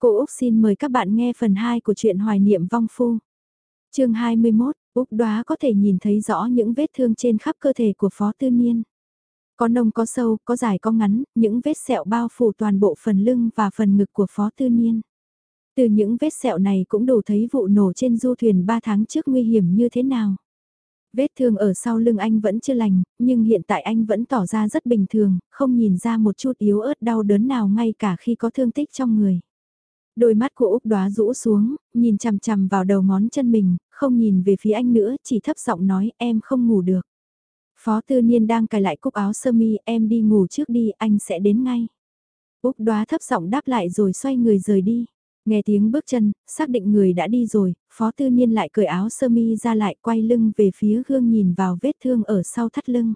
Cô Úc xin mời các bạn nghe phần 2 của truyện hoài niệm vong phu. chương 21, Úc đoá có thể nhìn thấy rõ những vết thương trên khắp cơ thể của Phó Tư Niên. Có nông có sâu, có dài có ngắn, những vết sẹo bao phủ toàn bộ phần lưng và phần ngực của Phó Tư Niên. Từ những vết sẹo này cũng đủ thấy vụ nổ trên du thuyền 3 tháng trước nguy hiểm như thế nào. Vết thương ở sau lưng anh vẫn chưa lành, nhưng hiện tại anh vẫn tỏ ra rất bình thường, không nhìn ra một chút yếu ớt đau đớn nào ngay cả khi có thương tích trong người. Đôi mắt của Úc đoá rũ xuống, nhìn chằm chằm vào đầu ngón chân mình, không nhìn về phía anh nữa, chỉ thấp giọng nói em không ngủ được. Phó tư niên đang cài lại cúc áo sơ mi, em đi ngủ trước đi, anh sẽ đến ngay. Úc đoá thấp giọng đáp lại rồi xoay người rời đi. Nghe tiếng bước chân, xác định người đã đi rồi, phó tư niên lại cởi áo sơ mi ra lại quay lưng về phía gương nhìn vào vết thương ở sau thắt lưng.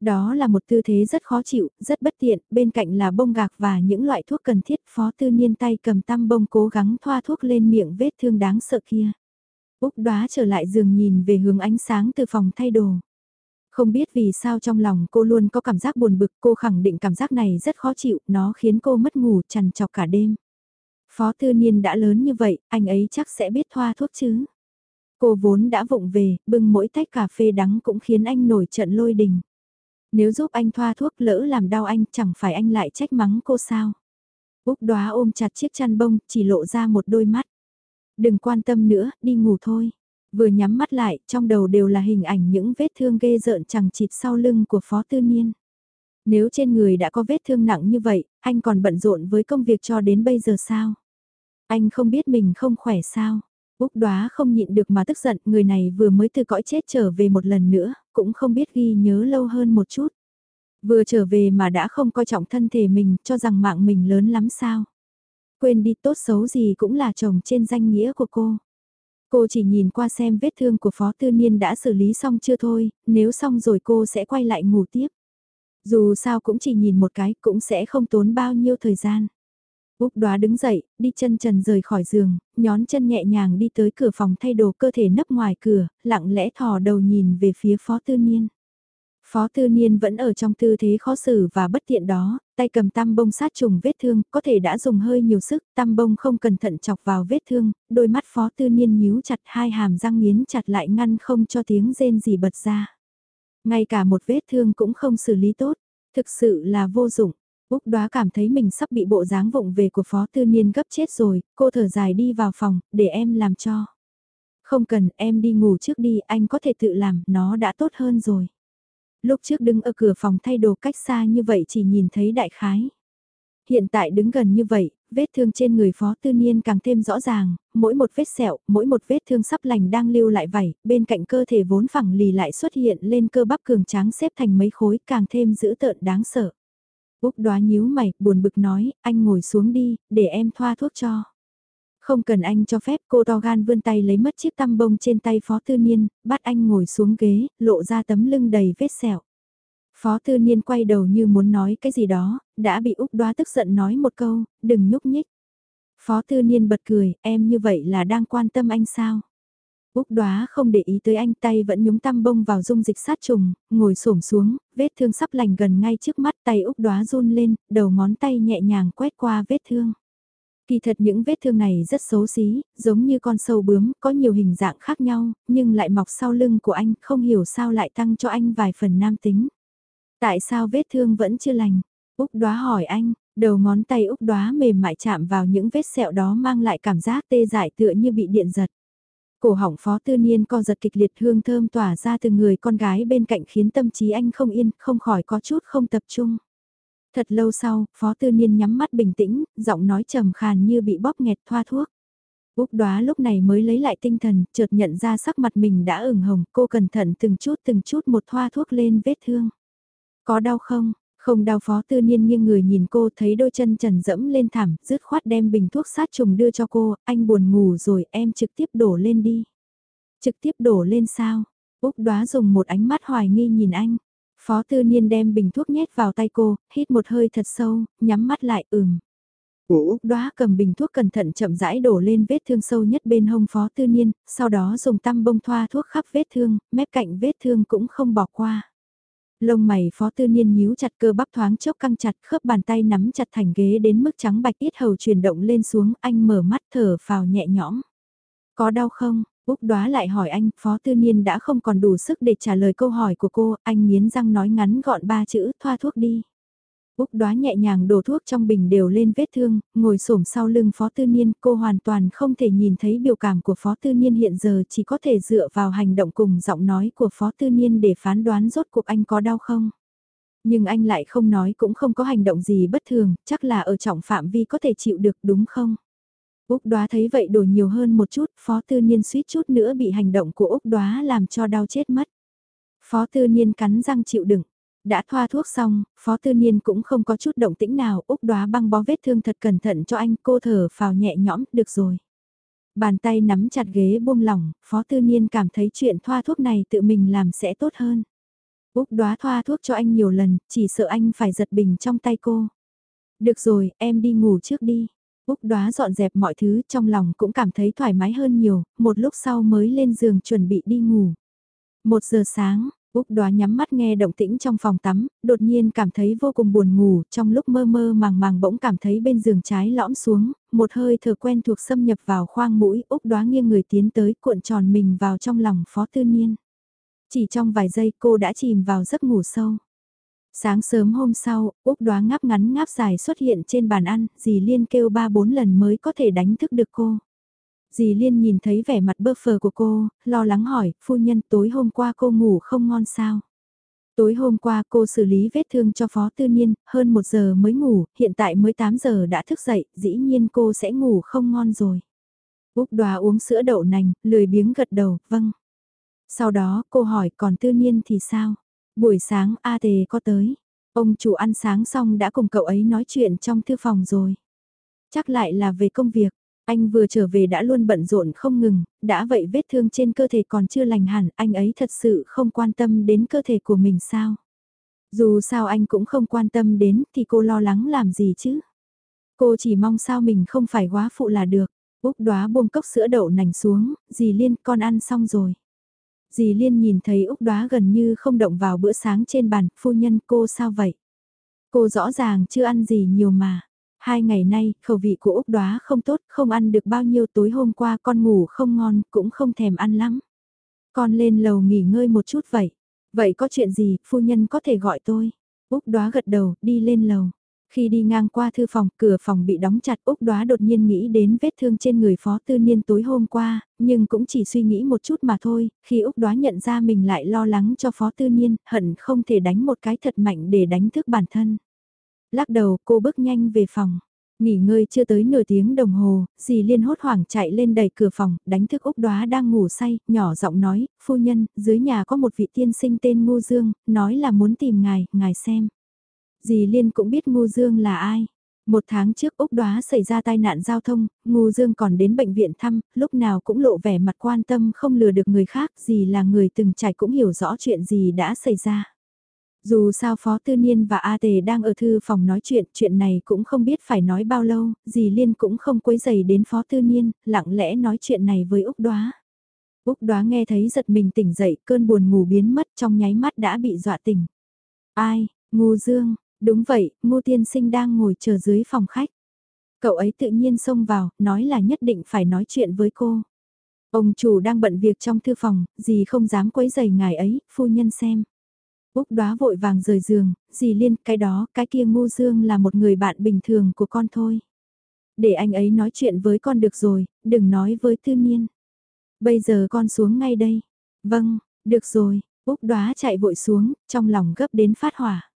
Đó là một tư thế rất khó chịu, rất bất tiện, bên cạnh là bông gạc và những loại thuốc cần thiết. Phó tư niên tay cầm tăm bông cố gắng thoa thuốc lên miệng vết thương đáng sợ kia. Úc đoá trở lại giường nhìn về hướng ánh sáng từ phòng thay đồ. Không biết vì sao trong lòng cô luôn có cảm giác buồn bực, cô khẳng định cảm giác này rất khó chịu, nó khiến cô mất ngủ trằn trọc cả đêm. Phó tư niên đã lớn như vậy, anh ấy chắc sẽ biết thoa thuốc chứ. Cô vốn đã vụng về, bưng mỗi tách cà phê đắng cũng khiến anh nổi trận lôi đình. Nếu giúp anh thoa thuốc lỡ làm đau anh chẳng phải anh lại trách mắng cô sao. Úc đoá ôm chặt chiếc chăn bông, chỉ lộ ra một đôi mắt. Đừng quan tâm nữa, đi ngủ thôi. Vừa nhắm mắt lại, trong đầu đều là hình ảnh những vết thương ghê rợn chẳng chịt sau lưng của Phó Tư Niên. Nếu trên người đã có vết thương nặng như vậy, anh còn bận rộn với công việc cho đến bây giờ sao? Anh không biết mình không khỏe sao? Úc đoá không nhịn được mà tức giận, người này vừa mới từ cõi chết trở về một lần nữa, cũng không biết ghi nhớ lâu hơn một chút. Vừa trở về mà đã không coi trọng thân thể mình, cho rằng mạng mình lớn lắm sao. Quên đi tốt xấu gì cũng là chồng trên danh nghĩa của cô. Cô chỉ nhìn qua xem vết thương của Phó Tư Niên đã xử lý xong chưa thôi, nếu xong rồi cô sẽ quay lại ngủ tiếp. Dù sao cũng chỉ nhìn một cái cũng sẽ không tốn bao nhiêu thời gian. Úc đoá đứng dậy, đi chân trần rời khỏi giường, nhón chân nhẹ nhàng đi tới cửa phòng thay đồ cơ thể nấp ngoài cửa, lặng lẽ thò đầu nhìn về phía phó tư niên. Phó tư niên vẫn ở trong tư thế khó xử và bất tiện đó, tay cầm tăm bông sát trùng vết thương, có thể đã dùng hơi nhiều sức, tăm bông không cẩn thận chọc vào vết thương, đôi mắt phó tư niên nhíu chặt hai hàm răng nghiến chặt lại ngăn không cho tiếng rên gì bật ra. Ngay cả một vết thương cũng không xử lý tốt, thực sự là vô dụng. Úc đoá cảm thấy mình sắp bị bộ dáng vụng về của phó tư niên gấp chết rồi, cô thở dài đi vào phòng, để em làm cho. Không cần, em đi ngủ trước đi, anh có thể tự làm, nó đã tốt hơn rồi. Lúc trước đứng ở cửa phòng thay đồ cách xa như vậy chỉ nhìn thấy đại khái. Hiện tại đứng gần như vậy, vết thương trên người phó tư niên càng thêm rõ ràng, mỗi một vết sẹo, mỗi một vết thương sắp lành đang lưu lại vảy, bên cạnh cơ thể vốn phẳng lì lại xuất hiện lên cơ bắp cường tráng xếp thành mấy khối càng thêm dữ tợn đáng sợ. Úc đoá nhíu mày, buồn bực nói, anh ngồi xuống đi, để em thoa thuốc cho. Không cần anh cho phép cô to gan vươn tay lấy mất chiếc tăm bông trên tay Phó Tư Niên, bắt anh ngồi xuống ghế, lộ ra tấm lưng đầy vết sẹo. Phó Tư Niên quay đầu như muốn nói cái gì đó, đã bị Úc đoá tức giận nói một câu, đừng nhúc nhích. Phó Tư Niên bật cười, em như vậy là đang quan tâm anh sao? Úc đoá không để ý tới anh tay vẫn nhúng tăm bông vào dung dịch sát trùng, ngồi xổm xuống, vết thương sắp lành gần ngay trước mắt tay Úc đoá run lên, đầu ngón tay nhẹ nhàng quét qua vết thương. Kỳ thật những vết thương này rất xấu xí, giống như con sâu bướm, có nhiều hình dạng khác nhau, nhưng lại mọc sau lưng của anh, không hiểu sao lại tăng cho anh vài phần nam tính. Tại sao vết thương vẫn chưa lành? Úc đoá hỏi anh, đầu ngón tay Úc đoá mềm mại chạm vào những vết sẹo đó mang lại cảm giác tê dại tựa như bị điện giật. Cổ họng phó tư niên co giật kịch liệt hương thơm tỏa ra từ người con gái bên cạnh khiến tâm trí anh không yên, không khỏi có chút không tập trung. Thật lâu sau, phó tư niên nhắm mắt bình tĩnh, giọng nói trầm khàn như bị bóp nghẹt thoa thuốc. Úc đoá lúc này mới lấy lại tinh thần, chợt nhận ra sắc mặt mình đã ửng hồng, cô cẩn thận từng chút từng chút một thoa thuốc lên vết thương. Có đau không? Không đau phó tư niên nghiêng người nhìn cô thấy đôi chân trần dẫm lên thảm, rứt khoát đem bình thuốc sát trùng đưa cho cô, anh buồn ngủ rồi em trực tiếp đổ lên đi. Trực tiếp đổ lên sao? Úc đoá dùng một ánh mắt hoài nghi nhìn anh. Phó tư niên đem bình thuốc nhét vào tay cô, hít một hơi thật sâu, nhắm mắt lại ừm. Úc đoá cầm bình thuốc cẩn thận chậm rãi đổ lên vết thương sâu nhất bên hông phó tư niên, sau đó dùng tăm bông thoa thuốc khắp vết thương, mép cạnh vết thương cũng không bỏ qua. Lông mày phó tư niên nhíu chặt cơ bắp thoáng chốc căng chặt khớp bàn tay nắm chặt thành ghế đến mức trắng bạch ít hầu chuyển động lên xuống anh mở mắt thở vào nhẹ nhõm. Có đau không? Úc đoá lại hỏi anh, phó tư niên đã không còn đủ sức để trả lời câu hỏi của cô, anh miến răng nói ngắn gọn ba chữ, thoa thuốc đi. Úc đoá nhẹ nhàng đổ thuốc trong bình đều lên vết thương, ngồi xổm sau lưng Phó Tư Niên, cô hoàn toàn không thể nhìn thấy biểu cảm của Phó Tư Niên hiện giờ chỉ có thể dựa vào hành động cùng giọng nói của Phó Tư Niên để phán đoán rốt cuộc anh có đau không. Nhưng anh lại không nói cũng không có hành động gì bất thường, chắc là ở trọng phạm vi có thể chịu được đúng không? Úc đoá thấy vậy đổ nhiều hơn một chút, Phó Tư Niên suýt chút nữa bị hành động của Úc đoá làm cho đau chết mất. Phó Tư Niên cắn răng chịu đựng. Đã thoa thuốc xong, Phó Tư Niên cũng không có chút động tĩnh nào, Úc đoá băng bó vết thương thật cẩn thận cho anh, cô thở phào nhẹ nhõm, được rồi. Bàn tay nắm chặt ghế buông lỏng, Phó Tư Niên cảm thấy chuyện thoa thuốc này tự mình làm sẽ tốt hơn. Úc đoá thoa thuốc cho anh nhiều lần, chỉ sợ anh phải giật bình trong tay cô. Được rồi, em đi ngủ trước đi. Úc đoá dọn dẹp mọi thứ trong lòng cũng cảm thấy thoải mái hơn nhiều, một lúc sau mới lên giường chuẩn bị đi ngủ. Một giờ sáng, Úc đoá nhắm mắt nghe động tĩnh trong phòng tắm, đột nhiên cảm thấy vô cùng buồn ngủ, trong lúc mơ mơ màng màng bỗng cảm thấy bên giường trái lõm xuống, một hơi thở quen thuộc xâm nhập vào khoang mũi, Úc đoá nghiêng người tiến tới cuộn tròn mình vào trong lòng phó tư niên. Chỉ trong vài giây cô đã chìm vào giấc ngủ sâu. Sáng sớm hôm sau, Úc đoá ngáp ngắn ngáp dài xuất hiện trên bàn ăn, dì Liên kêu ba bốn lần mới có thể đánh thức được cô. Dì Liên nhìn thấy vẻ mặt bơ phờ của cô, lo lắng hỏi, phu nhân tối hôm qua cô ngủ không ngon sao? Tối hôm qua cô xử lý vết thương cho Phó Tư Niên, hơn một giờ mới ngủ, hiện tại mới 8 giờ đã thức dậy, dĩ nhiên cô sẽ ngủ không ngon rồi. Úc đoà uống sữa đậu nành, lười biếng gật đầu, vâng. Sau đó cô hỏi còn Tư Niên thì sao? Buổi sáng A Tề có tới. Ông chủ ăn sáng xong đã cùng cậu ấy nói chuyện trong thư phòng rồi. Chắc lại là về công việc. Anh vừa trở về đã luôn bận rộn không ngừng, đã vậy vết thương trên cơ thể còn chưa lành hẳn, anh ấy thật sự không quan tâm đến cơ thể của mình sao. Dù sao anh cũng không quan tâm đến thì cô lo lắng làm gì chứ. Cô chỉ mong sao mình không phải quá phụ là được. Úc đoá buông cốc sữa đậu nành xuống, dì Liên con ăn xong rồi. Dì Liên nhìn thấy Úc đoá gần như không động vào bữa sáng trên bàn, phu nhân cô sao vậy? Cô rõ ràng chưa ăn gì nhiều mà. Hai ngày nay, khẩu vị của Úc đoá không tốt, không ăn được bao nhiêu tối hôm qua con ngủ không ngon, cũng không thèm ăn lắm. Con lên lầu nghỉ ngơi một chút vậy. Vậy có chuyện gì, phu nhân có thể gọi tôi. Úc đoá gật đầu, đi lên lầu. Khi đi ngang qua thư phòng, cửa phòng bị đóng chặt Úc đoá đột nhiên nghĩ đến vết thương trên người phó tư niên tối hôm qua, nhưng cũng chỉ suy nghĩ một chút mà thôi, khi Úc đoá nhận ra mình lại lo lắng cho phó tư niên, hận không thể đánh một cái thật mạnh để đánh thức bản thân. Lắc đầu cô bước nhanh về phòng. Nghỉ ngơi chưa tới nửa tiếng đồng hồ, dì Liên hốt hoảng chạy lên đẩy cửa phòng, đánh thức Úc Đoá đang ngủ say, nhỏ giọng nói, phu nhân, dưới nhà có một vị tiên sinh tên Ngô Dương, nói là muốn tìm ngài, ngài xem. Dì Liên cũng biết Ngô Dương là ai. Một tháng trước Úc Đoá xảy ra tai nạn giao thông, Ngô Dương còn đến bệnh viện thăm, lúc nào cũng lộ vẻ mặt quan tâm không lừa được người khác, dì là người từng trải cũng hiểu rõ chuyện gì đã xảy ra. Dù sao Phó Tư Niên và A Tề đang ở thư phòng nói chuyện, chuyện này cũng không biết phải nói bao lâu, dì Liên cũng không quấy dày đến Phó Tư Niên, lặng lẽ nói chuyện này với Úc Đoá. Úc Đoá nghe thấy giật mình tỉnh dậy, cơn buồn ngủ biến mất trong nháy mắt đã bị dọa tỉnh. Ai, Ngô Dương, đúng vậy, Ngô Tiên Sinh đang ngồi chờ dưới phòng khách. Cậu ấy tự nhiên xông vào, nói là nhất định phải nói chuyện với cô. Ông chủ đang bận việc trong thư phòng, gì không dám quấy giày ngài ấy, phu nhân xem. Úc đoá vội vàng rời giường, dì liên cái đó, cái kia ngu dương là một người bạn bình thường của con thôi. Để anh ấy nói chuyện với con được rồi, đừng nói với tư niên. Bây giờ con xuống ngay đây. Vâng, được rồi, Úc đoá chạy vội xuống, trong lòng gấp đến phát hỏa.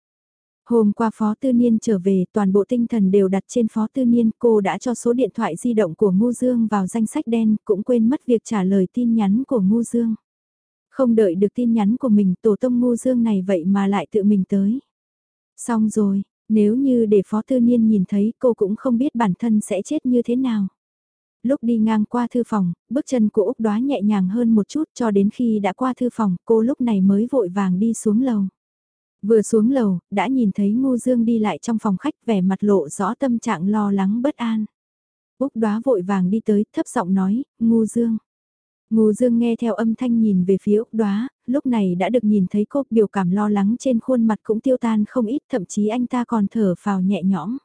Hôm qua Phó Tư Niên trở về, toàn bộ tinh thần đều đặt trên Phó Tư Niên, cô đã cho số điện thoại di động của Ngu Dương vào danh sách đen, cũng quên mất việc trả lời tin nhắn của Ngu Dương. Không đợi được tin nhắn của mình tổ tông ngu dương này vậy mà lại tự mình tới. Xong rồi, nếu như để Phó Tư Niên nhìn thấy cô cũng không biết bản thân sẽ chết như thế nào. Lúc đi ngang qua thư phòng, bước chân của Úc đoá nhẹ nhàng hơn một chút cho đến khi đã qua thư phòng cô lúc này mới vội vàng đi xuống lầu. Vừa xuống lầu, đã nhìn thấy Ngô Dương đi lại trong phòng khách vẻ mặt lộ rõ tâm trạng lo lắng bất an. Úc đoá vội vàng đi tới, thấp giọng nói, Ngô Dương. Ngô Dương nghe theo âm thanh nhìn về phía Úc Đoá, lúc này đã được nhìn thấy cô biểu cảm lo lắng trên khuôn mặt cũng tiêu tan không ít, thậm chí anh ta còn thở phào nhẹ nhõm.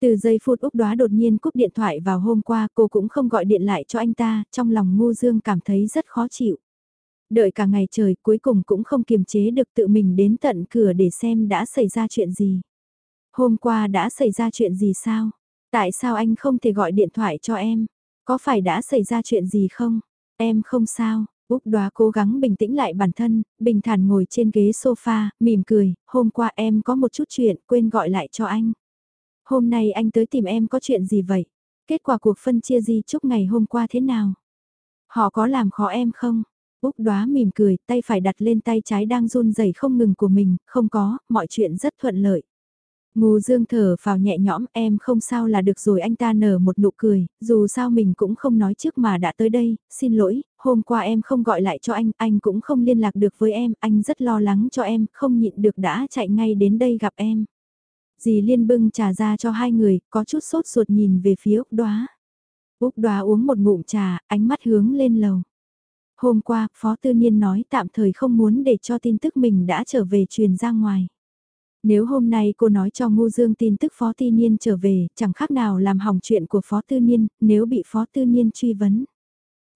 Từ giây phút Úc Đoá đột nhiên cúp điện thoại vào hôm qua cô cũng không gọi điện lại cho anh ta, trong lòng Ngô Dương cảm thấy rất khó chịu. Đợi cả ngày trời cuối cùng cũng không kiềm chế được tự mình đến tận cửa để xem đã xảy ra chuyện gì. Hôm qua đã xảy ra chuyện gì sao? Tại sao anh không thể gọi điện thoại cho em? Có phải đã xảy ra chuyện gì không? Em không sao. Úc đoá cố gắng bình tĩnh lại bản thân, bình thản ngồi trên ghế sofa, mỉm cười, hôm qua em có một chút chuyện, quên gọi lại cho anh. Hôm nay anh tới tìm em có chuyện gì vậy? Kết quả cuộc phân chia di chúc ngày hôm qua thế nào? Họ có làm khó em không? Úc đoá mỉm cười, tay phải đặt lên tay trái đang run rẩy không ngừng của mình, không có, mọi chuyện rất thuận lợi. Ngô Dương thở vào nhẹ nhõm em không sao là được rồi anh ta nở một nụ cười, dù sao mình cũng không nói trước mà đã tới đây, xin lỗi, hôm qua em không gọi lại cho anh, anh cũng không liên lạc được với em, anh rất lo lắng cho em, không nhịn được đã chạy ngay đến đây gặp em. Dì Liên bưng trà ra cho hai người, có chút sốt ruột nhìn về phía Úc Đoá. Úc Đoá uống một ngụm trà, ánh mắt hướng lên lầu. Hôm qua, Phó Tư Niên nói tạm thời không muốn để cho tin tức mình đã trở về truyền ra ngoài. Nếu hôm nay cô nói cho Ngô Dương tin tức Phó Tư Niên trở về, chẳng khác nào làm hỏng chuyện của Phó Tư Niên, nếu bị Phó Tư Niên truy vấn.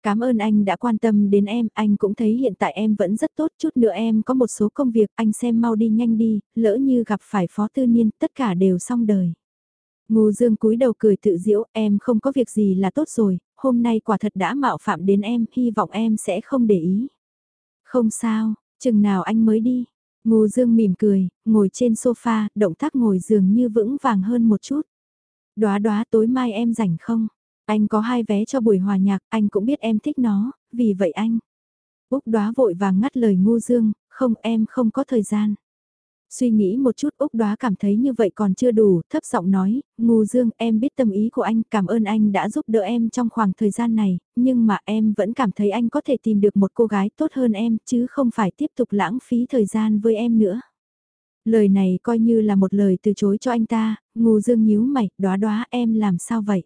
Cảm ơn anh đã quan tâm đến em, anh cũng thấy hiện tại em vẫn rất tốt, chút nữa em có một số công việc, anh xem mau đi nhanh đi, lỡ như gặp phải Phó Tư Niên, tất cả đều xong đời. Ngô Dương cúi đầu cười tự diễu, em không có việc gì là tốt rồi, hôm nay quả thật đã mạo phạm đến em, hy vọng em sẽ không để ý. Không sao, chừng nào anh mới đi, Ngô Dương mỉm cười, ngồi trên sofa, động tác ngồi dường như vững vàng hơn một chút. Đóa đóa tối mai em rảnh không? Anh có hai vé cho buổi hòa nhạc, anh cũng biết em thích nó, vì vậy anh. Úc đóa vội vàng ngắt lời Ngô Dương, không em không có thời gian. Suy nghĩ một chút Úc Đoá cảm thấy như vậy còn chưa đủ, thấp giọng nói, Ngô Dương em biết tâm ý của anh, cảm ơn anh đã giúp đỡ em trong khoảng thời gian này, nhưng mà em vẫn cảm thấy anh có thể tìm được một cô gái tốt hơn em, chứ không phải tiếp tục lãng phí thời gian với em nữa. Lời này coi như là một lời từ chối cho anh ta, Ngô Dương nhíu mày, đoá đoá em làm sao vậy?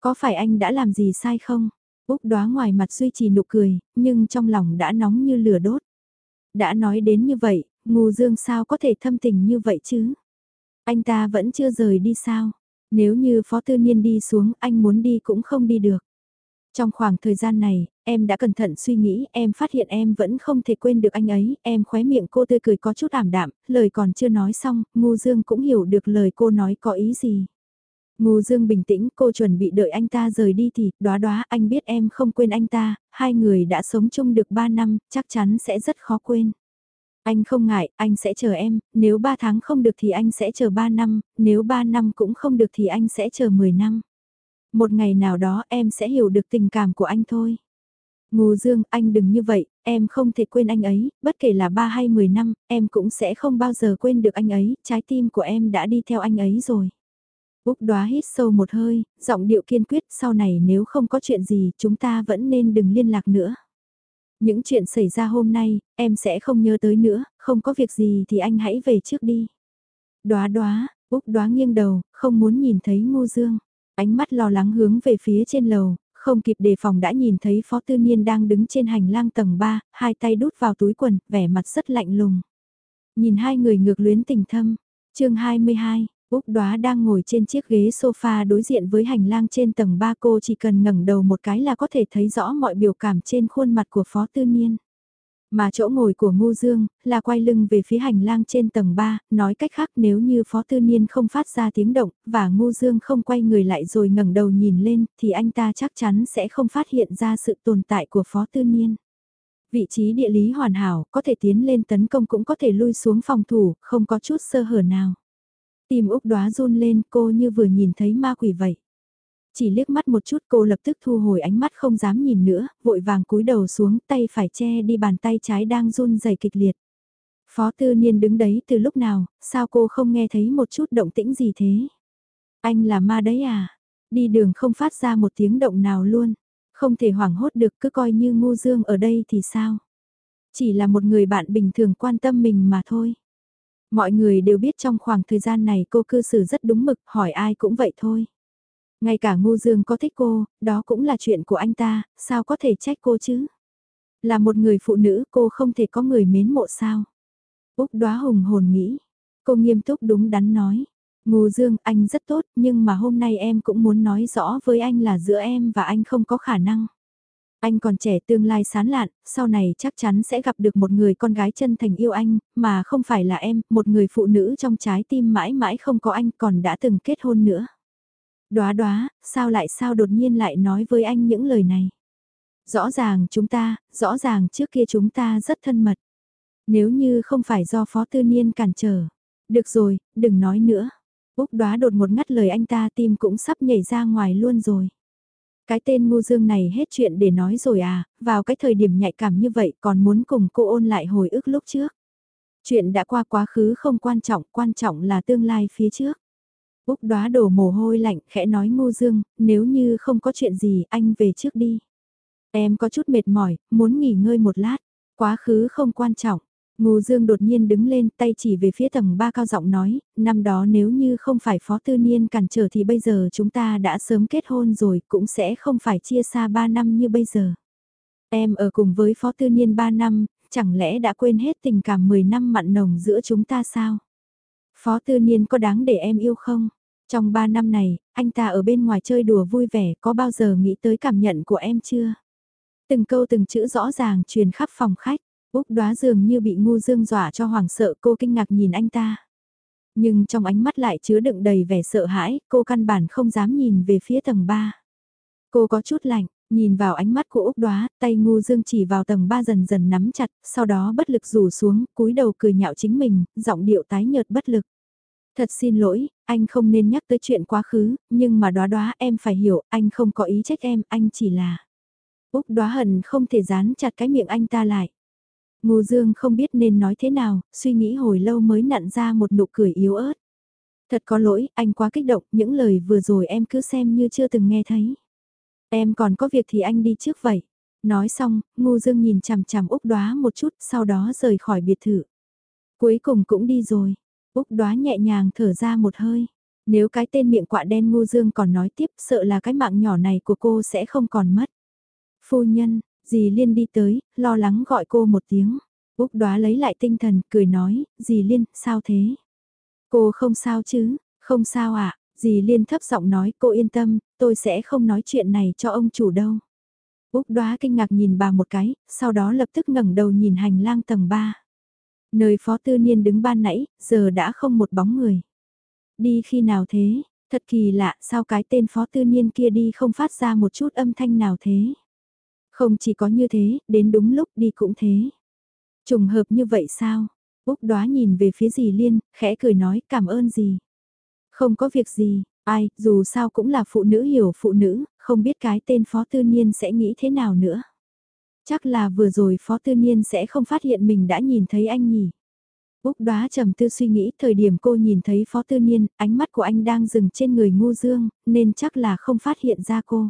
Có phải anh đã làm gì sai không? Úc đoá ngoài mặt duy trì nụ cười, nhưng trong lòng đã nóng như lửa đốt. Đã nói đến như vậy, Ngô Dương sao có thể thâm tình như vậy chứ? Anh ta vẫn chưa rời đi sao? Nếu như Phó Tư Niên đi xuống, anh muốn đi cũng không đi được. Trong khoảng thời gian này, em đã cẩn thận suy nghĩ, em phát hiện em vẫn không thể quên được anh ấy, em khóe miệng cô tươi cười có chút ảm đạm, lời còn chưa nói xong, Ngô Dương cũng hiểu được lời cô nói có ý gì. Ngô Dương bình tĩnh, cô chuẩn bị đợi anh ta rời đi thì, đoá đoá, anh biết em không quên anh ta, hai người đã sống chung được ba năm, chắc chắn sẽ rất khó quên. Anh không ngại, anh sẽ chờ em, nếu 3 tháng không được thì anh sẽ chờ 3 năm, nếu 3 năm cũng không được thì anh sẽ chờ 10 năm. Một ngày nào đó em sẽ hiểu được tình cảm của anh thôi. Ngô Dương, anh đừng như vậy, em không thể quên anh ấy, bất kể là 3 hay 10 năm, em cũng sẽ không bao giờ quên được anh ấy, trái tim của em đã đi theo anh ấy rồi. Úc đoá hít sâu một hơi, giọng điệu kiên quyết, sau này nếu không có chuyện gì, chúng ta vẫn nên đừng liên lạc nữa. Những chuyện xảy ra hôm nay, em sẽ không nhớ tới nữa, không có việc gì thì anh hãy về trước đi. Đóa đóa, Úc đóa nghiêng đầu, không muốn nhìn thấy Ngô Dương. Ánh mắt lo lắng hướng về phía trên lầu, không kịp đề phòng đã nhìn thấy Phó Tư Niên đang đứng trên hành lang tầng 3, hai tay đút vào túi quần, vẻ mặt rất lạnh lùng. Nhìn hai người ngược luyến tình thâm. chương 22, Úc Đoá đang ngồi trên chiếc ghế sofa đối diện với hành lang trên tầng 3 cô chỉ cần ngẩng đầu một cái là có thể thấy rõ mọi biểu cảm trên khuôn mặt của Phó Tư Niên. Mà chỗ ngồi của Ngô Dương là quay lưng về phía hành lang trên tầng 3, nói cách khác nếu như Phó Tư Niên không phát ra tiếng động và Ngô Dương không quay người lại rồi ngẩng đầu nhìn lên thì anh ta chắc chắn sẽ không phát hiện ra sự tồn tại của Phó Tư Niên. Vị trí địa lý hoàn hảo, có thể tiến lên tấn công cũng có thể lui xuống phòng thủ, không có chút sơ hở nào. Tim Úc đoá run lên cô như vừa nhìn thấy ma quỷ vậy. Chỉ liếc mắt một chút cô lập tức thu hồi ánh mắt không dám nhìn nữa, vội vàng cúi đầu xuống tay phải che đi bàn tay trái đang run rẩy kịch liệt. Phó tư niên đứng đấy từ lúc nào, sao cô không nghe thấy một chút động tĩnh gì thế? Anh là ma đấy à? Đi đường không phát ra một tiếng động nào luôn. Không thể hoảng hốt được cứ coi như ngu dương ở đây thì sao? Chỉ là một người bạn bình thường quan tâm mình mà thôi. Mọi người đều biết trong khoảng thời gian này cô cư xử rất đúng mực, hỏi ai cũng vậy thôi. Ngay cả ngu dương có thích cô, đó cũng là chuyện của anh ta, sao có thể trách cô chứ? Là một người phụ nữ cô không thể có người mến mộ sao? Úc đoá hùng hồn nghĩ. Cô nghiêm túc đúng đắn nói. Ngô Dương, anh rất tốt, nhưng mà hôm nay em cũng muốn nói rõ với anh là giữa em và anh không có khả năng. Anh còn trẻ tương lai sán lạn, sau này chắc chắn sẽ gặp được một người con gái chân thành yêu anh, mà không phải là em, một người phụ nữ trong trái tim mãi mãi không có anh còn đã từng kết hôn nữa. Đóa đóa, sao lại sao đột nhiên lại nói với anh những lời này? Rõ ràng chúng ta, rõ ràng trước kia chúng ta rất thân mật. Nếu như không phải do Phó Tư Niên cản trở. Được rồi, đừng nói nữa. Úc đóa đột một ngắt lời anh ta tim cũng sắp nhảy ra ngoài luôn rồi. Cái tên ngu dương này hết chuyện để nói rồi à, vào cái thời điểm nhạy cảm như vậy còn muốn cùng cô ôn lại hồi ức lúc trước. Chuyện đã qua quá khứ không quan trọng, quan trọng là tương lai phía trước. Úc đoá đổ mồ hôi lạnh khẽ nói ngu dương, nếu như không có chuyện gì anh về trước đi. Em có chút mệt mỏi, muốn nghỉ ngơi một lát, quá khứ không quan trọng. Ngô Dương đột nhiên đứng lên tay chỉ về phía tầng ba cao giọng nói, năm đó nếu như không phải Phó Tư Niên cản trở thì bây giờ chúng ta đã sớm kết hôn rồi cũng sẽ không phải chia xa ba năm như bây giờ. Em ở cùng với Phó Tư Niên ba năm, chẳng lẽ đã quên hết tình cảm 10 năm mặn nồng giữa chúng ta sao? Phó Tư Niên có đáng để em yêu không? Trong ba năm này, anh ta ở bên ngoài chơi đùa vui vẻ có bao giờ nghĩ tới cảm nhận của em chưa? Từng câu từng chữ rõ ràng truyền khắp phòng khách. Úc đoá dường như bị ngu dương dọa cho hoàng sợ cô kinh ngạc nhìn anh ta. Nhưng trong ánh mắt lại chứa đựng đầy vẻ sợ hãi, cô căn bản không dám nhìn về phía tầng 3. Cô có chút lạnh, nhìn vào ánh mắt của Úc đoá, tay ngu dương chỉ vào tầng 3 dần dần nắm chặt, sau đó bất lực rủ xuống, cúi đầu cười nhạo chính mình, giọng điệu tái nhợt bất lực. Thật xin lỗi, anh không nên nhắc tới chuyện quá khứ, nhưng mà đoá đoá em phải hiểu, anh không có ý trách em, anh chỉ là... Úc đoá hận không thể dán chặt cái miệng anh ta lại. Ngô Dương không biết nên nói thế nào, suy nghĩ hồi lâu mới nặn ra một nụ cười yếu ớt. Thật có lỗi, anh quá kích động, những lời vừa rồi em cứ xem như chưa từng nghe thấy. Em còn có việc thì anh đi trước vậy. Nói xong, Ngô Dương nhìn chằm chằm Úc Đoá một chút, sau đó rời khỏi biệt thự. Cuối cùng cũng đi rồi. Úc Đoá nhẹ nhàng thở ra một hơi. Nếu cái tên miệng quạ đen Ngô Dương còn nói tiếp, sợ là cái mạng nhỏ này của cô sẽ không còn mất. Phu nhân, Dì Liên đi tới, lo lắng gọi cô một tiếng. Úc đoá lấy lại tinh thần, cười nói, dì Liên, sao thế? Cô không sao chứ, không sao ạ, à? dì Liên thấp giọng nói, cô yên tâm, tôi sẽ không nói chuyện này cho ông chủ đâu. Úc đoá kinh ngạc nhìn bà một cái, sau đó lập tức ngẩng đầu nhìn hành lang tầng 3. Nơi phó tư niên đứng ban nãy, giờ đã không một bóng người. Đi khi nào thế? Thật kỳ lạ, sao cái tên phó tư niên kia đi không phát ra một chút âm thanh nào thế? Không chỉ có như thế, đến đúng lúc đi cũng thế. Trùng hợp như vậy sao? Úc đoá nhìn về phía dì Liên, khẽ cười nói cảm ơn gì. Không có việc gì, ai, dù sao cũng là phụ nữ hiểu phụ nữ, không biết cái tên Phó Tư Niên sẽ nghĩ thế nào nữa. Chắc là vừa rồi Phó Tư Niên sẽ không phát hiện mình đã nhìn thấy anh nhỉ. Úc đoá trầm tư suy nghĩ thời điểm cô nhìn thấy Phó Tư Niên, ánh mắt của anh đang dừng trên người ngu dương, nên chắc là không phát hiện ra cô.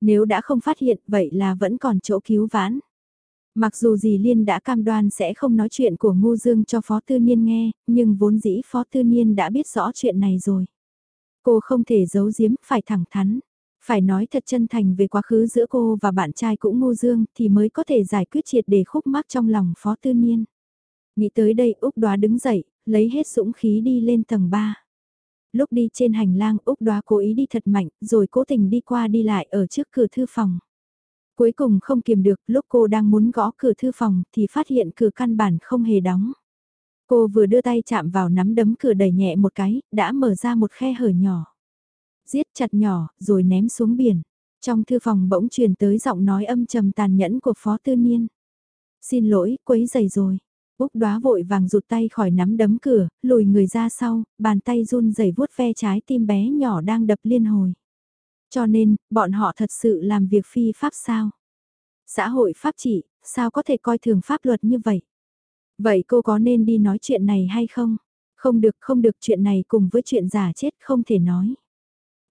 Nếu đã không phát hiện vậy là vẫn còn chỗ cứu vãn. Mặc dù dì Liên đã cam đoan sẽ không nói chuyện của Ngô Dương cho Phó Tư Niên nghe, nhưng vốn dĩ Phó Tư Niên đã biết rõ chuyện này rồi. Cô không thể giấu giếm, phải thẳng thắn. Phải nói thật chân thành về quá khứ giữa cô và bạn trai cũng Ngô Dương thì mới có thể giải quyết triệt để khúc mắc trong lòng Phó Tư Niên. Nghĩ tới đây Úc Đoá đứng dậy, lấy hết dũng khí đi lên tầng 3 lúc đi trên hành lang Úc đoá cố ý đi thật mạnh, rồi cố tình đi qua đi lại ở trước cửa thư phòng. Cuối cùng không kiềm được, lúc cô đang muốn gõ cửa thư phòng thì phát hiện cửa căn bản không hề đóng. Cô vừa đưa tay chạm vào nắm đấm cửa đẩy nhẹ một cái, đã mở ra một khe hở nhỏ. Giết chặt nhỏ, rồi ném xuống biển. Trong thư phòng bỗng truyền tới giọng nói âm trầm tàn nhẫn của Phó Tư Niên. Xin lỗi, quấy giày rồi. Úc đoá vội vàng rụt tay khỏi nắm đấm cửa, lùi người ra sau, bàn tay run rẩy vuốt ve trái tim bé nhỏ đang đập liên hồi. Cho nên, bọn họ thật sự làm việc phi pháp sao? Xã hội pháp trị, sao có thể coi thường pháp luật như vậy? Vậy cô có nên đi nói chuyện này hay không? Không được không được chuyện này cùng với chuyện giả chết không thể nói.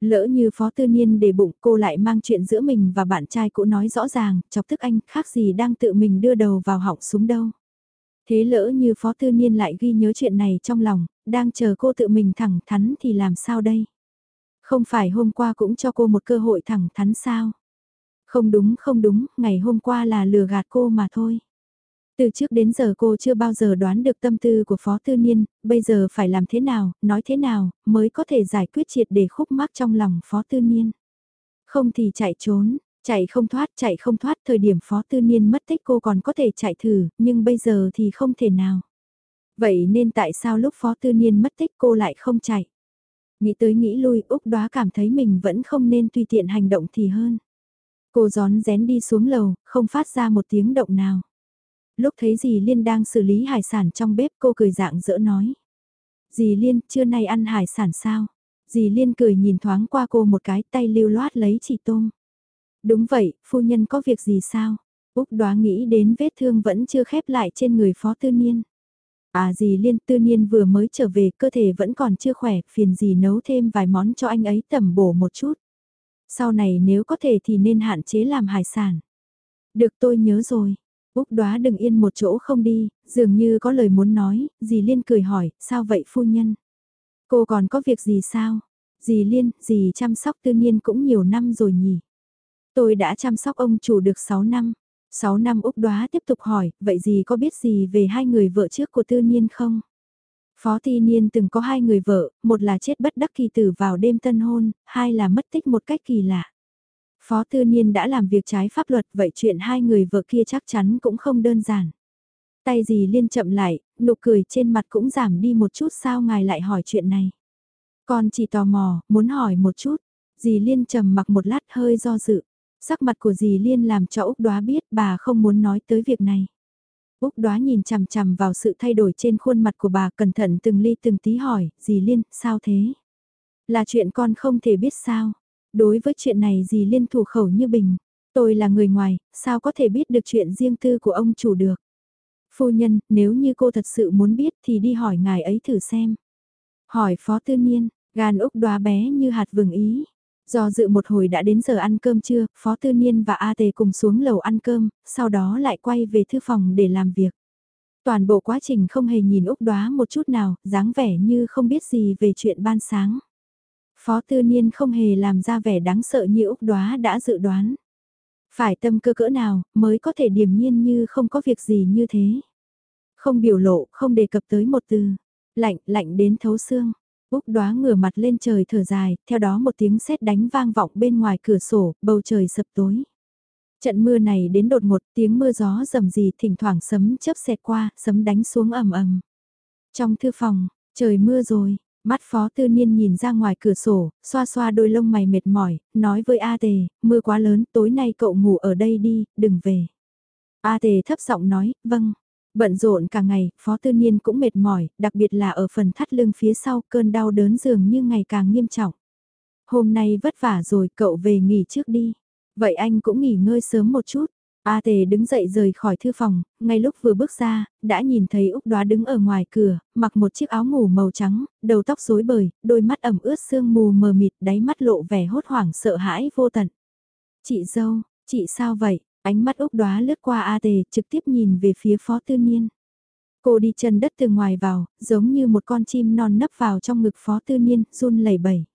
Lỡ như phó tư niên để bụng cô lại mang chuyện giữa mình và bạn trai cũ nói rõ ràng, chọc tức anh khác gì đang tự mình đưa đầu vào họng súng đâu. Thế lỡ như Phó Tư Niên lại ghi nhớ chuyện này trong lòng, đang chờ cô tự mình thẳng thắn thì làm sao đây? Không phải hôm qua cũng cho cô một cơ hội thẳng thắn sao? Không đúng không đúng, ngày hôm qua là lừa gạt cô mà thôi. Từ trước đến giờ cô chưa bao giờ đoán được tâm tư của Phó Tư Niên, bây giờ phải làm thế nào, nói thế nào, mới có thể giải quyết triệt để khúc mắc trong lòng Phó Tư Niên. Không thì chạy trốn, chạy không thoát, chạy không thoát, thời điểm Phó Tư Niên mất tích cô còn có thể chạy thử, nhưng bây giờ thì không thể nào. Vậy nên tại sao lúc Phó Tư Niên mất tích cô lại không chạy? Nghĩ tới nghĩ lui, Úc đoá cảm thấy mình vẫn không nên tùy tiện hành động thì hơn. Cô gión rén đi xuống lầu, không phát ra một tiếng động nào. Lúc thấy dì Liên đang xử lý hải sản trong bếp cô cười dạng dỡ nói. Dì Liên, trưa nay ăn hải sản sao? Dì Liên cười nhìn thoáng qua cô một cái tay lưu loát lấy chỉ tôm. Đúng vậy, phu nhân có việc gì sao? Úc đoá nghĩ đến vết thương vẫn chưa khép lại trên người phó tư niên. À gì Liên tư niên vừa mới trở về cơ thể vẫn còn chưa khỏe, phiền gì nấu thêm vài món cho anh ấy tẩm bổ một chút. Sau này nếu có thể thì nên hạn chế làm hải sản. Được tôi nhớ rồi. Úc đoá đừng yên một chỗ không đi, dường như có lời muốn nói, dì Liên cười hỏi, sao vậy phu nhân? Cô còn có việc gì sao? Dì Liên, dì chăm sóc tư niên cũng nhiều năm rồi nhỉ? Tôi đã chăm sóc ông chủ được 6 năm. 6 năm Úc đoá tiếp tục hỏi, vậy gì có biết gì về hai người vợ trước của tư niên không? Phó Ti Niên từng có hai người vợ, một là chết bất đắc kỳ tử vào đêm tân hôn, hai là mất tích một cách kỳ lạ. Phó Tư Niên đã làm việc trái pháp luật vậy chuyện hai người vợ kia chắc chắn cũng không đơn giản. Tay gì liên chậm lại, nụ cười trên mặt cũng giảm đi một chút sao ngài lại hỏi chuyện này. Con chỉ tò mò, muốn hỏi một chút. Dì Liên trầm mặc một lát hơi do dự. Sắc mặt của dì Liên làm cho Úc đoá biết bà không muốn nói tới việc này. Úc đoá nhìn chằm chằm vào sự thay đổi trên khuôn mặt của bà cẩn thận từng ly từng tí hỏi, dì Liên, sao thế? Là chuyện con không thể biết sao? Đối với chuyện này dì Liên thủ khẩu như bình. Tôi là người ngoài, sao có thể biết được chuyện riêng tư của ông chủ được? Phu nhân, nếu như cô thật sự muốn biết thì đi hỏi ngài ấy thử xem. Hỏi phó tư niên, gan Úc đoá bé như hạt vừng ý. Do dự một hồi đã đến giờ ăn cơm trưa, Phó Tư Niên và A Tề cùng xuống lầu ăn cơm, sau đó lại quay về thư phòng để làm việc. Toàn bộ quá trình không hề nhìn Úc đoá một chút nào, dáng vẻ như không biết gì về chuyện ban sáng. Phó Tư Niên không hề làm ra vẻ đáng sợ như Úc đoá đã dự đoán. Phải tâm cơ cỡ nào mới có thể điềm nhiên như không có việc gì như thế. Không biểu lộ, không đề cập tới một từ. Lạnh, lạnh đến thấu xương. Úc đoá ngửa mặt lên trời thở dài, theo đó một tiếng sét đánh vang vọng bên ngoài cửa sổ, bầu trời sập tối. Trận mưa này đến đột ngột, tiếng mưa gió rầm rì thỉnh thoảng sấm chớp xẹt qua, sấm đánh xuống ầm ầm. Trong thư phòng, trời mưa rồi, mắt phó tư niên nhìn ra ngoài cửa sổ, xoa xoa đôi lông mày mệt mỏi, nói với A Tề, mưa quá lớn, tối nay cậu ngủ ở đây đi, đừng về. A Tề thấp giọng nói, vâng. Bận rộn cả ngày, Phó Tư Niên cũng mệt mỏi, đặc biệt là ở phần thắt lưng phía sau cơn đau đớn dường như ngày càng nghiêm trọng. Hôm nay vất vả rồi, cậu về nghỉ trước đi. Vậy anh cũng nghỉ ngơi sớm một chút. A Tề đứng dậy rời khỏi thư phòng, ngay lúc vừa bước ra, đã nhìn thấy Úc Đoá đứng ở ngoài cửa, mặc một chiếc áo ngủ màu trắng, đầu tóc rối bời, đôi mắt ẩm ướt sương mù mờ mịt, đáy mắt lộ vẻ hốt hoảng sợ hãi vô tận. Chị dâu, chị sao vậy? Ánh mắt Úc đoá lướt qua A Tề, trực tiếp nhìn về phía Phó Tư Niên. Cô đi chân đất từ ngoài vào, giống như một con chim non nấp vào trong ngực Phó Tư Niên, run lẩy bẩy.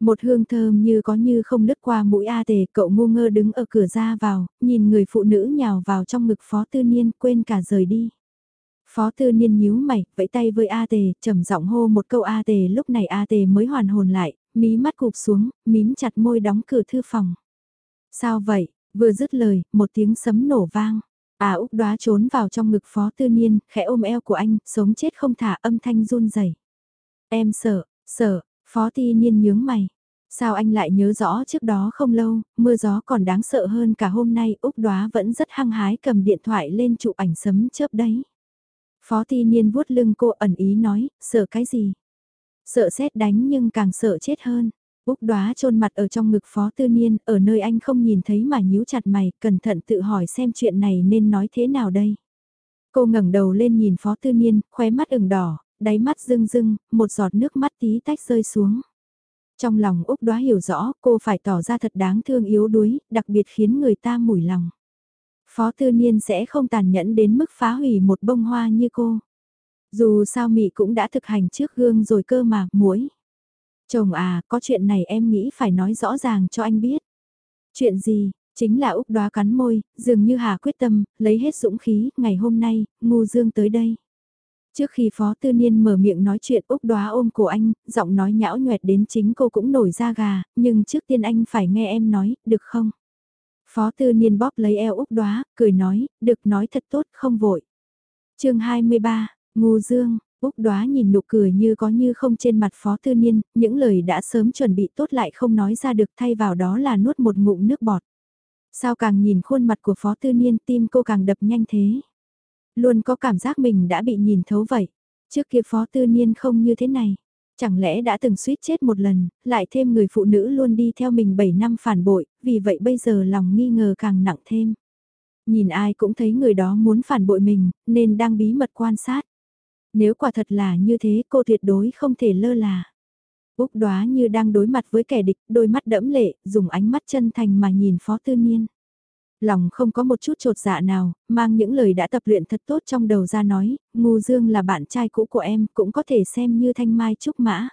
Một hương thơm như có như không lướt qua mũi A Tề, cậu ngu ngơ đứng ở cửa ra vào, nhìn người phụ nữ nhào vào trong ngực Phó Tư Niên, quên cả rời đi. Phó Tư Niên nhíu mày, vẫy tay với A Tề, trầm giọng hô một câu A Tề, lúc này A Tề mới hoàn hồn lại, mí mắt cụp xuống, mím chặt môi đóng cửa thư phòng. Sao vậy? Vừa dứt lời, một tiếng sấm nổ vang. À Úc đoá trốn vào trong ngực phó tư niên, khẽ ôm eo của anh, sống chết không thả âm thanh run rẩy. Em sợ, sợ, phó tư niên nhướng mày. Sao anh lại nhớ rõ trước đó không lâu, mưa gió còn đáng sợ hơn cả hôm nay Úc đoá vẫn rất hăng hái cầm điện thoại lên chụp ảnh sấm chớp đấy. Phó ti niên vuốt lưng cô ẩn ý nói, sợ cái gì? Sợ xét đánh nhưng càng sợ chết hơn. Úc đoá chôn mặt ở trong ngực phó tư niên, ở nơi anh không nhìn thấy mà nhíu chặt mày, cẩn thận tự hỏi xem chuyện này nên nói thế nào đây. Cô ngẩng đầu lên nhìn phó tư niên, khóe mắt ửng đỏ, đáy mắt rưng rưng, một giọt nước mắt tí tách rơi xuống. Trong lòng Úc đoá hiểu rõ cô phải tỏ ra thật đáng thương yếu đuối, đặc biệt khiến người ta mủi lòng. Phó tư niên sẽ không tàn nhẫn đến mức phá hủy một bông hoa như cô. Dù sao mị cũng đã thực hành trước gương rồi cơ mà, muối. Chồng à, có chuyện này em nghĩ phải nói rõ ràng cho anh biết. Chuyện gì, chính là Úc đoá cắn môi, dường như Hà quyết tâm, lấy hết dũng khí, ngày hôm nay, ngu dương tới đây. Trước khi Phó Tư Niên mở miệng nói chuyện Úc đoá ôm cổ anh, giọng nói nhão nhoẹt đến chính cô cũng nổi da gà, nhưng trước tiên anh phải nghe em nói, được không? Phó Tư Niên bóp lấy eo Úc đoá, cười nói, được nói thật tốt, không vội. chương 23, Ngu Dương, Úc đoá nhìn nụ cười như có như không trên mặt Phó Tư Niên, những lời đã sớm chuẩn bị tốt lại không nói ra được thay vào đó là nuốt một ngụm nước bọt. Sao càng nhìn khuôn mặt của Phó Tư Niên tim cô càng đập nhanh thế? Luôn có cảm giác mình đã bị nhìn thấu vậy. Trước kia Phó Tư Niên không như thế này. Chẳng lẽ đã từng suýt chết một lần, lại thêm người phụ nữ luôn đi theo mình 7 năm phản bội, vì vậy bây giờ lòng nghi ngờ càng nặng thêm. Nhìn ai cũng thấy người đó muốn phản bội mình, nên đang bí mật quan sát. Nếu quả thật là như thế cô tuyệt đối không thể lơ là. Úc đoá như đang đối mặt với kẻ địch, đôi mắt đẫm lệ, dùng ánh mắt chân thành mà nhìn Phó Tư Niên. Lòng không có một chút trột dạ nào, mang những lời đã tập luyện thật tốt trong đầu ra nói, Ngu Dương là bạn trai cũ của em, cũng có thể xem như thanh mai trúc mã.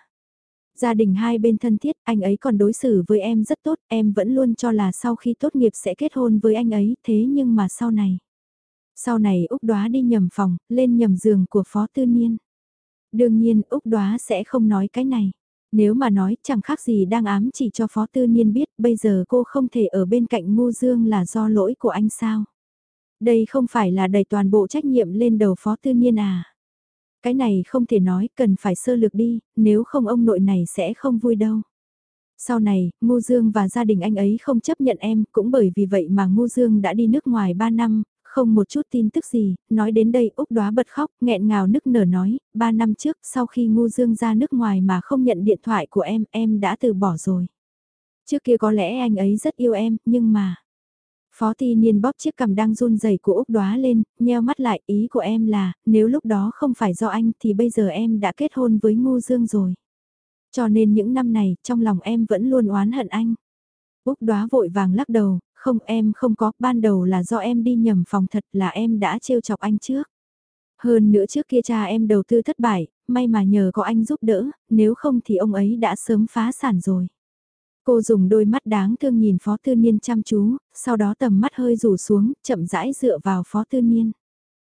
Gia đình hai bên thân thiết, anh ấy còn đối xử với em rất tốt, em vẫn luôn cho là sau khi tốt nghiệp sẽ kết hôn với anh ấy, thế nhưng mà sau này. Sau này Úc Đoá đi nhầm phòng, lên nhầm giường của Phó Tư Niên. Đương nhiên Úc Đoá sẽ không nói cái này. Nếu mà nói chẳng khác gì đang ám chỉ cho Phó Tư Niên biết bây giờ cô không thể ở bên cạnh Ngô Dương là do lỗi của anh sao. Đây không phải là đầy toàn bộ trách nhiệm lên đầu Phó Tư Niên à. Cái này không thể nói, cần phải sơ lược đi, nếu không ông nội này sẽ không vui đâu. Sau này, Ngô Dương và gia đình anh ấy không chấp nhận em, cũng bởi vì vậy mà Ngô Dương đã đi nước ngoài 3 năm, không một chút tin tức gì, nói đến đây Úc đoá bật khóc, nghẹn ngào nức nở nói, ba năm trước sau khi Ngu Dương ra nước ngoài mà không nhận điện thoại của em, em đã từ bỏ rồi. Trước kia có lẽ anh ấy rất yêu em, nhưng mà... Phó Ti Niên bóp chiếc cằm đang run rẩy của Úc đoá lên, nheo mắt lại, ý của em là, nếu lúc đó không phải do anh thì bây giờ em đã kết hôn với Ngu Dương rồi. Cho nên những năm này, trong lòng em vẫn luôn oán hận anh. Úc đoá vội vàng lắc đầu, không em không có, ban đầu là do em đi nhầm phòng thật là em đã trêu chọc anh trước. Hơn nữa trước kia cha em đầu tư thất bại, may mà nhờ có anh giúp đỡ, nếu không thì ông ấy đã sớm phá sản rồi. Cô dùng đôi mắt đáng thương nhìn Phó Tư Niên chăm chú, sau đó tầm mắt hơi rủ xuống, chậm rãi dựa vào Phó Tư Niên.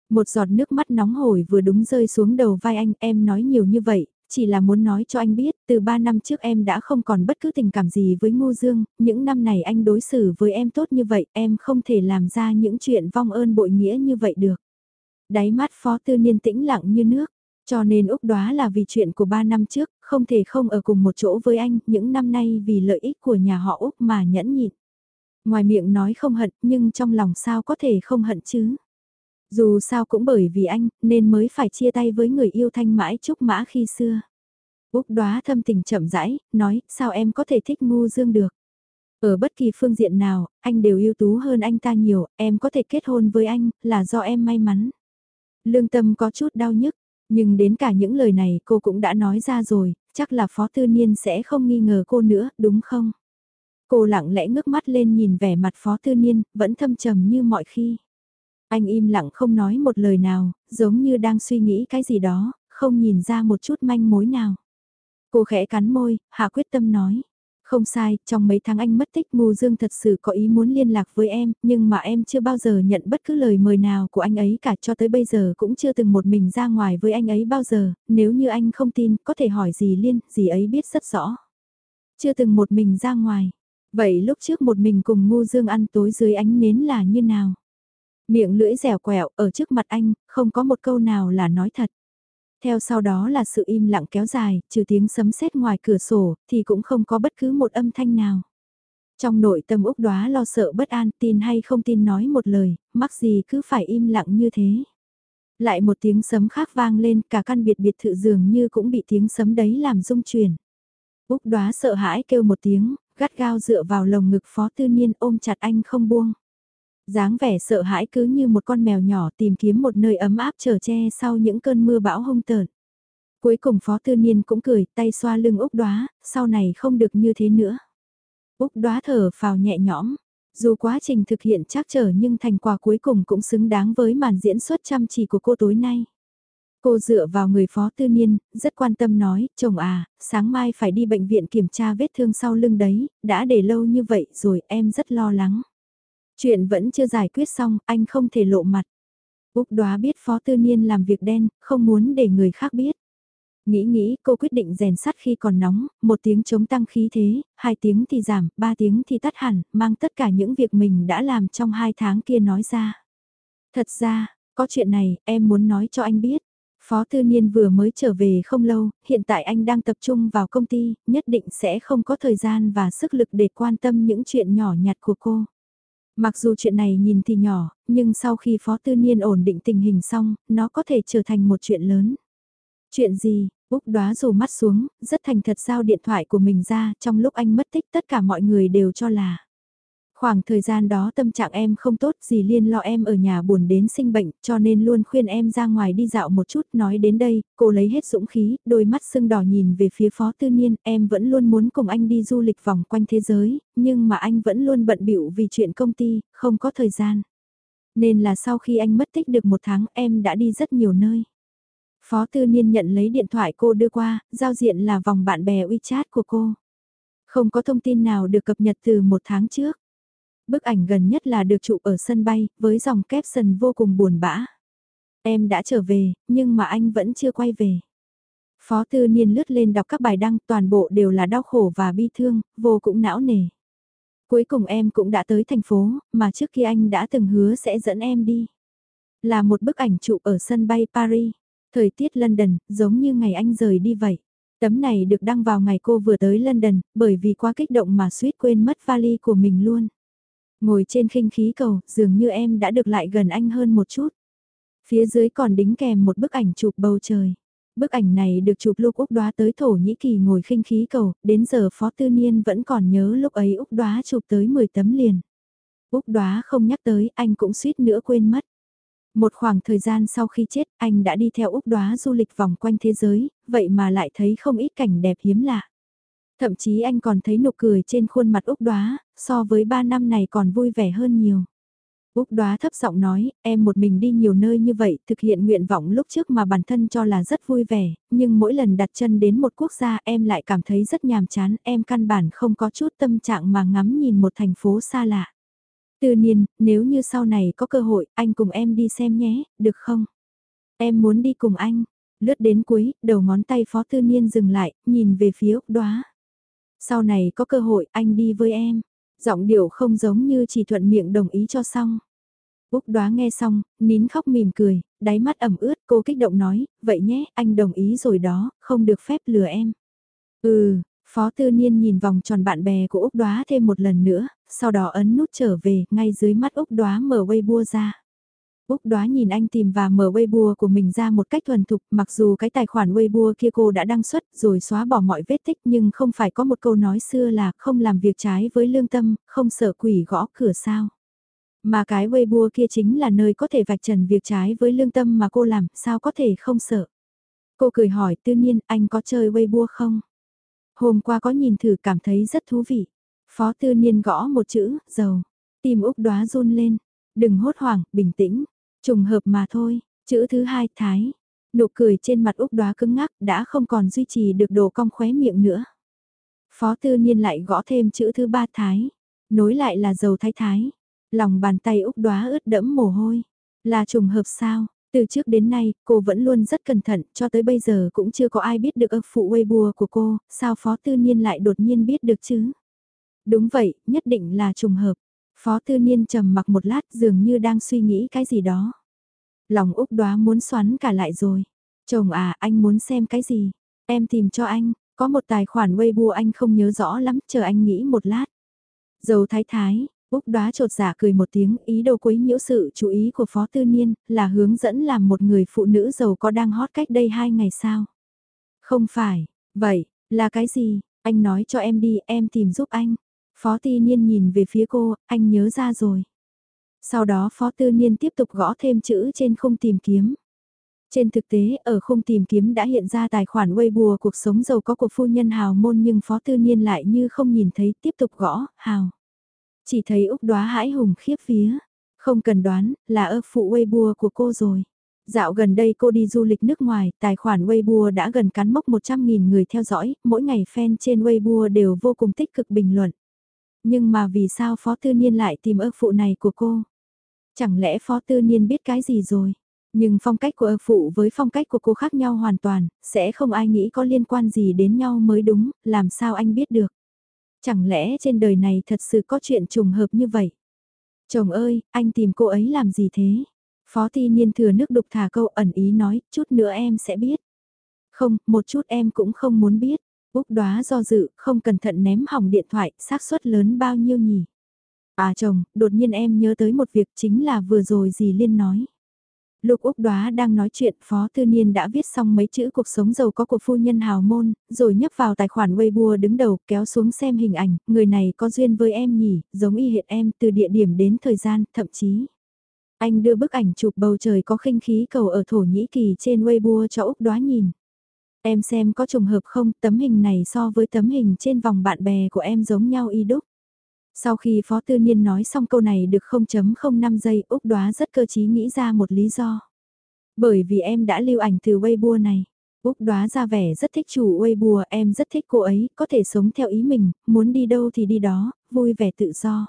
Một giọt nước mắt nóng hổi vừa đúng rơi xuống đầu vai anh, em nói nhiều như vậy, chỉ là muốn nói cho anh biết, từ 3 năm trước em đã không còn bất cứ tình cảm gì với Ngô Dương, những năm này anh đối xử với em tốt như vậy, em không thể làm ra những chuyện vong ơn bội nghĩa như vậy được. Đáy mắt Phó Tư Niên tĩnh lặng như nước, cho nên Úc đoá là vì chuyện của 3 năm trước, không thể không ở cùng một chỗ với anh, những năm nay vì lợi ích của nhà họ Úc mà nhẫn nhịn. Ngoài miệng nói không hận, nhưng trong lòng sao có thể không hận chứ? Dù sao cũng bởi vì anh, nên mới phải chia tay với người yêu thanh mãi trúc mã khi xưa. Úc đoá thâm tình chậm rãi, nói, sao em có thể thích ngu dương được? Ở bất kỳ phương diện nào, anh đều ưu tú hơn anh ta nhiều, em có thể kết hôn với anh, là do em may mắn. Lương tâm có chút đau nhức, nhưng đến cả những lời này cô cũng đã nói ra rồi, chắc là Phó Tư Niên sẽ không nghi ngờ cô nữa, đúng không? Cô lặng lẽ ngước mắt lên nhìn vẻ mặt Phó Tư Niên, vẫn thâm trầm như mọi khi. Anh im lặng không nói một lời nào, giống như đang suy nghĩ cái gì đó, không nhìn ra một chút manh mối nào. Cô khẽ cắn môi, hạ quyết tâm nói. Không sai, trong mấy tháng anh mất tích Ngô Dương thật sự có ý muốn liên lạc với em, nhưng mà em chưa bao giờ nhận bất cứ lời mời nào của anh ấy cả cho tới bây giờ cũng chưa từng một mình ra ngoài với anh ấy bao giờ, nếu như anh không tin, có thể hỏi gì liên, gì ấy biết rất rõ. Chưa từng một mình ra ngoài. Vậy lúc trước một mình cùng Ngô Dương ăn tối dưới ánh nến là như nào? Miệng lưỡi dẻo quẹo ở trước mặt anh, không có một câu nào là nói thật. Theo sau đó là sự im lặng kéo dài, trừ tiếng sấm sét ngoài cửa sổ, thì cũng không có bất cứ một âm thanh nào. Trong nội tâm Úc đoá lo sợ bất an, tin hay không tin nói một lời, mắc gì cứ phải im lặng như thế. Lại một tiếng sấm khác vang lên, cả căn biệt biệt thự dường như cũng bị tiếng sấm đấy làm rung chuyển. Úc đoá sợ hãi kêu một tiếng, gắt gao dựa vào lồng ngực phó tư niên ôm chặt anh không buông dáng vẻ sợ hãi cứ như một con mèo nhỏ tìm kiếm một nơi ấm áp trở che sau những cơn mưa bão hung tợn. Cuối cùng Phó Tư Niên cũng cười, tay xoa lưng Úc Đoá, sau này không được như thế nữa. Úc Đoá thở phào nhẹ nhõm, dù quá trình thực hiện chắc trở nhưng thành quả cuối cùng cũng xứng đáng với màn diễn xuất chăm chỉ của cô tối nay. Cô dựa vào người phó tư niên, rất quan tâm nói, chồng à, sáng mai phải đi bệnh viện kiểm tra vết thương sau lưng đấy, đã để lâu như vậy rồi em rất lo lắng. Chuyện vẫn chưa giải quyết xong, anh không thể lộ mặt. Úc đoá biết phó tư niên làm việc đen, không muốn để người khác biết. Nghĩ nghĩ cô quyết định rèn sắt khi còn nóng, một tiếng chống tăng khí thế, hai tiếng thì giảm, ba tiếng thì tắt hẳn, mang tất cả những việc mình đã làm trong hai tháng kia nói ra. Thật ra, có chuyện này, em muốn nói cho anh biết. Phó Tư Niên vừa mới trở về không lâu, hiện tại anh đang tập trung vào công ty, nhất định sẽ không có thời gian và sức lực để quan tâm những chuyện nhỏ nhặt của cô. Mặc dù chuyện này nhìn thì nhỏ, nhưng sau khi Phó Tư Niên ổn định tình hình xong, nó có thể trở thành một chuyện lớn. Chuyện gì? Úc đoá rủ mắt xuống, rất thành thật giao điện thoại của mình ra, trong lúc anh mất tích tất cả mọi người đều cho là. Khoảng thời gian đó tâm trạng em không tốt gì liên lo em ở nhà buồn đến sinh bệnh cho nên luôn khuyên em ra ngoài đi dạo một chút nói đến đây, cô lấy hết dũng khí, đôi mắt sưng đỏ nhìn về phía phó tư niên, em vẫn luôn muốn cùng anh đi du lịch vòng quanh thế giới, nhưng mà anh vẫn luôn bận bịu vì chuyện công ty, không có thời gian. Nên là sau khi anh mất tích được một tháng em đã đi rất nhiều nơi. Phó tư niên nhận lấy điện thoại cô đưa qua, giao diện là vòng bạn bè WeChat của cô. Không có thông tin nào được cập nhật từ một tháng trước. Bức ảnh gần nhất là được chụp ở sân bay, với dòng caption vô cùng buồn bã. Em đã trở về, nhưng mà anh vẫn chưa quay về. Phó tư niên lướt lên đọc các bài đăng toàn bộ đều là đau khổ và bi thương, vô cũng não nề. Cuối cùng em cũng đã tới thành phố, mà trước khi anh đã từng hứa sẽ dẫn em đi. Là một bức ảnh chụp ở sân bay Paris. Thời tiết London, giống như ngày anh rời đi vậy. Tấm này được đăng vào ngày cô vừa tới London, bởi vì quá kích động mà suýt quên mất vali của mình luôn. Ngồi trên khinh khí cầu, dường như em đã được lại gần anh hơn một chút. Phía dưới còn đính kèm một bức ảnh chụp bầu trời. Bức ảnh này được chụp lúc Úc Đoá tới Thổ Nhĩ Kỳ ngồi khinh khí cầu, đến giờ Phó Tư Niên vẫn còn nhớ lúc ấy Úc Đoá chụp tới 10 tấm liền. Úc Đoá không nhắc tới, anh cũng suýt nữa quên mất. Một khoảng thời gian sau khi chết, anh đã đi theo Úc Đoá du lịch vòng quanh thế giới, vậy mà lại thấy không ít cảnh đẹp hiếm lạ. Thậm chí anh còn thấy nụ cười trên khuôn mặt Úc Đoá, so với ba năm này còn vui vẻ hơn nhiều. Úc đoá thấp giọng nói, em một mình đi nhiều nơi như vậy, thực hiện nguyện vọng lúc trước mà bản thân cho là rất vui vẻ, nhưng mỗi lần đặt chân đến một quốc gia em lại cảm thấy rất nhàm chán, em căn bản không có chút tâm trạng mà ngắm nhìn một thành phố xa lạ. Tư nhiên nếu như sau này có cơ hội, anh cùng em đi xem nhé, được không? Em muốn đi cùng anh. Lướt đến cuối, đầu ngón tay phó tư niên dừng lại, nhìn về phía Úc đoá. Sau này có cơ hội, anh đi với em. Giọng điệu không giống như chỉ thuận miệng đồng ý cho xong. Úc đoá nghe xong, nín khóc mỉm cười, đáy mắt ẩm ướt cô kích động nói, vậy nhé, anh đồng ý rồi đó, không được phép lừa em. Ừ, Phó Tư Niên nhìn vòng tròn bạn bè của Úc đoá thêm một lần nữa, sau đó ấn nút trở về, ngay dưới mắt Úc đoá mở Weibo ra. Úc đoá nhìn anh tìm và mở Weibo của mình ra một cách thuần thục, mặc dù cái tài khoản Weibo kia cô đã đăng xuất rồi xóa bỏ mọi vết tích nhưng không phải có một câu nói xưa là không làm việc trái với lương tâm, không sợ quỷ gõ cửa sao. Mà cái Weibo kia chính là nơi có thể vạch trần việc trái với lương tâm mà cô làm, sao có thể không sợ. Cô cười hỏi tư nhiên anh có chơi Weibo không? Hôm qua có nhìn thử cảm thấy rất thú vị. Phó tư niên gõ một chữ, giàu. Tim Úc đoá run lên. Đừng hốt hoảng, bình tĩnh. Trùng hợp mà thôi, chữ thứ hai thái. Nụ cười trên mặt Úc đoá cứng ngắc đã không còn duy trì được đồ cong khóe miệng nữa. Phó tư niên lại gõ thêm chữ thứ ba thái. Nối lại là dầu thái thái. Lòng bàn tay Úc đoá ướt đẫm mồ hôi. Là trùng hợp sao? Từ trước đến nay, cô vẫn luôn rất cẩn thận, cho tới bây giờ cũng chưa có ai biết được ức phụ Weibo của cô, sao Phó Tư Niên lại đột nhiên biết được chứ? Đúng vậy, nhất định là trùng hợp. Phó tư niên trầm mặc một lát dường như đang suy nghĩ cái gì đó. Lòng Úc đoá muốn xoắn cả lại rồi. Chồng à, anh muốn xem cái gì? Em tìm cho anh, có một tài khoản Weibo anh không nhớ rõ lắm, chờ anh nghĩ một lát. Dầu thái thái, Úc đoá trột giả cười một tiếng, ý đồ quấy nhiễu sự chú ý của Phó Tư Niên, là hướng dẫn làm một người phụ nữ giàu có đang hot cách đây hai ngày sao? Không phải, vậy, là cái gì? Anh nói cho em đi, em tìm giúp anh. Phó Tư Niên nhìn về phía cô, anh nhớ ra rồi. Sau đó Phó Tư Niên tiếp tục gõ thêm chữ trên khung tìm kiếm. Trên thực tế, ở khung tìm kiếm đã hiện ra tài khoản Weibo cuộc sống giàu có của phu nhân Hào Môn nhưng Phó Tư Niên lại như không nhìn thấy tiếp tục gõ, Hào. Chỉ thấy Úc đoá hãi hùng khiếp phía. Không cần đoán, là ơ phụ Weibo của cô rồi. Dạo gần đây cô đi du lịch nước ngoài, tài khoản Weibo đã gần cán mốc 100.000 người theo dõi, mỗi ngày fan trên Weibo đều vô cùng tích cực bình luận. Nhưng mà vì sao Phó Tư Niên lại tìm ơ phụ này của cô? Chẳng lẽ Phó Tư Niên biết cái gì rồi? Nhưng phong cách của ơ phụ với phong cách của cô khác nhau hoàn toàn, sẽ không ai nghĩ có liên quan gì đến nhau mới đúng, làm sao anh biết được? Chẳng lẽ trên đời này thật sự có chuyện trùng hợp như vậy? Chồng ơi, anh tìm cô ấy làm gì thế? Phó Ti Niên thừa nước đục thả câu ẩn ý nói, chút nữa em sẽ biết. Không, một chút em cũng không muốn biết. Úc đoá do dự, không cẩn thận ném hỏng điện thoại, xác suất lớn bao nhiêu nhỉ? À chồng, đột nhiên em nhớ tới một việc chính là vừa rồi dì Liên nói. Lục Úc Đoá đang nói chuyện, Phó Tư Niên đã viết xong mấy chữ cuộc sống giàu có của phu nhân hào môn, rồi nhấp vào tài khoản Weibo đứng đầu, kéo xuống xem hình ảnh, người này có duyên với em nhỉ, giống y hiện em từ địa điểm đến thời gian, thậm chí. Anh đưa bức ảnh chụp bầu trời có khinh khí cầu ở Thổ Nhĩ Kỳ trên Weibo cho Úc Đoá nhìn. Em xem có trùng hợp không, tấm hình này so với tấm hình trên vòng bạn bè của em giống nhau y đúc. Sau khi Phó Tư Niên nói xong câu này được 0.05 giây, Úc đoá rất cơ trí nghĩ ra một lý do. Bởi vì em đã lưu ảnh từ Weibo này. Úc đoá ra vẻ rất thích chủ Weibo, em rất thích cô ấy, có thể sống theo ý mình, muốn đi đâu thì đi đó, vui vẻ tự do.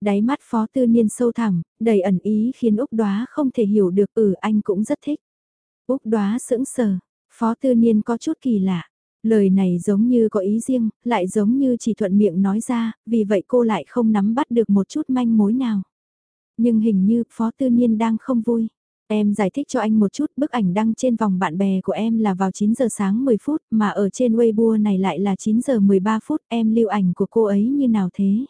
Đáy mắt Phó Tư Niên sâu thẳm, đầy ẩn ý khiến Úc đoá không thể hiểu được ừ anh cũng rất thích. Úc đoá sững sờ, Phó Tư Niên có chút kỳ lạ. Lời này giống như có ý riêng, lại giống như chỉ thuận miệng nói ra, vì vậy cô lại không nắm bắt được một chút manh mối nào. Nhưng hình như Phó Tư Niên đang không vui. Em giải thích cho anh một chút, bức ảnh đăng trên vòng bạn bè của em là vào 9 giờ sáng 10 phút, mà ở trên Weibo này lại là 9 giờ 13 phút, em lưu ảnh của cô ấy như nào thế?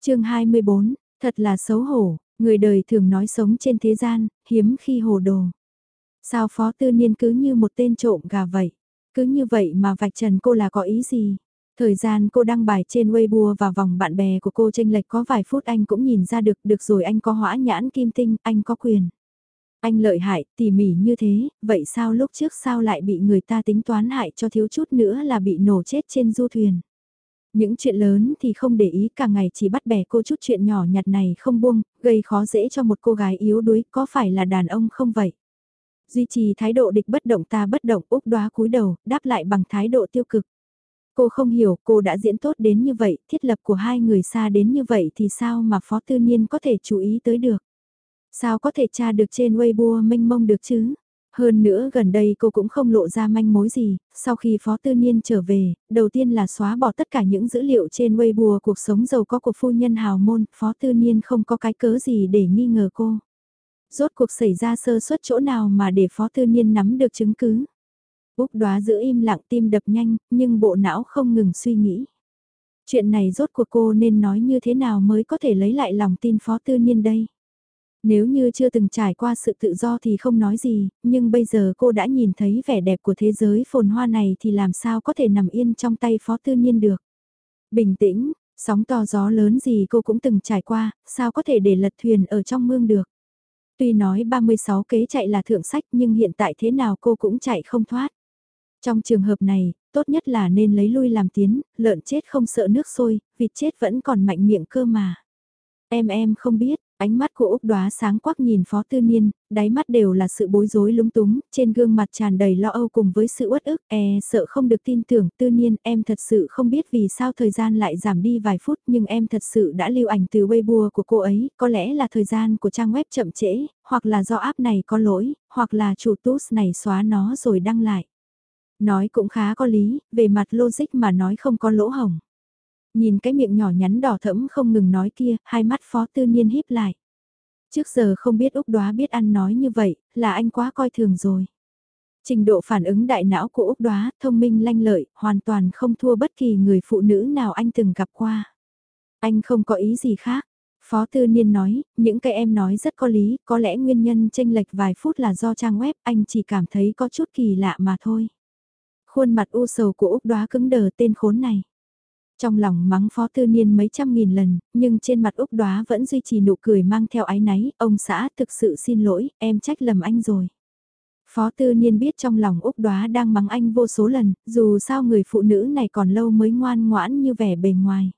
chương 24, thật là xấu hổ, người đời thường nói sống trên thế gian, hiếm khi hồ đồ. Sao Phó Tư Niên cứ như một tên trộm gà vậy? Cứ như vậy mà vạch trần cô là có ý gì? Thời gian cô đăng bài trên Weibo và vòng bạn bè của cô tranh lệch có vài phút anh cũng nhìn ra được, được rồi anh có hóa nhãn kim tinh, anh có quyền. Anh lợi hại, tỉ mỉ như thế, vậy sao lúc trước sao lại bị người ta tính toán hại cho thiếu chút nữa là bị nổ chết trên du thuyền? Những chuyện lớn thì không để ý cả ngày chỉ bắt bẻ cô chút chuyện nhỏ nhặt này không buông, gây khó dễ cho một cô gái yếu đuối, có phải là đàn ông không vậy? Duy trì thái độ địch bất động ta bất động Úc đoá cúi đầu, đáp lại bằng thái độ tiêu cực. Cô không hiểu cô đã diễn tốt đến như vậy, thiết lập của hai người xa đến như vậy thì sao mà Phó Tư Niên có thể chú ý tới được. Sao có thể tra được trên Weibo mênh mông được chứ? Hơn nữa gần đây cô cũng không lộ ra manh mối gì, sau khi Phó Tư Niên trở về, đầu tiên là xóa bỏ tất cả những dữ liệu trên Weibo cuộc sống giàu có của phu nhân hào môn, Phó Tư Niên không có cái cớ gì để nghi ngờ cô rốt cuộc xảy ra sơ suất chỗ nào mà để Phó Tư Niên nắm được chứng cứ. Úc đoá giữ im lặng tim đập nhanh, nhưng bộ não không ngừng suy nghĩ. Chuyện này rốt cuộc cô nên nói như thế nào mới có thể lấy lại lòng tin Phó Tư Niên đây. Nếu như chưa từng trải qua sự tự do thì không nói gì, nhưng bây giờ cô đã nhìn thấy vẻ đẹp của thế giới phồn hoa này thì làm sao có thể nằm yên trong tay Phó Tư Niên được. Bình tĩnh, sóng to gió lớn gì cô cũng từng trải qua, sao có thể để lật thuyền ở trong mương được. Tuy nói 36 kế chạy là thượng sách nhưng hiện tại thế nào cô cũng chạy không thoát. Trong trường hợp này, tốt nhất là nên lấy lui làm tiến, lợn chết không sợ nước sôi, vịt chết vẫn còn mạnh miệng cơ mà. Em em không biết, ánh mắt của Úc đoá sáng quắc nhìn Phó Tư Niên, đáy mắt đều là sự bối rối lúng túng, trên gương mặt tràn đầy lo âu cùng với sự uất ức, e sợ không được tin tưởng, Tư Niên em thật sự không biết vì sao thời gian lại giảm đi vài phút nhưng em thật sự đã lưu ảnh từ Weibo của cô ấy, có lẽ là thời gian của trang web chậm trễ, hoặc là do app này có lỗi, hoặc là chủ tools này xóa nó rồi đăng lại. Nói cũng khá có lý, về mặt logic mà nói không có lỗ hổng. Nhìn cái miệng nhỏ nhắn đỏ thẫm không ngừng nói kia, hai mắt phó tư niên híp lại. Trước giờ không biết Úc đoá biết ăn nói như vậy, là anh quá coi thường rồi. Trình độ phản ứng đại não của Úc đoá, thông minh lanh lợi, hoàn toàn không thua bất kỳ người phụ nữ nào anh từng gặp qua. Anh không có ý gì khác. Phó Tư Niên nói, những cái em nói rất có lý, có lẽ nguyên nhân tranh lệch vài phút là do trang web, anh chỉ cảm thấy có chút kỳ lạ mà thôi. Khuôn mặt u sầu của Úc đoá cứng đờ tên khốn này. Trong lòng mắng phó tư niên mấy trăm nghìn lần, nhưng trên mặt Úc đoá vẫn duy trì nụ cười mang theo ái náy, ông xã thực sự xin lỗi, em trách lầm anh rồi. Phó tư niên biết trong lòng Úc đoá đang mắng anh vô số lần, dù sao người phụ nữ này còn lâu mới ngoan ngoãn như vẻ bề ngoài.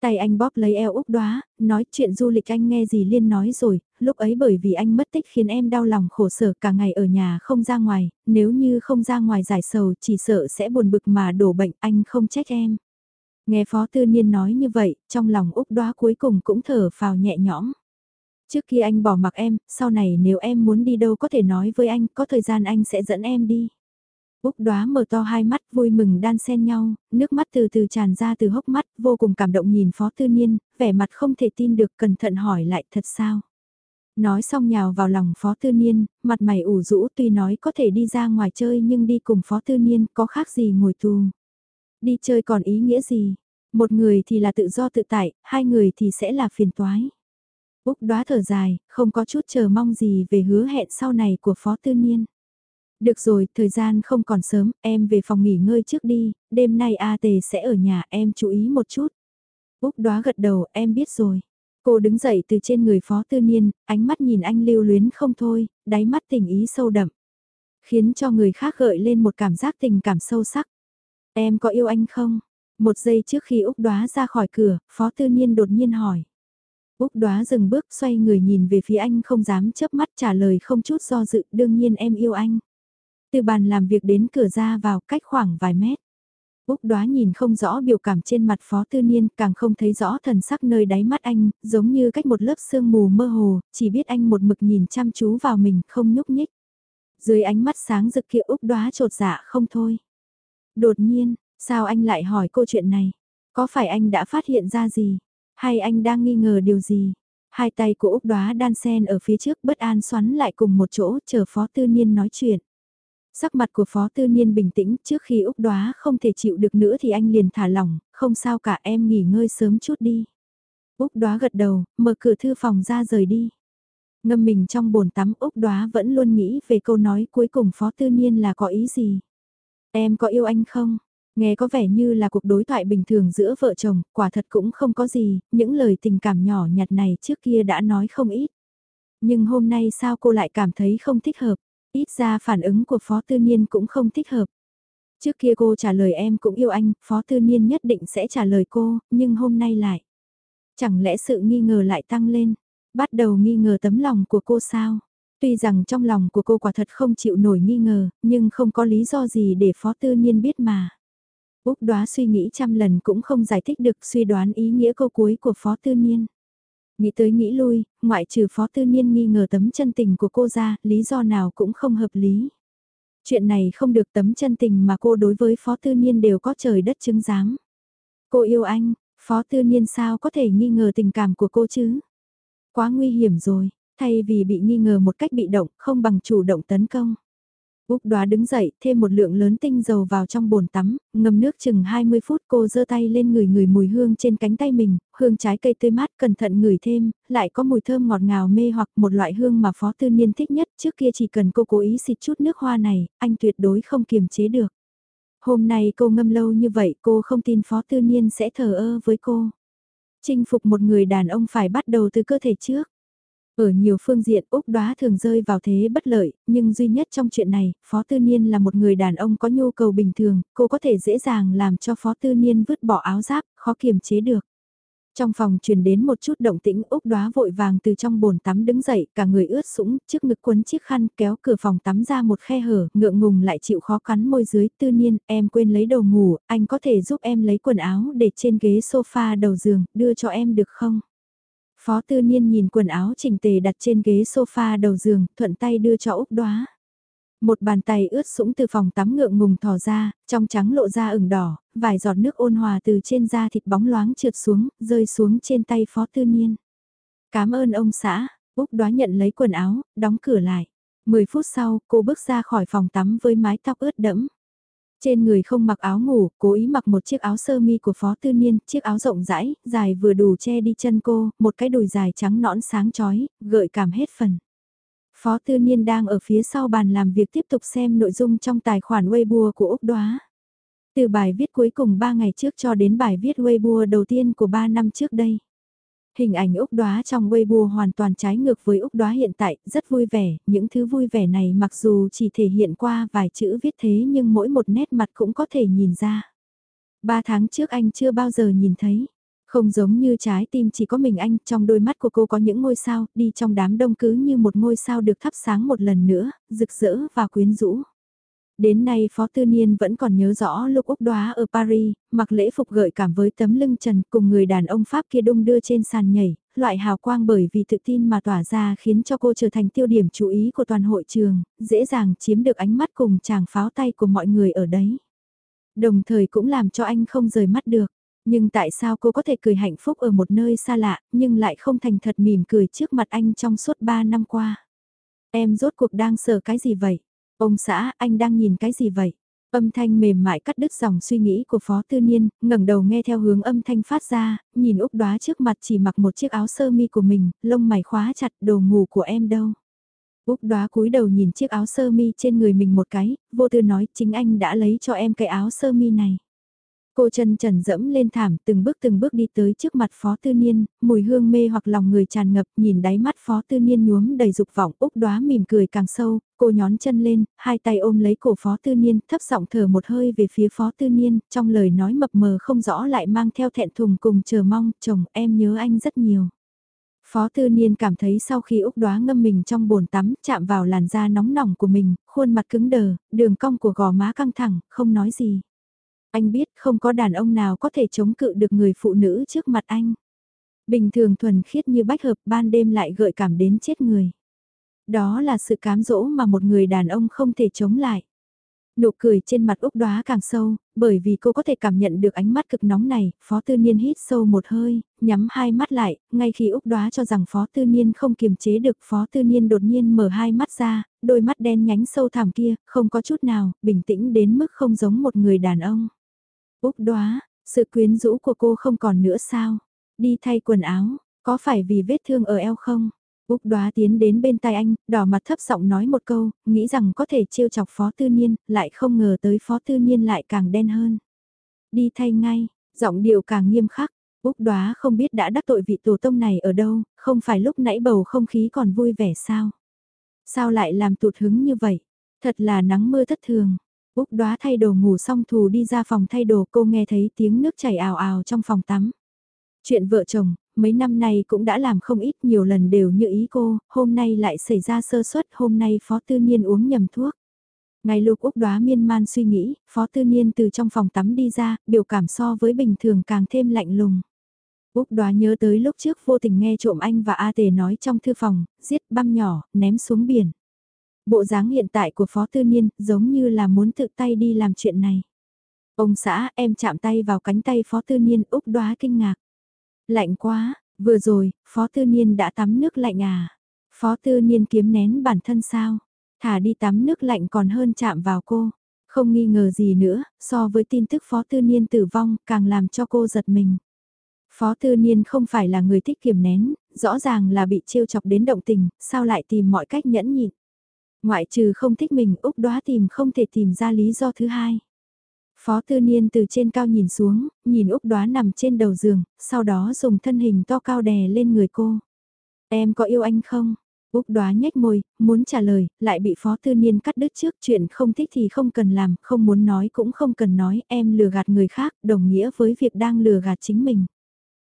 Tay anh bóp lấy eo Úc Đoá, nói chuyện du lịch anh nghe gì Liên nói rồi, lúc ấy bởi vì anh mất tích khiến em đau lòng khổ sở cả ngày ở nhà không ra ngoài, nếu như không ra ngoài giải sầu chỉ sợ sẽ buồn bực mà đổ bệnh anh không trách em. Nghe Phó Tư Niên nói như vậy, trong lòng Úc Đoá cuối cùng cũng thở phào nhẹ nhõm. Trước khi anh bỏ mặc em, sau này nếu em muốn đi đâu có thể nói với anh, có thời gian anh sẽ dẫn em đi. Úc đoá mở to hai mắt vui mừng đan xen nhau, nước mắt từ từ tràn ra từ hốc mắt, vô cùng cảm động nhìn Phó Tư Niên, vẻ mặt không thể tin được cẩn thận hỏi lại thật sao. Nói xong nhào vào lòng Phó Tư Niên, mặt mày ủ rũ tuy nói có thể đi ra ngoài chơi nhưng đi cùng Phó Tư Niên có khác gì ngồi tù. Đi chơi còn ý nghĩa gì? Một người thì là tự do tự tại, hai người thì sẽ là phiền toái. Úc đoá thở dài, không có chút chờ mong gì về hứa hẹn sau này của Phó Tư Niên. Được rồi, thời gian không còn sớm, em về phòng nghỉ ngơi trước đi, đêm nay A Tề sẽ ở nhà, em chú ý một chút. Úc đoá gật đầu, em biết rồi. Cô đứng dậy từ trên người Phó Tư Niên, ánh mắt nhìn anh lưu luyến không thôi, đáy mắt tình ý sâu đậm. Khiến cho người khác gợi lên một cảm giác tình cảm sâu sắc. Em có yêu anh không? Một giây trước khi Úc đoá ra khỏi cửa, Phó Tư Niên đột nhiên hỏi. Úc đoá dừng bước xoay người nhìn về phía anh không dám chớp mắt trả lời không chút do dự đương nhiên em yêu anh. Từ bàn làm việc đến cửa ra vào cách khoảng vài mét. Úc đoá nhìn không rõ biểu cảm trên mặt phó tư niên càng không thấy rõ thần sắc nơi đáy mắt anh, giống như cách một lớp sương mù mơ hồ, chỉ biết anh một mực nhìn chăm chú vào mình không nhúc nhích. Dưới ánh mắt sáng rực kia Úc đoá trột dạ không thôi. Đột nhiên, sao anh lại hỏi cô chuyện này? Có phải anh đã phát hiện ra gì? Hay anh đang nghi ngờ điều gì? Hai tay của Úc đoá đan sen ở phía trước bất an xoắn lại cùng một chỗ chờ phó tư niên nói chuyện. Sắc mặt của Phó Tư Niên bình tĩnh trước khi Úc Đoá không thể chịu được nữa thì anh liền thả lỏng, không sao cả em nghỉ ngơi sớm chút đi. Úc Đoá gật đầu, mở cửa thư phòng ra rời đi. Ngâm mình trong bồn tắm Úc Đoá vẫn luôn nghĩ về câu nói cuối cùng Phó Tư Niên là có ý gì. Em có yêu anh không? Nghe có vẻ như là cuộc đối thoại bình thường giữa vợ chồng, quả thật cũng không có gì, những lời tình cảm nhỏ nhặt này trước kia đã nói không ít. Nhưng hôm nay sao cô lại cảm thấy không thích hợp? Ít ra phản ứng của Phó Tư Niên cũng không thích hợp. Trước kia cô trả lời em cũng yêu anh, Phó Tư Niên nhất định sẽ trả lời cô, nhưng hôm nay lại. Chẳng lẽ sự nghi ngờ lại tăng lên, bắt đầu nghi ngờ tấm lòng của cô sao? Tuy rằng trong lòng của cô quả thật không chịu nổi nghi ngờ, nhưng không có lý do gì để Phó Tư Niên biết mà. Úc đoá suy nghĩ trăm lần cũng không giải thích được suy đoán ý nghĩa câu cuối của Phó Tư Niên. Nghĩ tới nghĩ lui, ngoại trừ phó tư niên nghi ngờ tấm chân tình của cô ra, lý do nào cũng không hợp lý. Chuyện này không được tấm chân tình mà cô đối với phó tư niên đều có trời đất chứng giám. Cô yêu anh, phó tư niên sao có thể nghi ngờ tình cảm của cô chứ? Quá nguy hiểm rồi, thay vì bị nghi ngờ một cách bị động, không bằng chủ động tấn công. Úc đoá đứng dậy, thêm một lượng lớn tinh dầu vào trong bồn tắm, ngâm nước chừng 20 phút cô giơ tay lên người người mùi hương trên cánh tay mình, hương trái cây tươi mát cẩn thận ngửi thêm, lại có mùi thơm ngọt ngào mê hoặc một loại hương mà Phó Tư Niên thích nhất trước kia chỉ cần cô cố ý xịt chút nước hoa này, anh tuyệt đối không kiềm chế được. Hôm nay cô ngâm lâu như vậy cô không tin Phó Tư Niên sẽ thờ ơ với cô. Chinh phục một người đàn ông phải bắt đầu từ cơ thể trước. Ở nhiều phương diện Úc đoá thường rơi vào thế bất lợi, nhưng duy nhất trong chuyện này, Phó Tư Niên là một người đàn ông có nhu cầu bình thường, cô có thể dễ dàng làm cho Phó Tư Niên vứt bỏ áo giáp, khó kiềm chế được. Trong phòng truyền đến một chút động tĩnh Úc đoá vội vàng từ trong bồn tắm đứng dậy, cả người ướt sũng, trước ngực quấn chiếc khăn kéo cửa phòng tắm ra một khe hở, ngượng ngùng lại chịu khó cắn môi dưới, tư niên, em quên lấy đồ ngủ, anh có thể giúp em lấy quần áo để trên ghế sofa đầu giường, đưa cho em được không? Phó tư niên nhìn quần áo chỉnh tề đặt trên ghế sofa đầu giường, thuận tay đưa cho Úc đoá. Một bàn tay ướt sũng từ phòng tắm ngượng ngùng thò ra, trong trắng lộ ra ửng đỏ, vài giọt nước ôn hòa từ trên da thịt bóng loáng trượt xuống, rơi xuống trên tay phó tư niên. Cảm ơn ông xã, Úc đoá nhận lấy quần áo, đóng cửa lại. Mười phút sau, cô bước ra khỏi phòng tắm với mái tóc ướt đẫm. Trên người không mặc áo ngủ, cố ý mặc một chiếc áo sơ mi của Phó Tư Niên, chiếc áo rộng rãi, dài vừa đủ che đi chân cô, một cái đùi dài trắng nõn sáng chói, gợi cảm hết phần. Phó Tư Niên đang ở phía sau bàn làm việc tiếp tục xem nội dung trong tài khoản Weibo của Úc Đoá. Từ bài viết cuối cùng 3 ngày trước cho đến bài viết Weibo đầu tiên của 3 năm trước đây. Hình ảnh Úc Đoá trong Weibo hoàn toàn trái ngược với Úc Đoá hiện tại, rất vui vẻ, những thứ vui vẻ này mặc dù chỉ thể hiện qua vài chữ viết thế nhưng mỗi một nét mặt cũng có thể nhìn ra. Ba tháng trước anh chưa bao giờ nhìn thấy, Không giống như trái tim chỉ có mình anh, trong đôi mắt của cô có những ngôi sao, đi trong đám đông cứ như một ngôi sao được thắp sáng một lần nữa, rực rỡ và quyến rũ. Đến nay Phó Tư Niên vẫn còn nhớ rõ lúc Úc Đoá ở Paris, mặc lễ phục gợi cảm với tấm lưng trần cùng người đàn ông Pháp kia đung đưa trên sàn nhảy, loại hào quang bởi vì tự tin mà tỏa ra khiến cho cô trở thành tiêu điểm chú ý của toàn hội trường, dễ dàng chiếm được ánh mắt cùng chàng pháo tay của mọi người ở đấy. Đồng thời cũng làm cho anh không rời mắt được. Nhưng tại sao cô có thể cười hạnh phúc ở một nơi xa lạ, nhưng lại không thành thật mỉm cười trước mặt anh trong suốt 3 năm qua? Em rốt cuộc đang sợ cái gì vậy? Ông xã, anh đang nhìn cái gì vậy? Âm thanh mềm mại cắt đứt dòng suy nghĩ của Phó Tư Niên, ngẩng đầu nghe theo hướng âm thanh phát ra, nhìn Úc Đoá trước mặt chỉ mặc một chiếc áo sơ mi của mình, lông mày khóa chặt đồ ngủ của em đâu. Úc Đoá cúi đầu nhìn chiếc áo sơ mi trên người mình một cái, vô tư nói chính anh đã lấy cho em cái áo sơ mi này. Cô chân trần dẫm lên thảm từng bước từng bước đi tới trước mặt Phó Tư Niên, mùi hương mê hoặc lòng người tràn ngập nhìn đáy mắt Phó Tư Niên nhuốm đầy dục vọng Úc đoá mỉm cười càng sâu, cô nhón chân lên, hai tay ôm lấy cổ Phó Tư Niên, thấp giọng thở một hơi về phía Phó Tư Niên, trong lời nói mập mờ không rõ lại mang theo thẹn thùng cùng chờ mong, chồng em nhớ anh rất nhiều. Phó Tư Niên cảm thấy sau khi Úc đoá ngâm mình trong bồn tắm, chạm vào làn da nóng nỏng của mình, khuôn mặt cứng đờ, đường cong của gò má căng thẳng, không nói gì. Anh biết không có đàn ông nào có thể chống cự được người phụ nữ trước mặt anh. Bình thường thuần khiết như bách hợp ban đêm lại gợi cảm đến chết người. Đó là sự cám dỗ mà một người đàn ông không thể chống lại. Nụ cười trên mặt Úc đoá càng sâu, bởi vì cô có thể cảm nhận được ánh mắt cực nóng này, Phó Tư Niên hít sâu một hơi, nhắm hai mắt lại, ngay khi Úc đoá cho rằng Phó Tư Niên không kiềm chế được Phó Tư Niên đột nhiên mở hai mắt ra, đôi mắt đen nhánh sâu thẳm kia, không có chút nào, bình tĩnh đến mức không giống một người đàn ông. Úc đoá, sự quyến rũ của cô không còn nữa sao? Đi thay quần áo, có phải vì vết thương ở eo không? Úc đoá tiến đến bên tai anh, đỏ mặt thấp giọng nói một câu, nghĩ rằng có thể trêu chọc Phó Tư Niên, lại không ngờ tới Phó Tư Niên lại càng đen hơn. Đi thay ngay, giọng điệu càng nghiêm khắc, Úc đoá không biết đã đắc tội vị tổ tông này ở đâu, không phải lúc nãy bầu không khí còn vui vẻ sao? Sao lại làm tụt hứng như vậy? Thật là nắng mưa thất thường. Úc đoá thay đồ ngủ xong thù đi ra phòng thay đồ cô nghe thấy tiếng nước chảy ào ào trong phòng tắm. Chuyện vợ chồng, mấy năm nay cũng đã làm không ít nhiều lần đều như ý cô, hôm nay lại xảy ra sơ suất, hôm nay Phó Tư Niên uống nhầm thuốc. Ngay lúc Úc đoá miên man suy nghĩ, Phó Tư Niên từ trong phòng tắm đi ra, biểu cảm so với bình thường càng thêm lạnh lùng. Úc đoá nhớ tới lúc trước vô tình nghe trộm anh và A Tề nói trong thư phòng, giết băm nhỏ, ném xuống biển. Bộ dáng hiện tại của Phó Tư Niên giống như là muốn tự tay đi làm chuyện này. Ông xã em chạm tay vào cánh tay Phó Tư Niên Úc đoá kinh ngạc. Lạnh quá, vừa rồi, Phó Tư Niên đã tắm nước lạnh à? Phó Tư Niên kiếm nén bản thân sao? Thả đi tắm nước lạnh còn hơn chạm vào cô. Không nghi ngờ gì nữa, so với tin tức Phó Tư Niên tử vong càng làm cho cô giật mình. Phó Tư Niên không phải là người thích kiềm nén, rõ ràng là bị trêu chọc đến động tình, sao lại tìm mọi cách nhẫn nhịn. Ngoại trừ không thích mình Úc đoá tìm không thể tìm ra lý do thứ hai. Phó tư niên từ trên cao nhìn xuống, nhìn Úc đoá nằm trên đầu giường, sau đó dùng thân hình to cao đè lên người cô. Em có yêu anh không? Úc đoá nhếch môi, muốn trả lời, lại bị phó tư niên cắt đứt trước chuyện không thích thì không cần làm, không muốn nói cũng không cần nói, em lừa gạt người khác, đồng nghĩa với việc đang lừa gạt chính mình.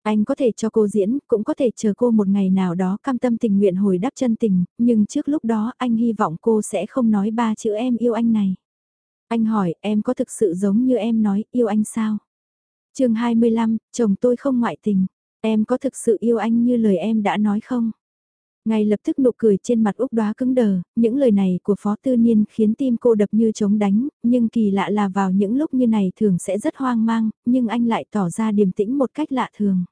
Anh có thể cho cô diễn, cũng có thể chờ cô một ngày nào đó cam tâm tình nguyện hồi đáp chân tình, nhưng trước lúc đó anh hy vọng cô sẽ không nói ba chữ em yêu anh này. Anh hỏi em có thực sự giống như em nói yêu anh sao? chương 25, chồng tôi không ngoại tình. Em có thực sự yêu anh như lời em đã nói không? Ngay lập tức nụ cười trên mặt Úc đoá cứng đờ, những lời này của Phó Tư Niên khiến tim cô đập như trống đánh, nhưng kỳ lạ là vào những lúc như này thường sẽ rất hoang mang, nhưng anh lại tỏ ra điềm tĩnh một cách lạ thường.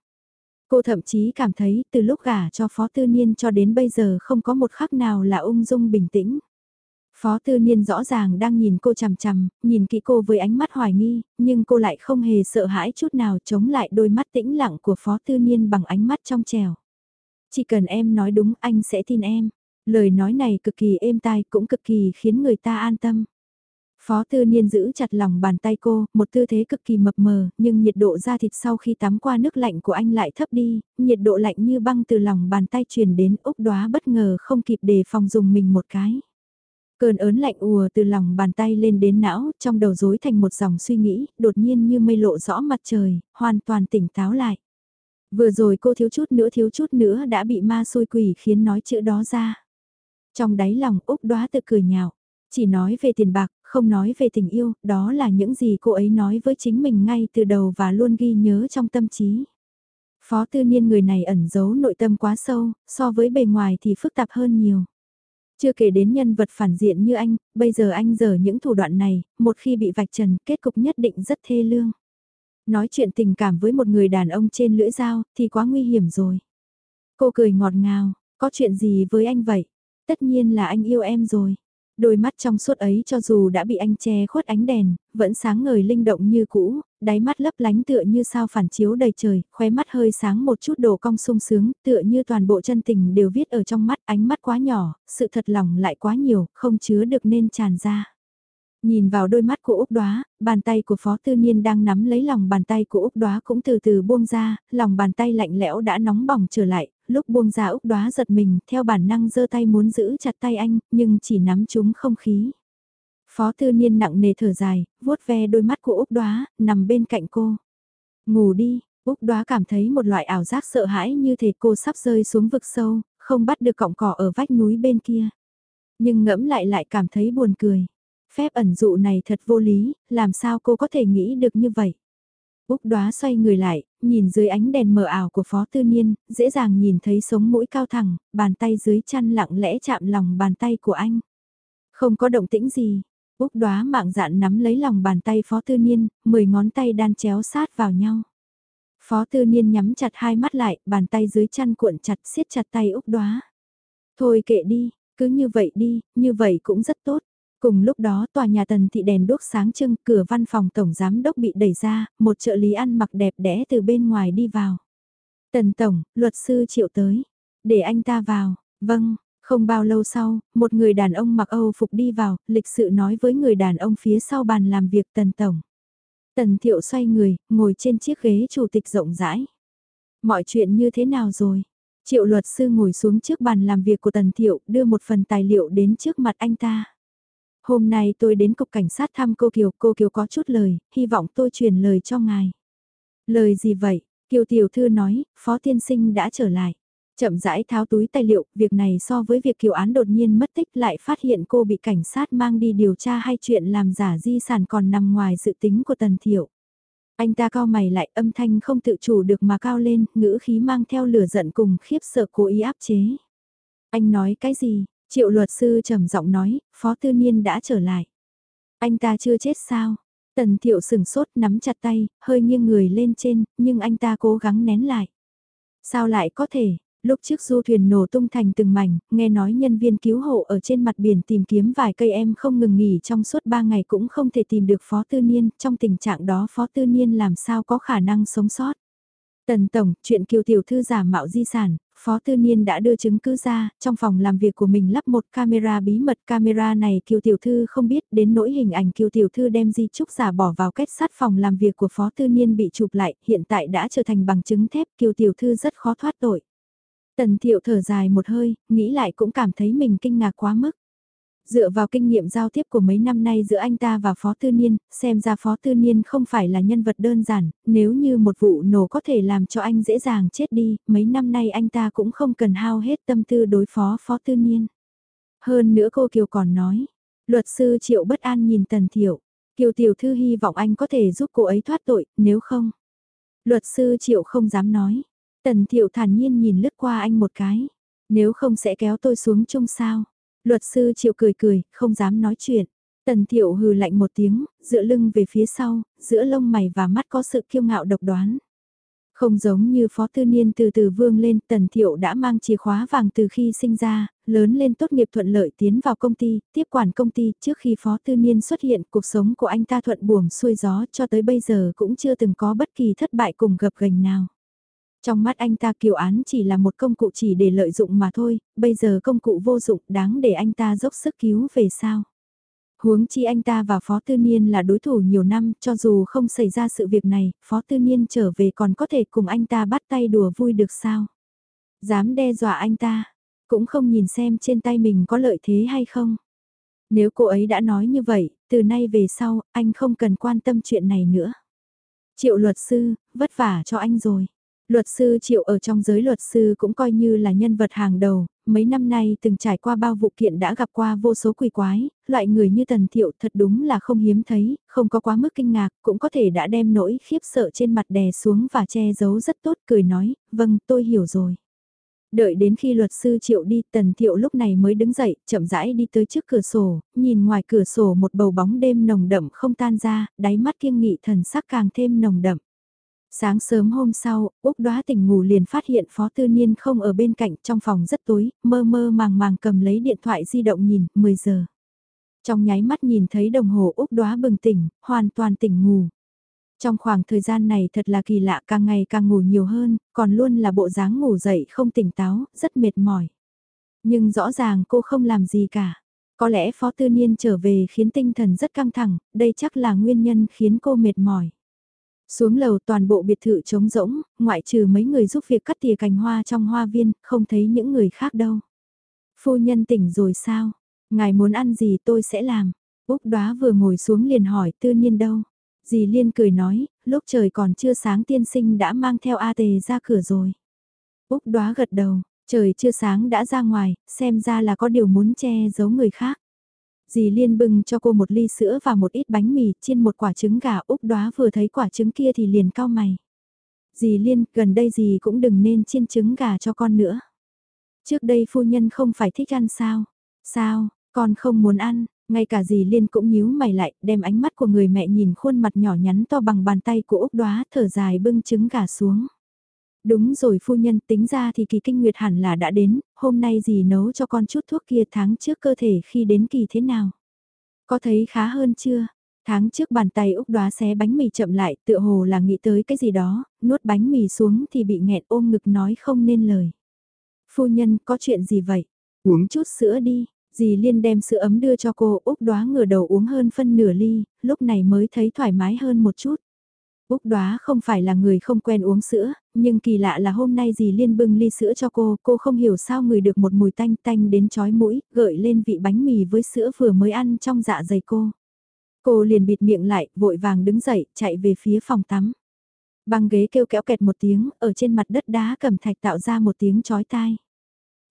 Cô thậm chí cảm thấy từ lúc gả cho Phó Tư Niên cho đến bây giờ không có một khắc nào là ung dung bình tĩnh. Phó Tư Niên rõ ràng đang nhìn cô chằm chằm, nhìn kỹ cô với ánh mắt hoài nghi, nhưng cô lại không hề sợ hãi chút nào chống lại đôi mắt tĩnh lặng của Phó Tư Niên bằng ánh mắt trong trèo. Chỉ cần em nói đúng anh sẽ tin em. Lời nói này cực kỳ êm tai cũng cực kỳ khiến người ta an tâm. Phó tư niên giữ chặt lòng bàn tay cô, một tư thế cực kỳ mập mờ, nhưng nhiệt độ da thịt sau khi tắm qua nước lạnh của anh lại thấp đi, nhiệt độ lạnh như băng từ lòng bàn tay truyền đến Úc đoá bất ngờ không kịp đề phòng dùng mình một cái. Cơn ớn lạnh ùa từ lòng bàn tay lên đến não, trong đầu rối thành một dòng suy nghĩ, đột nhiên như mây lộ rõ mặt trời, hoàn toàn tỉnh táo lại. Vừa rồi cô thiếu chút nữa thiếu chút nữa đã bị ma xôi quỷ khiến nói chữ đó ra. Trong đáy lòng Úc đoá tự cười nhạo, chỉ nói về tiền bạc, không nói về tình yêu, đó là những gì cô ấy nói với chính mình ngay từ đầu và luôn ghi nhớ trong tâm trí. Phó tư niên người này ẩn giấu nội tâm quá sâu, so với bề ngoài thì phức tạp hơn nhiều. Chưa kể đến nhân vật phản diện như anh, bây giờ anh dở những thủ đoạn này, một khi bị vạch trần, kết cục nhất định rất thê lương. Nói chuyện tình cảm với một người đàn ông trên lưỡi dao, thì quá nguy hiểm rồi. Cô cười ngọt ngào, có chuyện gì với anh vậy? Tất nhiên là anh yêu em rồi. Đôi mắt trong suốt ấy cho dù đã bị anh che khuất ánh đèn, vẫn sáng ngời linh động như cũ, đáy mắt lấp lánh tựa như sao phản chiếu đầy trời, khóe mắt hơi sáng một chút đồ cong sung sướng, tựa như toàn bộ chân tình đều viết ở trong mắt, ánh mắt quá nhỏ, sự thật lòng lại quá nhiều, không chứa được nên tràn ra. Nhìn vào đôi mắt của Úc Đoá, bàn tay của Phó Tư Niên đang nắm lấy lòng bàn tay của Úc Đoá cũng từ từ buông ra, lòng bàn tay lạnh lẽo đã nóng bỏng trở lại, lúc buông ra Úc Đoá giật mình, theo bản năng giơ tay muốn giữ chặt tay anh, nhưng chỉ nắm chúng không khí. Phó Tư Niên nặng nề thở dài, vuốt ve đôi mắt của Úc Đoá, nằm bên cạnh cô. Ngủ đi, Úc Đoá cảm thấy một loại ảo giác sợ hãi như thể cô sắp rơi xuống vực sâu, không bắt được cọng cỏ ở vách núi bên kia. Nhưng ngẫm lại lại cảm thấy buồn cười. Phép ẩn dụ này thật vô lý, làm sao cô có thể nghĩ được như vậy? Úc đoá xoay người lại, nhìn dưới ánh đèn mờ ảo của Phó Tư Niên, dễ dàng nhìn thấy sống mũi cao thẳng, bàn tay dưới chăn lặng lẽ chạm lòng bàn tay của anh. Không có động tĩnh gì, Úc đoá mạng dạn nắm lấy lòng bàn tay Phó Tư Niên, mười ngón tay đan chéo sát vào nhau. Phó Tư Niên nhắm chặt hai mắt lại, bàn tay dưới chăn cuộn chặt siết chặt tay Úc đoá. Thôi kệ đi, cứ như vậy đi, như vậy cũng rất tốt. Cùng lúc đó tòa nhà tần thị đèn đốt sáng trưng, cửa văn phòng tổng giám đốc bị đẩy ra, một trợ lý ăn mặc đẹp đẽ từ bên ngoài đi vào. Tần tổng, luật sư triệu tới. Để anh ta vào, vâng, không bao lâu sau, một người đàn ông mặc Âu phục đi vào, lịch sự nói với người đàn ông phía sau bàn làm việc tần tổng. Tần thiệu xoay người, ngồi trên chiếc ghế chủ tịch rộng rãi. Mọi chuyện như thế nào rồi? Triệu luật sư ngồi xuống trước bàn làm việc của Tần Thiệu, đưa một phần tài liệu đến trước mặt anh ta. Hôm nay tôi đến cục cảnh sát thăm cô Kiều, cô Kiều có chút lời, hy vọng tôi truyền lời cho ngài. Lời gì vậy? Kiều Tiểu Thư nói, Phó Tiên Sinh đã trở lại. Chậm rãi tháo túi tài liệu, việc này so với việc Kiều Án đột nhiên mất tích lại phát hiện cô bị cảnh sát mang đi điều tra hay chuyện làm giả di sản còn nằm ngoài dự tính của Tần Thiệu. Anh ta cao mày lại âm thanh không tự chủ được mà cao lên, ngữ khí mang theo lửa giận cùng khiếp sợ cố ý áp chế. Anh nói cái gì? Triệu luật sư trầm giọng nói, Phó Tư Niên đã trở lại. Anh ta chưa chết sao? Tần thiệu sừng sốt nắm chặt tay, hơi nghiêng người lên trên, nhưng anh ta cố gắng nén lại. Sao lại có thể? Lúc trước du thuyền nổ tung thành từng mảnh, nghe nói nhân viên cứu hộ ở trên mặt biển tìm kiếm vài cây em không ngừng nghỉ trong suốt ba ngày cũng không thể tìm được Phó Tư Niên, trong tình trạng đó Phó Tư Niên làm sao có khả năng sống sót. Tần Tổng, chuyện kiều tiểu thư giả mạo di sản, Phó Tư Niên đã đưa chứng cứ ra, trong phòng làm việc của mình lắp một camera bí mật. Camera này Kiều Tiểu Thư không biết đến nỗi hình ảnh Kiều Tiểu Thư đem di trúc giả bỏ vào kết sắt phòng làm việc của Phó Tư Niên bị chụp lại, hiện tại đã trở thành bằng chứng thép Kiều Tiểu Thư rất khó thoát tội. Tần Thiệu thở dài một hơi, nghĩ lại cũng cảm thấy mình kinh ngạc quá mức. Dựa vào kinh nghiệm giao tiếp của mấy năm nay giữa anh ta và Phó Tư Niên, xem ra Phó Tư Niên không phải là nhân vật đơn giản, nếu như một vụ nổ có thể làm cho anh dễ dàng chết đi, mấy năm nay anh ta cũng không cần hao hết tâm tư đối phó Phó Tư Niên. Hơn nữa cô Kiều còn nói, luật sư Triệu Bất An nhìn Tần Thiệu, Kiều Tiểu Thư hy vọng anh có thể giúp cô ấy thoát tội, nếu không. Luật sư Triệu không dám nói, Tần Thiệu thản nhiên nhìn lướt qua anh một cái, nếu không sẽ kéo tôi xuống chung sao. Luật sư Triệu cười cười, không dám nói chuyện. Tần Thiệu hừ lạnh một tiếng, dựa lưng về phía sau, giữa lông mày và mắt có sự kiêu ngạo độc đoán. Không giống như Phó Tư Niên từ từ vương lên, Tần Thiệu đã mang chìa khóa vàng từ khi sinh ra, lớn lên tốt nghiệp thuận lợi tiến vào công ty, tiếp quản công ty, trước khi Phó Tư Niên xuất hiện, cuộc sống của anh ta thuận buồm xuôi gió cho tới bây giờ cũng chưa từng có bất kỳ thất bại cùng gập gành nào. Trong mắt anh ta kiều án chỉ là một công cụ chỉ để lợi dụng mà thôi, bây giờ công cụ vô dụng đáng để anh ta dốc sức cứu về sao. Huống chi anh ta và Phó Tư Niên là đối thủ nhiều năm, cho dù không xảy ra sự việc này, Phó Tư Niên trở về còn có thể cùng anh ta bắt tay đùa vui được sao. Dám đe dọa anh ta, cũng không nhìn xem trên tay mình có lợi thế hay không. Nếu cô ấy đã nói như vậy, từ nay về sau, anh không cần quan tâm chuyện này nữa. Triệu luật sư, vất vả cho anh rồi. Luật sư Triệu ở trong giới luật sư cũng coi như là nhân vật hàng đầu, mấy năm nay từng trải qua bao vụ kiện đã gặp qua vô số quỷ quái, loại người như Tần Thiệu thật đúng là không hiếm thấy, không có quá mức kinh ngạc, cũng có thể đã đem nỗi khiếp sợ trên mặt đè xuống và che giấu rất tốt, cười nói, vâng tôi hiểu rồi. Đợi đến khi luật sư Triệu đi, Tần Thiệu lúc này mới đứng dậy, chậm rãi đi tới trước cửa sổ, nhìn ngoài cửa sổ một bầu bóng đêm nồng đậm không tan ra, đáy mắt kiêng nghị thần sắc càng thêm nồng đậm. Sáng sớm hôm sau, Úc đoá tỉnh ngủ liền phát hiện Phó Tư Niên không ở bên cạnh trong phòng rất tối, mơ mơ màng màng cầm lấy điện thoại di động nhìn, 10 giờ. Trong nháy mắt nhìn thấy đồng hồ Úc đoá bừng tỉnh, hoàn toàn tỉnh ngủ. Trong khoảng thời gian này thật là kỳ lạ càng ngày càng ngủ nhiều hơn, còn luôn là bộ dáng ngủ dậy không tỉnh táo, rất mệt mỏi. Nhưng rõ ràng cô không làm gì cả. Có lẽ Phó Tư Niên trở về khiến tinh thần rất căng thẳng, đây chắc là nguyên nhân khiến cô mệt mỏi. Xuống lầu toàn bộ biệt thự trống rỗng, ngoại trừ mấy người giúp việc cắt tỉa cành hoa trong hoa viên, không thấy những người khác đâu. Phu nhân tỉnh rồi sao? Ngài muốn ăn gì tôi sẽ làm. Úc đoá vừa ngồi xuống liền hỏi tư nhiên đâu. Dì Liên cười nói, lúc trời còn chưa sáng tiên sinh đã mang theo A tề ra cửa rồi. Úc đoá gật đầu, trời chưa sáng đã ra ngoài, xem ra là có điều muốn che giấu người khác. Dì Liên bưng cho cô một ly sữa và một ít bánh mì, chiên một quả trứng gà Úc đoá vừa thấy quả trứng kia thì liền cao mày. Dì Liên, gần đây dì cũng đừng nên chiên trứng gà cho con nữa. Trước đây phu nhân không phải thích ăn sao? Sao, con không muốn ăn, ngay cả dì Liên cũng nhíu mày lại, đem ánh mắt của người mẹ nhìn khuôn mặt nhỏ nhắn to bằng bàn tay của Úc đoá thở dài bưng trứng gà xuống. Đúng rồi phu nhân tính ra thì kỳ kinh nguyệt hẳn là đã đến, hôm nay gì nấu cho con chút thuốc kia tháng trước cơ thể khi đến kỳ thế nào. Có thấy khá hơn chưa? Tháng trước bàn tay Úc đoá xé bánh mì chậm lại tựa hồ là nghĩ tới cái gì đó, nuốt bánh mì xuống thì bị nghẹn ôm ngực nói không nên lời. Phu nhân có chuyện gì vậy? Uống chút sữa đi, dì Liên đem sữa ấm đưa cho cô Úc đoá ngửa đầu uống hơn phân nửa ly, lúc này mới thấy thoải mái hơn một chút. Úc đoá không phải là người không quen uống sữa, nhưng kỳ lạ là hôm nay dì Liên bưng ly sữa cho cô, cô không hiểu sao người được một mùi tanh tanh đến chói mũi, gợi lên vị bánh mì với sữa vừa mới ăn trong dạ dày cô. Cô liền bịt miệng lại, vội vàng đứng dậy, chạy về phía phòng tắm. Băng ghế kêu kéo kẹt một tiếng, ở trên mặt đất đá cầm thạch tạo ra một tiếng chói tai.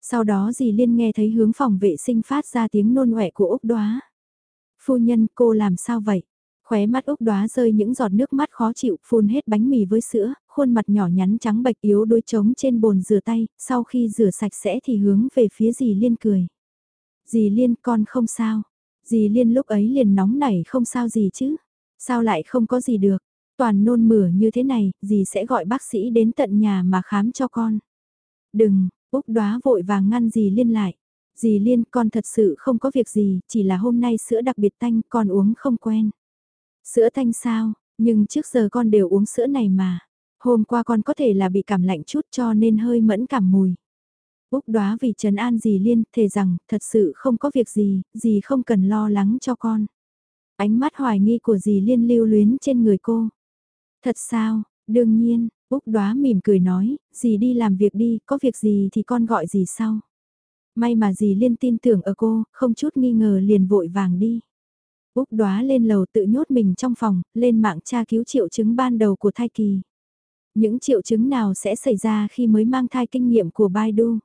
Sau đó dì Liên nghe thấy hướng phòng vệ sinh phát ra tiếng nôn ọe của Úc đoá. Phu nhân cô làm sao vậy? Khóe mắt Úc đóa rơi những giọt nước mắt khó chịu, phun hết bánh mì với sữa, khuôn mặt nhỏ nhắn trắng bạch yếu đôi trống trên bồn rửa tay, sau khi rửa sạch sẽ thì hướng về phía dì Liên cười. Dì Liên con không sao. Dì Liên lúc ấy liền nóng nảy không sao gì chứ. Sao lại không có gì được. Toàn nôn mửa như thế này, dì sẽ gọi bác sĩ đến tận nhà mà khám cho con. Đừng, Úc đóa vội vàng ngăn dì Liên lại. Dì Liên con thật sự không có việc gì, chỉ là hôm nay sữa đặc biệt tanh con uống không quen. Sữa thanh sao, nhưng trước giờ con đều uống sữa này mà. Hôm qua con có thể là bị cảm lạnh chút cho nên hơi mẫn cảm mùi. Úc đoá vì trấn An dì Liên thề rằng thật sự không có việc gì, dì không cần lo lắng cho con. Ánh mắt hoài nghi của dì Liên lưu luyến trên người cô. Thật sao, đương nhiên, Úc đoá mỉm cười nói, dì đi làm việc đi, có việc gì thì con gọi dì sau. May mà dì Liên tin tưởng ở cô, không chút nghi ngờ liền vội vàng đi. Úc đoá lên lầu tự nhốt mình trong phòng, lên mạng tra cứu triệu chứng ban đầu của thai kỳ. Những triệu chứng nào sẽ xảy ra khi mới mang thai kinh nghiệm của Baidu?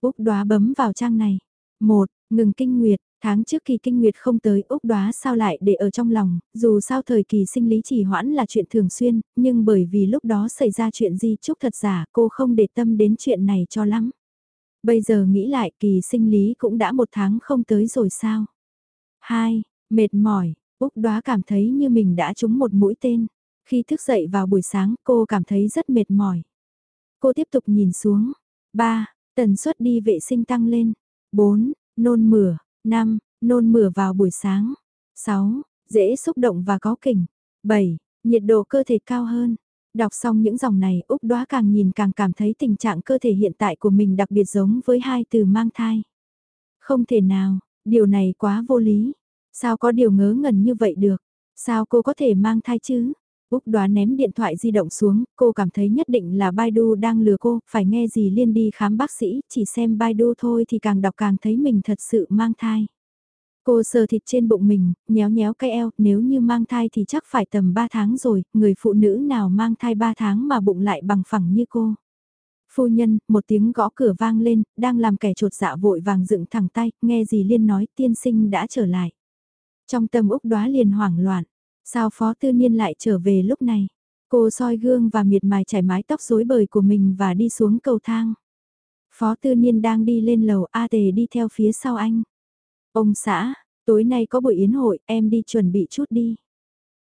Úc đoá bấm vào trang này. 1. Ngừng kinh nguyệt, tháng trước kỳ kinh nguyệt không tới Úc đoá sao lại để ở trong lòng, dù sao thời kỳ sinh lý trì hoãn là chuyện thường xuyên, nhưng bởi vì lúc đó xảy ra chuyện gì chúc thật giả cô không để tâm đến chuyện này cho lắm. Bây giờ nghĩ lại kỳ sinh lý cũng đã một tháng không tới rồi sao? 2. Mệt mỏi, Úc đoá cảm thấy như mình đã trúng một mũi tên. Khi thức dậy vào buổi sáng cô cảm thấy rất mệt mỏi. Cô tiếp tục nhìn xuống. 3. Tần suất đi vệ sinh tăng lên. 4. Nôn mửa. 5. Nôn mửa vào buổi sáng. 6. Dễ xúc động và có kỉnh. 7. Nhiệt độ cơ thể cao hơn. Đọc xong những dòng này Úc đoá càng nhìn càng cảm thấy tình trạng cơ thể hiện tại của mình đặc biệt giống với hai từ mang thai. Không thể nào, điều này quá vô lý. Sao có điều ngớ ngẩn như vậy được? Sao cô có thể mang thai chứ? Úc đoán ném điện thoại di động xuống, cô cảm thấy nhất định là Baidu đang lừa cô, phải nghe gì liên đi khám bác sĩ, chỉ xem Baidu thôi thì càng đọc càng thấy mình thật sự mang thai. Cô sờ thịt trên bụng mình, nhéo nhéo cái eo, nếu như mang thai thì chắc phải tầm 3 tháng rồi, người phụ nữ nào mang thai 3 tháng mà bụng lại bằng phẳng như cô. Phu nhân, một tiếng gõ cửa vang lên, đang làm kẻ trột dạ vội vàng dựng thẳng tay, nghe gì liên nói tiên sinh đã trở lại. Trong tâm Úc đóa liền hoảng loạn, sao phó tư niên lại trở về lúc này? Cô soi gương và miệt mài chải mái tóc rối bời của mình và đi xuống cầu thang. Phó tư niên đang đi lên lầu A tề đi theo phía sau anh. Ông xã, tối nay có buổi yến hội, em đi chuẩn bị chút đi.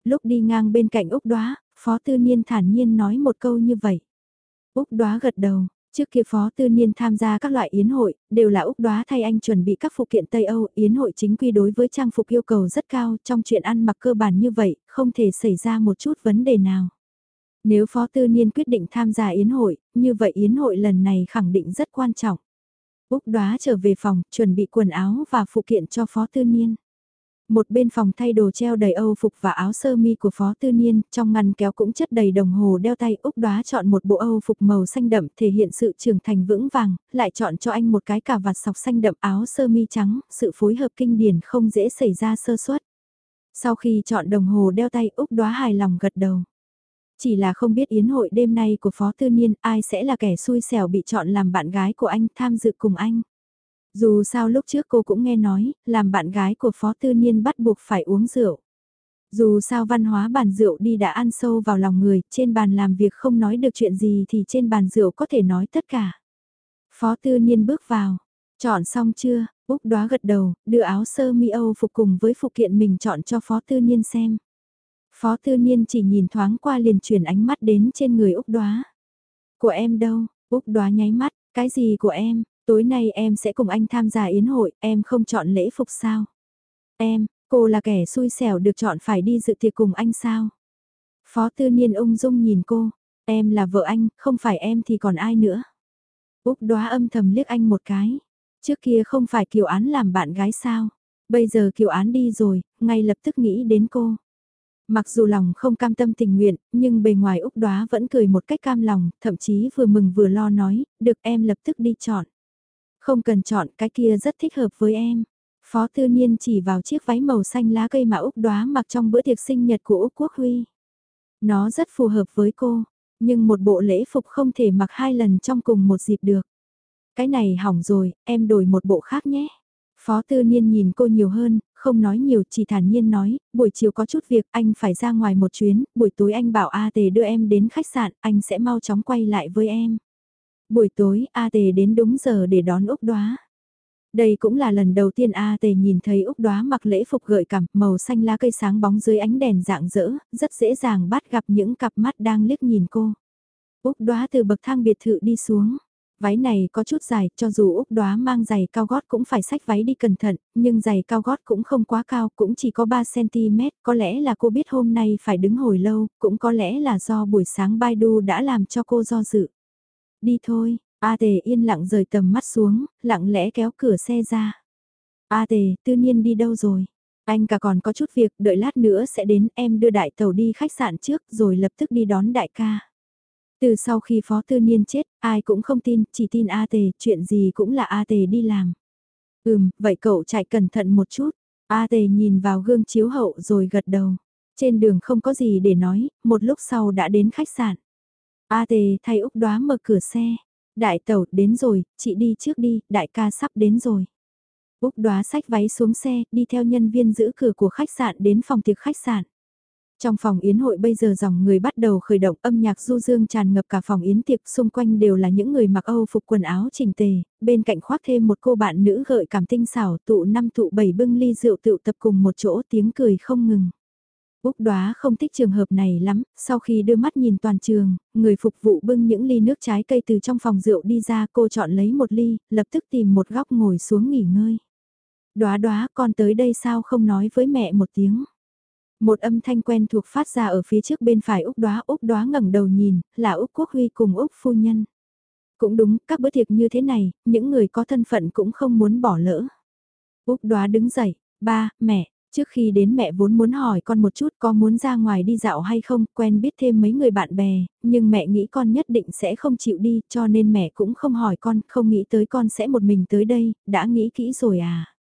Lúc đi ngang bên cạnh Úc Đoá, Phó Tư Niên thản nhiên nói một câu như vậy. Úc Đoá gật đầu, Trước kia Phó Tư Niên tham gia các loại yến hội, đều là Úc Đoá thay anh chuẩn bị các phụ kiện Tây Âu, yến hội chính quy đối với trang phục yêu cầu rất cao, trong chuyện ăn mặc cơ bản như vậy, không thể xảy ra một chút vấn đề nào. Nếu Phó Tư Niên quyết định tham gia yến hội, như vậy yến hội lần này khẳng định rất quan trọng. Úc đoá trở về phòng, chuẩn bị quần áo và phụ kiện cho Phó Tư Niên. Một bên phòng thay đồ treo đầy âu phục và áo sơ mi của Phó Tư Niên, trong ngăn kéo cũng chất đầy đồng hồ đeo tay. Úc đoá chọn một bộ âu phục màu xanh đậm thể hiện sự trưởng thành vững vàng, lại chọn cho anh một cái cà vạt sọc xanh đậm áo sơ mi trắng, sự phối hợp kinh điển không dễ xảy ra sơ suất. Sau khi chọn đồng hồ đeo tay Úc đoá hài lòng gật đầu. Chỉ là không biết yến hội đêm nay của Phó Tư Niên ai sẽ là kẻ xui xẻo bị chọn làm bạn gái của anh tham dự cùng anh. Dù sao lúc trước cô cũng nghe nói, làm bạn gái của Phó Tư Niên bắt buộc phải uống rượu. Dù sao văn hóa bàn rượu đi đã ăn sâu vào lòng người, trên bàn làm việc không nói được chuyện gì thì trên bàn rượu có thể nói tất cả. Phó Tư Niên bước vào, chọn xong chưa, Úc đoá gật đầu, đưa áo sơ mi Âu phục cùng với phụ kiện mình chọn cho Phó Tư Niên xem. Phó Tư Niên chỉ nhìn thoáng qua liền chuyển ánh mắt đến trên người Úc đoá. Của em đâu, Úc đoá nháy mắt, cái gì của em, tối nay em sẽ cùng anh tham gia yến hội, em không chọn lễ phục sao? Em, cô là kẻ xui xẻo được chọn phải đi dự tiệc cùng anh sao? Phó Tư Niên ung dung nhìn cô, em là vợ anh, không phải em thì còn ai nữa? Úc đoá âm thầm liếc anh một cái. Trước kia không phải Kiều Án làm bạn gái sao? Bây giờ Kiều Án đi rồi, ngay lập tức nghĩ đến cô. Mặc dù lòng không cam tâm tình nguyện, nhưng bề ngoài Úc Đoá vẫn cười một cách cam lòng, thậm chí vừa mừng vừa lo nói, được em lập tức đi chọn. Không cần chọn, cái kia rất thích hợp với em. Phó Tư Niên chỉ vào chiếc váy màu xanh lá cây mà Úc Đoá mặc trong bữa tiệc sinh nhật của Úc Quốc Huy. Nó rất phù hợp với cô, nhưng một bộ lễ phục không thể mặc hai lần trong cùng một dịp được. Cái này hỏng rồi, em đổi một bộ khác nhé. Phó Tư Niên nhìn cô nhiều hơn, không nói nhiều chỉ thản nhiên nói, buổi chiều có chút việc anh phải ra ngoài một chuyến, buổi tối anh bảo A Tề đưa em đến khách sạn, anh sẽ mau chóng quay lại với em. Buổi tối A Tề đến đúng giờ để đón Úc Đoá. Đây cũng là lần đầu tiên A Tề nhìn thấy Úc Đoá mặc lễ phục gợi cảm, màu xanh lá cây sáng bóng dưới ánh đèn dạng dỡ, rất dễ dàng bắt gặp những cặp mắt đang liếc nhìn cô. Úc Đoá từ bậc thang biệt thự đi xuống. Váy này có chút dài, cho dù Úc đoá mang giày cao gót cũng phải xách váy đi cẩn thận, nhưng giày cao gót cũng không quá cao, cũng chỉ có 3cm, có lẽ là cô biết hôm nay phải đứng hồi lâu, cũng có lẽ là do buổi sáng Baidu đã làm cho cô do dự. Đi thôi, A Tề yên lặng rời tầm mắt xuống, lặng lẽ kéo cửa xe ra. A Tề, tư nhiên đi đâu rồi? Anh cả còn có chút việc, đợi lát nữa sẽ đến em đưa đại tàu đi khách sạn trước rồi lập tức đi đón đại ca. Từ sau khi Phó Tư Niên chết, ai cũng không tin, chỉ tin A Tề, chuyện gì cũng là A Tề đi làm. Ừm, vậy cậu chạy cẩn thận một chút. A Tề nhìn vào gương chiếu hậu rồi gật đầu. Trên đường không có gì để nói, một lúc sau đã đến khách sạn. A Tề thay Úc đoá mở cửa xe. Đại tẩu đến rồi, chị đi trước đi, đại ca sắp đến rồi. Úc đoá sách váy xuống xe, đi theo nhân viên giữ cửa của khách sạn đến phòng tiệc khách sạn. Trong phòng yến hội bây giờ dòng người bắt đầu khởi động âm nhạc du dương tràn ngập cả phòng yến tiệc xung quanh đều là những người mặc Âu phục quần áo chỉnh tề, bên cạnh khoác thêm một cô bạn nữ gợi cảm tinh xảo tụ năm tụ bảy bưng ly rượu tựu tập cùng một chỗ tiếng cười không ngừng. Úc đoá không thích trường hợp này lắm, sau khi đưa mắt nhìn toàn trường, người phục vụ bưng những ly nước trái cây từ trong phòng rượu đi ra cô chọn lấy một ly, lập tức tìm một góc ngồi xuống nghỉ ngơi. Đoá đoá con tới đây sao không nói với mẹ một tiếng. Một âm thanh quen thuộc phát ra ở phía trước bên phải Úc Đoá Úc Đoá ngẩng đầu nhìn, là Úc Quốc Huy cùng Úc Phu Nhân. Cũng đúng, các bữa tiệc như thế này, những người có thân phận cũng không muốn bỏ lỡ. Úc Đoá đứng dậy, ba, mẹ, trước khi đến mẹ vốn muốn hỏi con một chút có muốn ra ngoài đi dạo hay không, quen biết thêm mấy người bạn bè, nhưng mẹ nghĩ con nhất định sẽ không chịu đi, cho nên mẹ cũng không hỏi con, không nghĩ tới con sẽ một mình tới đây, đã nghĩ kỹ rồi à.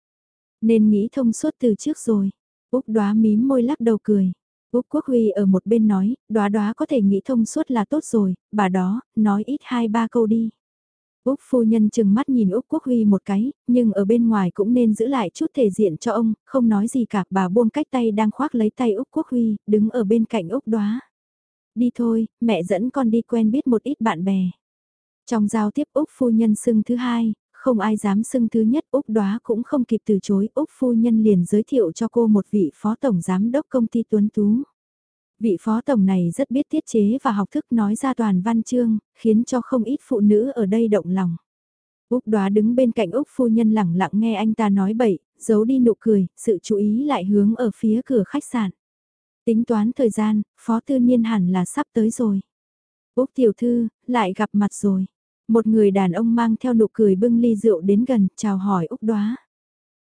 Nên nghĩ thông suốt từ trước rồi. Úc đoá mím môi lắc đầu cười. Úc Quốc Huy ở một bên nói, đoá đoá có thể nghĩ thông suốt là tốt rồi, bà đó, nói ít hai ba câu đi. Úc phu nhân chừng mắt nhìn Úc Quốc Huy một cái, nhưng ở bên ngoài cũng nên giữ lại chút thể diện cho ông, không nói gì cả, bà buông cách tay đang khoác lấy tay Úc Quốc Huy, đứng ở bên cạnh Úc đoá. Đi thôi, mẹ dẫn con đi quen biết một ít bạn bè. Trong giao tiếp Úc phu nhân xưng thứ hai, không ai dám xưng thứ nhất Úc đoá cũng không kịp từ chối Úc phu nhân liền giới thiệu cho cô một vị phó tổng giám đốc công ty Tuấn Tú. Vị phó tổng này rất biết tiết chế và học thức nói ra toàn văn chương, khiến cho không ít phụ nữ ở đây động lòng. Úc đoá đứng bên cạnh Úc phu nhân lẳng lặng nghe anh ta nói bậy, giấu đi nụ cười, sự chú ý lại hướng ở phía cửa khách sạn. Tính toán thời gian, phó tư niên hẳn là sắp tới rồi. Úc tiểu thư, lại gặp mặt rồi. Một người đàn ông mang theo nụ cười bưng ly rượu đến gần, chào hỏi Úc đoá.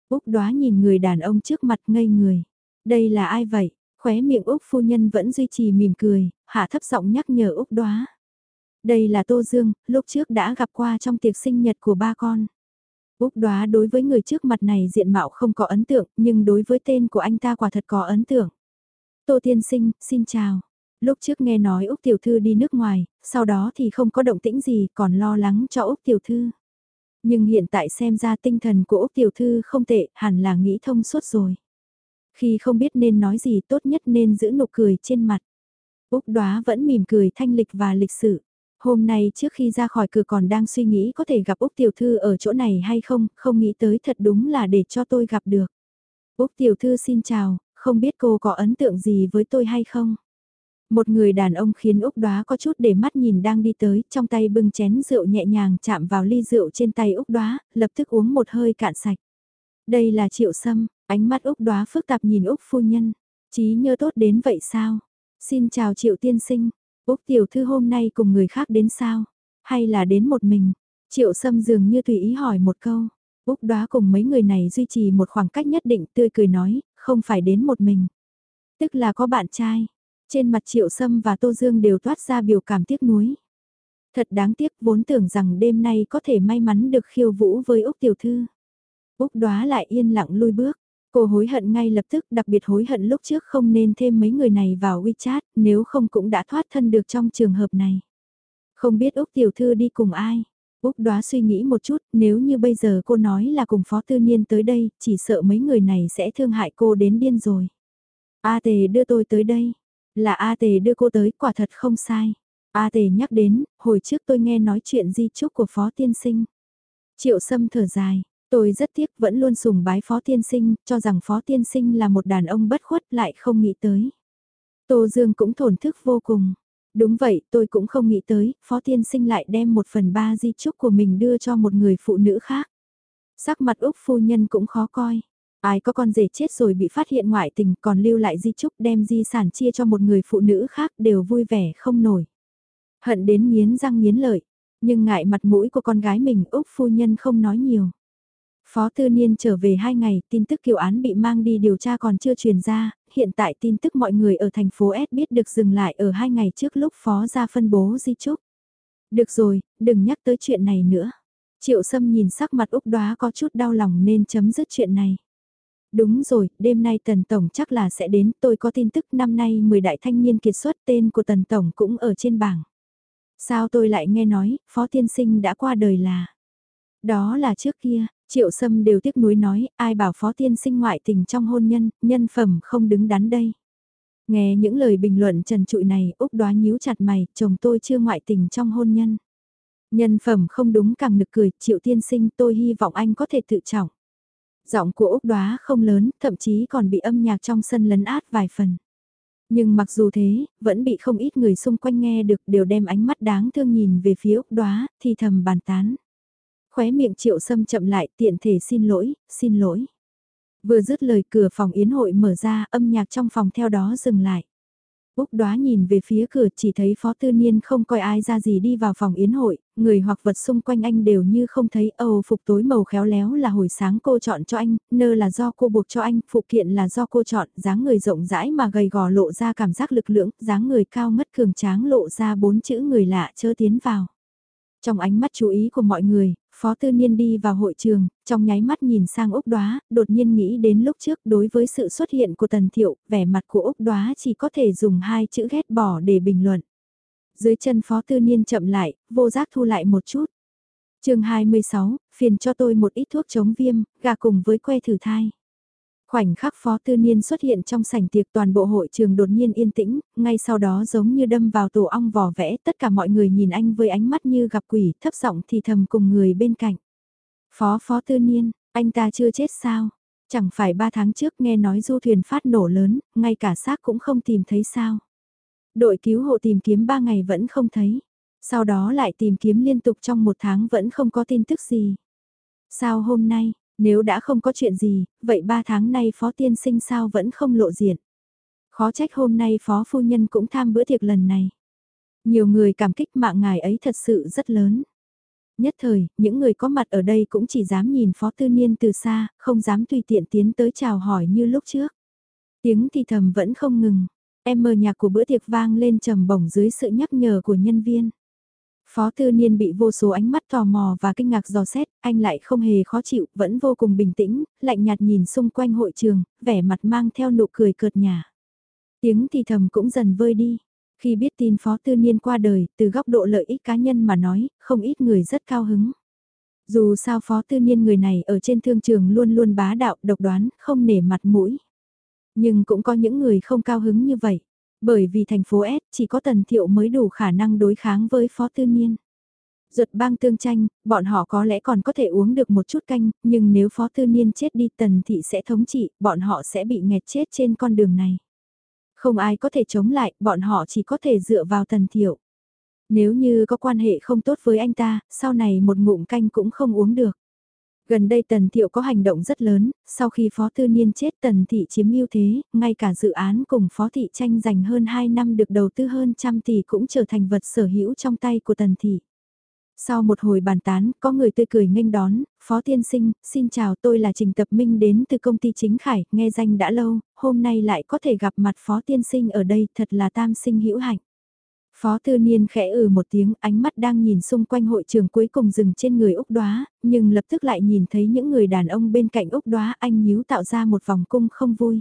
Úc đoá nhìn người đàn ông trước mặt ngây người. Đây là ai vậy? Khóe miệng Úc phu nhân vẫn duy trì mỉm cười, hạ thấp giọng nhắc nhở Úc đoá. Đây là Tô Dương, lúc trước đã gặp qua trong tiệc sinh nhật của ba con. Úc đoá đối với người trước mặt này diện mạo không có ấn tượng, nhưng đối với tên của anh ta quả thật có ấn tượng. Tô Tiên Sinh, xin chào. Lúc trước nghe nói Úc Tiểu Thư đi nước ngoài, sau đó thì không có động tĩnh gì còn lo lắng cho Úc Tiểu Thư. Nhưng hiện tại xem ra tinh thần của Úc Tiểu Thư không tệ, hẳn là nghĩ thông suốt rồi. Khi không biết nên nói gì tốt nhất nên giữ nụ cười trên mặt. Úc đoá vẫn mỉm cười thanh lịch và lịch sự. Hôm nay trước khi ra khỏi cửa còn đang suy nghĩ có thể gặp Úc Tiểu Thư ở chỗ này hay không, không nghĩ tới thật đúng là để cho tôi gặp được. Úc Tiểu Thư xin chào, không biết cô có ấn tượng gì với tôi hay không? Một người đàn ông khiến Úc Đoá có chút để mắt nhìn đang đi tới, trong tay bưng chén rượu nhẹ nhàng chạm vào ly rượu trên tay Úc Đoá, lập tức uống một hơi cạn sạch. Đây là Triệu Sâm, ánh mắt Úc Đoá phức tạp nhìn Úc phu nhân. Chí nhớ tốt đến vậy sao? Xin chào Triệu tiên sinh, Úc tiểu thư hôm nay cùng người khác đến sao? Hay là đến một mình? Triệu Sâm dường như tùy ý hỏi một câu. Úc Đoá cùng mấy người này duy trì một khoảng cách nhất định tươi cười nói, không phải đến một mình. Tức là có bạn trai. Trên mặt Triệu Sâm và Tô Dương đều toát ra biểu cảm tiếc nuối. Thật đáng tiếc vốn tưởng rằng đêm nay có thể may mắn được khiêu vũ với Úc Tiểu Thư. Úc đoá lại yên lặng lui bước. Cô hối hận ngay lập tức đặc biệt hối hận lúc trước không nên thêm mấy người này vào WeChat nếu không cũng đã thoát thân được trong trường hợp này. Không biết Úc Tiểu Thư đi cùng ai. Úc đoá suy nghĩ một chút, nếu như bây giờ cô nói là cùng Phó Tư Niên tới đây, chỉ sợ mấy người này sẽ thương hại cô đến điên rồi. A tề đưa tôi tới đây. Là A tề đưa cô tới, quả thật không sai. A tề nhắc đến, hồi trước tôi nghe nói chuyện di chúc của Phó Tiên Sinh. Triệu Sâm thở dài, tôi rất tiếc vẫn luôn sùng bái Phó Tiên Sinh, cho rằng Phó Tiên Sinh là một đàn ông bất khuất lại không nghĩ tới. Tô Dương cũng thổn thức vô cùng. Đúng vậy, tôi cũng không nghĩ tới, Phó Tiên Sinh lại đem một phần ba di chúc của mình đưa cho một người phụ nữ khác. Sắc mặt Úc phu nhân cũng khó coi. Ai có con rể chết rồi bị phát hiện ngoại tình còn lưu lại di chúc đem di sản chia cho một người phụ nữ khác đều vui vẻ không nổi. Hận đến miến răng miến lợi, nhưng ngại mặt mũi của con gái mình Úc phu nhân không nói nhiều. Phó Tư Niên trở về hai ngày, tin tức kiều án bị mang đi điều tra còn chưa truyền ra, hiện tại tin tức mọi người ở thành phố S biết được dừng lại ở hai ngày trước lúc Phó ra phân bố di chúc. Được rồi, đừng nhắc tới chuyện này nữa. Triệu Sâm nhìn sắc mặt Úc Đoá có chút đau lòng nên chấm dứt chuyện này. Đúng rồi, đêm nay Tần Tổng chắc là sẽ đến, tôi có tin tức năm nay 10 đại thanh niên kiệt xuất tên của Tần Tổng cũng ở trên bảng. Sao tôi lại nghe nói, Phó Tiên Sinh đã qua đời là... Đó là trước kia, Triệu Sâm đều tiếc nuối nói, ai bảo Phó Tiên Sinh ngoại tình trong hôn nhân, nhân phẩm không đứng đắn đây. Nghe những lời bình luận trần trụi này, Úc đoá nhíu chặt mày, chồng tôi chưa ngoại tình trong hôn nhân. Nhân phẩm không đúng càng nực cười, Triệu Tiên Sinh tôi hy vọng anh có thể tự trọng. Giọng của Úc đoá không lớn, thậm chí còn bị âm nhạc trong sân lấn át vài phần. Nhưng mặc dù thế, vẫn bị không ít người xung quanh nghe được đều đem ánh mắt đáng thương nhìn về phía Úc đoá, thì thầm bàn tán. Khóe miệng triệu sâm chậm lại tiện thể xin lỗi, xin lỗi. Vừa dứt lời cửa phòng yến hội mở ra, âm nhạc trong phòng theo đó dừng lại. Úc đoá nhìn về phía cửa chỉ thấy Phó Tư Niên không coi ai ra gì đi vào phòng yến hội, người hoặc vật xung quanh anh đều như không thấy âu phục tối màu khéo léo là hồi sáng cô chọn cho anh, nơ là do cô buộc cho anh, phụ kiện là do cô chọn, dáng người rộng rãi mà gầy gò lộ ra cảm giác lực lưỡng, dáng người cao mất cường tráng lộ ra bốn chữ người lạ chớ tiến vào. Trong ánh mắt chú ý của mọi người, Phó Tư Niên đi vào hội trường, trong nháy mắt nhìn sang Úc Đoá, đột nhiên nghĩ đến lúc trước đối với sự xuất hiện của Tần Thiệu, vẻ mặt của Úc Đoá chỉ có thể dùng hai chữ ghét bỏ để bình luận. Dưới chân Phó Tư Niên chậm lại, vô giác thu lại một chút. chương 26, phiền cho tôi một ít thuốc chống viêm, gà cùng với que thử thai. Khoảnh khắc Phó Tư Niên xuất hiện trong sảnh tiệc toàn bộ hội trường đột nhiên yên tĩnh, ngay sau đó giống như đâm vào tổ ong vò vẽ, tất cả mọi người nhìn anh với ánh mắt như gặp quỷ, thấp giọng thì thầm cùng người bên cạnh. Phó Phó Tư Niên, anh ta chưa chết sao? Chẳng phải ba tháng trước nghe nói du thuyền phát nổ lớn, ngay cả xác cũng không tìm thấy sao? Đội cứu hộ tìm kiếm ba ngày vẫn không thấy. Sau đó lại tìm kiếm liên tục trong một tháng vẫn không có tin tức gì. Sao hôm nay, nếu đã không có chuyện gì, vậy ba tháng nay phó tiên sinh sao vẫn không lộ diện. Khó trách hôm nay phó phu nhân cũng tham bữa tiệc lần này. Nhiều người cảm kích mạng ngài ấy thật sự rất lớn. Nhất thời, những người có mặt ở đây cũng chỉ dám nhìn phó tư niên từ xa, không dám tùy tiện tiến tới chào hỏi như lúc trước. Tiếng thì thầm vẫn không ngừng. Em mờ nhạc của bữa tiệc vang lên trầm bổng dưới sự nhắc nhở của nhân viên. Phó Tư Niên bị vô số ánh mắt tò mò và kinh ngạc dò xét, anh lại không hề khó chịu, vẫn vô cùng bình tĩnh, lạnh nhạt nhìn xung quanh hội trường, vẻ mặt mang theo nụ cười cợt nhả. Tiếng thì thầm cũng dần vơi đi. Khi biết tin Phó Tư Niên qua đời, từ góc độ lợi ích cá nhân mà nói, không ít người rất cao hứng. Dù sao Phó Tư Niên người này ở trên thương trường luôn luôn bá đạo, độc đoán, không nể mặt mũi. Nhưng cũng có những người không cao hứng như vậy. Bởi vì thành phố S chỉ có Tần Thiệu mới đủ khả năng đối kháng với Phó Tư Niên. Ruột bang tương tranh, bọn họ có lẽ còn có thể uống được một chút canh, nhưng nếu Phó Tư Niên chết đi Tần Thị sẽ thống trị, bọn họ sẽ bị nghẹt chết trên con đường này. Không ai có thể chống lại, bọn họ chỉ có thể dựa vào Tần Thiệu. Nếu như có quan hệ không tốt với anh ta, sau này một ngụm canh cũng không uống được. Gần đây Tần Thiệu có hành động rất lớn, sau khi Phó Tư Niên chết Tần Thị chiếm ưu thế, ngay cả dự án cùng Phó Thị tranh giành hơn 2 năm được đầu tư hơn trăm tỷ cũng trở thành vật sở hữu trong tay của Tần Thị. Sau một hồi bàn tán, có người tươi cười nghênh đón, Phó Tiên Sinh, xin chào tôi là Trình Tập Minh đến từ công ty Chính Khải, nghe danh đã lâu, hôm nay lại có thể gặp mặt Phó Tiên Sinh ở đây, thật là tam sinh hữu hạnh. Phó Tư Niên khẽ ừ một tiếng, ánh mắt đang nhìn xung quanh hội trường cuối cùng dừng trên người Úc Đoá, nhưng lập tức lại nhìn thấy những người đàn ông bên cạnh Úc Đoá, anh nhíu tạo ra một vòng cung không vui.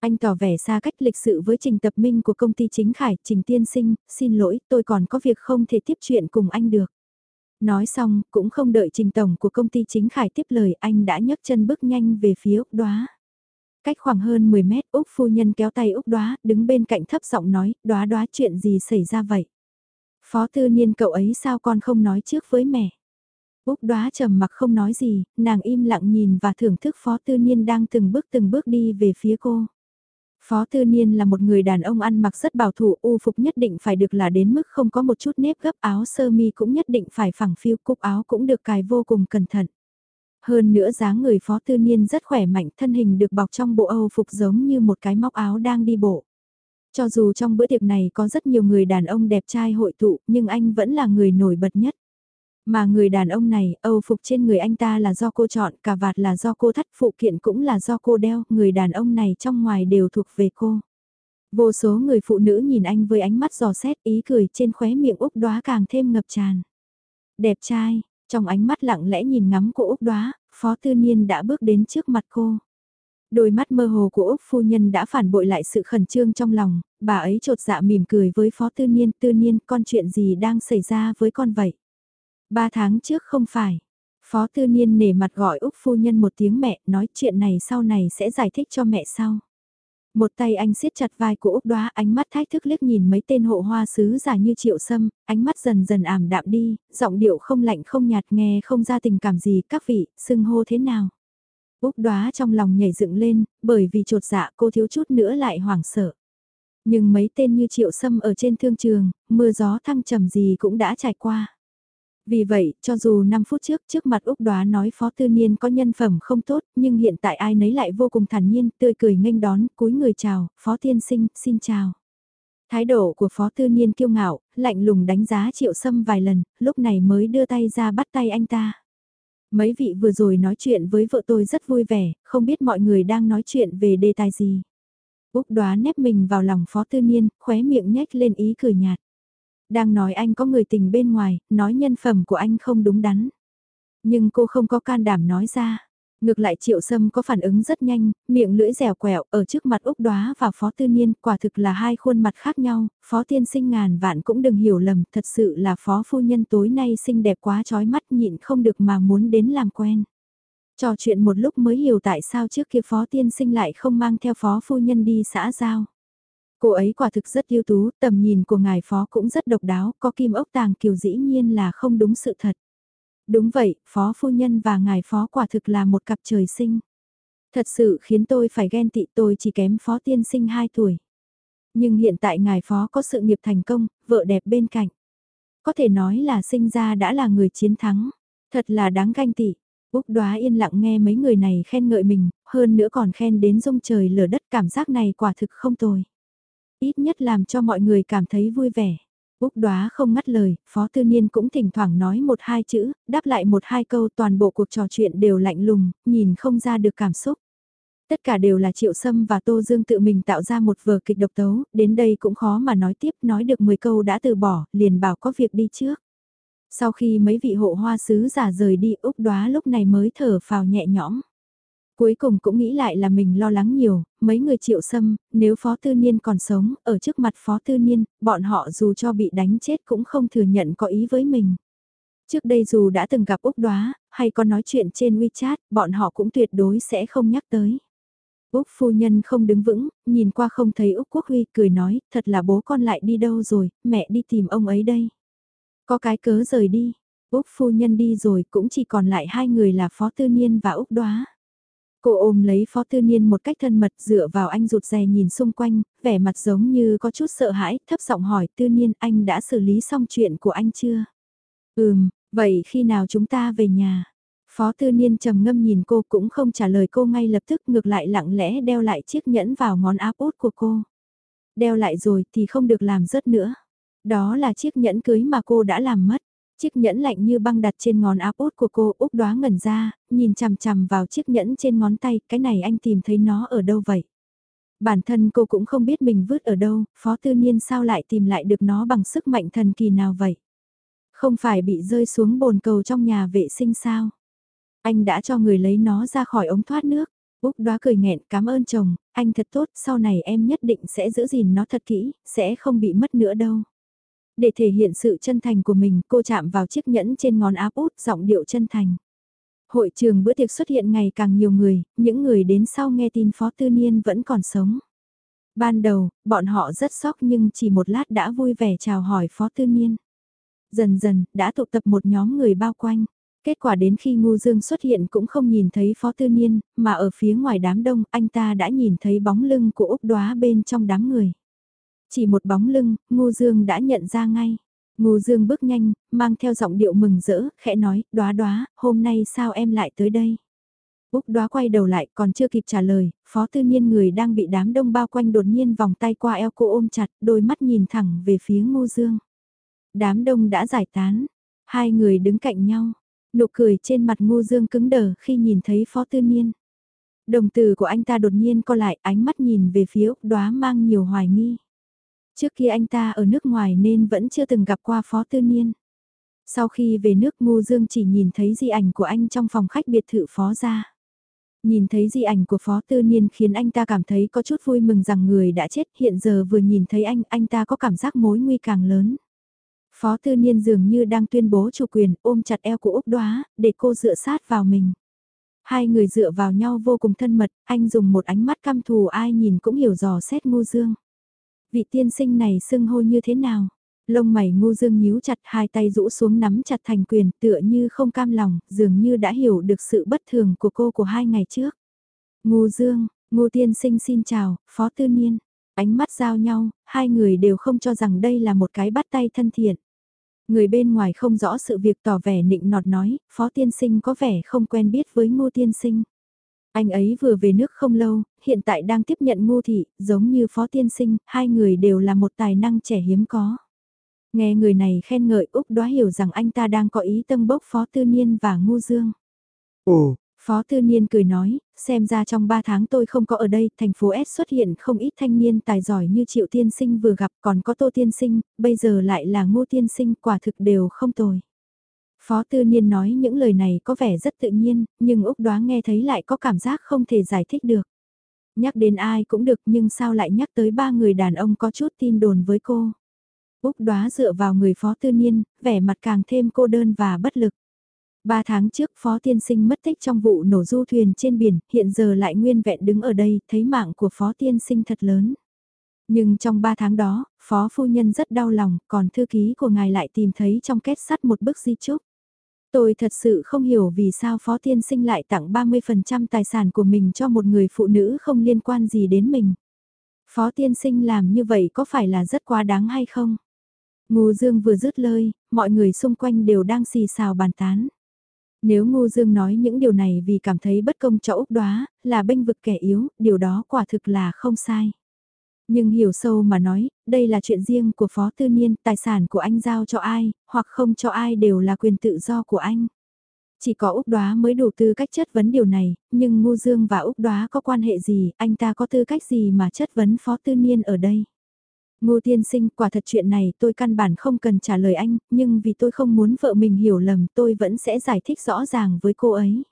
Anh tỏ vẻ xa cách lịch sự với Trình Tập Minh của công ty Chính Khải, Trình Tiên Sinh, xin lỗi, tôi còn có việc không thể tiếp chuyện cùng anh được. Nói xong, cũng không đợi Trình Tổng của công ty Chính Khải tiếp lời, anh đã nhấc chân bước nhanh về phía Úc Đoá. Cách khoảng hơn 10 mét Úc phu nhân kéo tay Úc đoá, đứng bên cạnh thấp giọng nói, đoá đoá chuyện gì xảy ra vậy? Phó tư niên cậu ấy sao con không nói trước với mẹ? Úc đoá trầm mặc không nói gì, nàng im lặng nhìn và thưởng thức phó tư niên đang từng bước từng bước đi về phía cô. Phó Tư Niên là một người đàn ông ăn mặc rất bảo thủ, u phục nhất định phải được là đến mức không có một chút nếp gấp áo sơ mi cũng nhất định phải phẳng phiu, cúc áo cũng được cài vô cùng cẩn thận. Hơn nữa dáng người phó tư niên rất khỏe mạnh thân hình được bọc trong bộ Âu phục giống như một cái móc áo đang đi bộ. Cho dù trong bữa tiệc này có rất nhiều người đàn ông đẹp trai hội tụ nhưng anh vẫn là người nổi bật nhất. Mà người đàn ông này, Âu phục trên người anh ta là do cô chọn, cà vạt là do cô thắt, phụ kiện cũng là do cô đeo, người đàn ông này trong ngoài đều thuộc về cô. Vô số người phụ nữ nhìn anh với ánh mắt giò xét ý cười trên khóe miệng Úc đóa càng thêm ngập tràn. Đẹp trai, trong ánh mắt lặng lẽ nhìn ngắm của Úc Đoá, Phó Tư Niên đã bước đến trước mặt cô. Đôi mắt mơ hồ của Úc phu nhân đã phản bội lại sự khẩn trương trong lòng, bà ấy trột dạ mỉm cười với Phó Tư Niên, Tư Niên con chuyện gì đang xảy ra với con vậy? Ba tháng trước không phải. Phó Tư Niên nể mặt gọi Úc phu nhân một tiếng mẹ, nói chuyện này sau này sẽ giải thích cho mẹ sau. Một tay anh siết chặt vai của Úc Đoá, ánh mắt thách thức liếc nhìn mấy tên hộ hoa sứ giả như triệu sâm, ánh mắt dần dần ảm đạm đi, giọng điệu không lạnh không nhạt nghe không ra tình cảm gì, các vị, xưng hô thế nào. Úc Đoá trong lòng nhảy dựng lên, bởi vì trột dạ cô thiếu chút nữa lại hoảng sợ. Nhưng mấy tên như triệu sâm ở trên thương trường, mưa gió thăng trầm gì cũng đã trải qua. Vì vậy, cho dù 5 phút trước trước mặt Úc Đoá nói Phó Tư Niên có nhân phẩm không tốt, nhưng hiện tại ai nấy lại vô cùng thản nhiên, tươi cười nghênh đón, cúi người chào, Phó Tiên Sinh, xin chào. Thái độ của Phó Tư Niên kiêu ngạo, lạnh lùng đánh giá Triệu Sâm vài lần, lúc này mới đưa tay ra bắt tay anh ta. Mấy vị vừa rồi nói chuyện với vợ tôi rất vui vẻ, không biết mọi người đang nói chuyện về đề tài gì. Úc đoá nép mình vào lòng Phó Tư Niên, khóe miệng nhếch lên ý cười nhạt. Đang nói anh có người tình bên ngoài, nói nhân phẩm của anh không đúng đắn. Nhưng cô không có can đảm nói ra. Ngược lại Triệu Sâm có phản ứng rất nhanh, miệng lưỡi dẻo quẹo ở trước mặt Úc Đoá và Phó Tư Niên, quả thực là hai khuôn mặt khác nhau, Phó Tiên sinh ngàn vạn cũng đừng hiểu lầm, thật sự là Phó Phu Nhân tối nay xinh đẹp quá trói mắt nhịn không được mà muốn đến làm quen. Trò chuyện một lúc mới hiểu tại sao trước kia Phó Tiên sinh lại không mang theo Phó Phu Nhân đi xã giao. Cô ấy quả thực rất ưu tú, tầm nhìn của ngài Phó cũng rất độc đáo, có kim ốc tàng kiều dĩ nhiên là không đúng sự thật. Đúng vậy, phó phu nhân và ngài phó quả thực là một cặp trời sinh. Thật sự khiến tôi phải ghen tị tôi chỉ kém phó tiên sinh 2 tuổi. Nhưng hiện tại ngài phó có sự nghiệp thành công, vợ đẹp bên cạnh. Có thể nói là sinh ra đã là người chiến thắng. Thật là đáng ganh tị. Úc đoá yên lặng nghe mấy người này khen ngợi mình, hơn nữa còn khen đến rung trời lở đất cảm giác này quả thực không tồi. Ít nhất làm cho mọi người cảm thấy vui vẻ. Úc đoá không ngắt lời, Phó Tư Niên cũng thỉnh thoảng nói một hai chữ, đáp lại một hai câu toàn bộ cuộc trò chuyện đều lạnh lùng, nhìn không ra được cảm xúc. Tất cả đều là Triệu Sâm và Tô Dương tự mình tạo ra một vở kịch độc tấu, đến đây cũng khó mà nói tiếp, nói được 10 câu đã từ bỏ, liền bảo có việc đi trước. Sau khi mấy vị hộ hoa sứ giả rời đi Úc đoá lúc này mới thở phào nhẹ nhõm. Cuối cùng cũng nghĩ lại là mình lo lắng nhiều, mấy người triệu sâm nếu Phó Tư Niên còn sống, ở trước mặt Phó Tư Niên, bọn họ dù cho bị đánh chết cũng không thừa nhận có ý với mình. Trước đây dù đã từng gặp Úc Đoá, hay có nói chuyện trên WeChat, bọn họ cũng tuyệt đối sẽ không nhắc tới. Úc phu nhân không đứng vững, nhìn qua không thấy Úc Quốc Huy cười nói, thật là bố con lại đi đâu rồi, mẹ đi tìm ông ấy đây. Có cái cớ rời đi, Úc phu nhân đi rồi cũng chỉ còn lại hai người là Phó Tư Niên và Úc Đoá. Cô ôm lấy Phó Tư Niên một cách thân mật dựa vào anh rụt rè nhìn xung quanh, vẻ mặt giống như có chút sợ hãi, thấp giọng hỏi Tư Niên anh đã xử lý xong chuyện của anh chưa? Ừm, vậy khi nào chúng ta về nhà? Phó Tư Niên trầm ngâm nhìn cô cũng không trả lời cô ngay lập tức ngược lại lặng lẽ đeo lại chiếc nhẫn vào ngón áp út của cô. Đeo lại rồi thì không được làm rớt nữa. Đó là chiếc nhẫn cưới mà cô đã làm mất. Chiếc nhẫn lạnh như băng đặt trên ngón áp út của cô Úc đoá ngẩn ra, nhìn chằm chằm vào chiếc nhẫn trên ngón tay, cái này anh tìm thấy nó ở đâu vậy? Bản thân cô cũng không biết mình vứt ở đâu, Phó Tư Niên sao lại tìm lại được nó bằng sức mạnh thần kỳ nào vậy? Không phải bị rơi xuống bồn cầu trong nhà vệ sinh sao? Anh đã cho người lấy nó ra khỏi ống thoát nước. Úc đoá cười nghẹn cảm ơn chồng, anh thật tốt, sau này em nhất định sẽ giữ gìn nó thật kỹ, sẽ không bị mất nữa đâu. Để thể hiện sự chân thành của mình, cô chạm vào chiếc nhẫn trên ngón áp út giọng điệu chân thành. Hội trường bữa tiệc xuất hiện ngày càng nhiều người, những người đến sau nghe tin Phó Tư Niên vẫn còn sống. Ban đầu, bọn họ rất sốc nhưng chỉ một lát đã vui vẻ chào hỏi Phó Tư Niên. Dần dần, đã tụ tập một nhóm người bao quanh. Kết quả đến khi Ngu Dương xuất hiện cũng không nhìn thấy Phó Tư Niên, mà ở phía ngoài đám đông anh ta đã nhìn thấy bóng lưng của Úc Đoá bên trong đám người. Chỉ một bóng lưng, Ngô Dương đã nhận ra ngay. Ngô Dương bước nhanh, mang theo giọng điệu mừng rỡ, khẽ nói, đoá đoá, hôm nay sao em lại tới đây? Úc đoá quay đầu lại, còn chưa kịp trả lời, phó tư nhiên người đang bị đám đông bao quanh đột nhiên vòng tay qua eo cô ôm chặt, đôi mắt nhìn thẳng về phía Ngô Dương. Đám đông đã giải tán, hai người đứng cạnh nhau, nụ cười trên mặt Ngô Dương cứng đờ khi nhìn thấy phó tư nhiên. Đồng từ của anh ta đột nhiên co lại, ánh mắt nhìn về phía Úc đoá mang nhiều hoài nghi. Trước kia anh ta ở nước ngoài nên vẫn chưa từng gặp qua Phó Tư Niên. Sau khi về nước Ngô Dương chỉ nhìn thấy di ảnh của anh trong phòng khách biệt thự Phó ra. Nhìn thấy di ảnh của Phó Tư Niên khiến anh ta cảm thấy có chút vui mừng rằng người đã chết hiện giờ vừa nhìn thấy anh, anh ta có cảm giác mối nguy càng lớn. Phó Tư Niên dường như đang tuyên bố chủ quyền ôm chặt eo của Úc Đoá, để cô dựa sát vào mình. Hai người dựa vào nhau vô cùng thân mật, anh dùng một ánh mắt căm thù ai nhìn cũng hiểu dò xét Ngô Dương vị tiên sinh này xưng hô như thế nào? Lông mày ngu dương nhíu chặt hai tay rũ xuống nắm chặt thành quyền tựa như không cam lòng, dường như đã hiểu được sự bất thường của cô của hai ngày trước. Ngu dương, ngu tiên sinh xin chào, phó tư niên. Ánh mắt giao nhau, hai người đều không cho rằng đây là một cái bắt tay thân thiện. Người bên ngoài không rõ sự việc tỏ vẻ nịnh nọt nói, phó tiên sinh có vẻ không quen biết với ngô tiên sinh. Anh ấy vừa về nước không lâu, hiện tại đang tiếp nhận ngô thị, giống như phó tiên sinh, hai người đều là một tài năng trẻ hiếm có. Nghe người này khen ngợi Úc đoá hiểu rằng anh ta đang có ý tâm bốc phó tư niên và ngô dương. Ồ, phó tư niên cười nói, xem ra trong ba tháng tôi không có ở đây, thành phố S xuất hiện không ít thanh niên tài giỏi như triệu tiên sinh vừa gặp còn có tô tiên sinh, bây giờ lại là ngô tiên sinh quả thực đều không tồi. Phó Tư Niên nói những lời này có vẻ rất tự nhiên, nhưng Úc Đoá nghe thấy lại có cảm giác không thể giải thích được. Nhắc đến ai cũng được nhưng sao lại nhắc tới ba người đàn ông có chút tin đồn với cô. Úc Đoá dựa vào người Phó Tư Niên, vẻ mặt càng thêm cô đơn và bất lực. Ba tháng trước Phó Tiên Sinh mất tích trong vụ nổ du thuyền trên biển, hiện giờ lại nguyên vẹn đứng ở đây, thấy mạng của Phó Tiên Sinh thật lớn. Nhưng trong ba tháng đó, Phó Phu Nhân rất đau lòng, còn thư ký của ngài lại tìm thấy trong kết sắt một bức di chúc. Tôi thật sự không hiểu vì sao Phó Tiên Sinh lại tặng 30% tài sản của mình cho một người phụ nữ không liên quan gì đến mình. Phó Tiên Sinh làm như vậy có phải là rất quá đáng hay không? Ngô Dương vừa dứt lời, mọi người xung quanh đều đang xì xào bàn tán. Nếu Ngô Dương nói những điều này vì cảm thấy bất công cho Úc Đoá, là bênh vực kẻ yếu, điều đó quả thực là không sai. Nhưng hiểu sâu mà nói, đây là chuyện riêng của Phó Tư Niên, tài sản của anh giao cho ai, hoặc không cho ai đều là quyền tự do của anh. Chỉ có Úc Đoá mới đủ tư cách chất vấn điều này, nhưng Ngô Dương và Úc Đoá có quan hệ gì, anh ta có tư cách gì mà chất vấn Phó Tư Niên ở đây. Ngô tiên sinh, quả thật chuyện này tôi căn bản không cần trả lời anh, nhưng vì tôi không muốn vợ mình hiểu lầm tôi vẫn sẽ giải thích rõ ràng với cô ấy.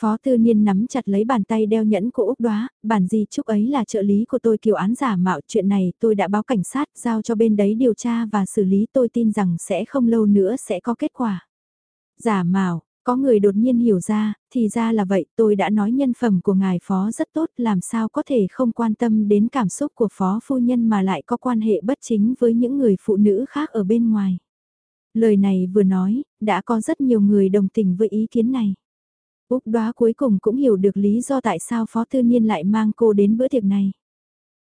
Phó tư niên nắm chặt lấy bàn tay đeo nhẫn của Úc Đoá, bản gì chúc ấy là trợ lý của tôi kiều án giả mạo chuyện này tôi đã báo cảnh sát giao cho bên đấy điều tra và xử lý tôi tin rằng sẽ không lâu nữa sẽ có kết quả. Giả mạo, có người đột nhiên hiểu ra, thì ra là vậy tôi đã nói nhân phẩm của ngài phó rất tốt làm sao có thể không quan tâm đến cảm xúc của phó phu nhân mà lại có quan hệ bất chính với những người phụ nữ khác ở bên ngoài. Lời này vừa nói, đã có rất nhiều người đồng tình với ý kiến này. Úc đoá cuối cùng cũng hiểu được lý do tại sao Phó Tư Niên lại mang cô đến bữa tiệc này.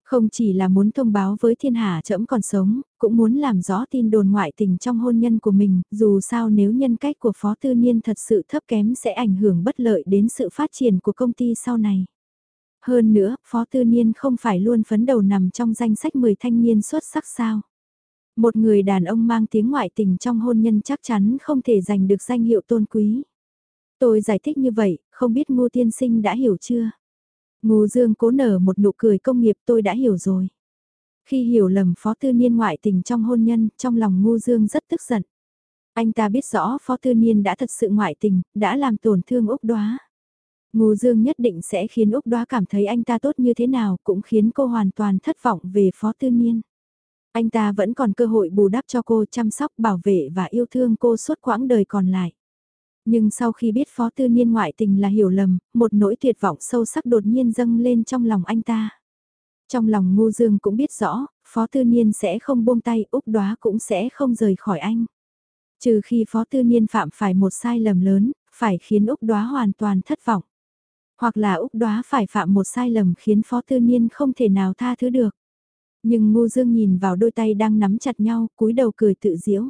Không chỉ là muốn thông báo với thiên hạ trẫm còn sống, cũng muốn làm rõ tin đồn ngoại tình trong hôn nhân của mình, dù sao nếu nhân cách của Phó Tư Niên thật sự thấp kém sẽ ảnh hưởng bất lợi đến sự phát triển của công ty sau này. Hơn nữa, Phó Tư Niên không phải luôn phấn đầu nằm trong danh sách 10 thanh niên xuất sắc sao. Một người đàn ông mang tiếng ngoại tình trong hôn nhân chắc chắn không thể giành được danh hiệu tôn quý. Tôi giải thích như vậy, không biết ngô tiên sinh đã hiểu chưa? Ngô Dương cố nở một nụ cười công nghiệp tôi đã hiểu rồi. Khi hiểu lầm Phó Tư Niên ngoại tình trong hôn nhân, trong lòng Ngô Dương rất tức giận. Anh ta biết rõ Phó Tư Niên đã thật sự ngoại tình, đã làm tổn thương Úc Đoá. Ngô Dương nhất định sẽ khiến Úc Đoá cảm thấy anh ta tốt như thế nào, cũng khiến cô hoàn toàn thất vọng về Phó Tư Niên. Anh ta vẫn còn cơ hội bù đắp cho cô chăm sóc, bảo vệ và yêu thương cô suốt quãng đời còn lại. Nhưng sau khi biết Phó Tư Niên ngoại tình là hiểu lầm, một nỗi tuyệt vọng sâu sắc đột nhiên dâng lên trong lòng anh ta. Trong lòng Ngô Dương cũng biết rõ, Phó Tư Niên sẽ không buông tay, Úc Đoá cũng sẽ không rời khỏi anh. Trừ khi Phó Tư Niên phạm phải một sai lầm lớn, phải khiến Úc Đoá hoàn toàn thất vọng. Hoặc là Úc Đoá phải phạm một sai lầm khiến Phó Tư Niên không thể nào tha thứ được. Nhưng Ngô Dương nhìn vào đôi tay đang nắm chặt nhau, cúi đầu cười tự diễu.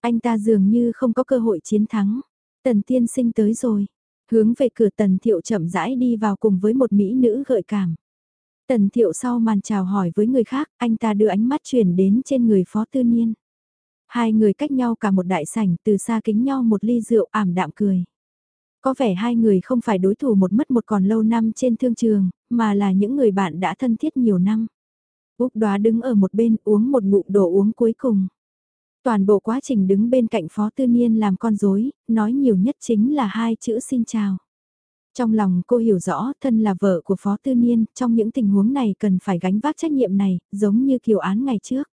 Anh ta dường như không có cơ hội chiến thắng. Tần tiên sinh tới rồi. Hướng về cửa tần thiệu chậm rãi đi vào cùng với một mỹ nữ gợi cảm. Tần thiệu sau màn chào hỏi với người khác, anh ta đưa ánh mắt chuyển đến trên người phó tư niên. Hai người cách nhau cả một đại sảnh từ xa kính nhau một ly rượu ảm đạm cười. Có vẻ hai người không phải đối thủ một mất một còn lâu năm trên thương trường, mà là những người bạn đã thân thiết nhiều năm. Úc đoá đứng ở một bên uống một ngụm đồ uống cuối cùng. Toàn bộ quá trình đứng bên cạnh Phó Tư Niên làm con dối, nói nhiều nhất chính là hai chữ xin chào. Trong lòng cô hiểu rõ thân là vợ của Phó Tư Niên, trong những tình huống này cần phải gánh vác trách nhiệm này, giống như kiều án ngày trước.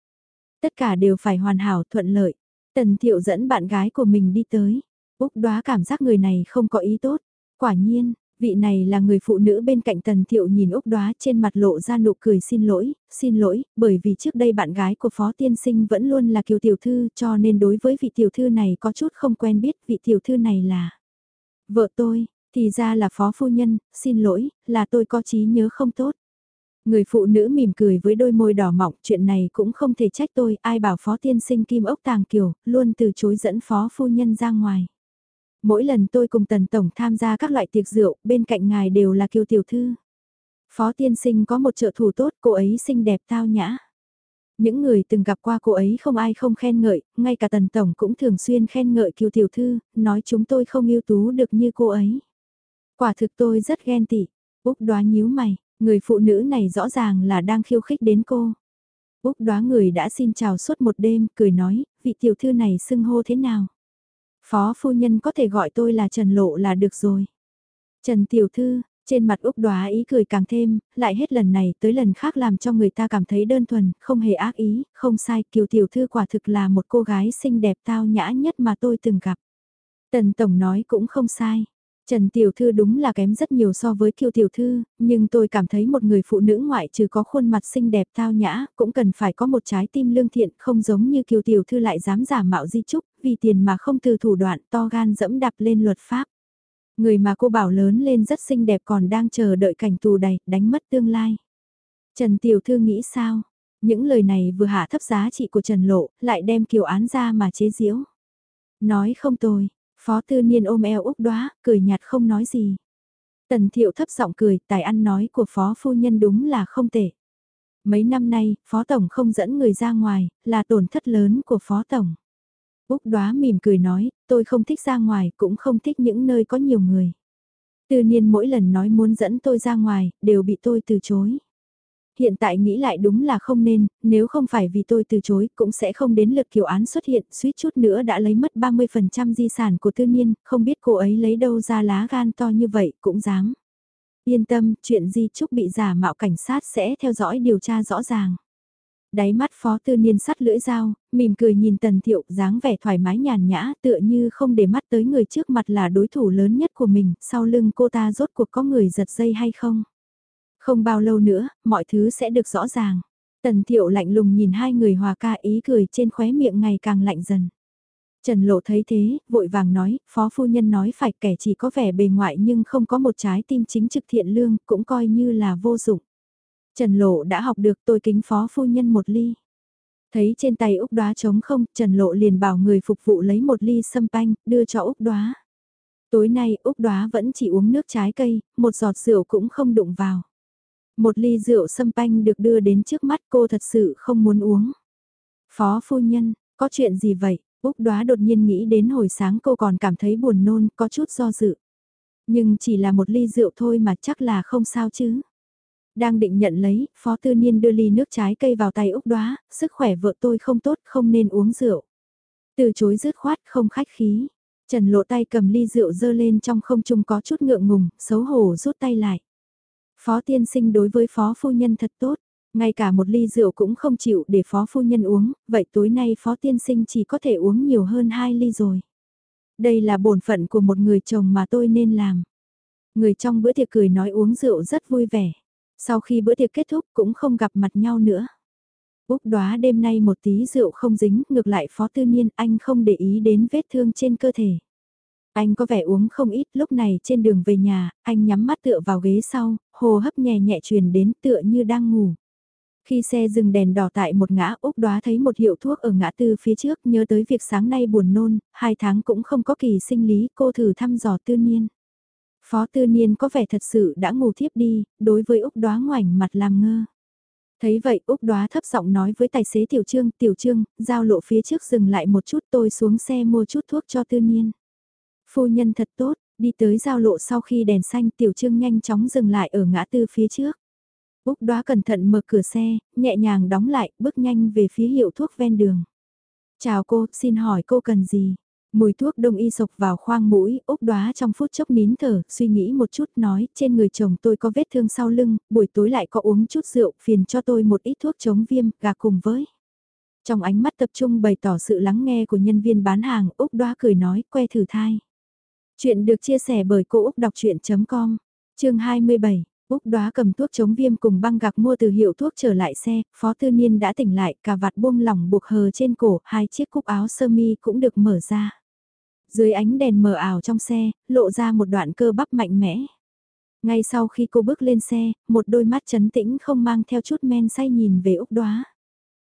Tất cả đều phải hoàn hảo thuận lợi. Tần Thiệu dẫn bạn gái của mình đi tới. Úc đoá cảm giác người này không có ý tốt. Quả nhiên, Vị này là người phụ nữ bên cạnh Tần Thiệu nhìn Úc Đoá trên mặt lộ ra nụ cười xin lỗi, xin lỗi, bởi vì trước đây bạn gái của Phó Tiên Sinh vẫn luôn là kiều tiểu thư cho nên đối với vị tiểu thư này có chút không quen biết vị tiểu thư này là vợ tôi, thì ra là Phó Phu Nhân, xin lỗi, là tôi có trí nhớ không tốt. Người phụ nữ mỉm cười với đôi môi đỏ mọng, chuyện này cũng không thể trách tôi, ai bảo Phó Tiên Sinh Kim Ốc Tàng Kiều, luôn từ chối dẫn Phó Phu Nhân ra ngoài mỗi lần tôi cùng Tần Tổng tham gia các loại tiệc rượu, bên cạnh ngài đều là kiều tiểu thư. Phó tiên sinh có một trợ thủ tốt, cô ấy xinh đẹp tao nhã. Những người từng gặp qua cô ấy không ai không khen ngợi, ngay cả Tần Tổng cũng thường xuyên khen ngợi kiều tiểu thư, nói chúng tôi không ưu tú được như cô ấy. Quả thực tôi rất ghen tị. Úc đoá nhíu mày, người phụ nữ này rõ ràng là đang khiêu khích đến cô. Úc đoá người đã xin chào suốt một đêm, cười nói, vị tiểu thư này xưng hô thế nào? Phó phu nhân có thể gọi tôi là Trần Lộ là được rồi. Trần Tiểu Thư, trên mặt Úc Đoá ý cười càng thêm, lại hết lần này tới lần khác làm cho người ta cảm thấy đơn thuần, không hề ác ý, không sai, Kiều Tiểu Thư quả thực là một cô gái xinh đẹp tao nhã nhất mà tôi từng gặp. Tần Tổng nói cũng không sai. Trần Tiểu Thư đúng là kém rất nhiều so với Kiều Tiểu Thư, nhưng tôi cảm thấy một người phụ nữ ngoại trừ có khuôn mặt xinh đẹp tao nhã, cũng cần phải có một trái tim lương thiện không giống như Kiều Tiểu Thư lại dám giả mạo di trúc, vì tiền mà không từ thủ đoạn to gan dẫm đạp lên luật pháp. Người mà cô bảo lớn lên rất xinh đẹp còn đang chờ đợi cảnh tù đầy, đánh mất tương lai. Trần Tiểu Thư nghĩ sao? Những lời này vừa hạ thấp giá trị của Trần Lộ, lại đem kiều án ra mà chế giễu. Nói không tôi, Phó Tư Niên ôm eo Úc Đoá, cười nhạt không nói gì. Tần Thiệu thấp giọng cười, tài ăn nói của Phó Phu Nhân đúng là không tệ. Mấy năm nay, Phó Tổng không dẫn người ra ngoài, là tổn thất lớn của Phó Tổng. Úc đoá mỉm cười nói, tôi không thích ra ngoài, cũng không thích những nơi có nhiều người. Tư niên mỗi lần nói muốn dẫn tôi ra ngoài, đều bị tôi từ chối. Hiện tại nghĩ lại đúng là không nên, nếu không phải vì tôi từ chối, cũng sẽ không đến lượt kiểu án xuất hiện, suýt chút nữa đã lấy mất 30% di sản của tư niên, không biết cô ấy lấy đâu ra lá gan to như vậy, cũng dám. Yên tâm, chuyện di trúc bị giả mạo cảnh sát sẽ theo dõi điều tra rõ ràng. Đáy mắt phó tư niên sắt lưỡi dao, mỉm cười nhìn tần thiệu dáng vẻ thoải mái nhàn nhã tựa như không để mắt tới người trước mặt là đối thủ lớn nhất của mình, sau lưng cô ta rốt cuộc có người giật dây hay không. Không bao lâu nữa, mọi thứ sẽ được rõ ràng. Tần thiệu lạnh lùng nhìn hai người hòa ca ý cười trên khóe miệng ngày càng lạnh dần. Trần Lộ thấy thế, vội vàng nói, phó phu nhân nói phải kẻ chỉ có vẻ bề ngoại nhưng không có một trái tim chính trực thiện lương, cũng coi như là vô dụng. Trần Lộ đã học được tôi kính phó phu nhân một ly. Thấy trên tay Úc Đoá trống không, Trần Lộ liền bảo người phục vụ lấy một ly sâm panh, đưa cho Úc Đoá. Tối nay Úc Đoá vẫn chỉ uống nước trái cây, một giọt rượu cũng không đụng vào. Một ly rượu sâm panh được đưa đến trước mắt cô thật sự không muốn uống. Phó phu nhân, có chuyện gì vậy? Úc Đoá đột nhiên nghĩ đến hồi sáng cô còn cảm thấy buồn nôn, có chút do dự. Nhưng chỉ là một ly rượu thôi mà chắc là không sao chứ. Đang định nhận lấy, Phó Tư Niên đưa ly nước trái cây vào tay Úc Đoá, sức khỏe vợ tôi không tốt, không nên uống rượu. Từ chối dứt khoát, không khách khí. Trần lộ tay cầm ly rượu dơ lên trong không trung có chút ngượng ngùng, xấu hổ rút tay lại. Phó tiên sinh đối với phó phu nhân thật tốt, ngay cả một ly rượu cũng không chịu để phó phu nhân uống, vậy tối nay phó tiên sinh chỉ có thể uống nhiều hơn hai ly rồi. Đây là bổn phận của một người chồng mà tôi nên làm. Người trong bữa tiệc cười nói uống rượu rất vui vẻ. Sau khi bữa tiệc kết thúc cũng không gặp mặt nhau nữa. Úc đoá đêm nay một tí rượu không dính, ngược lại phó tư niên anh không để ý đến vết thương trên cơ thể. Anh có vẻ uống không ít, lúc này trên đường về nhà, anh nhắm mắt tựa vào ghế sau, hồ hấp nhẹ nhẹ truyền đến tựa như đang ngủ. Khi xe dừng đèn đỏ tại một ngã Úc đoá thấy một hiệu thuốc ở ngã tư phía trước nhớ tới việc sáng nay buồn nôn, hai tháng cũng không có kỳ sinh lý cô thử thăm dò tư niên. Phó tư niên có vẻ thật sự đã ngủ thiếp đi, đối với Úc đoá ngoảnh mặt làm ngơ. Thấy vậy Úc đoá thấp giọng nói với tài xế Tiểu Trương, Tiểu Trương, giao lộ phía trước dừng lại một chút tôi xuống xe mua chút thuốc cho tư niên. Phu nhân thật tốt, đi tới giao lộ sau khi đèn xanh Tiểu Trương nhanh chóng dừng lại ở ngã tư phía trước. Úc đoá cẩn thận mở cửa xe, nhẹ nhàng đóng lại, bước nhanh về phía hiệu thuốc ven đường. Chào cô, xin hỏi cô cần gì? Mùi thuốc đông y sộc vào khoang mũi, Úc đoá trong phút chốc nín thở, suy nghĩ một chút nói, trên người chồng tôi có vết thương sau lưng, buổi tối lại có uống chút rượu, phiền cho tôi một ít thuốc chống viêm, gà cùng với. Trong ánh mắt tập trung bày tỏ sự lắng nghe của nhân viên bán hàng, Úc đoá cười nói, que thử thai. Chuyện được chia sẻ bởi Cô Úc Đọc Chuyện.com, chương 27. Úc đoá cầm thuốc chống viêm cùng băng gạc mua từ hiệu thuốc trở lại xe, Phó Tư Niên đã tỉnh lại, cà vạt buông lỏng buộc hờ trên cổ, hai chiếc cúc áo sơ mi cũng được mở ra. Dưới ánh đèn mờ ảo trong xe, lộ ra một đoạn cơ bắp mạnh mẽ. Ngay sau khi cô bước lên xe, một đôi mắt chấn tĩnh không mang theo chút men say nhìn về Úc Đoá.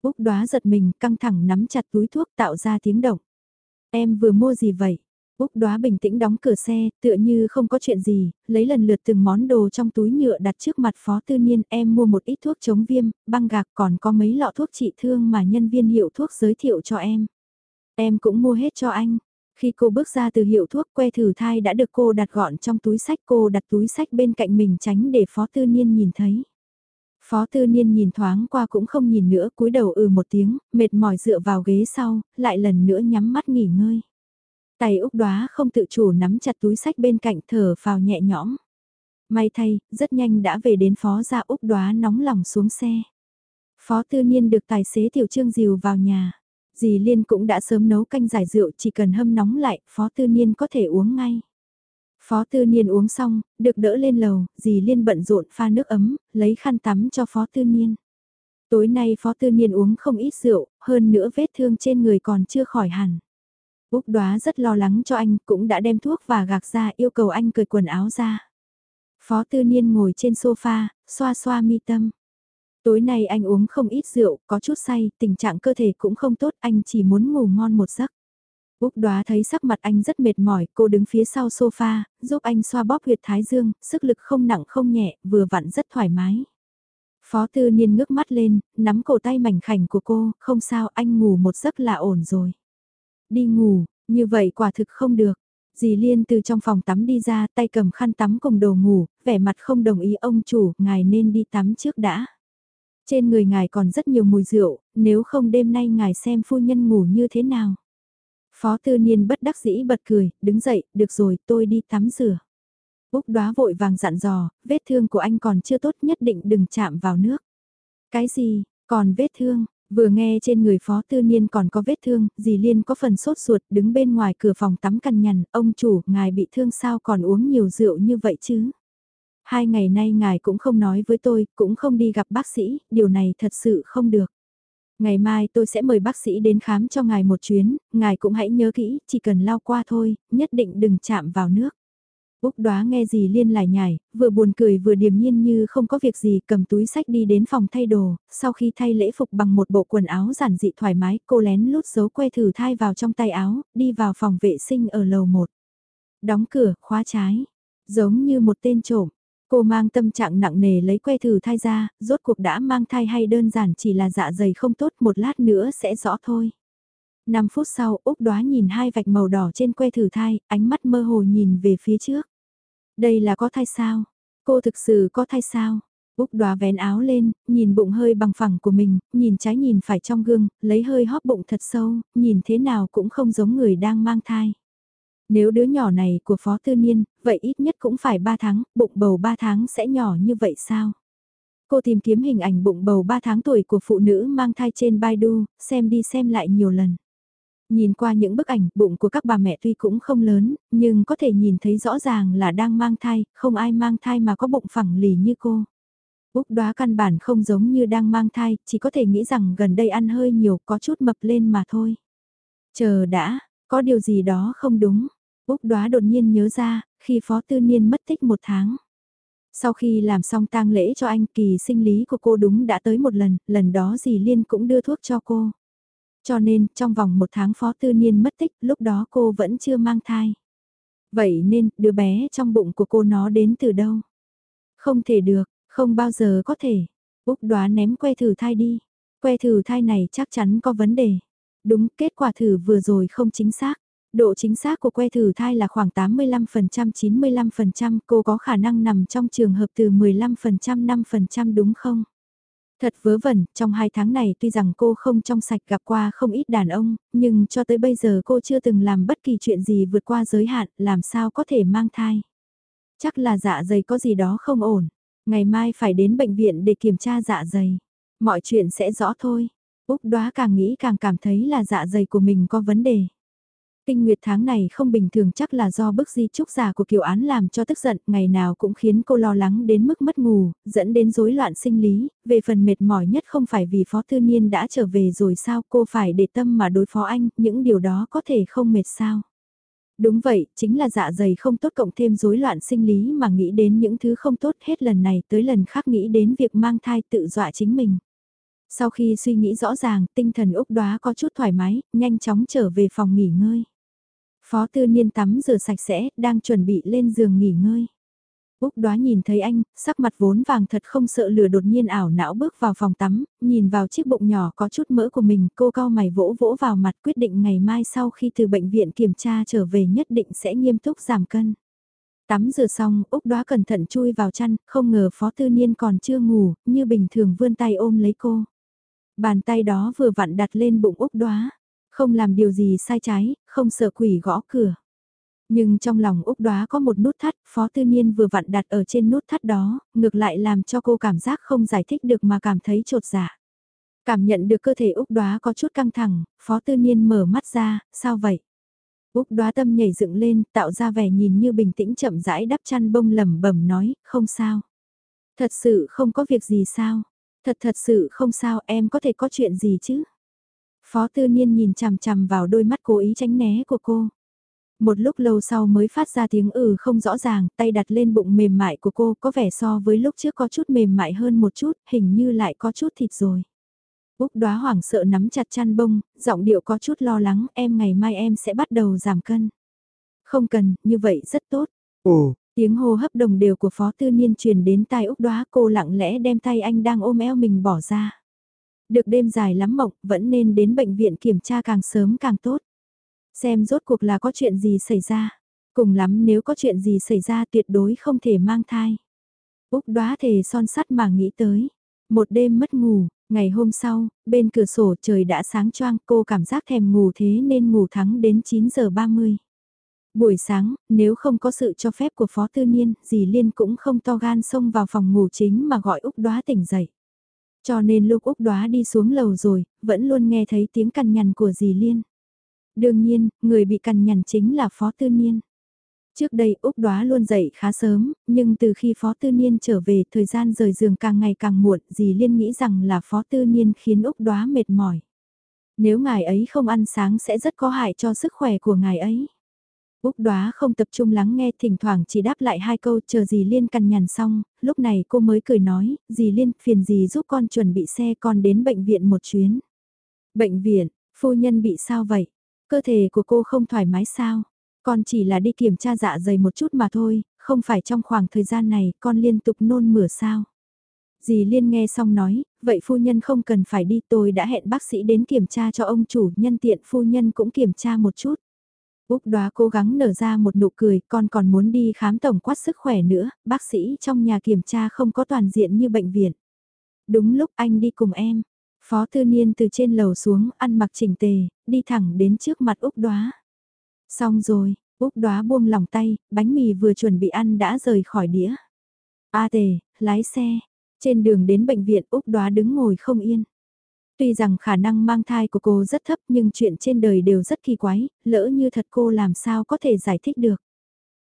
Úc Đoá giật mình, căng thẳng nắm chặt túi thuốc tạo ra tiếng động. Em vừa mua gì vậy? Úc Đoá bình tĩnh đóng cửa xe, tựa như không có chuyện gì, lấy lần lượt từng món đồ trong túi nhựa đặt trước mặt Phó Tư Niên. Em mua một ít thuốc chống viêm, băng gạc còn có mấy lọ thuốc trị thương mà nhân viên hiệu thuốc giới thiệu cho em. Em cũng mua hết cho anh. Khi cô bước ra từ hiệu thuốc que thử thai đã được cô đặt gọn trong túi sách cô đặt túi sách bên cạnh mình tránh để Phó Tư Niên nhìn thấy. Phó Tư Niên nhìn thoáng qua cũng không nhìn nữa cúi đầu ừ một tiếng, mệt mỏi dựa vào ghế sau, lại lần nữa nhắm mắt nghỉ ngơi. Tay Úc đoá không tự chủ nắm chặt túi sách bên cạnh thở phào nhẹ nhõm. May thay, rất nhanh đã về đến phó gia Úc đoá nóng lòng xuống xe. Phó tư niên được tài xế tiểu trương dìu vào nhà. Dì Liên cũng đã sớm nấu canh giải rượu chỉ cần hâm nóng lại, phó tư niên có thể uống ngay. Phó tư niên uống xong, được đỡ lên lầu, dì Liên bận rộn pha nước ấm, lấy khăn tắm cho phó tư niên. Tối nay phó tư niên uống không ít rượu, hơn nữa vết thương trên người còn chưa khỏi hẳn. Úc đoá rất lo lắng cho anh, cũng đã đem thuốc và gạc ra yêu cầu anh cởi quần áo ra. Phó tư niên ngồi trên sofa, xoa xoa mi tâm. Tối nay anh uống không ít rượu, có chút say, tình trạng cơ thể cũng không tốt, anh chỉ muốn ngủ ngon một giấc. Úc đoá thấy sắc mặt anh rất mệt mỏi, cô đứng phía sau sofa, giúp anh xoa bóp huyệt thái dương, sức lực không nặng không nhẹ, vừa vặn rất thoải mái. Phó tư niên ngước mắt lên, nắm cổ tay mảnh khảnh của cô, không sao anh ngủ một giấc là ổn rồi. Đi ngủ, như vậy quả thực không được. Dì Liên từ trong phòng tắm đi ra, tay cầm khăn tắm cùng đồ ngủ, vẻ mặt không đồng ý ông chủ, ngài nên đi tắm trước đã. Trên người ngài còn rất nhiều mùi rượu, nếu không đêm nay ngài xem phu nhân ngủ như thế nào. Phó tư niên bất đắc dĩ bật cười, đứng dậy, được rồi, tôi đi tắm rửa. Úc đoá vội vàng dặn dò, vết thương của anh còn chưa tốt nhất định đừng chạm vào nước. Cái gì, còn vết thương, vừa nghe trên người phó tư niên còn có vết thương, dì Liên có phần sốt ruột đứng bên ngoài cửa phòng tắm cằn nhằn, ông chủ, ngài bị thương sao còn uống nhiều rượu như vậy chứ? Hai ngày nay ngài cũng không nói với tôi, cũng không đi gặp bác sĩ, điều này thật sự không được. Ngày mai tôi sẽ mời bác sĩ đến khám cho ngài một chuyến, ngài cũng hãy nhớ kỹ, chỉ cần lao qua thôi, nhất định đừng chạm vào nước. Úc đoá nghe gì liên lại nhảy, vừa buồn cười vừa điềm nhiên như không có việc gì cầm túi sách đi đến phòng thay đồ, sau khi thay lễ phục bằng một bộ quần áo giản dị thoải mái, cô lén lút giấu que thử thai vào trong tay áo, đi vào phòng vệ sinh ở lầu 1. Đóng cửa, khóa trái, giống như một tên trộm. Cô mang tâm trạng nặng nề lấy que thử thai ra, rốt cuộc đã mang thai hay đơn giản chỉ là dạ dày không tốt một lát nữa sẽ rõ thôi. 5 phút sau, Úc đoá nhìn hai vạch màu đỏ trên que thử thai, ánh mắt mơ hồ nhìn về phía trước. Đây là có thai sao? Cô thực sự có thai sao? Úc đoá vén áo lên, nhìn bụng hơi bằng phẳng của mình, nhìn trái nhìn phải trong gương, lấy hơi hóp bụng thật sâu, nhìn thế nào cũng không giống người đang mang thai. Nếu đứa nhỏ này của Phó Tư Niên, vậy ít nhất cũng phải 3 tháng, bụng bầu 3 tháng sẽ nhỏ như vậy sao? Cô tìm kiếm hình ảnh bụng bầu 3 tháng tuổi của phụ nữ mang thai trên Baidu, xem đi xem lại nhiều lần. Nhìn qua những bức ảnh, bụng của các bà mẹ tuy cũng không lớn, nhưng có thể nhìn thấy rõ ràng là đang mang thai, không ai mang thai mà có bụng phẳng lì như cô. Úc đoá căn bản không giống như đang mang thai, chỉ có thể nghĩ rằng gần đây ăn hơi nhiều có chút mập lên mà thôi. Chờ đã, có điều gì đó không đúng. Úc đoá đột nhiên nhớ ra, khi Phó Tư Niên mất tích một tháng. Sau khi làm xong tang lễ cho anh kỳ sinh lý của cô đúng đã tới một lần, lần đó dì Liên cũng đưa thuốc cho cô. Cho nên, trong vòng một tháng Phó Tư Niên mất tích, lúc đó cô vẫn chưa mang thai. Vậy nên, đứa bé trong bụng của cô nó đến từ đâu? Không thể được, không bao giờ có thể. Úc đoá ném que thử thai đi. Que thử thai này chắc chắn có vấn đề. Đúng, kết quả thử vừa rồi không chính xác. Độ chính xác của que thử thai là khoảng 85% 95% cô có khả năng nằm trong trường hợp từ 15% 5% đúng không? Thật vớ vẩn, trong hai tháng này tuy rằng cô không trong sạch gặp qua không ít đàn ông, nhưng cho tới bây giờ cô chưa từng làm bất kỳ chuyện gì vượt qua giới hạn, làm sao có thể mang thai. Chắc là dạ dày có gì đó không ổn, ngày mai phải đến bệnh viện để kiểm tra dạ dày. Mọi chuyện sẽ rõ thôi. Úc đoá càng nghĩ càng cảm thấy là dạ dày của mình có vấn đề. Kinh nguyệt tháng này không bình thường chắc là do bức di trúc giả của Kiều Án làm cho tức giận, ngày nào cũng khiến cô lo lắng đến mức mất ngủ, dẫn đến rối loạn sinh lý, về phần mệt mỏi nhất không phải vì Phó Thư Niên đã trở về rồi sao cô phải để tâm mà đối phó anh, những điều đó có thể không mệt sao. Đúng vậy, chính là dạ dày không tốt cộng thêm rối loạn sinh lý mà nghĩ đến những thứ không tốt hết lần này tới lần khác nghĩ đến việc mang thai tự dọa chính mình. Sau khi suy nghĩ rõ ràng, tinh thần Úc đoá có chút thoải mái, nhanh chóng trở về phòng nghỉ ngơi. Phó tư niên tắm rửa sạch sẽ, đang chuẩn bị lên giường nghỉ ngơi. Úc đoá nhìn thấy anh, sắc mặt vốn vàng thật không sợ lửa đột nhiên ảo não bước vào phòng tắm, nhìn vào chiếc bụng nhỏ có chút mỡ của mình, cô cao mày vỗ vỗ vào mặt quyết định ngày mai sau khi từ bệnh viện kiểm tra trở về nhất định sẽ nghiêm túc giảm cân. Tắm rửa xong, Úc đoá cẩn thận chui vào chăn, không ngờ Phó Tư Niên còn chưa ngủ, như bình thường vươn tay ôm lấy cô. Bàn tay đó vừa vặn đặt lên bụng Úc đoá. Không làm điều gì sai trái, không sợ quỷ gõ cửa. Nhưng trong lòng Úc Đoá có một nút thắt, Phó Tư Niên vừa vặn đặt ở trên nút thắt đó, ngược lại làm cho cô cảm giác không giải thích được mà cảm thấy trột dạ. Cảm nhận được cơ thể Úc Đoá có chút căng thẳng, Phó Tư Niên mở mắt ra, sao vậy? Úc Đoá tâm nhảy dựng lên, tạo ra vẻ nhìn như bình tĩnh chậm rãi đắp chăn bông lẩm bẩm nói, không sao. Thật sự không có việc gì sao? Thật thật sự không sao, em có thể có chuyện gì chứ? Phó Tư Niên nhìn chằm chằm vào đôi mắt cố ý tránh né của cô. Một lúc lâu sau mới phát ra tiếng ừ không rõ ràng, tay đặt lên bụng mềm mại của cô có vẻ so với lúc trước có chút mềm mại hơn một chút, hình như lại có chút thịt rồi. Úc đoá hoảng sợ nắm chặt chăn bông, giọng điệu có chút lo lắng, em ngày mai em sẽ bắt đầu giảm cân. Không cần, như vậy rất tốt. Ồ, tiếng hô hấp đồng đều của Phó Tư Niên truyền đến tai Úc đoá cô lặng lẽ đem tay anh đang ôm eo mình bỏ ra. Được đêm dài lắm mộng, vẫn nên đến bệnh viện kiểm tra càng sớm càng tốt. Xem rốt cuộc là có chuyện gì xảy ra. Cùng lắm nếu có chuyện gì xảy ra tuyệt đối không thể mang thai. Úc đoá thề son sắt mà nghĩ tới. Một đêm mất ngủ, ngày hôm sau, bên cửa sổ trời đã sáng choang cô cảm giác thèm ngủ thế nên ngủ thắng đến 9 giờ 30. Buổi sáng, nếu không có sự cho phép của Phó Tư Niên, dì Liên cũng không to gan xông vào phòng ngủ chính mà gọi Úc đoá tỉnh dậy. Cho nên lúc Úc đoá đi xuống lầu rồi, vẫn luôn nghe thấy tiếng cằn nhằn của dì Liên. Đương nhiên, người bị cằn nhằn chính là Phó Tư Niên. Trước đây Úc Đoá luôn dậy khá sớm, nhưng từ khi Phó Tư Niên trở về thời gian rời giường càng ngày càng muộn, dì Liên nghĩ rằng là Phó Tư Niên khiến Úc Đoá mệt mỏi. Nếu ngài ấy không ăn sáng sẽ rất có hại cho sức khỏe của ngài ấy. Úc Đoá không tập trung lắng nghe thỉnh thoảng chỉ đáp lại hai câu chờ dì Liên cằn nhằn xong, lúc này cô mới cười nói, dì Liên phiền dì giúp con chuẩn bị xe con đến bệnh viện một chuyến. Bệnh viện, phu nhân bị sao vậy? Cơ thể của cô không thoải mái sao? Con chỉ là đi kiểm tra dạ dày một chút mà thôi, không phải trong khoảng thời gian này con liên tục nôn mửa sao? Dì Liên nghe xong nói, vậy phu nhân không cần phải đi tôi đã hẹn bác sĩ đến kiểm tra cho ông chủ nhân tiện phu nhân cũng kiểm tra một chút. Úc đoá cố gắng nở ra một nụ cười, con còn muốn đi khám tổng quát sức khỏe nữa, bác sĩ trong nhà kiểm tra không có toàn diện như bệnh viện. Đúng lúc anh đi cùng em, Phó Tư Niên từ trên lầu xuống, ăn mặc chỉnh tề, đi thẳng đến trước mặt Úc Đoá. Xong rồi, Úc Đoá buông lòng tay, bánh mì vừa chuẩn bị ăn đã rời khỏi đĩa. A tề, lái xe. Trên đường đến bệnh viện Úc Đoá đứng ngồi không yên. Tuy rằng khả năng mang thai của cô rất thấp nhưng chuyện trên đời đều rất kỳ quái, lỡ như thật cô làm sao có thể giải thích được.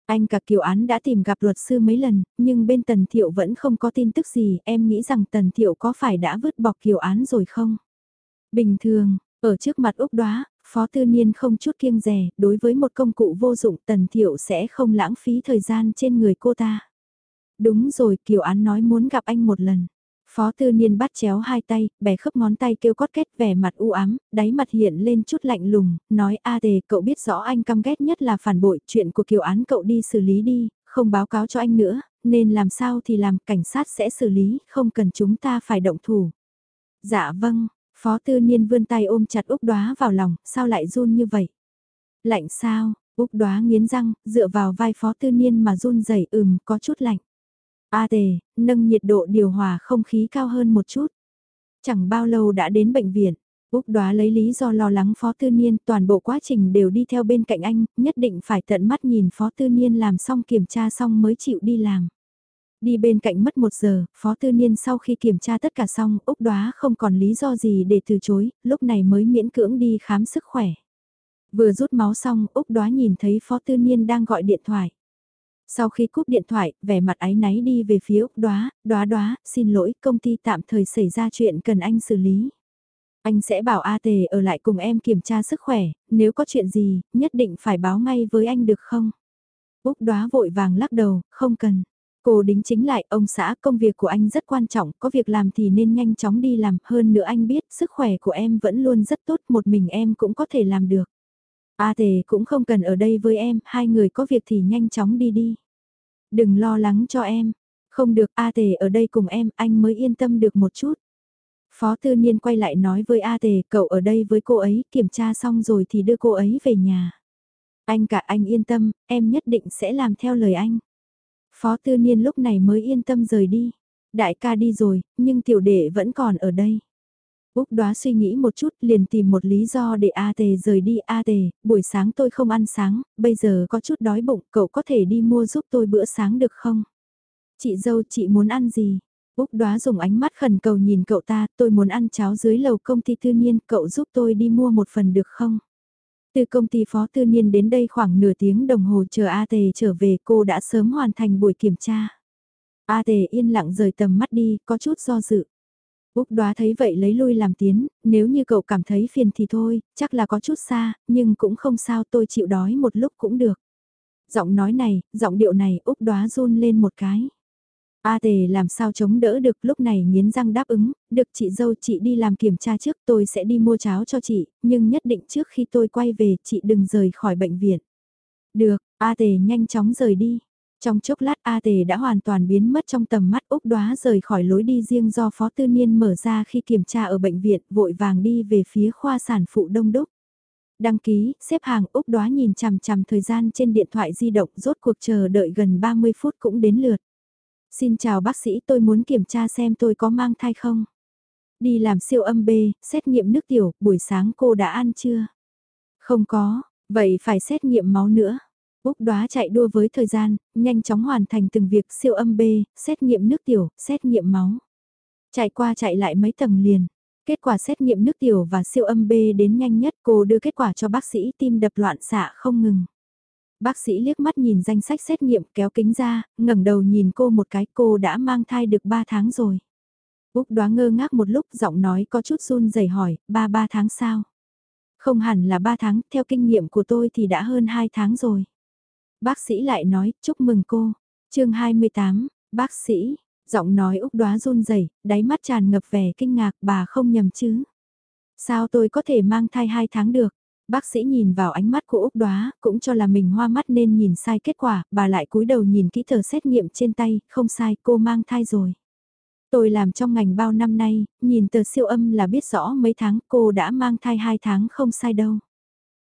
Anh cả Kiều Án đã tìm gặp luật sư mấy lần, nhưng bên Tần Thiệu vẫn không có tin tức gì, em nghĩ rằng Tần Thiệu có phải đã vứt bỏ Kiều Án rồi không? Bình thường, ở trước mặt Úc Đoá, Phó Tư Niên không chút kiêng rè, đối với một công cụ vô dụng Tần Thiệu sẽ không lãng phí thời gian trên người cô ta. Đúng rồi, Kiều Án nói muốn gặp anh một lần. Phó tư niên bắt chéo hai tay, bẻ khớp ngón tay kêu cót kết vẻ mặt u ám, đáy mặt hiện lên chút lạnh lùng, nói a tề cậu biết rõ anh căm ghét nhất là phản bội, chuyện của kiều án cậu đi xử lý đi, không báo cáo cho anh nữa, nên làm sao thì làm, cảnh sát sẽ xử lý, không cần chúng ta phải động thủ. Dạ vâng, phó tư niên vươn tay ôm chặt Úc đoá vào lòng, sao lại run như vậy? Lạnh sao, Úc đoá nghiến răng, dựa vào vai phó tư niên mà run rẩy ừm, có chút lạnh. A tề, nâng nhiệt độ điều hòa không khí cao hơn một chút. Chẳng bao lâu đã đến bệnh viện. Úc đoá lấy lý do lo lắng Phó Tư Niên toàn bộ quá trình đều đi theo bên cạnh anh, nhất định phải tận mắt nhìn Phó Tư Niên làm xong kiểm tra xong mới chịu đi làm. Đi bên cạnh mất một giờ, Phó Tư Niên sau khi kiểm tra tất cả xong, Úc đoá không còn lý do gì để từ chối, lúc này mới miễn cưỡng đi khám sức khỏe. Vừa rút máu xong, Úc đoá nhìn thấy Phó Tư Niên đang gọi điện thoại. Sau khi cúp điện thoại, vẻ mặt áy náy đi về phía Úc đoá, đoá đoá, xin lỗi, công ty tạm thời xảy ra chuyện cần anh xử lý. Anh sẽ bảo A Tề ở lại cùng em kiểm tra sức khỏe, nếu có chuyện gì, nhất định phải báo ngay với anh được không? Úc đoá vội vàng lắc đầu, không cần. Cô đính chính lại, ông xã công việc của anh rất quan trọng, có việc làm thì nên nhanh chóng đi làm, hơn nữa anh biết sức khỏe của em vẫn luôn rất tốt, một mình em cũng có thể làm được. A tề cũng không cần ở đây với em, hai người có việc thì nhanh chóng đi đi. Đừng lo lắng cho em, không được A tề ở đây cùng em, anh mới yên tâm được một chút. Phó tư niên quay lại nói với A tề, cậu ở đây với cô ấy, kiểm tra xong rồi thì đưa cô ấy về nhà. Anh cả anh yên tâm, em nhất định sẽ làm theo lời anh. Phó tư niên lúc này mới yên tâm rời đi. Đại ca đi rồi, nhưng tiểu đệ vẫn còn ở đây. Úc đoá suy nghĩ một chút liền tìm một lý do để A tề rời đi A tề, buổi sáng tôi không ăn sáng, bây giờ có chút đói bụng, cậu có thể đi mua giúp tôi bữa sáng được không? Chị dâu chị muốn ăn gì? Úc đoá dùng ánh mắt khẩn cầu nhìn cậu ta, tôi muốn ăn cháo dưới lầu công ty tư niên, cậu giúp tôi đi mua một phần được không? Từ công ty phó tư niên đến đây khoảng nửa tiếng đồng hồ chờ A Tề trở về cô đã sớm hoàn thành buổi kiểm tra. A Tề yên lặng rời tầm mắt đi, có chút do dự. Úc đoá thấy vậy lấy lui làm tiến, nếu như cậu cảm thấy phiền thì thôi, chắc là có chút xa, nhưng cũng không sao tôi chịu đói một lúc cũng được. Giọng nói này, giọng điệu này Úc đoá run lên một cái. A tề làm sao chống đỡ được lúc này nghiến răng đáp ứng, được chị dâu chị đi làm kiểm tra trước tôi sẽ đi mua cháo cho chị, nhưng nhất định trước khi tôi quay về chị đừng rời khỏi bệnh viện. Được, A tề nhanh chóng rời đi. Trong chốc lát A tề đã hoàn toàn biến mất trong tầm mắt Úc đoá rời khỏi lối đi riêng do Phó Tư Niên mở ra khi kiểm tra ở bệnh viện vội vàng đi về phía khoa sản phụ đông đúc. Đăng ký, xếp hàng Úc đoá nhìn chằm chằm thời gian trên điện thoại di động rốt cuộc chờ đợi gần 30 phút cũng đến lượt. Xin chào bác sĩ tôi muốn kiểm tra xem tôi có mang thai không. Đi làm siêu âm B, xét nghiệm nước tiểu, buổi sáng cô đã ăn chưa? Không có, vậy phải xét nghiệm máu nữa. Úc đoá chạy đua với thời gian, nhanh chóng hoàn thành từng việc siêu âm B, xét nghiệm nước tiểu, xét nghiệm máu. Chạy qua chạy lại mấy tầng liền. Kết quả xét nghiệm nước tiểu và siêu âm B đến nhanh nhất cô đưa kết quả cho bác sĩ tim đập loạn xạ không ngừng. Bác sĩ liếc mắt nhìn danh sách xét nghiệm kéo kính ra, ngẩng đầu nhìn cô một cái cô đã mang thai được 3 tháng rồi. Úc đoá ngơ ngác một lúc giọng nói có chút run rẩy hỏi, ba ba tháng sao? Không hẳn là 3 tháng, theo kinh nghiệm của tôi thì đã hơn 2 tháng rồi. Bác sĩ lại nói, chúc mừng cô. chương 28, bác sĩ, giọng nói Úc đoá run rẩy đáy mắt tràn ngập vẻ kinh ngạc bà không nhầm chứ. Sao tôi có thể mang thai 2 tháng được? Bác sĩ nhìn vào ánh mắt của Úc Đoá, cũng cho là mình hoa mắt nên nhìn sai kết quả, bà lại cúi đầu nhìn kỹ tờ xét nghiệm trên tay, không sai, cô mang thai rồi. Tôi làm trong ngành bao năm nay, nhìn tờ siêu âm là biết rõ mấy tháng cô đã mang thai 2 tháng không sai đâu.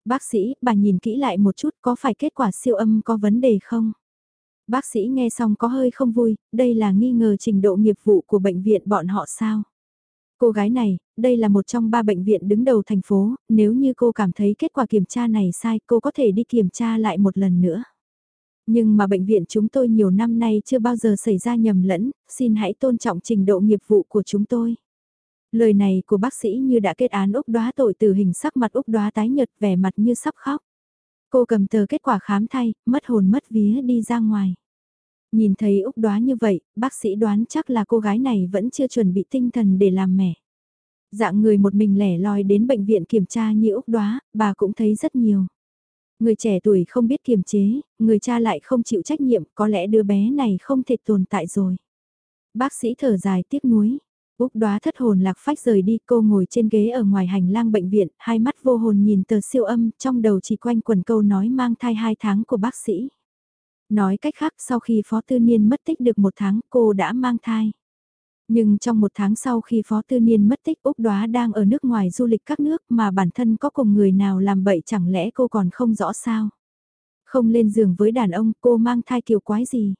Bác sĩ, bà nhìn kỹ lại một chút có phải kết quả siêu âm có vấn đề không? Bác sĩ nghe xong có hơi không vui, đây là nghi ngờ trình độ nghiệp vụ của bệnh viện bọn họ sao? Cô gái này, đây là một trong ba bệnh viện đứng đầu thành phố, nếu như cô cảm thấy kết quả kiểm tra này sai cô có thể đi kiểm tra lại một lần nữa. Nhưng mà bệnh viện chúng tôi nhiều năm nay chưa bao giờ xảy ra nhầm lẫn, xin hãy tôn trọng trình độ nghiệp vụ của chúng tôi. Lời này của bác sĩ như đã kết án Úc đoá tội tử hình sắc mặt Úc đoá tái nhợt vẻ mặt như sắp khóc. Cô cầm tờ kết quả khám thay, mất hồn mất vía đi ra ngoài. Nhìn thấy Úc đoá như vậy, bác sĩ đoán chắc là cô gái này vẫn chưa chuẩn bị tinh thần để làm mẹ. Dạng người một mình lẻ loi đến bệnh viện kiểm tra như Úc đoá, bà cũng thấy rất nhiều. Người trẻ tuổi không biết kiềm chế, người cha lại không chịu trách nhiệm, có lẽ đứa bé này không thể tồn tại rồi. Bác sĩ thở dài tiếc nuối. Úc đoá thất hồn lạc phách rời đi, cô ngồi trên ghế ở ngoài hành lang bệnh viện, hai mắt vô hồn nhìn tờ siêu âm, trong đầu chỉ quanh quần câu nói mang thai hai tháng của bác sĩ. Nói cách khác sau khi Phó Tư Niên mất tích được một tháng cô đã mang thai. Nhưng trong một tháng sau khi Phó Tư Niên mất tích Úc Đoá đang ở nước ngoài du lịch các nước mà bản thân có cùng người nào làm bậy chẳng lẽ cô còn không rõ sao. Không lên giường với đàn ông cô mang thai kiểu quái gì.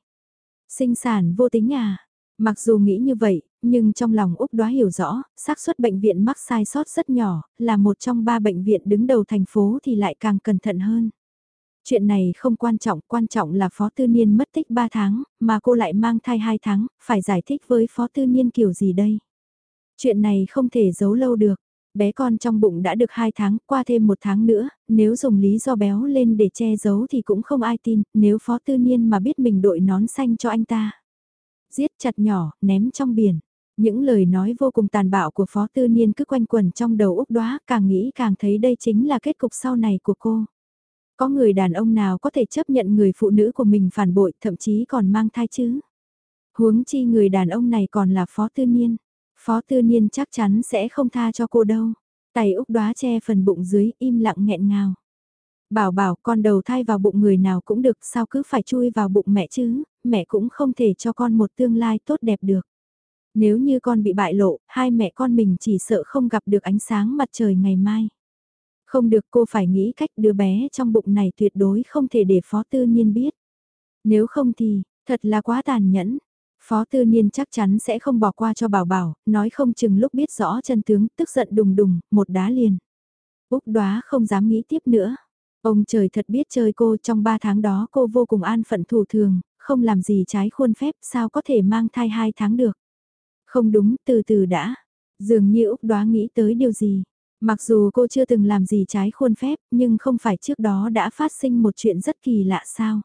Sinh sản vô tính à. Mặc dù nghĩ như vậy, nhưng trong lòng Úc Đoá hiểu rõ, xác suất bệnh viện mắc sai sót rất nhỏ, là một trong ba bệnh viện đứng đầu thành phố thì lại càng cẩn thận hơn. Chuyện này không quan trọng, quan trọng là Phó Tư Niên mất tích 3 tháng, mà cô lại mang thai 2 tháng, phải giải thích với Phó Tư Niên kiểu gì đây? Chuyện này không thể giấu lâu được. Bé con trong bụng đã được 2 tháng, qua thêm một tháng nữa, nếu dùng lý do béo lên để che giấu thì cũng không ai tin, nếu Phó Tư Niên mà biết mình đội nón xanh cho anh ta. Giết chặt nhỏ, ném trong biển. Những lời nói vô cùng tàn bạo của Phó Tư Niên cứ quanh quẩn trong đầu Úc Đoá, càng nghĩ càng thấy đây chính là kết cục sau này của cô. Có người đàn ông nào có thể chấp nhận người phụ nữ của mình phản bội thậm chí còn mang thai chứ? Huống chi người đàn ông này còn là Phó Tư Niên. Phó Tư Niên chắc chắn sẽ không tha cho cô đâu. Tay Úc đoá che phần bụng dưới im lặng nghẹn ngào. Bảo bảo con đầu thai vào bụng người nào cũng được sao cứ phải chui vào bụng mẹ chứ, mẹ cũng không thể cho con một tương lai tốt đẹp được. Nếu như con bị bại lộ, hai mẹ con mình chỉ sợ không gặp được ánh sáng mặt trời ngày mai. Không được cô phải nghĩ cách đứa bé trong bụng này tuyệt đối không thể để phó tư nhiên biết. Nếu không thì, thật là quá tàn nhẫn. Phó tư niên chắc chắn sẽ không bỏ qua cho bảo bảo, nói không chừng lúc biết rõ chân tướng, tức giận đùng đùng, một đá liền. Úc đoá không dám nghĩ tiếp nữa. Ông trời thật biết chơi cô trong 3 tháng đó cô vô cùng an phận thủ thường, không làm gì trái khuôn phép sao có thể mang thai 2 tháng được. Không đúng, từ từ đã. Dường như Úc đoá nghĩ tới điều gì. Mặc dù cô chưa từng làm gì trái khuôn phép, nhưng không phải trước đó đã phát sinh một chuyện rất kỳ lạ sao.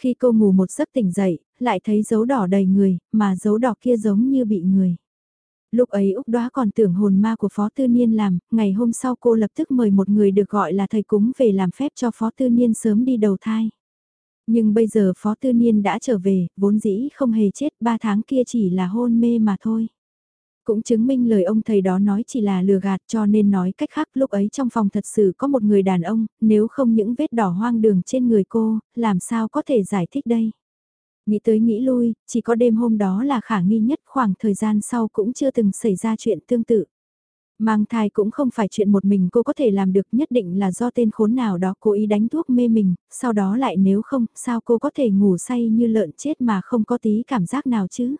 Khi cô ngủ một giấc tỉnh dậy, lại thấy dấu đỏ đầy người, mà dấu đỏ kia giống như bị người. Lúc ấy Úc Đoá còn tưởng hồn ma của Phó Tư Niên làm, ngày hôm sau cô lập tức mời một người được gọi là thầy cúng về làm phép cho Phó Tư Niên sớm đi đầu thai. Nhưng bây giờ Phó Tư Niên đã trở về, vốn dĩ không hề chết, ba tháng kia chỉ là hôn mê mà thôi. Cũng chứng minh lời ông thầy đó nói chỉ là lừa gạt cho nên nói cách khác lúc ấy trong phòng thật sự có một người đàn ông, nếu không những vết đỏ hoang đường trên người cô, làm sao có thể giải thích đây. Nghĩ tới nghĩ lui, chỉ có đêm hôm đó là khả nghi nhất khoảng thời gian sau cũng chưa từng xảy ra chuyện tương tự. Mang thai cũng không phải chuyện một mình cô có thể làm được nhất định là do tên khốn nào đó cố ý đánh thuốc mê mình, sau đó lại nếu không, sao cô có thể ngủ say như lợn chết mà không có tí cảm giác nào chứ?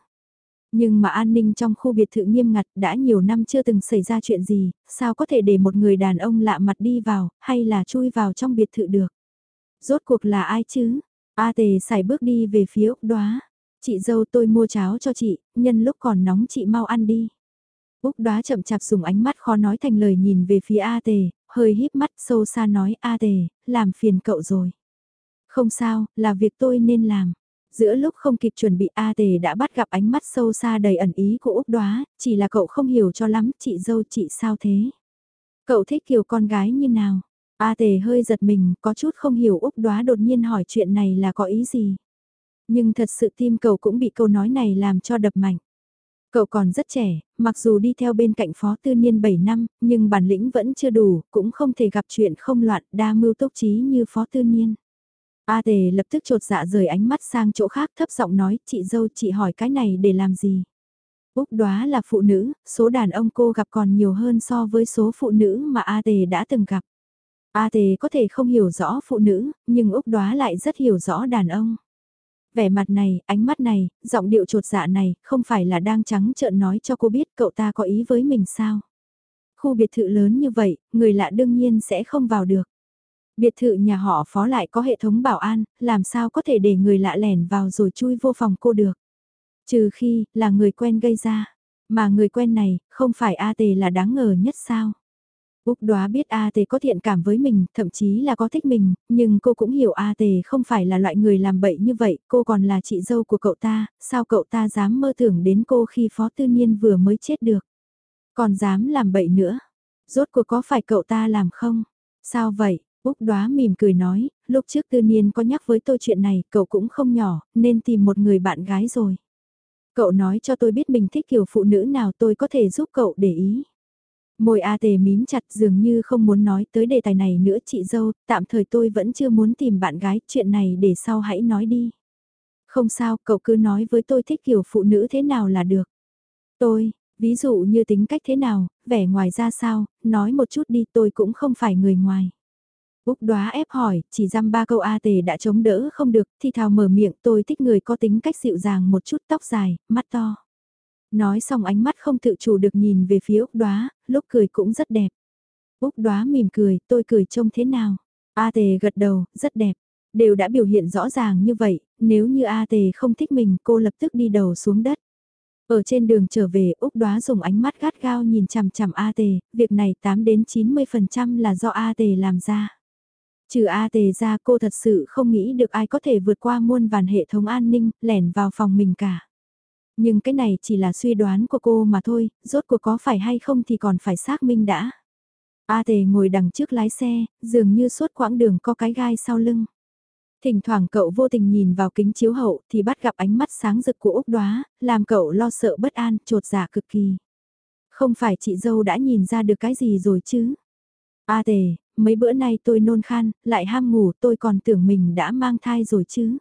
Nhưng mà an ninh trong khu biệt thự nghiêm ngặt đã nhiều năm chưa từng xảy ra chuyện gì, sao có thể để một người đàn ông lạ mặt đi vào, hay là chui vào trong biệt thự được? Rốt cuộc là ai chứ? A tề xài bước đi về phía Úc đoá. Chị dâu tôi mua cháo cho chị, nhân lúc còn nóng chị mau ăn đi. Úc đoá chậm chạp dùng ánh mắt khó nói thành lời nhìn về phía A tề, hơi híp mắt sâu xa nói A tề, làm phiền cậu rồi. Không sao, là việc tôi nên làm. Giữa lúc không kịp chuẩn bị A tề đã bắt gặp ánh mắt sâu xa đầy ẩn ý của Úc đoá, chỉ là cậu không hiểu cho lắm, chị dâu chị sao thế. Cậu thích kiểu con gái như nào? A tề hơi giật mình, có chút không hiểu Úc đoá đột nhiên hỏi chuyện này là có ý gì. Nhưng thật sự tim cậu cũng bị câu nói này làm cho đập mạnh. Cậu còn rất trẻ, mặc dù đi theo bên cạnh phó tư niên 7 năm, nhưng bản lĩnh vẫn chưa đủ, cũng không thể gặp chuyện không loạn đa mưu tốc trí như phó tư niên. A tề lập tức trột dạ rời ánh mắt sang chỗ khác thấp giọng nói, chị dâu chị hỏi cái này để làm gì? Úc đoá là phụ nữ, số đàn ông cô gặp còn nhiều hơn so với số phụ nữ mà A tề đã từng gặp. A tề có thể không hiểu rõ phụ nữ, nhưng Úc đoá lại rất hiểu rõ đàn ông. Vẻ mặt này, ánh mắt này, giọng điệu trột dạ này, không phải là đang trắng trợn nói cho cô biết cậu ta có ý với mình sao. Khu biệt thự lớn như vậy, người lạ đương nhiên sẽ không vào được. Biệt thự nhà họ phó lại có hệ thống bảo an, làm sao có thể để người lạ lẻn vào rồi chui vô phòng cô được. Trừ khi, là người quen gây ra. Mà người quen này, không phải A tề là đáng ngờ nhất sao. Úc đoá biết A Tề có thiện cảm với mình, thậm chí là có thích mình, nhưng cô cũng hiểu A Tề không phải là loại người làm bậy như vậy, cô còn là chị dâu của cậu ta, sao cậu ta dám mơ tưởng đến cô khi Phó Tư Niên vừa mới chết được. Còn dám làm bậy nữa, rốt cuộc có phải cậu ta làm không? Sao vậy? Úc đoá mỉm cười nói, lúc trước Tư Niên có nhắc với tôi chuyện này, cậu cũng không nhỏ, nên tìm một người bạn gái rồi. Cậu nói cho tôi biết mình thích kiểu phụ nữ nào tôi có thể giúp cậu để ý. Môi A tề mím chặt dường như không muốn nói tới đề tài này nữa chị dâu, tạm thời tôi vẫn chưa muốn tìm bạn gái, chuyện này để sau hãy nói đi. Không sao, cậu cứ nói với tôi thích kiểu phụ nữ thế nào là được. Tôi, ví dụ như tính cách thế nào, vẻ ngoài ra sao, nói một chút đi tôi cũng không phải người ngoài. Úc đoá ép hỏi, chỉ dăm ba câu A tề đã chống đỡ không được, thì thào mở miệng tôi thích người có tính cách dịu dàng một chút tóc dài, mắt to. Nói xong ánh mắt không tự chủ được nhìn về phía Úc Đoá, lúc cười cũng rất đẹp. Úc Đoá mỉm cười, tôi cười trông thế nào? A Tề gật đầu, rất đẹp. Đều đã biểu hiện rõ ràng như vậy, nếu như A Tề không thích mình cô lập tức đi đầu xuống đất. Ở trên đường trở về Úc Đoá dùng ánh mắt gắt gao nhìn chằm chằm A Tề, việc này 8 đến 90% là do A Tề làm ra. Trừ A Tề ra cô thật sự không nghĩ được ai có thể vượt qua muôn vàn hệ thống an ninh, lẻn vào phòng mình cả. Nhưng cái này chỉ là suy đoán của cô mà thôi, rốt cuộc có phải hay không thì còn phải xác minh đã. A tề ngồi đằng trước lái xe, dường như suốt quãng đường có cái gai sau lưng. Thỉnh thoảng cậu vô tình nhìn vào kính chiếu hậu thì bắt gặp ánh mắt sáng rực của Úc Đoá, làm cậu lo sợ bất an, trột dạ cực kỳ. Không phải chị dâu đã nhìn ra được cái gì rồi chứ? A tề, mấy bữa nay tôi nôn khan, lại ham ngủ tôi còn tưởng mình đã mang thai rồi chứ?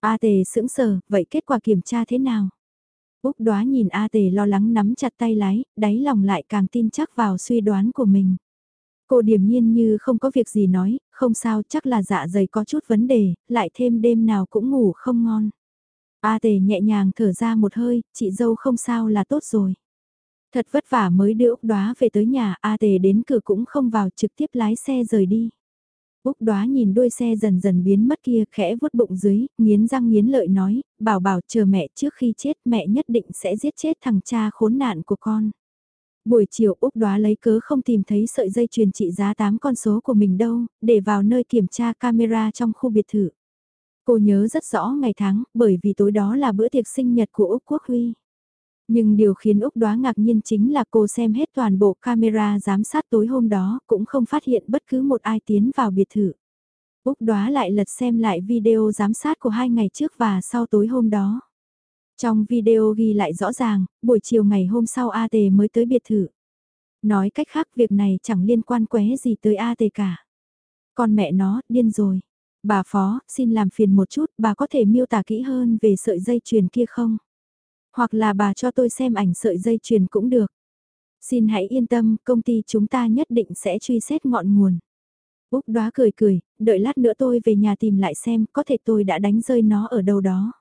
A tề sững sờ, vậy kết quả kiểm tra thế nào? Úc đoá nhìn A tề lo lắng nắm chặt tay lái, đáy lòng lại càng tin chắc vào suy đoán của mình. Cô điềm nhiên như không có việc gì nói, không sao chắc là dạ dày có chút vấn đề, lại thêm đêm nào cũng ngủ không ngon. A tề nhẹ nhàng thở ra một hơi, chị dâu không sao là tốt rồi. Thật vất vả mới đưa Úc Đoá về tới nhà, A tề đến cửa cũng không vào trực tiếp lái xe rời đi. Úc Đoá nhìn đuôi xe dần dần biến mất kia khẽ vuốt bụng dưới, nghiến răng nghiến lợi nói, bảo bảo chờ mẹ trước khi chết mẹ nhất định sẽ giết chết thằng cha khốn nạn của con. Buổi chiều Úc Đoá lấy cớ không tìm thấy sợi dây chuyền trị giá 8 con số của mình đâu, để vào nơi kiểm tra camera trong khu biệt thự. Cô nhớ rất rõ ngày tháng, bởi vì tối đó là bữa tiệc sinh nhật của Úc Quốc Huy. Nhưng điều khiến Úc đoá ngạc nhiên chính là cô xem hết toàn bộ camera giám sát tối hôm đó cũng không phát hiện bất cứ một ai tiến vào biệt thự. Úc đoá lại lật xem lại video giám sát của hai ngày trước và sau tối hôm đó. Trong video ghi lại rõ ràng, buổi chiều ngày hôm sau a tề mới tới biệt thự. Nói cách khác việc này chẳng liên quan qué gì tới a tề cả. Con mẹ nó, điên rồi. Bà Phó, xin làm phiền một chút, bà có thể miêu tả kỹ hơn về sợi dây chuyền kia không? Hoặc là bà cho tôi xem ảnh sợi dây chuyền cũng được. Xin hãy yên tâm, công ty chúng ta nhất định sẽ truy xét ngọn nguồn. Úc đoá cười cười, đợi lát nữa tôi về nhà tìm lại xem có thể tôi đã đánh rơi nó ở đâu đó.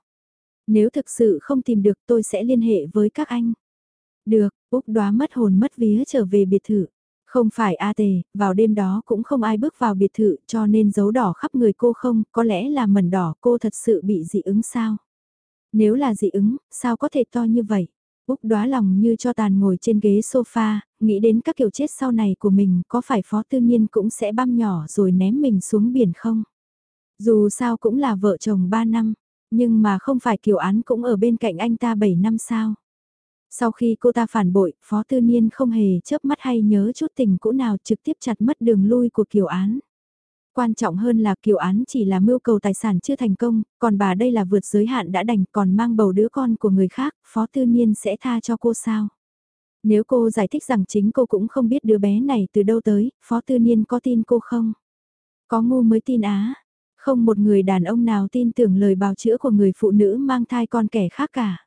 Nếu thực sự không tìm được tôi sẽ liên hệ với các anh. Được, Úc đoá mất hồn mất vía trở về biệt thự. Không phải A tề, vào đêm đó cũng không ai bước vào biệt thự cho nên dấu đỏ khắp người cô không, có lẽ là mẩn đỏ cô thật sự bị dị ứng sao? Nếu là dị ứng, sao có thể to như vậy? Úc đoá lòng như cho tàn ngồi trên ghế sofa, nghĩ đến các kiểu chết sau này của mình có phải phó tư nhiên cũng sẽ băm nhỏ rồi ném mình xuống biển không? Dù sao cũng là vợ chồng 3 năm, nhưng mà không phải kiểu án cũng ở bên cạnh anh ta 7 năm sao? Sau khi cô ta phản bội, Phó Tư Niên không hề chớp mắt hay nhớ chút tình cũ nào trực tiếp chặt mất đường lui của Kiều Án. Quan trọng hơn là Kiều Án chỉ là mưu cầu tài sản chưa thành công, còn bà đây là vượt giới hạn đã đành còn mang bầu đứa con của người khác, Phó Tư Niên sẽ tha cho cô sao? Nếu cô giải thích rằng chính cô cũng không biết đứa bé này từ đâu tới, Phó Tư Niên có tin cô không? Có ngu mới tin á. Không một người đàn ông nào tin tưởng lời bào chữa của người phụ nữ mang thai con kẻ khác cả.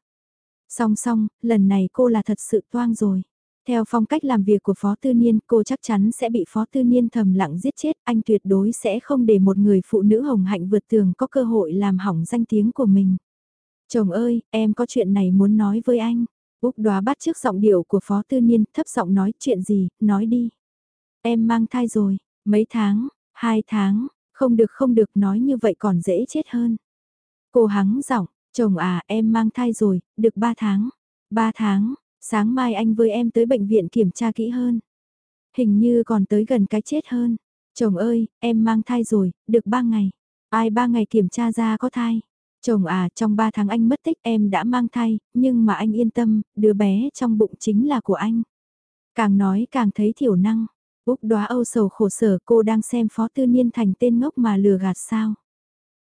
Song song, lần này cô là thật sự toang rồi. Theo phong cách làm việc của Phó Tư Niên, cô chắc chắn sẽ bị Phó Tư Niên thầm lặng giết chết, anh tuyệt đối sẽ không để một người phụ nữ hồng hạnh vượt tường có cơ hội làm hỏng danh tiếng của mình. Chồng ơi, em có chuyện này muốn nói với anh. Úc đoá bắt trước giọng điệu của Phó Tư Niên, thấp giọng nói chuyện gì, nói đi. Em mang thai rồi, mấy tháng, hai tháng, không được không được nói như vậy còn dễ chết hơn. Cô hắng giọng, Chồng à, em mang thai rồi, được ba tháng. ba tháng, sáng mai anh với em tới bệnh viện kiểm tra kỹ hơn. Hình như còn tới gần cái chết hơn. Chồng ơi, em mang thai rồi, được 3 ngày. Ai 3 ngày kiểm tra ra có thai. Chồng à, trong 3 tháng anh mất tích em đã mang thai, nhưng mà anh yên tâm, đứa bé trong bụng chính là của anh. Càng nói càng thấy thiểu năng. Úc đoá âu sầu khổ sở cô đang xem Phó Tư Niên thành tên ngốc mà lừa gạt sao.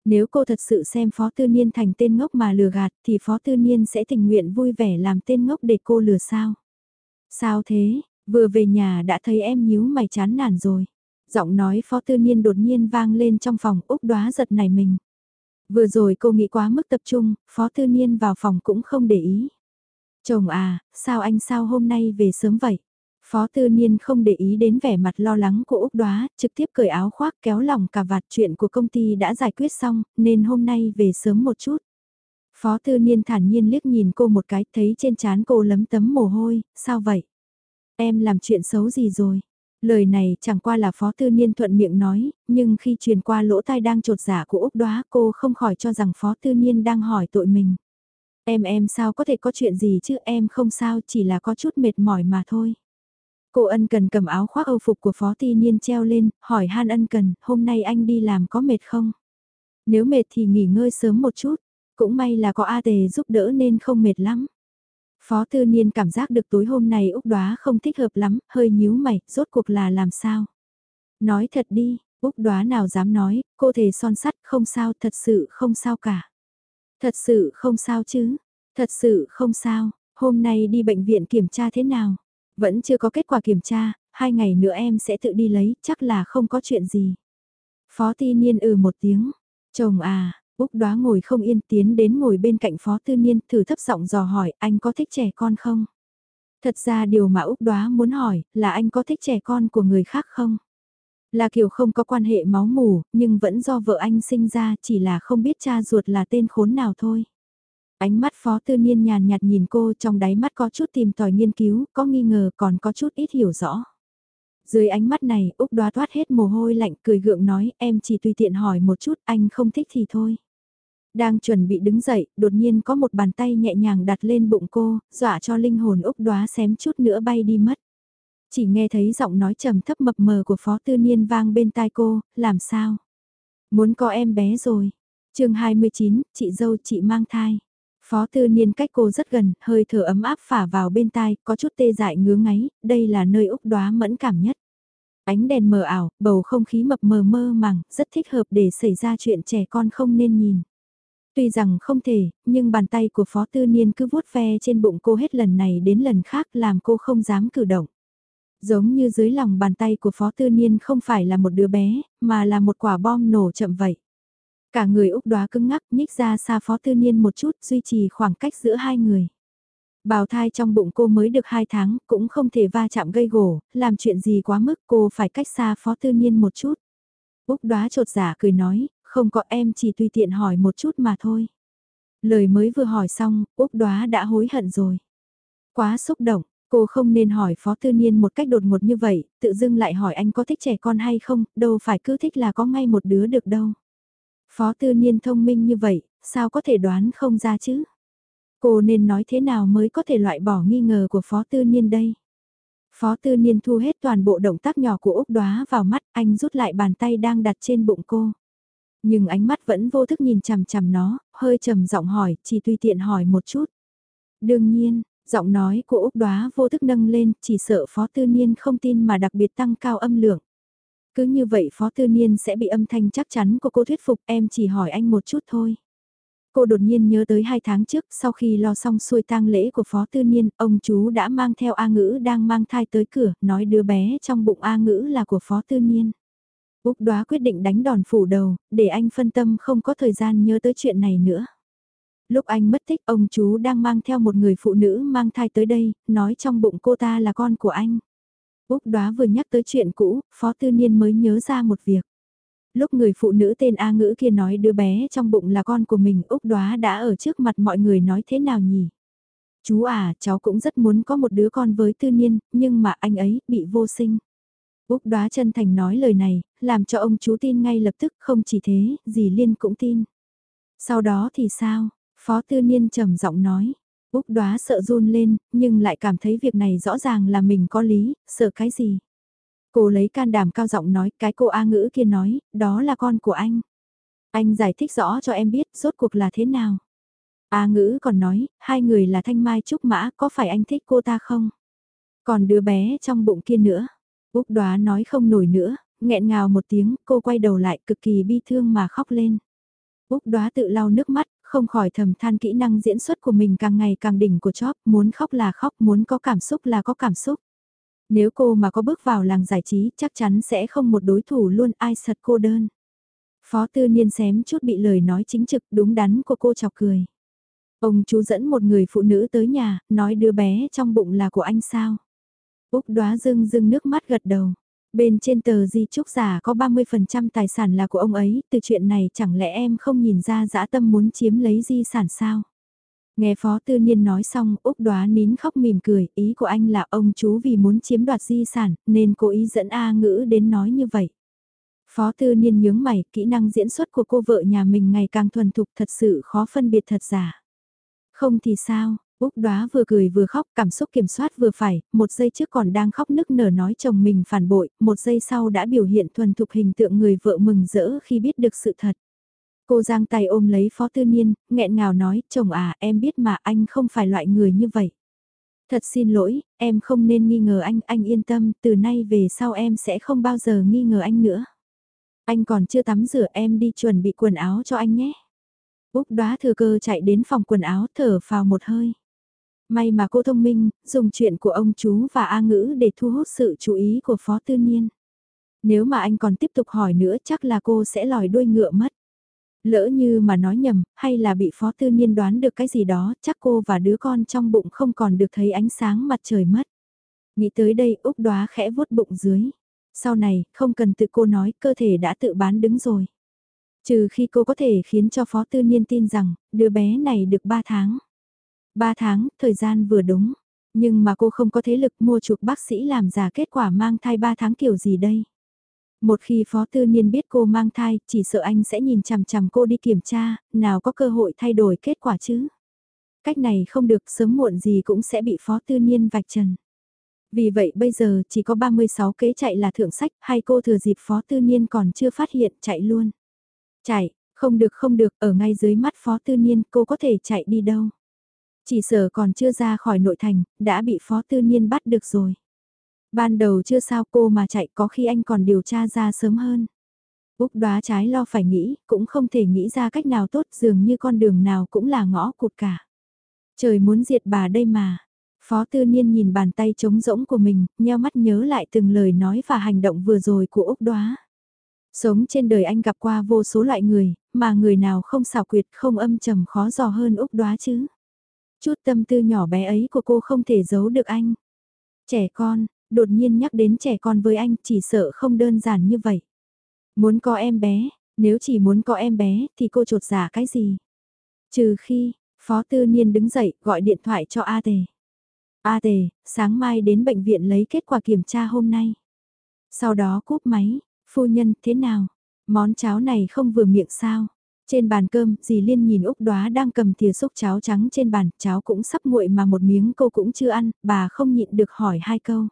Nếu cô thật sự xem Phó Tư Niên thành tên ngốc mà lừa gạt thì Phó Tư Niên sẽ tình nguyện vui vẻ làm tên ngốc để cô lừa sao? Sao thế, vừa về nhà đã thấy em nhíu mày chán nản rồi. Giọng nói Phó Tư Niên đột nhiên vang lên trong phòng Úc đoá giật nảy mình. Vừa rồi cô nghĩ quá mức tập trung, Phó Tư Niên vào phòng cũng không để ý. Chồng à, sao anh sao hôm nay về sớm vậy? Phó Tư Niên không để ý đến vẻ mặt lo lắng của Úc Đoá, trực tiếp cởi áo khoác kéo lòng cả vạt chuyện của công ty đã giải quyết xong, nên hôm nay về sớm một chút. Phó Tư Niên thản nhiên liếc nhìn cô một cái, thấy trên trán cô lấm tấm mồ hôi, sao vậy? Em làm chuyện xấu gì rồi? Lời này chẳng qua là Phó Tư Niên thuận miệng nói, nhưng khi truyền qua lỗ tai đang trột giả của Úc Đoá cô không khỏi cho rằng Phó Tư Niên đang hỏi tội mình. Em em sao có thể có chuyện gì chứ em không sao chỉ là có chút mệt mỏi mà thôi. Cô ân cần cầm áo khoác âu phục của Phó Ti Niên treo lên, hỏi Han ân cần, hôm nay anh đi làm có mệt không? Nếu mệt thì nghỉ ngơi sớm một chút, cũng may là có A Tề giúp đỡ nên không mệt lắm. Phó Tư Niên cảm giác được tối hôm nay Úc Đoá không thích hợp lắm, hơi nhíu mày, rốt cuộc là làm sao? Nói thật đi, Úc Đoá nào dám nói, cô thề son sắt không sao, thật sự không sao cả. Thật sự không sao chứ, thật sự không sao, hôm nay đi bệnh viện kiểm tra thế nào? Vẫn chưa có kết quả kiểm tra, hai ngày nữa em sẽ tự đi lấy, chắc là không có chuyện gì. Phó Ti Niên ừ một tiếng, chồng à, Úc đoá ngồi không yên tiến đến ngồi bên cạnh Phó Tư Niên thử thấp giọng dò hỏi anh có thích trẻ con không? Thật ra điều mà Úc đoá muốn hỏi là anh có thích trẻ con của người khác không? Là kiểu không có quan hệ máu mủ, nhưng vẫn do vợ anh sinh ra chỉ là không biết cha ruột là tên khốn nào thôi. Ánh mắt phó tư niên nhàn nhạt nhìn cô trong đáy mắt có chút tìm tòi nghiên cứu, có nghi ngờ còn có chút ít hiểu rõ. Dưới ánh mắt này, Úc đoá thoát hết mồ hôi lạnh cười gượng nói em chỉ tùy tiện hỏi một chút anh không thích thì thôi. Đang chuẩn bị đứng dậy, đột nhiên có một bàn tay nhẹ nhàng đặt lên bụng cô, dọa cho linh hồn Úc đoá xém chút nữa bay đi mất. Chỉ nghe thấy giọng nói trầm thấp mập mờ của Phó Tư Niên vang bên tai cô, làm sao? Muốn có em bé rồi. chương 29, chị dâu chị mang thai. Phó Tư Niên cách cô rất gần, hơi thở ấm áp phả vào bên tai, có chút tê dại ngứa ngáy, đây là nơi Úc đoá mẫn cảm nhất. Ánh đèn mờ ảo, bầu không khí mập mờ mơ màng, rất thích hợp để xảy ra chuyện trẻ con không nên nhìn. Tuy rằng không thể, nhưng bàn tay của Phó Tư Niên cứ vuốt ve trên bụng cô hết lần này đến lần khác làm cô không dám cử động. Giống như dưới lòng bàn tay của Phó Tư Niên không phải là một đứa bé, mà là một quả bom nổ chậm vậy. Cả người Úc đoá cứng ngắc nhích ra xa Phó Tư Niên một chút duy trì khoảng cách giữa hai người. Bào thai trong bụng cô mới được 2 tháng, cũng không thể va chạm gây gổ, làm chuyện gì quá mức cô phải cách xa Phó Tư Niên một chút. Úc đoá trột giả dạ cười nói, không có em chỉ tùy tiện hỏi một chút mà thôi. Lời mới vừa hỏi xong, Úc đoá đã hối hận rồi. Quá xúc động, cô không nên hỏi Phó Tư Niên một cách đột ngột như vậy, tự dưng lại hỏi anh có thích trẻ con hay không, đâu phải cứ thích là có ngay một đứa được đâu. Phó Tư Niên thông minh như vậy, sao có thể đoán không ra chứ? Cô nên nói thế nào mới có thể loại bỏ nghi ngờ của Phó Tư Niên đây? Phó Tư Niên thu hết toàn bộ động tác nhỏ của Úc Đoá vào mắt, anh rút lại bàn tay đang đặt trên bụng cô. Nhưng ánh mắt vẫn vô thức nhìn chằm chằm nó, hơi trầm giọng hỏi, chỉ tùy tiện hỏi một chút. Đương nhiên, giọng nói của Úc Đoá vô thức nâng lên, chỉ sợ Phó Tư Niên không tin mà đặc biệt tăng cao âm lượng. Cứ như vậy Phó Tư Niên sẽ bị âm thanh chắc chắn của cô thuyết phục em chỉ hỏi anh một chút thôi. Cô đột nhiên nhớ tới hai tháng trước, sau khi lo xong xuôi tang lễ của Phó Tư Niên, ông chú đã mang theo A Ngữ đang mang thai tới cửa, nói đứa bé trong bụng A Ngữ là của Phó Tư Niên. Úc đoá quyết định đánh đòn phủ đầu, để anh phân tâm không có thời gian nhớ tới chuyện này nữa. Lúc anh mất tích ông chú đang mang theo một người phụ nữ mang thai tới đây, nói trong bụng cô ta là con của anh. Úc đoá vừa nhắc tới chuyện cũ, Phó Tư Niên mới nhớ ra một việc. Lúc người phụ nữ tên A ngữ kia nói đứa bé trong bụng là con của mình Úc đoá đã ở trước mặt mọi người nói thế nào nhỉ? Chú à, cháu cũng rất muốn có một đứa con với tư niên, nhưng mà anh ấy bị vô sinh. Úc đoá chân thành nói lời này, làm cho ông chú tin ngay lập tức không chỉ thế, dì Liên cũng tin. Sau đó thì sao? Phó tư niên trầm giọng nói. Úc đoá sợ run lên, nhưng lại cảm thấy việc này rõ ràng là mình có lý, sợ cái gì? Cô lấy can đảm cao giọng nói, cái cô A ngữ kia nói, đó là con của anh. Anh giải thích rõ cho em biết rốt cuộc là thế nào. A ngữ còn nói, hai người là Thanh Mai Trúc Mã, có phải anh thích cô ta không? Còn đứa bé trong bụng kia nữa. Úc đoá nói không nổi nữa, nghẹn ngào một tiếng, cô quay đầu lại cực kỳ bi thương mà khóc lên. Úc đoá tự lau nước mắt, không khỏi thầm than kỹ năng diễn xuất của mình càng ngày càng đỉnh của chóp, muốn khóc là khóc, muốn có cảm xúc là có cảm xúc. Nếu cô mà có bước vào làng giải trí chắc chắn sẽ không một đối thủ luôn ai sật cô đơn. Phó tư niên xém chút bị lời nói chính trực đúng đắn của cô chọc cười. Ông chú dẫn một người phụ nữ tới nhà, nói đứa bé trong bụng là của anh sao. Úc đoá dưng dưng nước mắt gật đầu. Bên trên tờ di trúc giả có 30% tài sản là của ông ấy, từ chuyện này chẳng lẽ em không nhìn ra dã tâm muốn chiếm lấy di sản sao? Nghe Phó Tư Niên nói xong, Úc đoá nín khóc mỉm cười, ý của anh là ông chú vì muốn chiếm đoạt di sản, nên cố ý dẫn A ngữ đến nói như vậy. Phó Tư Niên nhướng mày, kỹ năng diễn xuất của cô vợ nhà mình ngày càng thuần thục thật sự khó phân biệt thật giả. Không thì sao, Úc đoá vừa cười vừa khóc, cảm xúc kiểm soát vừa phải, một giây trước còn đang khóc nức nở nói chồng mình phản bội, một giây sau đã biểu hiện thuần thục hình tượng người vợ mừng rỡ khi biết được sự thật. Cô giang tay ôm lấy Phó Tư Niên, nghẹn ngào nói, chồng à, em biết mà anh không phải loại người như vậy. Thật xin lỗi, em không nên nghi ngờ anh, anh yên tâm, từ nay về sau em sẽ không bao giờ nghi ngờ anh nữa. Anh còn chưa tắm rửa em đi chuẩn bị quần áo cho anh nhé. Úc đoá thừa cơ chạy đến phòng quần áo thở vào một hơi. May mà cô thông minh, dùng chuyện của ông chú và A ngữ để thu hút sự chú ý của Phó Tư Niên. Nếu mà anh còn tiếp tục hỏi nữa chắc là cô sẽ lòi đuôi ngựa mất. Lỡ như mà nói nhầm, hay là bị Phó Tư Niên đoán được cái gì đó, chắc cô và đứa con trong bụng không còn được thấy ánh sáng mặt trời mất. Nghĩ tới đây Úc đoá khẽ vuốt bụng dưới. Sau này, không cần tự cô nói, cơ thể đã tự bán đứng rồi. Trừ khi cô có thể khiến cho Phó Tư Niên tin rằng, đứa bé này được 3 tháng. 3 tháng, thời gian vừa đúng. Nhưng mà cô không có thế lực mua chuộc bác sĩ làm giả kết quả mang thai 3 tháng kiểu gì đây. Một khi Phó Tư Niên biết cô mang thai, chỉ sợ anh sẽ nhìn chằm chằm cô đi kiểm tra, nào có cơ hội thay đổi kết quả chứ. Cách này không được sớm muộn gì cũng sẽ bị Phó Tư Niên vạch trần. Vì vậy bây giờ chỉ có 36 kế chạy là thượng sách, hay cô thừa dịp Phó Tư Niên còn chưa phát hiện chạy luôn. Chạy, không được không được, ở ngay dưới mắt Phó Tư Niên cô có thể chạy đi đâu. Chỉ sợ còn chưa ra khỏi nội thành, đã bị Phó Tư Niên bắt được rồi. Ban đầu chưa sao cô mà chạy có khi anh còn điều tra ra sớm hơn. Úc đoá trái lo phải nghĩ, cũng không thể nghĩ ra cách nào tốt dường như con đường nào cũng là ngõ cụt cả. Trời muốn diệt bà đây mà. Phó tư niên nhìn bàn tay trống rỗng của mình, nheo mắt nhớ lại từng lời nói và hành động vừa rồi của Úc đoá. Sống trên đời anh gặp qua vô số loại người, mà người nào không xảo quyệt không âm trầm khó dò hơn Úc đoá chứ. Chút tâm tư nhỏ bé ấy của cô không thể giấu được anh. Trẻ con, đột nhiên nhắc đến trẻ con với anh chỉ sợ không đơn giản như vậy. Muốn có em bé, nếu chỉ muốn có em bé thì cô trột giả cái gì? Trừ khi, Phó Tư Niên đứng dậy gọi điện thoại cho A Tề. A Tề, sáng mai đến bệnh viện lấy kết quả kiểm tra hôm nay. Sau đó cúp máy, phu nhân thế nào? Món cháo này không vừa miệng sao? Trên bàn cơm, dì Liên nhìn Úc Đoá đang cầm thìa xúc cháo trắng trên bàn, cháo cũng sắp nguội mà một miếng cô cũng chưa ăn, bà không nhịn được hỏi hai câu.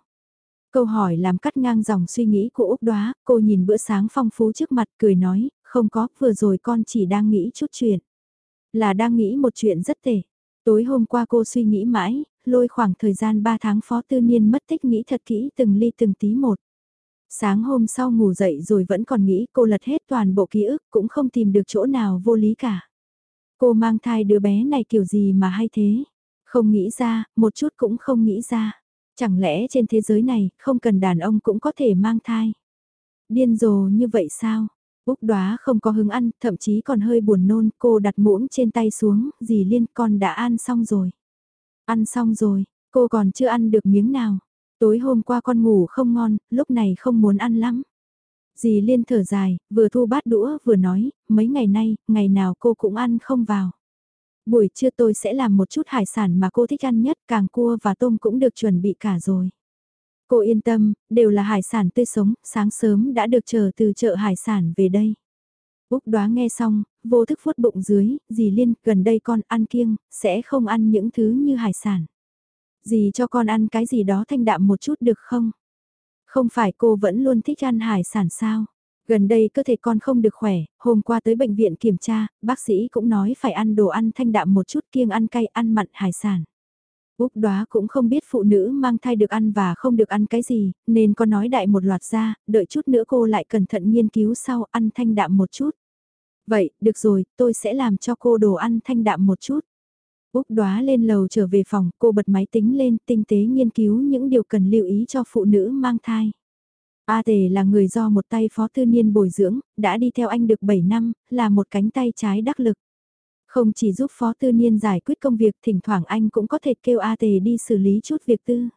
Câu hỏi làm cắt ngang dòng suy nghĩ của Úc Đoá, cô nhìn bữa sáng phong phú trước mặt cười nói, không có, vừa rồi con chỉ đang nghĩ chút chuyện. Là đang nghĩ một chuyện rất tệ. Tối hôm qua cô suy nghĩ mãi, lôi khoảng thời gian 3 tháng phó tư niên mất tích nghĩ thật kỹ từng ly từng tí một. Sáng hôm sau ngủ dậy rồi vẫn còn nghĩ cô lật hết toàn bộ ký ức cũng không tìm được chỗ nào vô lý cả. Cô mang thai đứa bé này kiểu gì mà hay thế? Không nghĩ ra, một chút cũng không nghĩ ra. Chẳng lẽ trên thế giới này không cần đàn ông cũng có thể mang thai? Điên rồ như vậy sao? Úc đoá không có hứng ăn, thậm chí còn hơi buồn nôn, cô đặt muỗng trên tay xuống, dì Liên con đã ăn xong rồi. Ăn xong rồi, cô còn chưa ăn được miếng nào. Tối hôm qua con ngủ không ngon, lúc này không muốn ăn lắm. Dì Liên thở dài, vừa thu bát đũa vừa nói, mấy ngày nay, ngày nào cô cũng ăn không vào. Buổi trưa tôi sẽ làm một chút hải sản mà cô thích ăn nhất, càng cua và tôm cũng được chuẩn bị cả rồi. Cô yên tâm, đều là hải sản tươi sống, sáng sớm đã được chờ từ chợ hải sản về đây. Úc đoá nghe xong, vô thức vuốt bụng dưới, dì Liên, gần đây con ăn kiêng, sẽ không ăn những thứ như hải sản. Dì cho con ăn cái gì đó thanh đạm một chút được không? Không phải cô vẫn luôn thích ăn hải sản sao? Gần đây cơ thể con không được khỏe, hôm qua tới bệnh viện kiểm tra, bác sĩ cũng nói phải ăn đồ ăn thanh đạm một chút kiêng ăn cay ăn mặn hải sản. Úc đoá cũng không biết phụ nữ mang thai được ăn và không được ăn cái gì, nên con nói đại một loạt ra, đợi chút nữa cô lại cẩn thận nghiên cứu sau ăn thanh đạm một chút. Vậy, được rồi, tôi sẽ làm cho cô đồ ăn thanh đạm một chút. Úc đoá lên lầu trở về phòng, cô bật máy tính lên, tinh tế nghiên cứu những điều cần lưu ý cho phụ nữ mang thai. A Tề là người do một tay phó tư niên bồi dưỡng, đã đi theo anh được 7 năm, là một cánh tay trái đắc lực. Không chỉ giúp phó tư niên giải quyết công việc, thỉnh thoảng anh cũng có thể kêu A Tề đi xử lý chút việc tư.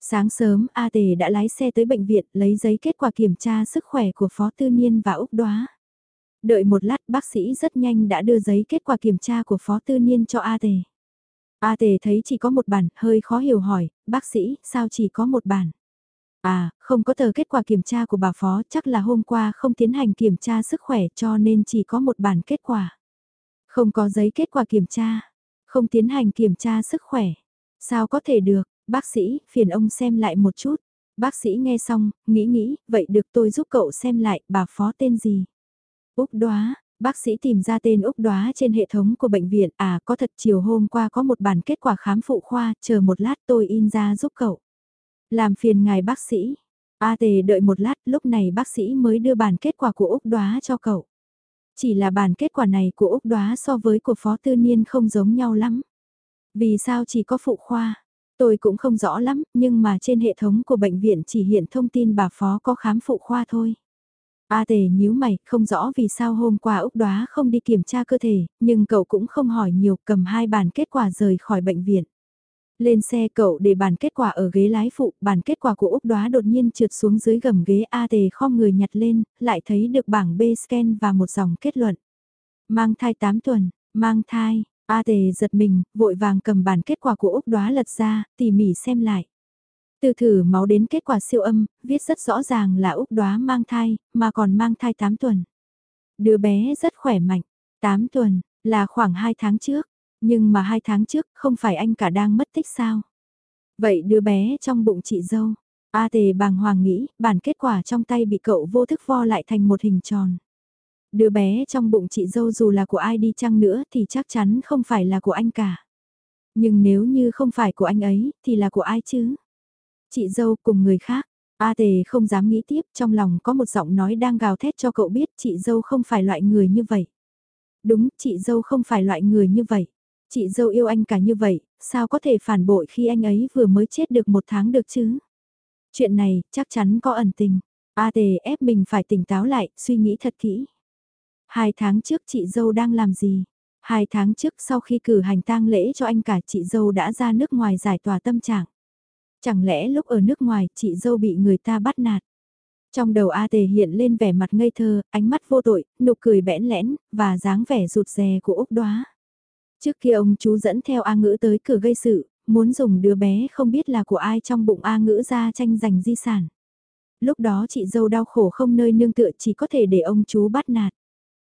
Sáng sớm, A Tề đã lái xe tới bệnh viện lấy giấy kết quả kiểm tra sức khỏe của phó tư niên và Úc Đoá. Đợi một lát bác sĩ rất nhanh đã đưa giấy kết quả kiểm tra của phó tư niên cho A Tề. A Tề thấy chỉ có một bản, hơi khó hiểu hỏi, bác sĩ, sao chỉ có một bản? À, không có tờ kết quả kiểm tra của bà Phó, chắc là hôm qua không tiến hành kiểm tra sức khỏe cho nên chỉ có một bản kết quả. Không có giấy kết quả kiểm tra, không tiến hành kiểm tra sức khỏe. Sao có thể được, bác sĩ, phiền ông xem lại một chút. Bác sĩ nghe xong, nghĩ nghĩ, vậy được tôi giúp cậu xem lại, bà Phó tên gì? Úc đoá, bác sĩ tìm ra tên Úc đoá trên hệ thống của bệnh viện, à có thật chiều hôm qua có một bản kết quả khám phụ khoa, chờ một lát tôi in ra giúp cậu. Làm phiền ngài bác sĩ. A tề đợi một lát, lúc này bác sĩ mới đưa bản kết quả của Úc đoá cho cậu. Chỉ là bản kết quả này của Úc đoá so với của Phó Tư Niên không giống nhau lắm. Vì sao chỉ có phụ khoa? Tôi cũng không rõ lắm, nhưng mà trên hệ thống của bệnh viện chỉ hiện thông tin bà Phó có khám phụ khoa thôi. A tề nhíu mày, không rõ vì sao hôm qua Úc đoá không đi kiểm tra cơ thể, nhưng cậu cũng không hỏi nhiều, cầm hai bản kết quả rời khỏi bệnh viện. Lên xe cậu để bản kết quả ở ghế lái phụ, bản kết quả của Úc Đoá đột nhiên trượt xuống dưới gầm ghế A tề khom người nhặt lên, lại thấy được bảng B scan và một dòng kết luận. Mang thai 8 tuần, mang thai, A tề giật mình, vội vàng cầm bản kết quả của Úc Đoá lật ra, tỉ mỉ xem lại. Từ thử máu đến kết quả siêu âm, viết rất rõ ràng là Úc Đoá mang thai, mà còn mang thai 8 tuần. Đứa bé rất khỏe mạnh, 8 tuần, là khoảng 2 tháng trước, nhưng mà 2 tháng trước không phải anh cả đang mất tích sao? Vậy đứa bé trong bụng chị dâu, A tề bàng hoàng nghĩ, bản kết quả trong tay bị cậu vô thức vo lại thành một hình tròn. Đứa bé trong bụng chị dâu dù là của ai đi chăng nữa thì chắc chắn không phải là của anh cả. Nhưng nếu như không phải của anh ấy thì là của ai chứ? Chị dâu cùng người khác. A tề không dám nghĩ tiếp, trong lòng có một giọng nói đang gào thét cho cậu biết chị dâu không phải loại người như vậy. Đúng, chị dâu không phải loại người như vậy. Chị dâu yêu anh cả như vậy, sao có thể phản bội khi anh ấy vừa mới chết được một tháng được chứ? Chuyện này, chắc chắn có ẩn tình. A tề ép mình phải tỉnh táo lại, suy nghĩ thật kỹ. Hai tháng trước chị dâu đang làm gì? Hai tháng trước sau khi cử hành tang lễ cho anh cả chị dâu đã ra nước ngoài giải tỏa tâm trạng. Chẳng lẽ lúc ở nước ngoài chị dâu bị người ta bắt nạt? Trong đầu A Tề hiện lên vẻ mặt ngây thơ, ánh mắt vô tội, nụ cười bẽn lẽn, và dáng vẻ rụt rè của Úc Đoá. Trước kia ông chú dẫn theo A Ngữ tới cửa gây sự, muốn dùng đứa bé không biết là của ai trong bụng A Ngữ ra tranh giành di sản. Lúc đó chị dâu đau khổ không nơi nương tựa chỉ có thể để ông chú bắt nạt.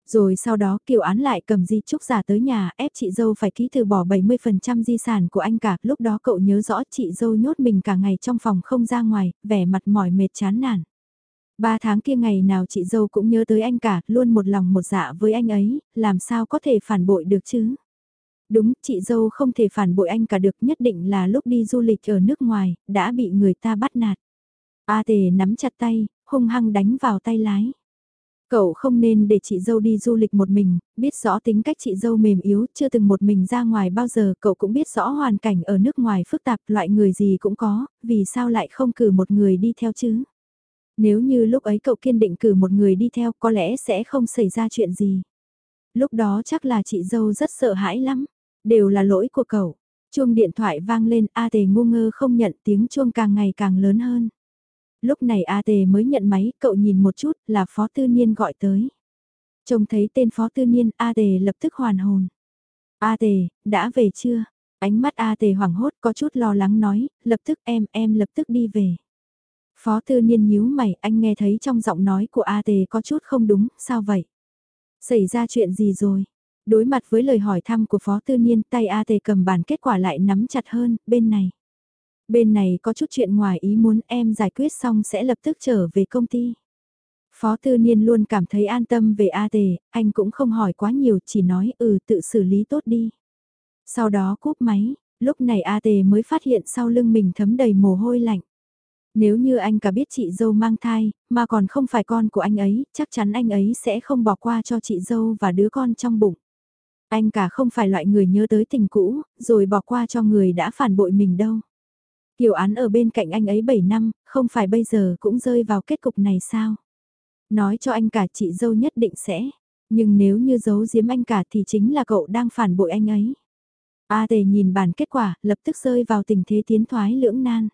Rồi sau đó Kiều Án lại cầm di trúc giả tới nhà ép chị dâu phải ký từ bỏ 70% di sản của anh cả. Lúc đó cậu nhớ rõ chị dâu nhốt mình cả ngày trong phòng không ra ngoài, vẻ mặt mỏi mệt chán nản. Ba tháng kia ngày nào chị dâu cũng nhớ tới anh cả, luôn một lòng một dạ với anh ấy, làm sao có thể phản bội được chứ? Đúng, chị dâu không thể phản bội anh cả được nhất định là lúc đi du lịch ở nước ngoài, đã bị người ta bắt nạt. A tề nắm chặt tay, hung hăng đánh vào tay lái. Cậu không nên để chị dâu đi du lịch một mình, biết rõ tính cách chị dâu mềm yếu, chưa từng một mình ra ngoài bao giờ, cậu cũng biết rõ hoàn cảnh ở nước ngoài phức tạp, loại người gì cũng có, vì sao lại không cử một người đi theo chứ? Nếu như lúc ấy cậu kiên định cử một người đi theo có lẽ sẽ không xảy ra chuyện gì. Lúc đó chắc là chị dâu rất sợ hãi lắm, đều là lỗi của cậu. Chuông điện thoại vang lên A tề ngu ngơ không nhận tiếng chuông càng ngày càng lớn hơn. Lúc này A Tề mới nhận máy, cậu nhìn một chút là Phó Tư Niên gọi tới. Trông thấy tên Phó Tư Niên, A Tề lập tức hoàn hồn. A Tề, đã về chưa? Ánh mắt A Tề hoảng hốt có chút lo lắng nói, lập tức em, em lập tức đi về. Phó Tư Niên nhíu mày, anh nghe thấy trong giọng nói của A Tề có chút không đúng, sao vậy? Xảy ra chuyện gì rồi? Đối mặt với lời hỏi thăm của Phó Tư Niên, tay A Tề cầm bản kết quả lại nắm chặt hơn, bên này. Bên này có chút chuyện ngoài ý muốn em giải quyết xong sẽ lập tức trở về công ty. Phó Tư Niên luôn cảm thấy an tâm về A Tề, anh cũng không hỏi quá nhiều chỉ nói ừ tự xử lý tốt đi. Sau đó cúp máy, lúc này A Tề mới phát hiện sau lưng mình thấm đầy mồ hôi lạnh. Nếu như anh cả biết chị dâu mang thai, mà còn không phải con của anh ấy, chắc chắn anh ấy sẽ không bỏ qua cho chị dâu và đứa con trong bụng. Anh cả không phải loại người nhớ tới tình cũ, rồi bỏ qua cho người đã phản bội mình đâu. Kiều án ở bên cạnh anh ấy 7 năm, không phải bây giờ cũng rơi vào kết cục này sao? Nói cho anh cả chị dâu nhất định sẽ, nhưng nếu như giấu giếm anh cả thì chính là cậu đang phản bội anh ấy. A tề nhìn bản kết quả, lập tức rơi vào tình thế tiến thoái lưỡng nan.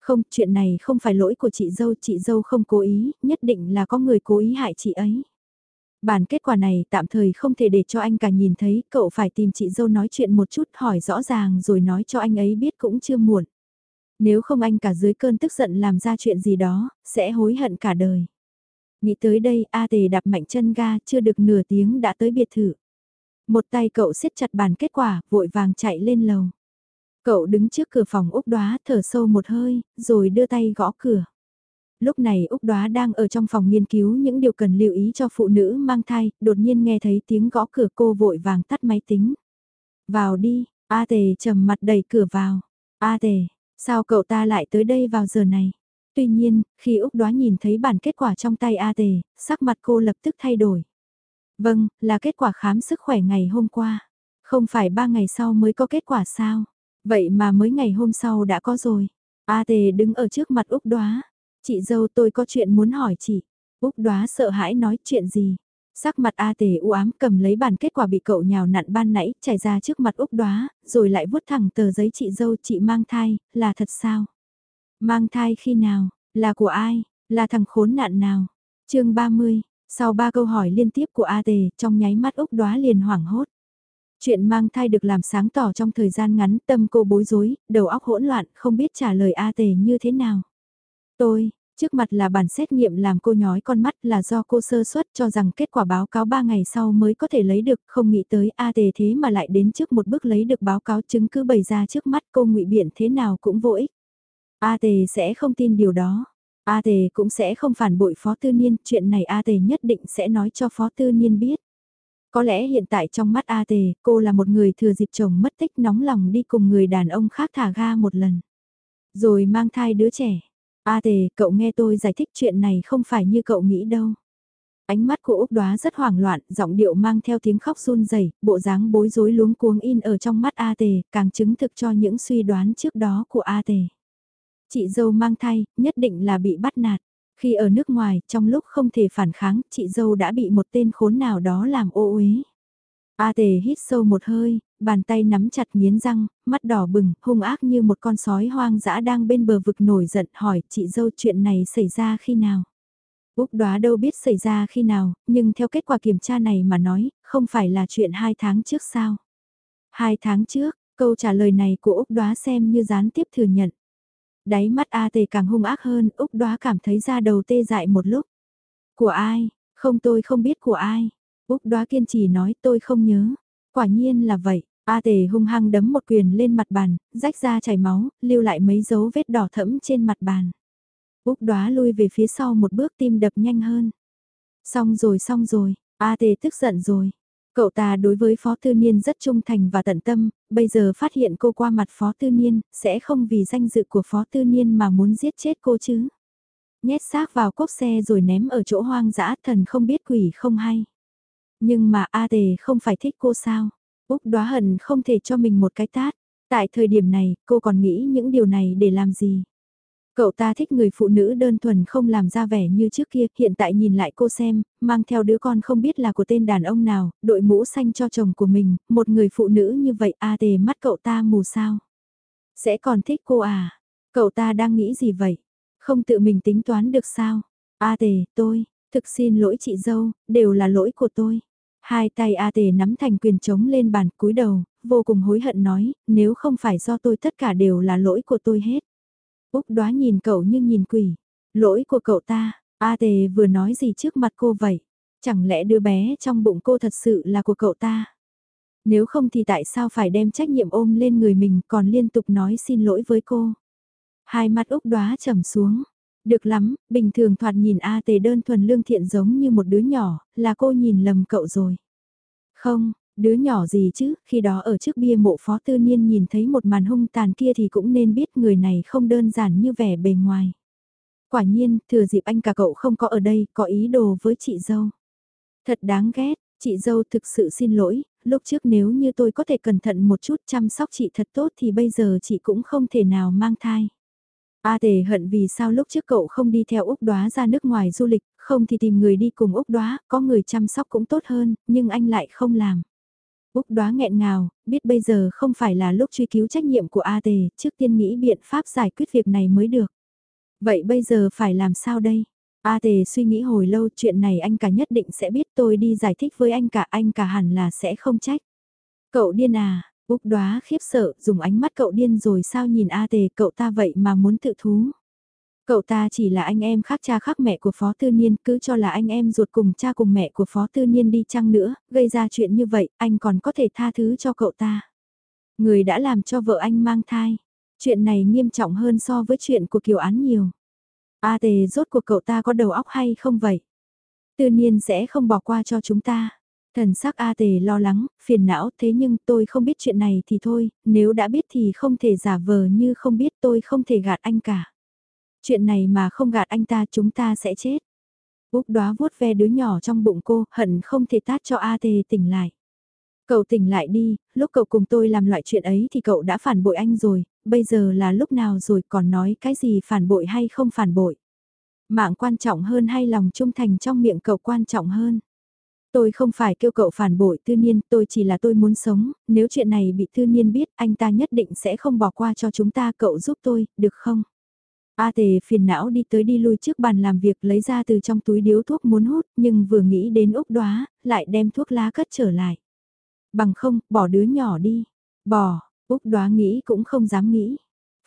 Không, chuyện này không phải lỗi của chị dâu, chị dâu không cố ý, nhất định là có người cố ý hại chị ấy. Bản kết quả này tạm thời không thể để cho anh cả nhìn thấy, cậu phải tìm chị dâu nói chuyện một chút hỏi rõ ràng rồi nói cho anh ấy biết cũng chưa muộn. Nếu không anh cả dưới cơn tức giận làm ra chuyện gì đó, sẽ hối hận cả đời. Nghĩ tới đây, A Tề đạp mạnh chân ga, chưa được nửa tiếng đã tới biệt thự. Một tay cậu siết chặt bàn kết quả, vội vàng chạy lên lầu. Cậu đứng trước cửa phòng Úc Đoá, thở sâu một hơi, rồi đưa tay gõ cửa. Lúc này Úc Đoá đang ở trong phòng nghiên cứu những điều cần lưu ý cho phụ nữ mang thai, đột nhiên nghe thấy tiếng gõ cửa cô vội vàng tắt máy tính. Vào đi, A Tề trầm mặt đẩy cửa vào. A Tề, Sao cậu ta lại tới đây vào giờ này? Tuy nhiên, khi Úc Đoá nhìn thấy bản kết quả trong tay A Tề, sắc mặt cô lập tức thay đổi. Vâng, là kết quả khám sức khỏe ngày hôm qua. Không phải ba ngày sau mới có kết quả sao? Vậy mà mới ngày hôm sau đã có rồi. A Tề đứng ở trước mặt Úc Đoá. Chị dâu tôi có chuyện muốn hỏi chị. Úc Đoá sợ hãi nói chuyện gì? Sắc mặt A tề u ám cầm lấy bản kết quả bị cậu nhào nặn ban nãy, chảy ra trước mặt Úc đoá, rồi lại vuốt thẳng tờ giấy chị dâu chị mang thai, là thật sao? Mang thai khi nào? Là của ai? Là thằng khốn nạn nào? chương 30, sau ba câu hỏi liên tiếp của A tề, trong nháy mắt Úc đoá liền hoảng hốt. Chuyện mang thai được làm sáng tỏ trong thời gian ngắn, tâm cô bối rối, đầu óc hỗn loạn, không biết trả lời A tề như thế nào. Tôi, Trước mặt là bản xét nghiệm làm cô nhói con mắt là do cô sơ suất cho rằng kết quả báo cáo 3 ngày sau mới có thể lấy được, không nghĩ tới A tề thế mà lại đến trước một bước lấy được báo cáo chứng cứ bày ra trước mắt cô ngụy biện thế nào cũng vô ích. A tề sẽ không tin điều đó. A tề cũng sẽ không phản bội Phó Tư Niên, chuyện này A tề nhất định sẽ nói cho Phó Tư Niên biết. Có lẽ hiện tại trong mắt A tề, cô là một người thừa dịp chồng mất tích nóng lòng đi cùng người đàn ông khác thả ga một lần. Rồi mang thai đứa trẻ. A tề, cậu nghe tôi giải thích chuyện này không phải như cậu nghĩ đâu. Ánh mắt của Úc Đoá rất hoảng loạn, giọng điệu mang theo tiếng khóc run rẩy, bộ dáng bối rối luống cuống in ở trong mắt A tề, càng chứng thực cho những suy đoán trước đó của A tề. Chị dâu mang thai, nhất định là bị bắt nạt. Khi ở nước ngoài, trong lúc không thể phản kháng, chị dâu đã bị một tên khốn nào đó làm ô uế. A tề hít sâu một hơi, bàn tay nắm chặt nghiến răng, mắt đỏ bừng, hung ác như một con sói hoang dã đang bên bờ vực nổi giận hỏi chị dâu chuyện này xảy ra khi nào. Úc đoá đâu biết xảy ra khi nào, nhưng theo kết quả kiểm tra này mà nói, không phải là chuyện hai tháng trước sao. Hai tháng trước, câu trả lời này của Úc đoá xem như gián tiếp thừa nhận. Đáy mắt A tề càng hung ác hơn, Úc đoá cảm thấy ra đầu tê dại một lúc. Của ai? Không tôi không biết của ai. Úc đoá kiên trì nói tôi không nhớ. Quả nhiên là vậy. A tề hung hăng đấm một quyền lên mặt bàn, rách ra chảy máu, lưu lại mấy dấu vết đỏ thẫm trên mặt bàn. Úc đoá lui về phía sau một bước tim đập nhanh hơn. Xong rồi xong rồi, A tề tức giận rồi. Cậu ta đối với Phó Tư Niên rất trung thành và tận tâm, bây giờ phát hiện cô qua mặt Phó Tư Niên, sẽ không vì danh dự của Phó Tư Niên mà muốn giết chết cô chứ. Nhét xác vào cốp xe rồi ném ở chỗ hoang dã thần không biết quỷ không hay. Nhưng mà A tề không phải thích cô sao? Úc đoá hận không thể cho mình một cái tát. Tại thời điểm này, cô còn nghĩ những điều này để làm gì? Cậu ta thích người phụ nữ đơn thuần không làm ra vẻ như trước kia, hiện tại nhìn lại cô xem, mang theo đứa con không biết là của tên đàn ông nào, đội mũ xanh cho chồng của mình, một người phụ nữ như vậy a tề mắt cậu ta mù sao. Sẽ còn thích cô à? Cậu ta đang nghĩ gì vậy? Không tự mình tính toán được sao? A tề, tôi, thực xin lỗi chị dâu, đều là lỗi của tôi. Hai tay A tề nắm thành quyền chống lên bàn cúi đầu, vô cùng hối hận nói, nếu không phải do tôi tất cả đều là lỗi của tôi hết. Úc đoá nhìn cậu như nhìn quỷ, lỗi của cậu ta, A tề vừa nói gì trước mặt cô vậy? Chẳng lẽ đứa bé trong bụng cô thật sự là của cậu ta? Nếu không thì tại sao phải đem trách nhiệm ôm lên người mình còn liên tục nói xin lỗi với cô? Hai mắt Úc đoá trầm xuống. Được lắm, bình thường thoạt nhìn A tề đơn thuần lương thiện giống như một đứa nhỏ, là cô nhìn lầm cậu rồi. Không, đứa nhỏ gì chứ, khi đó ở trước bia mộ phó tư niên nhìn thấy một màn hung tàn kia thì cũng nên biết người này không đơn giản như vẻ bề ngoài. Quả nhiên, thừa dịp anh cả cậu không có ở đây, có ý đồ với chị dâu. Thật đáng ghét, chị dâu thực sự xin lỗi, lúc trước nếu như tôi có thể cẩn thận một chút chăm sóc chị thật tốt thì bây giờ chị cũng không thể nào mang thai. A tề hận vì sao lúc trước cậu không đi theo Úc Đoá ra nước ngoài du lịch, không thì tìm người đi cùng Úc Đoá, có người chăm sóc cũng tốt hơn, nhưng anh lại không làm. Úc Đoá nghẹn ngào, biết bây giờ không phải là lúc truy cứu trách nhiệm của A tề, trước tiên nghĩ biện pháp giải quyết việc này mới được. Vậy bây giờ phải làm sao đây? A tề suy nghĩ hồi lâu chuyện này anh cả nhất định sẽ biết tôi đi giải thích với anh cả anh cả hẳn là sẽ không trách. Cậu điên à, Úc đoá khiếp sợ, dùng ánh mắt cậu điên rồi sao nhìn A tề cậu ta vậy mà muốn tự thú. Cậu ta chỉ là anh em khác cha khác mẹ của Phó Tư Niên, cứ cho là anh em ruột cùng cha cùng mẹ của Phó Tư Niên đi chăng nữa, gây ra chuyện như vậy, anh còn có thể tha thứ cho cậu ta. Người đã làm cho vợ anh mang thai. Chuyện này nghiêm trọng hơn so với chuyện của Kiều Án nhiều. A tề rốt cuộc cậu ta có đầu óc hay không vậy? Tư Niên sẽ không bỏ qua cho chúng ta. Thần sắc A tề lo lắng, phiền não thế nhưng tôi không biết chuyện này thì thôi, nếu đã biết thì không thể giả vờ như không biết tôi không thể gạt anh cả. Chuyện này mà không gạt anh ta chúng ta sẽ chết. Úc đóa vuốt ve đứa nhỏ trong bụng cô, hận không thể tát cho A tề tỉnh lại. Cậu tỉnh lại đi, lúc cậu cùng tôi làm loại chuyện ấy thì cậu đã phản bội anh rồi, bây giờ là lúc nào rồi còn nói cái gì phản bội hay không phản bội. Mạng quan trọng hơn hay lòng trung thành trong miệng cậu quan trọng hơn. Tôi không phải kêu cậu phản bội tư niên, tôi chỉ là tôi muốn sống, nếu chuyện này bị tư niên biết, anh ta nhất định sẽ không bỏ qua cho chúng ta, cậu giúp tôi, được không? A tề phiền não đi tới đi lui trước bàn làm việc lấy ra từ trong túi điếu thuốc muốn hút, nhưng vừa nghĩ đến Úc đoá, lại đem thuốc lá cất trở lại. Bằng không, bỏ đứa nhỏ đi. Bỏ, Úc đoá nghĩ cũng không dám nghĩ.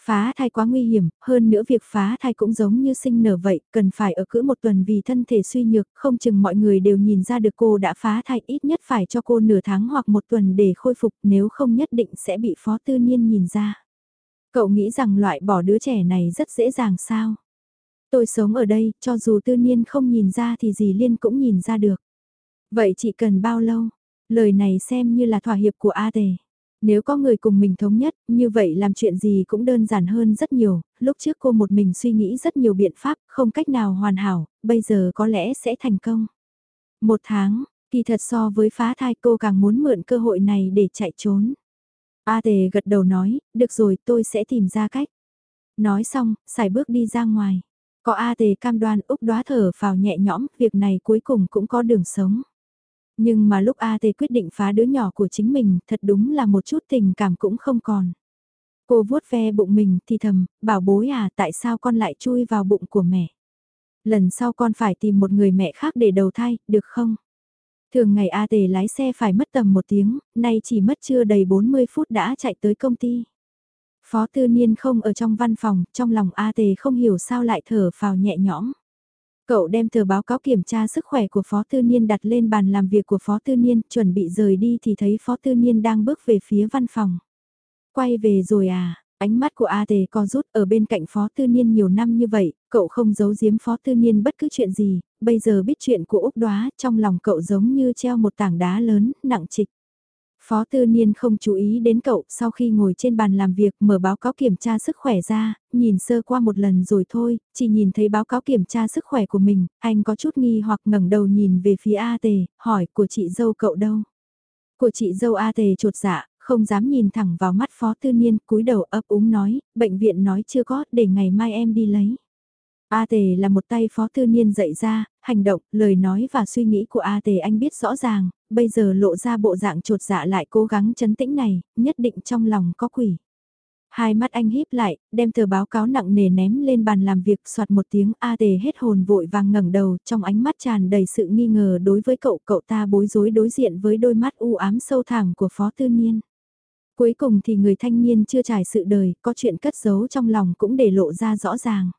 Phá thai quá nguy hiểm, hơn nữa việc phá thai cũng giống như sinh nở vậy, cần phải ở cữ một tuần vì thân thể suy nhược, không chừng mọi người đều nhìn ra được cô đã phá thai ít nhất phải cho cô nửa tháng hoặc một tuần để khôi phục nếu không nhất định sẽ bị phó tư nhiên nhìn ra. Cậu nghĩ rằng loại bỏ đứa trẻ này rất dễ dàng sao? Tôi sống ở đây, cho dù tư nhiên không nhìn ra thì dì liên cũng nhìn ra được. Vậy chỉ cần bao lâu? Lời này xem như là thỏa hiệp của A Tề. Nếu có người cùng mình thống nhất, như vậy làm chuyện gì cũng đơn giản hơn rất nhiều, lúc trước cô một mình suy nghĩ rất nhiều biện pháp, không cách nào hoàn hảo, bây giờ có lẽ sẽ thành công. Một tháng, kỳ thật so với phá thai cô càng muốn mượn cơ hội này để chạy trốn. A tề gật đầu nói, được rồi tôi sẽ tìm ra cách. Nói xong, xài bước đi ra ngoài. Có A tề cam đoan Úc đoá thở vào nhẹ nhõm, việc này cuối cùng cũng có đường sống. Nhưng mà lúc A tề quyết định phá đứa nhỏ của chính mình, thật đúng là một chút tình cảm cũng không còn. Cô vuốt ve bụng mình thì thầm, bảo bối à tại sao con lại chui vào bụng của mẹ. Lần sau con phải tìm một người mẹ khác để đầu thai, được không? Thường ngày A Tề lái xe phải mất tầm một tiếng, nay chỉ mất chưa đầy 40 phút đã chạy tới công ty. Phó tư niên không ở trong văn phòng, trong lòng A Tề không hiểu sao lại thở phào nhẹ nhõm. Cậu đem tờ báo cáo kiểm tra sức khỏe của Phó Tư Niên đặt lên bàn làm việc của Phó Tư Niên, chuẩn bị rời đi thì thấy Phó Tư Niên đang bước về phía văn phòng. Quay về rồi à, ánh mắt của A Tề co rút ở bên cạnh Phó Tư Niên nhiều năm như vậy, cậu không giấu giếm Phó Tư Niên bất cứ chuyện gì, bây giờ biết chuyện của Úc Đoá, trong lòng cậu giống như treo một tảng đá lớn, nặng trịch. Phó Tư Niên không chú ý đến cậu, sau khi ngồi trên bàn làm việc mở báo cáo kiểm tra sức khỏe ra, nhìn sơ qua một lần rồi thôi, chỉ nhìn thấy báo cáo kiểm tra sức khỏe của mình, anh có chút nghi hoặc ngẩng đầu nhìn về phía A Tề, hỏi của chị dâu cậu đâu? Của chị dâu A Tề trột dạ, không dám nhìn thẳng vào mắt Phó Tư Niên, cúi đầu ấp úng nói, bệnh viện nói chưa có, để ngày mai em đi lấy. A Tề là một tay phó tư niên dạy ra, hành động, lời nói và suy nghĩ của A Tề anh biết rõ ràng, bây giờ lộ ra bộ dạng trột dạ lại cố gắng chấn tĩnh này, nhất định trong lòng có quỷ. Hai mắt anh híp lại, đem tờ báo cáo nặng nề ném lên bàn làm việc soạt một tiếng A Tề hết hồn vội vàng ngẩng đầu trong ánh mắt tràn đầy sự nghi ngờ đối với cậu cậu ta bối rối đối diện với đôi mắt u ám sâu thẳm của phó tư niên. Cuối cùng thì người thanh niên chưa trải sự đời, có chuyện cất giấu trong lòng cũng để lộ ra rõ ràng.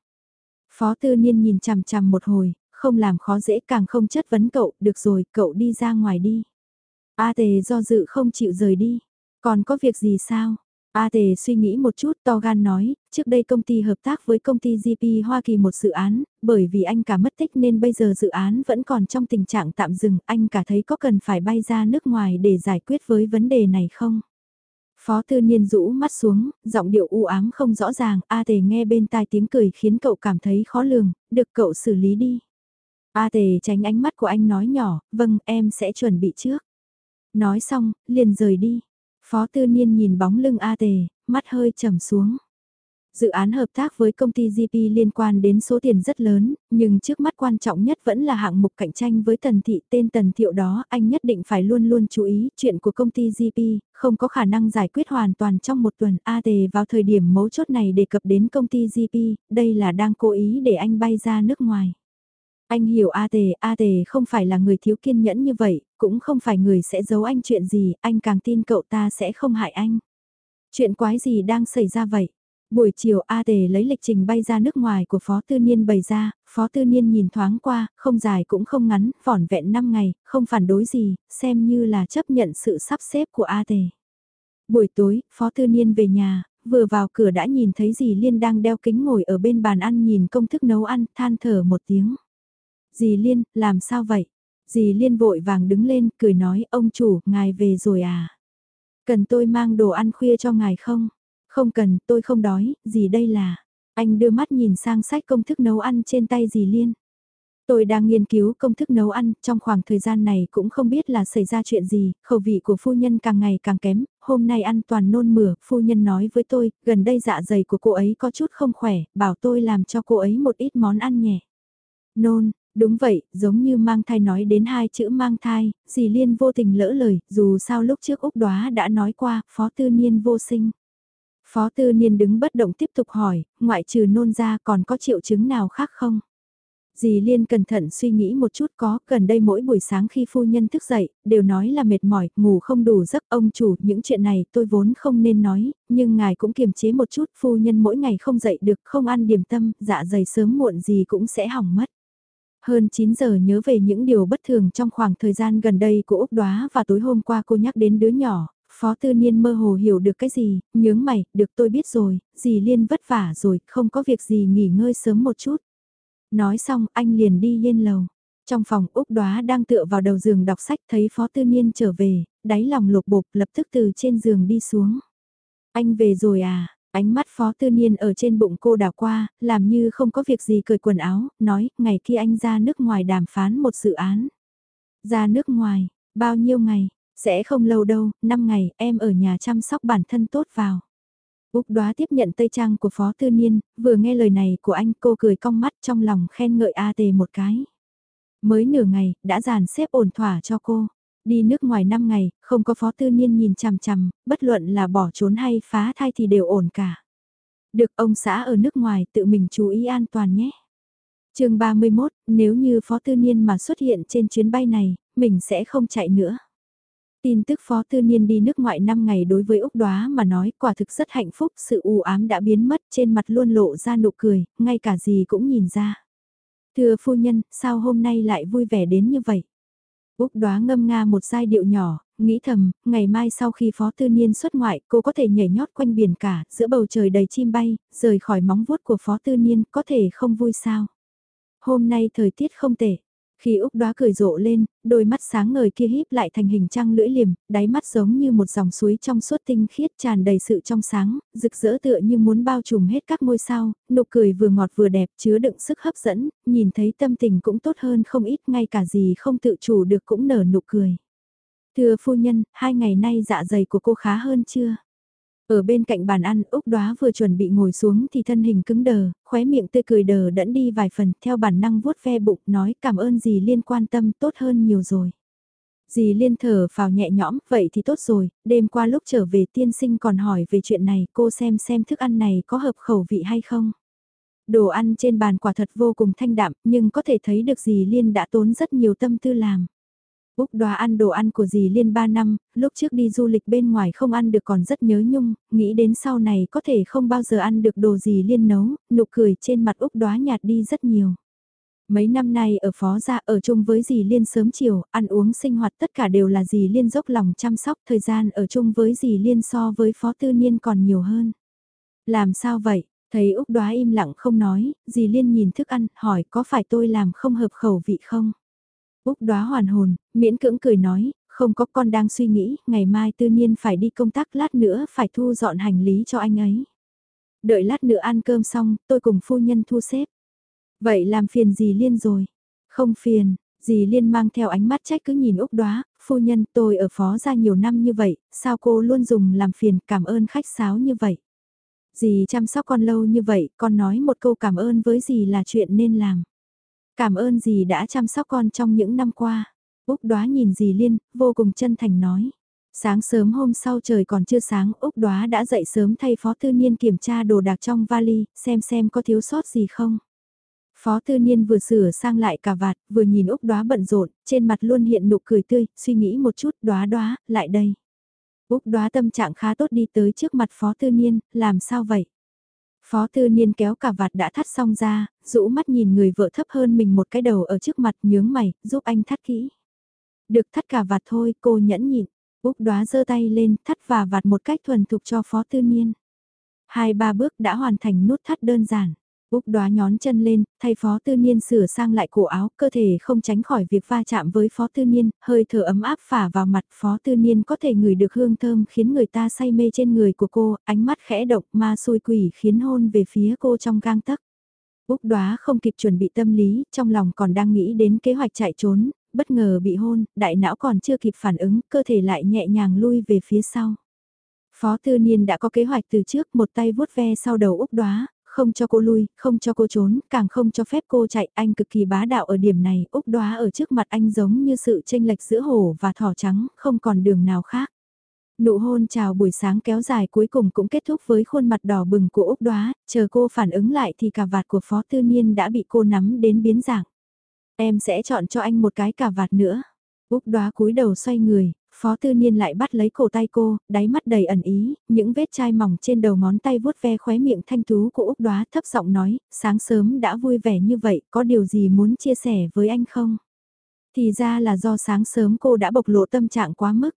Phó tư niên nhìn chằm chằm một hồi, không làm khó dễ càng không chất vấn cậu, được rồi, cậu đi ra ngoài đi. A tề do dự không chịu rời đi. Còn có việc gì sao? A tề suy nghĩ một chút to gan nói, trước đây công ty hợp tác với công ty GP Hoa Kỳ một dự án, bởi vì anh cả mất tích nên bây giờ dự án vẫn còn trong tình trạng tạm dừng, anh cả thấy có cần phải bay ra nước ngoài để giải quyết với vấn đề này không? Phó tư niên rũ mắt xuống, giọng điệu u ám không rõ ràng, A tề nghe bên tai tiếng cười khiến cậu cảm thấy khó lường, được cậu xử lý đi. A tề tránh ánh mắt của anh nói nhỏ, vâng em sẽ chuẩn bị trước. Nói xong, liền rời đi. Phó tư niên nhìn bóng lưng A tề, mắt hơi trầm xuống. Dự án hợp tác với công ty GP liên quan đến số tiền rất lớn, nhưng trước mắt quan trọng nhất vẫn là hạng mục cạnh tranh với Tần Thị tên Tần Thiệu đó, anh nhất định phải luôn luôn chú ý chuyện của công ty GP, không có khả năng giải quyết hoàn toàn trong một tuần A tề vào thời điểm mấu chốt này đề cập đến công ty GP, đây là đang cố ý để anh bay ra nước ngoài. Anh hiểu A Tề, A Tề không phải là người thiếu kiên nhẫn như vậy, cũng không phải người sẽ giấu anh chuyện gì, anh càng tin cậu ta sẽ không hại anh. Chuyện quái gì đang xảy ra vậy? Buổi chiều A Tề lấy lịch trình bay ra nước ngoài của Phó Tư Niên bày ra, Phó Tư Niên nhìn thoáng qua, không dài cũng không ngắn, vỏn vẹn 5 ngày, không phản đối gì, xem như là chấp nhận sự sắp xếp của A Tề. Buổi tối, Phó Tư Niên về nhà, vừa vào cửa đã nhìn thấy dì Liên đang đeo kính ngồi ở bên bàn ăn nhìn công thức nấu ăn, than thở một tiếng. Dì Liên, làm sao vậy? Dì Liên vội vàng đứng lên, cười nói, ông chủ, ngài về rồi à? Cần tôi mang đồ ăn khuya cho ngài không? Không cần, tôi không đói, gì đây là... Anh đưa mắt nhìn sang sách công thức nấu ăn trên tay dì Liên. Tôi đang nghiên cứu công thức nấu ăn, trong khoảng thời gian này cũng không biết là xảy ra chuyện gì, khẩu vị của phu nhân càng ngày càng kém, hôm nay ăn toàn nôn mửa, phu nhân nói với tôi, gần đây dạ dày của cô ấy có chút không khỏe, bảo tôi làm cho cô ấy một ít món ăn nhẹ. Nôn, Đúng vậy, giống như mang thai nói đến hai chữ mang thai, dì Liên vô tình lỡ lời, dù sao lúc trước Úc Đoá đã nói qua, Phó Tư Niên vô sinh. Phó Tư Niên đứng bất động tiếp tục hỏi, ngoại trừ nôn ra còn có triệu chứng nào khác không? Dì Liên cẩn thận suy nghĩ một chút có, gần đây mỗi buổi sáng khi phu nhân thức dậy, đều nói là mệt mỏi, ngủ không đủ giấc ông chủ, những chuyện này tôi vốn không nên nói, nhưng ngài cũng kiềm chế một chút, phu nhân mỗi ngày không dậy được, không ăn điểm tâm, dạ dày sớm muộn gì cũng sẽ hỏng mất. Hơn 9 giờ nhớ về những điều bất thường trong khoảng thời gian gần đây của Úc Đoá và tối hôm qua cô nhắc đến đứa nhỏ, Phó Tư Niên mơ hồ hiểu được cái gì, nhướng mày, được tôi biết rồi, dì Liên vất vả rồi, không có việc gì nghỉ ngơi sớm một chút. Nói xong anh liền đi lên lầu. Trong phòng Úc Đoá đang tựa vào đầu giường đọc sách thấy Phó Tư Niên trở về, đáy lòng lục bục lập tức từ trên giường đi xuống. Anh về rồi à? Ánh mắt Phó Tư Niên ở trên bụng cô đảo qua, làm như không có việc gì cười quần áo, nói, ngày kia anh ra nước ngoài đàm phán một dự án. Ra nước ngoài, bao nhiêu ngày, sẽ không lâu đâu, 5 ngày, em ở nhà chăm sóc bản thân tốt vào. Úc đoá tiếp nhận tây trang của Phó Tư Niên, vừa nghe lời này của anh cô cười cong mắt trong lòng khen ngợi A tề một cái. Mới nửa ngày, đã dàn xếp ổn thỏa cho cô. Đi nước ngoài 5 ngày, không có Phó Tư Niên nhìn chằm chằm, bất luận là bỏ trốn hay phá thai thì đều ổn cả. Được ông xã ở nước ngoài tự mình chú ý an toàn nhé. chương 31, nếu như Phó Tư Niên mà xuất hiện trên chuyến bay này, mình sẽ không chạy nữa. Tin tức Phó Tư Niên đi nước ngoại 5 ngày đối với Úc Đoá mà nói quả thực rất hạnh phúc, sự u ám đã biến mất trên mặt luôn lộ ra nụ cười, ngay cả gì cũng nhìn ra. Thưa phu nhân, sao hôm nay lại vui vẻ đến như vậy? Úc Đoá ngâm nga một giai điệu nhỏ, nghĩ thầm, ngày mai sau khi Phó Tư Niên xuất ngoại cô có thể nhảy nhót quanh biển cả, giữa bầu trời đầy chim bay, rời khỏi móng vuốt của Phó Tư Niên, có thể không vui sao? Hôm nay thời tiết không tệ, khi Úc đoá cười rộ lên, đôi mắt sáng ngời kia híp lại thành hình trăng lưỡi liềm, đáy mắt giống như một dòng suối trong suốt tinh khiết tràn đầy sự trong sáng, rực rỡ tựa như muốn bao trùm hết các ngôi sao, nụ cười vừa ngọt vừa đẹp chứa đựng sức hấp dẫn, nhìn thấy tâm tình cũng tốt hơn không ít ngay cả gì không tự chủ được cũng nở nụ cười. Thưa phu nhân, hai ngày nay dạ dày của cô khá hơn chưa? Ở bên cạnh bàn ăn, Úc Đoá vừa chuẩn bị ngồi xuống thì thân hình cứng đờ, khóe miệng tươi cười đờ đẫn đi vài phần, theo bản năng vuốt ve bụng, nói cảm ơn dì Liên quan tâm tốt hơn nhiều rồi. Dì Liên thở vào nhẹ nhõm, vậy thì tốt rồi, đêm qua lúc trở về tiên sinh còn hỏi về chuyện này, cô xem xem thức ăn này có hợp khẩu vị hay không. Đồ ăn trên bàn quả thật vô cùng thanh đạm, nhưng có thể thấy được dì Liên đã tốn rất nhiều tâm tư làm. Úc đoà ăn đồ ăn của dì Liên 3 năm, lúc trước đi du lịch bên ngoài không ăn được còn rất nhớ nhung, nghĩ đến sau này có thể không bao giờ ăn được đồ dì Liên nấu, nụ cười trên mặt Úc đoá nhạt đi rất nhiều. Mấy năm nay ở phó gia ở chung với dì Liên sớm chiều, ăn uống sinh hoạt tất cả đều là dì Liên dốc lòng chăm sóc thời gian ở chung với dì Liên so với phó tư niên còn nhiều hơn. Làm sao vậy? Thấy Úc đoá im lặng không nói, dì Liên nhìn thức ăn, hỏi có phải tôi làm không hợp khẩu vị không? Úc đoá hoàn hồn, miễn cưỡng cười nói, không có con đang suy nghĩ, ngày mai tư nhiên phải đi công tác lát nữa phải thu dọn hành lý cho anh ấy. Đợi lát nữa ăn cơm xong, tôi cùng phu nhân thu xếp. Vậy làm phiền gì liên rồi? Không phiền, dì Liên mang theo ánh mắt trách cứ nhìn Úc đoá, phu nhân tôi ở phó ra nhiều năm như vậy, sao cô luôn dùng làm phiền cảm ơn khách sáo như vậy. Dì chăm sóc con lâu như vậy, con nói một câu cảm ơn với dì là chuyện nên làm. Cảm ơn dì đã chăm sóc con trong những năm qua. Úc đoá nhìn dì Liên, vô cùng chân thành nói. Sáng sớm hôm sau trời còn chưa sáng, Úc đoá đã dậy sớm thay Phó Tư Niên kiểm tra đồ đạc trong vali, xem xem có thiếu sót gì không. Phó Tư Niên vừa sửa sang lại cả vạt, vừa nhìn Úc đoá bận rộn, trên mặt luôn hiện nụ cười tươi, suy nghĩ một chút, đoá đoá, lại đây. Úc đoá tâm trạng khá tốt đi tới trước mặt Phó Tư Niên, làm sao vậy? Phó tư niên kéo cả vạt đã thắt xong ra, rũ mắt nhìn người vợ thấp hơn mình một cái đầu ở trước mặt nhướng mày, giúp anh thắt kỹ. Được thắt cả vạt thôi, cô nhẫn nhịn. Úc đoá giơ tay lên, thắt và vạt một cách thuần thục cho phó tư niên. Hai ba bước đã hoàn thành nút thắt đơn giản. Úc đoá nhón chân lên, thay phó tư niên sửa sang lại cổ áo, cơ thể không tránh khỏi việc va chạm với phó tư niên, hơi thở ấm áp phả vào mặt phó tư niên có thể ngửi được hương thơm khiến người ta say mê trên người của cô, ánh mắt khẽ động ma xui quỷ khiến hôn về phía cô trong gang tấc. Úc đoá không kịp chuẩn bị tâm lý, trong lòng còn đang nghĩ đến kế hoạch chạy trốn, bất ngờ bị hôn, đại não còn chưa kịp phản ứng, cơ thể lại nhẹ nhàng lui về phía sau. Phó tư niên đã có kế hoạch từ trước, một tay vuốt ve sau đầu Úc đoá, không cho cô lui, không cho cô trốn, càng không cho phép cô chạy, anh cực kỳ bá đạo ở điểm này, Úc đoá ở trước mặt anh giống như sự tranh lệch giữa hổ và thỏ trắng, không còn đường nào khác. Nụ hôn chào buổi sáng kéo dài cuối cùng cũng kết thúc với khuôn mặt đỏ bừng của Úc đoá, chờ cô phản ứng lại thì cà vạt của Phó Tư Niên đã bị cô nắm đến biến dạng. Em sẽ chọn cho anh một cái cà vạt nữa. Úc đoá cúi đầu xoay người, Phó Tư Niên lại bắt lấy cổ tay cô, đáy mắt đầy ẩn ý, những vết chai mỏng trên đầu ngón tay vuốt ve khóe miệng thanh tú của Úc Đoá thấp giọng nói, sáng sớm đã vui vẻ như vậy, có điều gì muốn chia sẻ với anh không? Thì ra là do sáng sớm cô đã bộc lộ tâm trạng quá mức.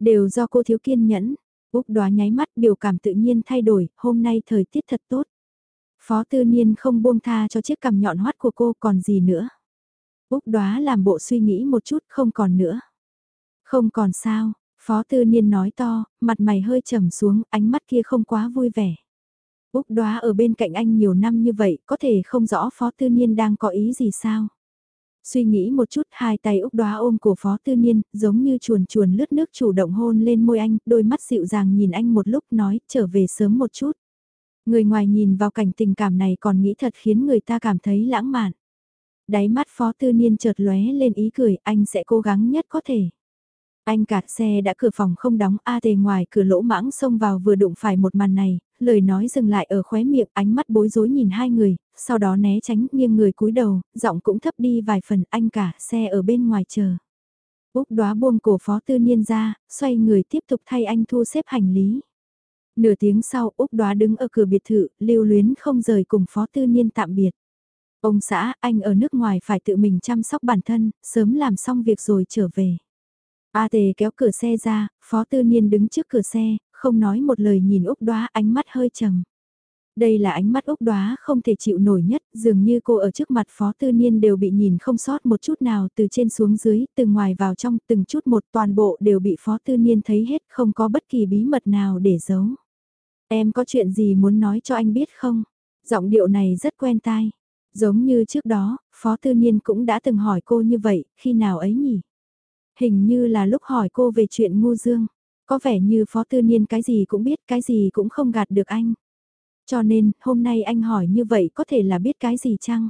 Đều do cô thiếu kiên nhẫn. Úc Đoá nháy mắt biểu cảm tự nhiên thay đổi, hôm nay thời tiết thật tốt. Phó Tư Niên không buông tha cho chiếc cằm nhọn hoắt của cô còn gì nữa. Úc Đoá làm bộ suy nghĩ một chút không còn nữa. Không còn sao, Phó Tư Niên nói to, mặt mày hơi trầm xuống, ánh mắt kia không quá vui vẻ. Úc đoá ở bên cạnh anh nhiều năm như vậy, có thể không rõ Phó Tư Niên đang có ý gì sao? Suy nghĩ một chút, hai tay Úc đoá ôm cổ Phó Tư Niên, giống như chuồn chuồn lướt nước chủ động hôn lên môi anh, đôi mắt dịu dàng nhìn anh một lúc nói, trở về sớm một chút. Người ngoài nhìn vào cảnh tình cảm này còn nghĩ thật khiến người ta cảm thấy lãng mạn. Đáy mắt Phó Tư Niên chợt lóe lên ý cười, anh sẽ cố gắng nhất có thể. Anh cạt xe đã cửa phòng không đóng A tề ngoài cửa lỗ mãng xông vào vừa đụng phải một màn này, lời nói dừng lại ở khóe miệng ánh mắt bối rối nhìn hai người, sau đó né tránh nghiêng người cúi đầu, giọng cũng thấp đi vài phần anh cả xe ở bên ngoài chờ. Úc đoá buông cổ phó tư niên ra, xoay người tiếp tục thay anh thu xếp hành lý. Nửa tiếng sau Úc đoá đứng ở cửa biệt thự, lưu luyến không rời cùng phó tư niên tạm biệt. Ông xã, anh ở nước ngoài phải tự mình chăm sóc bản thân, sớm làm xong việc rồi trở về. A tề kéo cửa xe ra, phó tư niên đứng trước cửa xe, không nói một lời nhìn Úc đoá ánh mắt hơi trầm. Đây là ánh mắt Úc đoá không thể chịu nổi nhất, dường như cô ở trước mặt phó tư niên đều bị nhìn không sót một chút nào từ trên xuống dưới, từ ngoài vào trong từng chút một toàn bộ đều bị phó tư niên thấy hết không có bất kỳ bí mật nào để giấu. Em có chuyện gì muốn nói cho anh biết không? Giọng điệu này rất quen tai. Giống như trước đó, phó tư niên cũng đã từng hỏi cô như vậy, khi nào ấy nhỉ? Hình như là lúc hỏi cô về chuyện ngu dương, có vẻ như phó tư niên cái gì cũng biết cái gì cũng không gạt được anh. Cho nên, hôm nay anh hỏi như vậy có thể là biết cái gì chăng?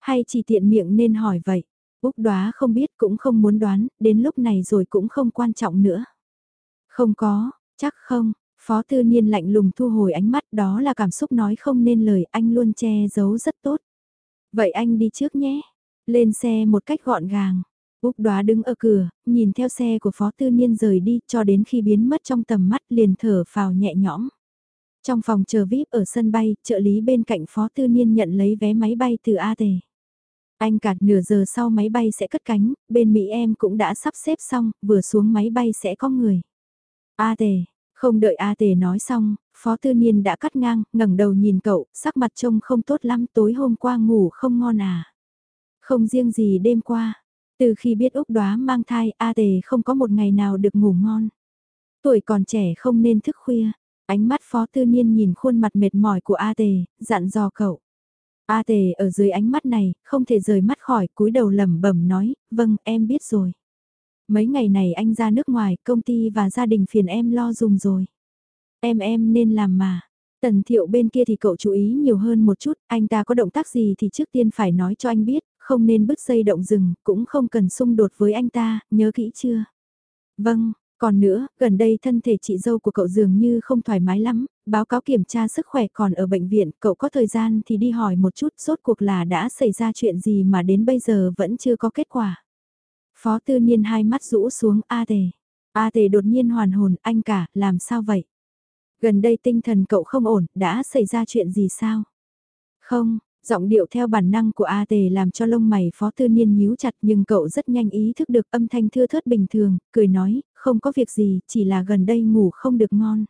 Hay chỉ tiện miệng nên hỏi vậy? Úc đoá không biết cũng không muốn đoán, đến lúc này rồi cũng không quan trọng nữa. Không có, chắc không, Phó Tư Niên lạnh lùng thu hồi ánh mắt đó là cảm xúc nói không nên lời anh luôn che giấu rất tốt. Vậy anh đi trước nhé. Lên xe một cách gọn gàng. Úc đoá đứng ở cửa, nhìn theo xe của Phó Tư Niên rời đi cho đến khi biến mất trong tầm mắt liền thở phào nhẹ nhõm. Trong phòng chờ VIP ở sân bay, trợ lý bên cạnh Phó Tư Niên nhận lấy vé máy bay từ A Tề. Anh cạt nửa giờ sau máy bay sẽ cất cánh, bên Mỹ em cũng đã sắp xếp xong, vừa xuống máy bay sẽ có người. A Tề, không đợi A Tề nói xong, Phó Tư Niên đã cắt ngang, ngẩng đầu nhìn cậu, sắc mặt trông không tốt lắm tối hôm qua ngủ không ngon à. Không riêng gì đêm qua, từ khi biết Úc đoá mang thai, A Tề không có một ngày nào được ngủ ngon. Tuổi còn trẻ không nên thức khuya, ánh mắt Phó Tư Niên nhìn khuôn mặt mệt mỏi của A Tề, dặn dò cậu. A Tề ở dưới ánh mắt này, không thể rời mắt khỏi, cúi đầu lẩm bẩm nói, vâng, em biết rồi. Mấy ngày này anh ra nước ngoài, công ty và gia đình phiền em lo dùng rồi. Em em nên làm mà. Tần thiệu bên kia thì cậu chú ý nhiều hơn một chút, anh ta có động tác gì thì trước tiên phải nói cho anh biết, không nên bứt dây động rừng, cũng không cần xung đột với anh ta, nhớ kỹ chưa? Vâng, còn nữa, gần đây thân thể chị dâu của cậu dường như không thoải mái lắm, báo cáo kiểm tra sức khỏe còn ở bệnh viện, cậu có thời gian thì đi hỏi một chút rốt cuộc là đã xảy ra chuyện gì mà đến bây giờ vẫn chưa có kết quả. Phó tư niên hai mắt rũ xuống A tề. A tề đột nhiên hoàn hồn, anh cả, làm sao vậy? Gần đây tinh thần cậu không ổn, đã xảy ra chuyện gì sao? Không, Giọng điệu theo bản năng của A Tề làm cho lông mày phó tư niên nhíu chặt nhưng cậu rất nhanh ý thức được âm thanh thưa thớt bình thường, cười nói, không có việc gì, chỉ là gần đây ngủ không được ngon.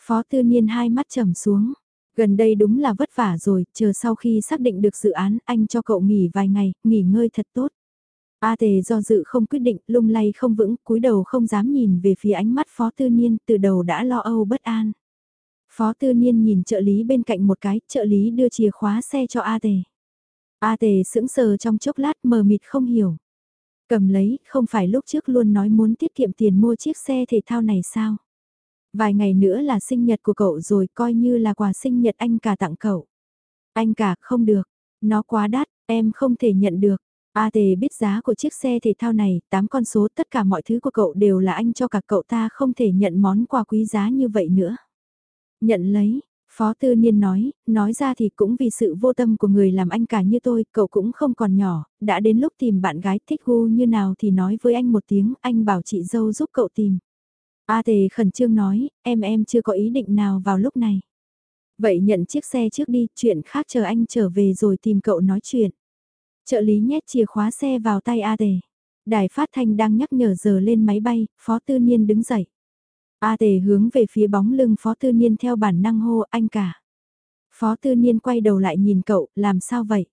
Phó tư niên hai mắt trầm xuống, gần đây đúng là vất vả rồi, chờ sau khi xác định được dự án anh cho cậu nghỉ vài ngày, nghỉ ngơi thật tốt. A tề do dự không quyết định, lung lay không vững, cúi đầu không dám nhìn về phía ánh mắt phó tư niên, từ đầu đã lo âu bất an. Phó tư niên nhìn trợ lý bên cạnh một cái, trợ lý đưa chìa khóa xe cho A tề. A tề sững sờ trong chốc lát mờ mịt không hiểu. Cầm lấy, không phải lúc trước luôn nói muốn tiết kiệm tiền mua chiếc xe thể thao này sao? Vài ngày nữa là sinh nhật của cậu rồi coi như là quà sinh nhật anh cả tặng cậu. Anh cả không được, nó quá đắt, em không thể nhận được. A tề biết giá của chiếc xe thể thao này, 8 con số tất cả mọi thứ của cậu đều là anh cho cả cậu ta không thể nhận món quà quý giá như vậy nữa. Nhận lấy, Phó Tư Niên nói, nói ra thì cũng vì sự vô tâm của người làm anh cả như tôi, cậu cũng không còn nhỏ, đã đến lúc tìm bạn gái thích gu như nào thì nói với anh một tiếng, anh bảo chị dâu giúp cậu tìm. A Tề khẩn trương nói, em em chưa có ý định nào vào lúc này. Vậy nhận chiếc xe trước đi, chuyện khác chờ anh trở về rồi tìm cậu nói chuyện. Trợ lý nhét chìa khóa xe vào tay A Tề. Đài phát thanh đang nhắc nhở giờ lên máy bay, Phó Tư Niên đứng dậy. A Tề hướng về phía bóng lưng Phó Tư Niên theo bản năng hô anh cả. Phó Tư Niên quay đầu lại nhìn cậu, làm sao vậy?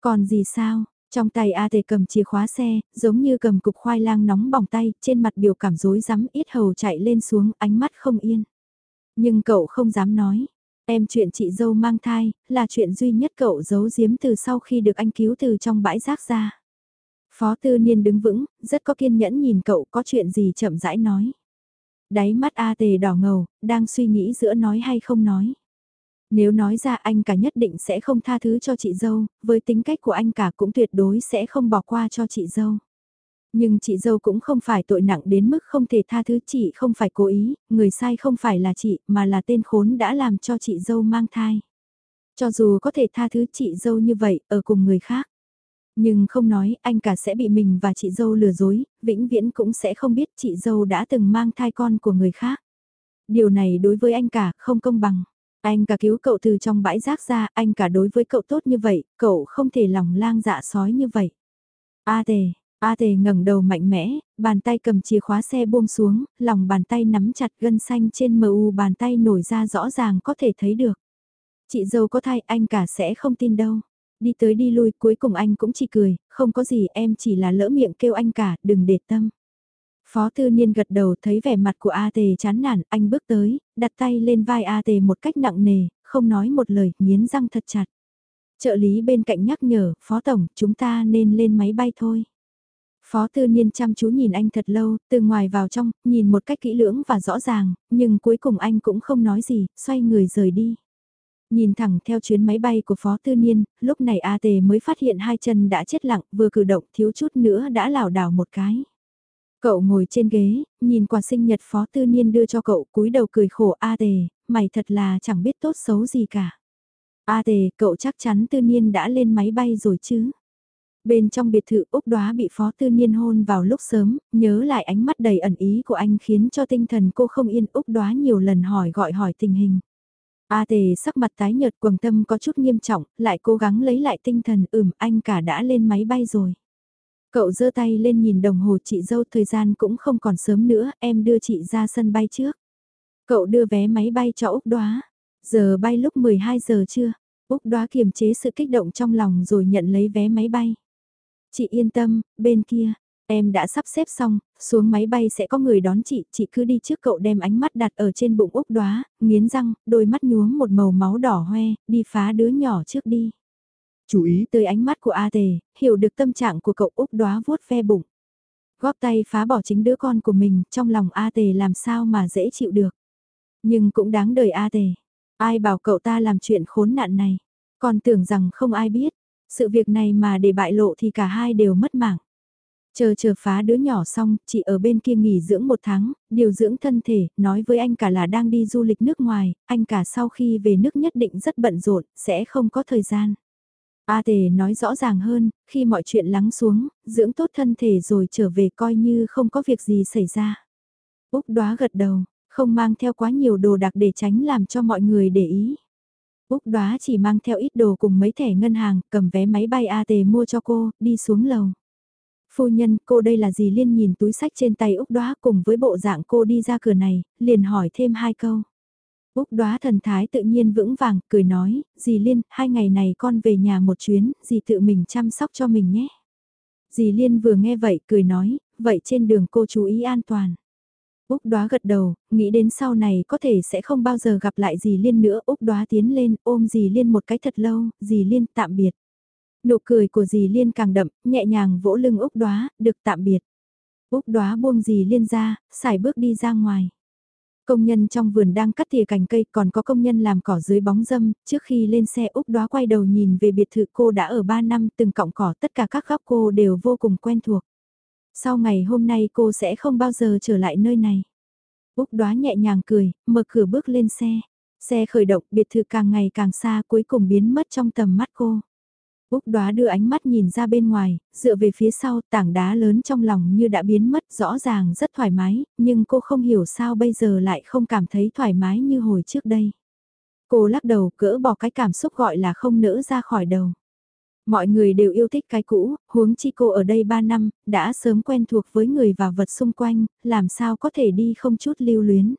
Còn gì sao? Trong tay A Tề cầm chìa khóa xe, giống như cầm cục khoai lang nóng bỏng tay, trên mặt biểu cảm rối rắm ít hầu chạy lên xuống, ánh mắt không yên. Nhưng cậu không dám nói. Em chuyện chị dâu mang thai, là chuyện duy nhất cậu giấu giếm từ sau khi được anh cứu từ trong bãi rác ra. Phó Tư Niên đứng vững, rất có kiên nhẫn nhìn cậu có chuyện gì chậm rãi nói. Đáy mắt A tề đỏ ngầu, đang suy nghĩ giữa nói hay không nói. Nếu nói ra anh cả nhất định sẽ không tha thứ cho chị dâu, với tính cách của anh cả cũng tuyệt đối sẽ không bỏ qua cho chị dâu. Nhưng chị dâu cũng không phải tội nặng đến mức không thể tha thứ chị không phải cố ý, người sai không phải là chị mà là tên khốn đã làm cho chị dâu mang thai. Cho dù có thể tha thứ chị dâu như vậy ở cùng người khác. Nhưng không nói anh cả sẽ bị mình và chị dâu lừa dối, vĩnh viễn cũng sẽ không biết chị dâu đã từng mang thai con của người khác. Điều này đối với anh cả không công bằng. Anh cả cứu cậu từ trong bãi rác ra, anh cả đối với cậu tốt như vậy, cậu không thể lòng lang dạ sói như vậy. A tề, A tề ngẩng đầu mạnh mẽ, bàn tay cầm chìa khóa xe buông xuống, lòng bàn tay nắm chặt gân xanh trên mu u bàn tay nổi ra rõ ràng có thể thấy được. Chị dâu có thai anh cả sẽ không tin đâu. Đi tới đi lui cuối cùng anh cũng chỉ cười, không có gì em chỉ là lỡ miệng kêu anh cả, đừng để tâm. Phó Tư Niên gật đầu thấy vẻ mặt của A Tề chán nản, anh bước tới, đặt tay lên vai A Tề một cách nặng nề, không nói một lời, nghiến răng thật chặt. Trợ lý bên cạnh nhắc nhở, Phó Tổng, chúng ta nên lên máy bay thôi. Phó Tư Niên chăm chú nhìn anh thật lâu, từ ngoài vào trong, nhìn một cách kỹ lưỡng và rõ ràng, nhưng cuối cùng anh cũng không nói gì, xoay người rời đi. Nhìn thẳng theo chuyến máy bay của Phó Tư Niên, lúc này A Tề mới phát hiện hai chân đã chết lặng, vừa cử động thiếu chút nữa đã lảo đảo một cái. Cậu ngồi trên ghế, nhìn quà sinh nhật Phó Tư Niên đưa cho cậu cúi đầu cười khổ A Tề, mày thật là chẳng biết tốt xấu gì cả. A Tề, cậu chắc chắn Tư Niên đã lên máy bay rồi chứ? Bên trong biệt thự Úc Đoá bị Phó Tư Niên hôn vào lúc sớm, nhớ lại ánh mắt đầy ẩn ý của anh khiến cho tinh thần cô không yên Úc Đoá nhiều lần hỏi gọi hỏi tình hình. A tề sắc mặt tái nhợt quầng tâm có chút nghiêm trọng, lại cố gắng lấy lại tinh thần ừm anh cả đã lên máy bay rồi. Cậu giơ tay lên nhìn đồng hồ chị dâu thời gian cũng không còn sớm nữa, em đưa chị ra sân bay trước. Cậu đưa vé máy bay cho Úc Đoá. Giờ bay lúc 12 giờ chưa? Úc Đoá kiềm chế sự kích động trong lòng rồi nhận lấy vé máy bay. Chị yên tâm, bên kia, Em đã sắp xếp xong, xuống máy bay sẽ có người đón chị, chị cứ đi trước cậu đem ánh mắt đặt ở trên bụng Úc đoá, nghiến răng, đôi mắt nhuốm một màu máu đỏ hoe, đi phá đứa nhỏ trước đi. Chú ý tới ánh mắt của A Tề, hiểu được tâm trạng của cậu Úc đoá vuốt ve bụng. Góp tay phá bỏ chính đứa con của mình, trong lòng A Tề làm sao mà dễ chịu được. Nhưng cũng đáng đời A Tề. Ai bảo cậu ta làm chuyện khốn nạn này. Còn tưởng rằng không ai biết. Sự việc này mà để bại lộ thì cả hai đều mất mạng. Chờ chờ phá đứa nhỏ xong, chị ở bên kia nghỉ dưỡng một tháng, điều dưỡng thân thể, nói với anh cả là đang đi du lịch nước ngoài, anh cả sau khi về nước nhất định rất bận rộn, sẽ không có thời gian. A tề nói rõ ràng hơn, khi mọi chuyện lắng xuống, dưỡng tốt thân thể rồi trở về coi như không có việc gì xảy ra. Úc đoá gật đầu, không mang theo quá nhiều đồ đặc để tránh làm cho mọi người để ý. Úc đoá chỉ mang theo ít đồ cùng mấy thẻ ngân hàng, cầm vé máy bay A tề mua cho cô, đi xuống lầu. Phu nhân, cô đây là gì liên nhìn túi sách trên tay Úc Đoá cùng với bộ dạng cô đi ra cửa này, liền hỏi thêm hai câu. Úc Đoá thần thái tự nhiên vững vàng, cười nói, dì Liên, hai ngày này con về nhà một chuyến, dì tự mình chăm sóc cho mình nhé. Dì Liên vừa nghe vậy, cười nói, vậy trên đường cô chú ý an toàn. Úc Đoá gật đầu, nghĩ đến sau này có thể sẽ không bao giờ gặp lại dì Liên nữa. Úc Đoá tiến lên, ôm dì Liên một cái thật lâu, dì Liên tạm biệt. Nụ cười của dì Liên càng đậm, nhẹ nhàng vỗ lưng Úc Đoá, được tạm biệt. Úc Đoá buông dì Liên ra, xài bước đi ra ngoài. Công nhân trong vườn đang cắt tỉa cành cây còn có công nhân làm cỏ dưới bóng dâm, trước khi lên xe Úc đoá quay đầu nhìn về biệt thự cô đã ở 3 năm từng cọng cỏ tất cả các góc cô đều vô cùng quen thuộc. Sau ngày hôm nay cô sẽ không bao giờ trở lại nơi này. Úc đoá nhẹ nhàng cười, mở cửa bước lên xe. Xe khởi động biệt thự càng ngày càng xa cuối cùng biến mất trong tầm mắt cô. Úc đoá đưa ánh mắt nhìn ra bên ngoài, dựa về phía sau tảng đá lớn trong lòng như đã biến mất rõ ràng rất thoải mái, nhưng cô không hiểu sao bây giờ lại không cảm thấy thoải mái như hồi trước đây. Cô lắc đầu cỡ bỏ cái cảm xúc gọi là không nỡ ra khỏi đầu. Mọi người đều yêu thích cái cũ, huống chi cô ở đây 3 năm, đã sớm quen thuộc với người và vật xung quanh, làm sao có thể đi không chút lưu luyến.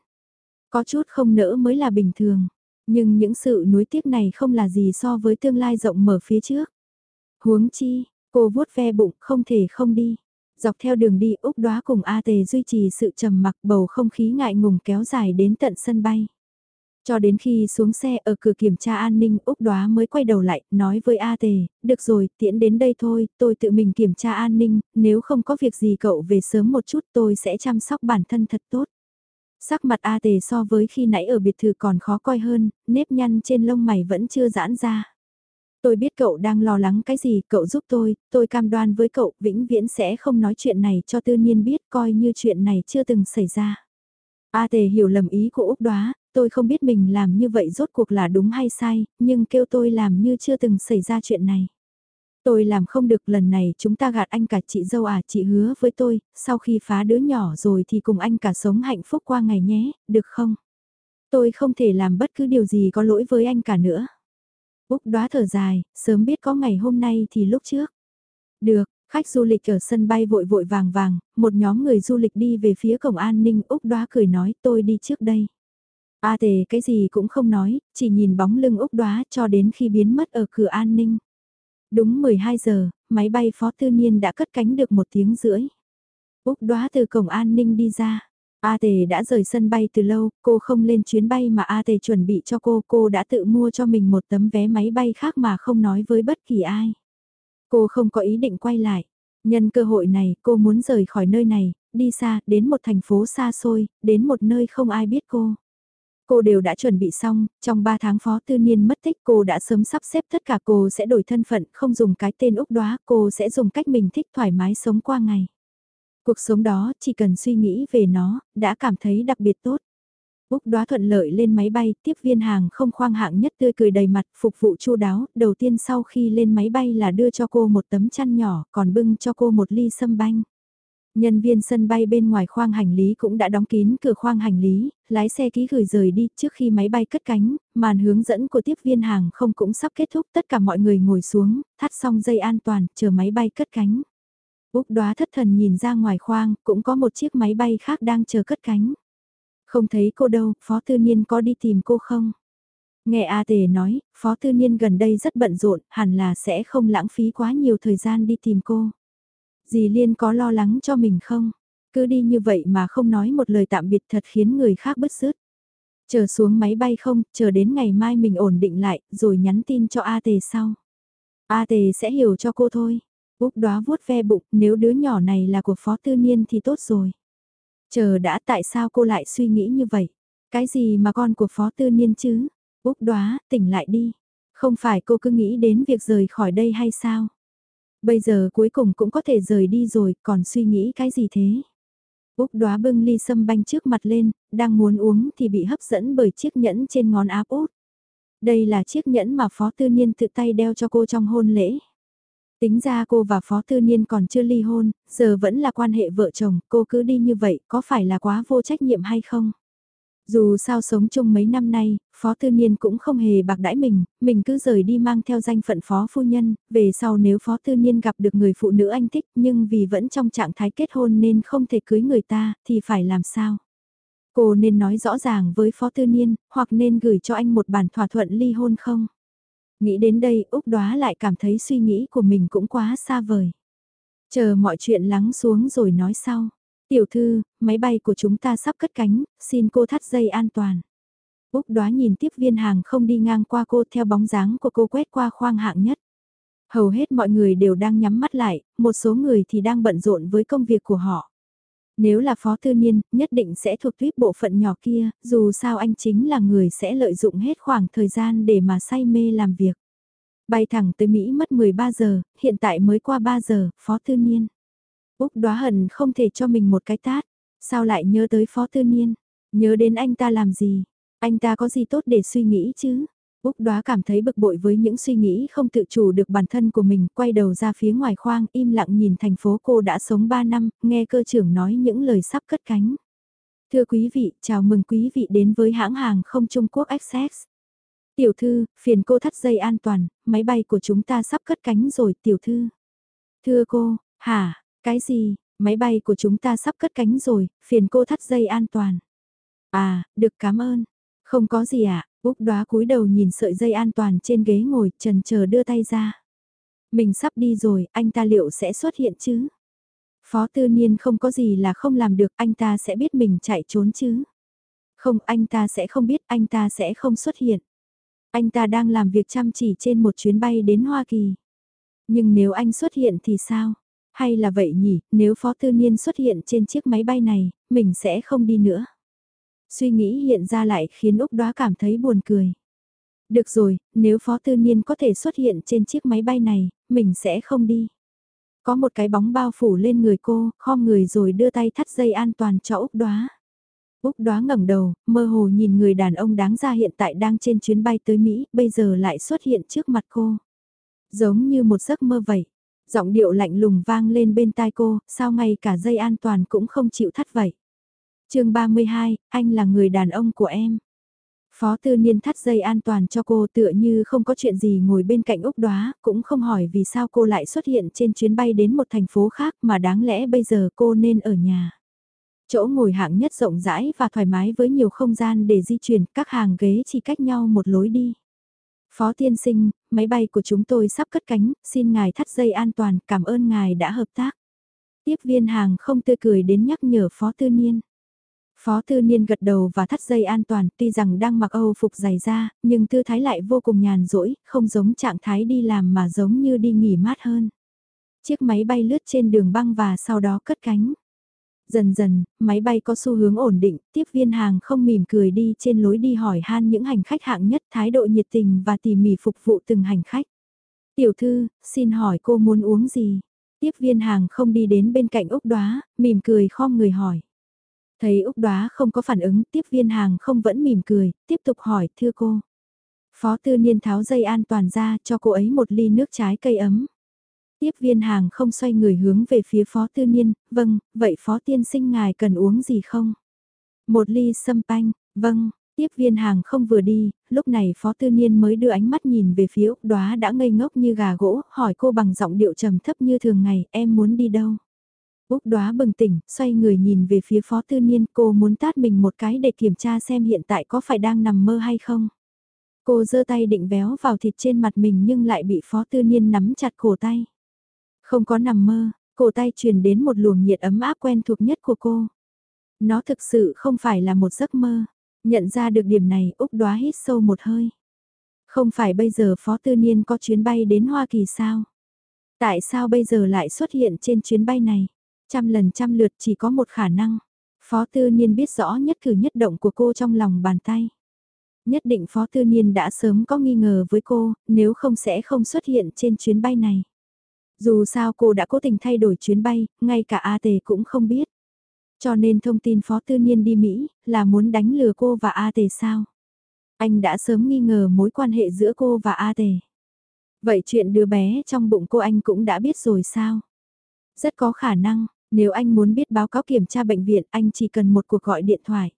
Có chút không nỡ mới là bình thường, nhưng những sự nuối tiếc này không là gì so với tương lai rộng mở phía trước. Huống chi, cô vuốt ve bụng không thể không đi. Dọc theo đường đi Úc đoá cùng A Tề duy trì sự trầm mặc bầu không khí ngại ngùng kéo dài đến tận sân bay. Cho đến khi xuống xe ở cửa kiểm tra an ninh Úc đoá mới quay đầu lại, nói với A Tề, được rồi, tiễn đến đây thôi, tôi tự mình kiểm tra an ninh, nếu không có việc gì cậu về sớm một chút tôi sẽ chăm sóc bản thân thật tốt. Sắc mặt A Tề so với khi nãy ở biệt thự còn khó coi hơn, nếp nhăn trên lông mày vẫn chưa giãn ra. Tôi biết cậu đang lo lắng cái gì, cậu giúp tôi, tôi cam đoan với cậu vĩnh viễn sẽ không nói chuyện này cho tư nhiên biết coi như chuyện này chưa từng xảy ra. A tề hiểu lầm ý của Úc đoá, tôi không biết mình làm như vậy rốt cuộc là đúng hay sai, nhưng kêu tôi làm như chưa từng xảy ra chuyện này. Tôi làm không được lần này chúng ta gạt anh cả chị dâu à chị hứa với tôi, sau khi phá đứa nhỏ rồi thì cùng anh cả sống hạnh phúc qua ngày nhé, được không? Tôi không thể làm bất cứ điều gì có lỗi với anh cả nữa. Úc đoá thở dài, sớm biết có ngày hôm nay thì lúc trước. Được, khách du lịch ở sân bay vội vội vàng vàng, một nhóm người du lịch đi về phía cổng an ninh Úc đoá cười nói tôi đi trước đây. A tề cái gì cũng không nói, chỉ nhìn bóng lưng Úc đoá cho đến khi biến mất ở cửa an ninh. Đúng 12 giờ, máy bay phó tư niên đã cất cánh được một tiếng rưỡi. Úc đoá từ cổng an ninh đi ra. A Tề đã rời sân bay từ lâu, cô không lên chuyến bay mà A Tề chuẩn bị cho cô, cô đã tự mua cho mình một tấm vé máy bay khác mà không nói với bất kỳ ai. Cô không có ý định quay lại. Nhân cơ hội này, cô muốn rời khỏi nơi này, đi xa, đến một thành phố xa xôi, đến một nơi không ai biết cô. Cô đều đã chuẩn bị xong, trong 3 tháng phó tư niên mất tích cô đã sớm sắp xếp tất cả cô sẽ đổi thân phận, không dùng cái tên Úc đoá, cô sẽ dùng cách mình thích thoải mái sống qua ngày. Cuộc sống đó, chỉ cần suy nghĩ về nó, đã cảm thấy đặc biệt tốt. Úc đoá thuận lợi lên máy bay, tiếp viên hàng không khoang hạng nhất tươi cười đầy mặt, phục vụ chu đáo, đầu tiên sau khi lên máy bay là đưa cho cô một tấm chăn nhỏ, còn bưng cho cô một ly sâm banh. Nhân viên sân bay bên ngoài khoang hành lý cũng đã đóng kín cửa khoang hành lý, lái xe ký gửi rời đi trước khi máy bay cất cánh, màn hướng dẫn của tiếp viên hàng không cũng sắp kết thúc tất cả mọi người ngồi xuống, thắt xong dây an toàn, chờ máy bay cất cánh. Úc đoá thất thần nhìn ra ngoài khoang, cũng có một chiếc máy bay khác đang chờ cất cánh. Không thấy cô đâu, Phó Tư Niên có đi tìm cô không? Nghe A Tề nói, Phó Tư Niên gần đây rất bận rộn, hẳn là sẽ không lãng phí quá nhiều thời gian đi tìm cô. Dì Liên có lo lắng cho mình không? Cứ đi như vậy mà không nói một lời tạm biệt thật khiến người khác bứt rứt. Chờ xuống máy bay không, chờ đến ngày mai mình ổn định lại, rồi nhắn tin cho A Tề sau. A Tề sẽ hiểu cho cô thôi. Úc đoá vuốt ve bụng, nếu đứa nhỏ này là của Phó Tư Niên thì tốt rồi. Chờ đã tại sao cô lại suy nghĩ như vậy? Cái gì mà con của Phó Tư Niên chứ? Úc đoá, tỉnh lại đi. Không phải cô cứ nghĩ đến việc rời khỏi đây hay sao? Bây giờ cuối cùng cũng có thể rời đi rồi, còn suy nghĩ cái gì thế? Úc đoá bưng ly sâm banh trước mặt lên, đang muốn uống thì bị hấp dẫn bởi chiếc nhẫn trên ngón áp út. Đây là chiếc nhẫn mà Phó Tư Niên tự tay đeo cho cô trong hôn lễ. Tính ra cô và Phó Tư Niên còn chưa ly hôn, giờ vẫn là quan hệ vợ chồng, cô cứ đi như vậy có phải là quá vô trách nhiệm hay không? Dù sao sống chung mấy năm nay, Phó Tư Niên cũng không hề bạc đãi mình, mình cứ rời đi mang theo danh phận Phó Phu Nhân, về sau nếu Phó Tư Niên gặp được người phụ nữ anh thích nhưng vì vẫn trong trạng thái kết hôn nên không thể cưới người ta, thì phải làm sao? Cô nên nói rõ ràng với Phó Tư Niên, hoặc nên gửi cho anh một bản thỏa thuận ly hôn không? Nghĩ đến đây Úc đoá lại cảm thấy suy nghĩ của mình cũng quá xa vời. Chờ mọi chuyện lắng xuống rồi nói sau. Tiểu thư, máy bay của chúng ta sắp cất cánh, xin cô thắt dây an toàn. Úc đoá nhìn tiếp viên hàng không đi ngang qua cô theo bóng dáng của cô quét qua khoang hạng nhất. Hầu hết mọi người đều đang nhắm mắt lại, một số người thì đang bận rộn với công việc của họ. Nếu là phó tư niên, nhất định sẽ thuộc tuyết bộ phận nhỏ kia, dù sao anh chính là người sẽ lợi dụng hết khoảng thời gian để mà say mê làm việc. Bay thẳng tới Mỹ mất 13 giờ, hiện tại mới qua 3 giờ, phó tư niên. Úc đoá hận không thể cho mình một cái tát, sao lại nhớ tới phó tư niên, nhớ đến anh ta làm gì, anh ta có gì tốt để suy nghĩ chứ. Úc đoá cảm thấy bực bội với những suy nghĩ không tự chủ được bản thân của mình, quay đầu ra phía ngoài khoang, im lặng nhìn thành phố cô đã sống 3 năm, nghe cơ trưởng nói những lời sắp cất cánh. Thưa quý vị, chào mừng quý vị đến với hãng hàng không Trung Quốc Access. Tiểu thư, phiền cô thắt dây an toàn, máy bay của chúng ta sắp cất cánh rồi, tiểu thư. Thưa cô, hả, cái gì, máy bay của chúng ta sắp cất cánh rồi, phiền cô thắt dây an toàn. À, được cảm ơn. Không có gì ạ, à? Úc đoá cúi đầu nhìn sợi dây an toàn trên ghế ngồi, trần chờ đưa tay ra. Mình sắp đi rồi, anh ta liệu sẽ xuất hiện chứ? Phó tư niên không có gì là không làm được, anh ta sẽ biết mình chạy trốn chứ? Không, anh ta sẽ không biết, anh ta sẽ không xuất hiện. Anh ta đang làm việc chăm chỉ trên một chuyến bay đến Hoa Kỳ. Nhưng nếu anh xuất hiện thì sao? Hay là vậy nhỉ, nếu Phó Tư Niên xuất hiện trên chiếc máy bay này, mình sẽ không đi nữa. Suy nghĩ hiện ra lại khiến Úc Đoá cảm thấy buồn cười. Được rồi, nếu Phó Tư Niên có thể xuất hiện trên chiếc máy bay này, mình sẽ không đi. Có một cái bóng bao phủ lên người cô, khom người rồi đưa tay thắt dây an toàn cho Úc Đoá. Úc Đoá ngẩng đầu, mơ hồ nhìn người đàn ông đáng ra hiện tại đang trên chuyến bay tới Mỹ, bây giờ lại xuất hiện trước mặt cô. Giống như một giấc mơ vậy. Giọng điệu lạnh lùng vang lên bên tai cô, sao ngay cả dây an toàn cũng không chịu thắt vậy chương 32, anh là người đàn ông của em. Phó tư niên thắt dây an toàn cho cô tựa như không có chuyện gì ngồi bên cạnh Úc Đoá, cũng không hỏi vì sao cô lại xuất hiện trên chuyến bay đến một thành phố khác mà đáng lẽ bây giờ cô nên ở nhà. Chỗ ngồi hạng nhất rộng rãi và thoải mái với nhiều không gian để di chuyển, các hàng ghế chỉ cách nhau một lối đi. Phó tiên sinh, máy bay của chúng tôi sắp cất cánh, xin ngài thắt dây an toàn, cảm ơn ngài đã hợp tác. Tiếp viên hàng không tươi cười đến nhắc nhở Phó Tư Niên. Phó Tư Niên gật đầu và thắt dây an toàn tuy rằng đang mặc Âu phục dày da, nhưng tư thái lại vô cùng nhàn rỗi, không giống trạng thái đi làm mà giống như đi nghỉ mát hơn. Chiếc máy bay lướt trên đường băng và sau đó cất cánh. Dần dần, máy bay có xu hướng ổn định, tiếp viên hàng không mỉm cười đi trên lối đi hỏi han những hành khách hạng nhất thái độ nhiệt tình và tỉ mỉ phục vụ từng hành khách. Tiểu thư, xin hỏi cô muốn uống gì? Tiếp viên hàng không đi đến bên cạnh ốc Đoá, mỉm cười khom người hỏi. Thấy Úc Đoá không có phản ứng, tiếp viên hàng không vẫn mỉm cười, tiếp tục hỏi, thưa cô. Phó tư niên tháo dây an toàn ra cho cô ấy một ly nước trái cây ấm. Tiếp viên hàng không xoay người hướng về phía phó tư niên, vâng, vậy phó tiên sinh ngài cần uống gì không? Một ly sâm panh, vâng, tiếp viên hàng không vừa đi, lúc này phó tư niên mới đưa ánh mắt nhìn về phía Úc Đoá đã ngây ngốc như gà gỗ, hỏi cô bằng giọng điệu trầm thấp như thường ngày, em muốn đi đâu? Úc đoá bừng tỉnh, xoay người nhìn về phía phó tư niên cô muốn tát mình một cái để kiểm tra xem hiện tại có phải đang nằm mơ hay không. Cô giơ tay định véo vào thịt trên mặt mình nhưng lại bị phó tư niên nắm chặt cổ tay. Không có nằm mơ, cổ tay truyền đến một luồng nhiệt ấm áp quen thuộc nhất của cô. Nó thực sự không phải là một giấc mơ. Nhận ra được điểm này Úc đoá hít sâu một hơi. Không phải bây giờ Phó Tư Niên có chuyến bay đến Hoa Kỳ sao? Tại sao bây giờ lại xuất hiện trên chuyến bay này? Trăm lần trăm lượt chỉ có một khả năng. Phó Tư Niên biết rõ nhất cử nhất động của cô trong lòng bàn tay. Nhất định Phó Tư Niên đã sớm có nghi ngờ với cô, nếu không sẽ không xuất hiện trên chuyến bay này. Dù sao cô đã cố tình thay đổi chuyến bay, ngay cả A Tề cũng không biết. Cho nên thông tin Phó Tư Niên đi Mỹ là muốn đánh lừa cô và A Tề sao? Anh đã sớm nghi ngờ mối quan hệ giữa cô và A Tề. Vậy chuyện đứa bé trong bụng cô anh cũng đã biết rồi sao? Rất có khả năng, nếu anh muốn biết báo cáo kiểm tra bệnh viện, anh chỉ cần một cuộc gọi điện thoại.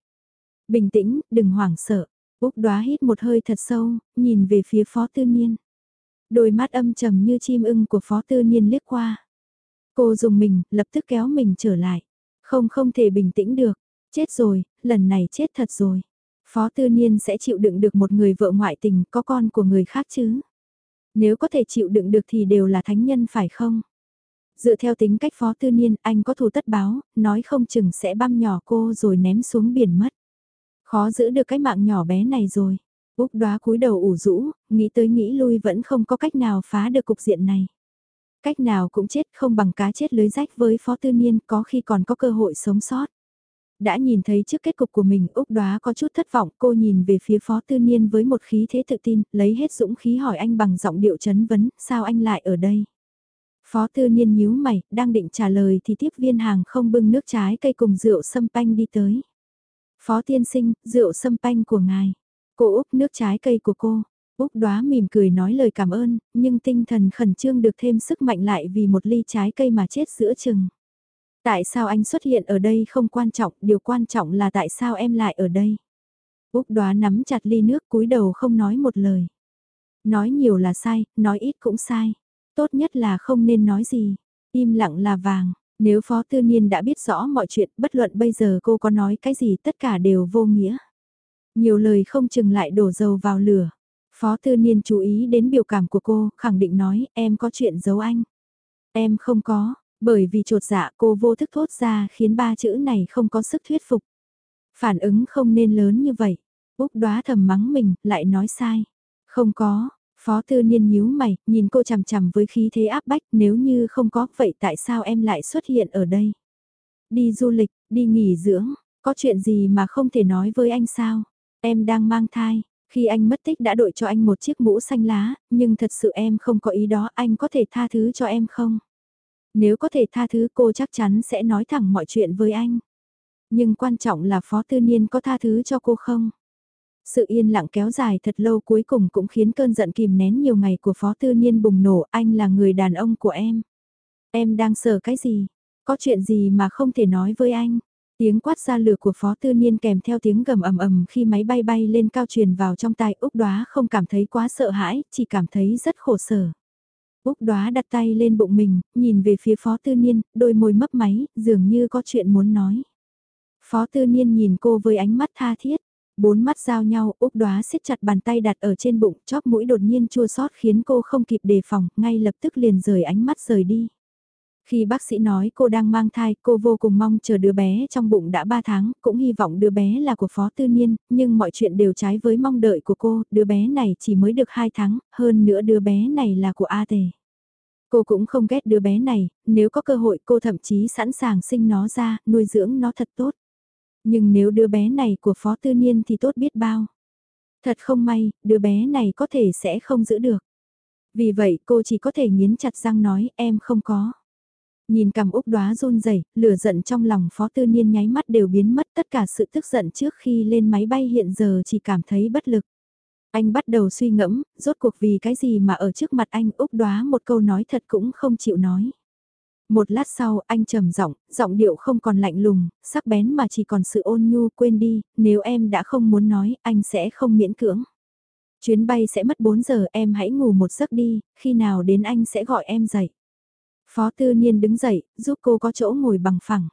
Bình tĩnh, đừng hoảng sợ. Úc đoá hít một hơi thật sâu, nhìn về phía Phó Tư Niên. Đôi mắt âm trầm như chim ưng của Phó Tư Niên liếc qua. Cô dùng mình, lập tức kéo mình trở lại. Không không thể bình tĩnh được. Chết rồi, lần này chết thật rồi. Phó Tư Niên sẽ chịu đựng được một người vợ ngoại tình có con của người khác chứ. Nếu có thể chịu đựng được thì đều là thánh nhân phải không? Dựa theo tính cách phó tư niên, anh có thù tất báo, nói không chừng sẽ băm nhỏ cô rồi ném xuống biển mất. Khó giữ được cái mạng nhỏ bé này rồi. Úc đoá cúi đầu ủ rũ, nghĩ tới nghĩ lui vẫn không có cách nào phá được cục diện này. Cách nào cũng chết không bằng cá chết lưới rách với Phó Tư Niên có khi còn có cơ hội sống sót. Đã nhìn thấy trước kết cục của mình Úc đoá có chút thất vọng cô nhìn về phía Phó Tư Niên với một khí thế tự tin, lấy hết dũng khí hỏi anh bằng giọng điệu chấn vấn, sao anh lại ở đây? Phó Tư Niên nhíu mày, đang định trả lời thì tiếp viên hàng không bưng nước trái cây cùng rượu sâm panh đi tới. Phó tiên sinh, rượu sâm panh của ngài. Cô Úc nước trái cây của cô. Úc đoá mỉm cười nói lời cảm ơn, nhưng tinh thần khẩn trương được thêm sức mạnh lại vì một ly trái cây mà chết giữa chừng. Tại sao anh xuất hiện ở đây không quan trọng, điều quan trọng là tại sao em lại ở đây. Úc đoá nắm chặt ly nước cúi đầu không nói một lời. Nói nhiều là sai, nói ít cũng sai. Tốt nhất là không nên nói gì. Im lặng là vàng. Nếu Phó Tư Niên đã biết rõ mọi chuyện, bất luận bây giờ cô có nói cái gì tất cả đều vô nghĩa. Nhiều lời không chừng lại đổ dầu vào lửa. Phó Tư Niên chú ý đến biểu cảm của cô, khẳng định nói, em có chuyện giấu anh. Em không có, bởi vì trột dạ cô vô thức thốt ra khiến ba chữ này không có sức thuyết phục. Phản ứng không nên lớn như vậy. Úc đoá thầm mắng mình, lại nói sai. Không có, Phó Tư Niên nhíu mày, nhìn cô chằm chằm với khí thế áp bách, nếu như không có, vậy tại sao em lại xuất hiện ở đây? Đi du lịch, đi nghỉ dưỡng, có chuyện gì mà không thể nói với anh sao? Em đang mang thai, khi anh mất tích đã đội cho anh một chiếc mũ xanh lá, nhưng thật sự em không có ý đó, anh có thể tha thứ cho em không? Nếu có thể tha thứ cô chắc chắn sẽ nói thẳng mọi chuyện với anh. Nhưng quan trọng là Phó Tư Niên có tha thứ cho cô không? Sự yên lặng kéo dài thật lâu cuối cùng cũng khiến cơn giận kìm nén nhiều ngày của Phó Tư Niên bùng nổ, anh là người đàn ông của em. Em đang sợ cái gì? Có chuyện gì mà không thể nói với anh? Tiếng quát ra lửa của Phó Tư Niên kèm theo tiếng gầm ầm ầm khi máy bay bay lên cao truyền vào trong tai Úc Đoá không cảm thấy quá sợ hãi, chỉ cảm thấy rất khổ sở. Úc Đoá đặt tay lên bụng mình, nhìn về phía Phó Tư Niên, đôi môi mấp máy, dường như có chuyện muốn nói. Phó Tư Niên nhìn cô với ánh mắt tha thiết, bốn mắt giao nhau, Úc Đoá siết chặt bàn tay đặt ở trên bụng, chóp mũi đột nhiên chua xót khiến cô không kịp đề phòng, ngay lập tức liền rời ánh mắt rời đi. Khi bác sĩ nói cô đang mang thai, cô vô cùng mong chờ đứa bé trong bụng đã 3 tháng, cũng hy vọng đứa bé là của Phó Tư Niên, nhưng mọi chuyện đều trái với mong đợi của cô, đứa bé này chỉ mới được 2 tháng, hơn nữa đứa bé này là của A Tề. Cô cũng không ghét đứa bé này, nếu có cơ hội cô thậm chí sẵn sàng sinh nó ra, nuôi dưỡng nó thật tốt. Nhưng nếu đứa bé này của Phó Tư Niên thì tốt biết bao. Thật không may, đứa bé này có thể sẽ không giữ được. Vì vậy cô chỉ có thể nghiến chặt răng nói em không có. Nhìn cằm Úc đóa run rẩy, lửa giận trong lòng Phó Tư Niên nháy mắt đều biến mất tất cả sự tức giận trước khi lên máy bay hiện giờ chỉ cảm thấy bất lực. Anh bắt đầu suy ngẫm, rốt cuộc vì cái gì mà ở trước mặt anh Úc đoá một câu nói thật cũng không chịu nói. Một lát sau anh trầm giọng, giọng điệu không còn lạnh lùng, sắc bén mà chỉ còn sự ôn nhu quên đi, nếu em đã không muốn nói, anh sẽ không miễn cưỡng. Chuyến bay sẽ mất 4 giờ em hãy ngủ một giấc đi, khi nào đến anh sẽ gọi em dậy. Phó tư niên đứng dậy, giúp cô có chỗ ngồi bằng phẳng.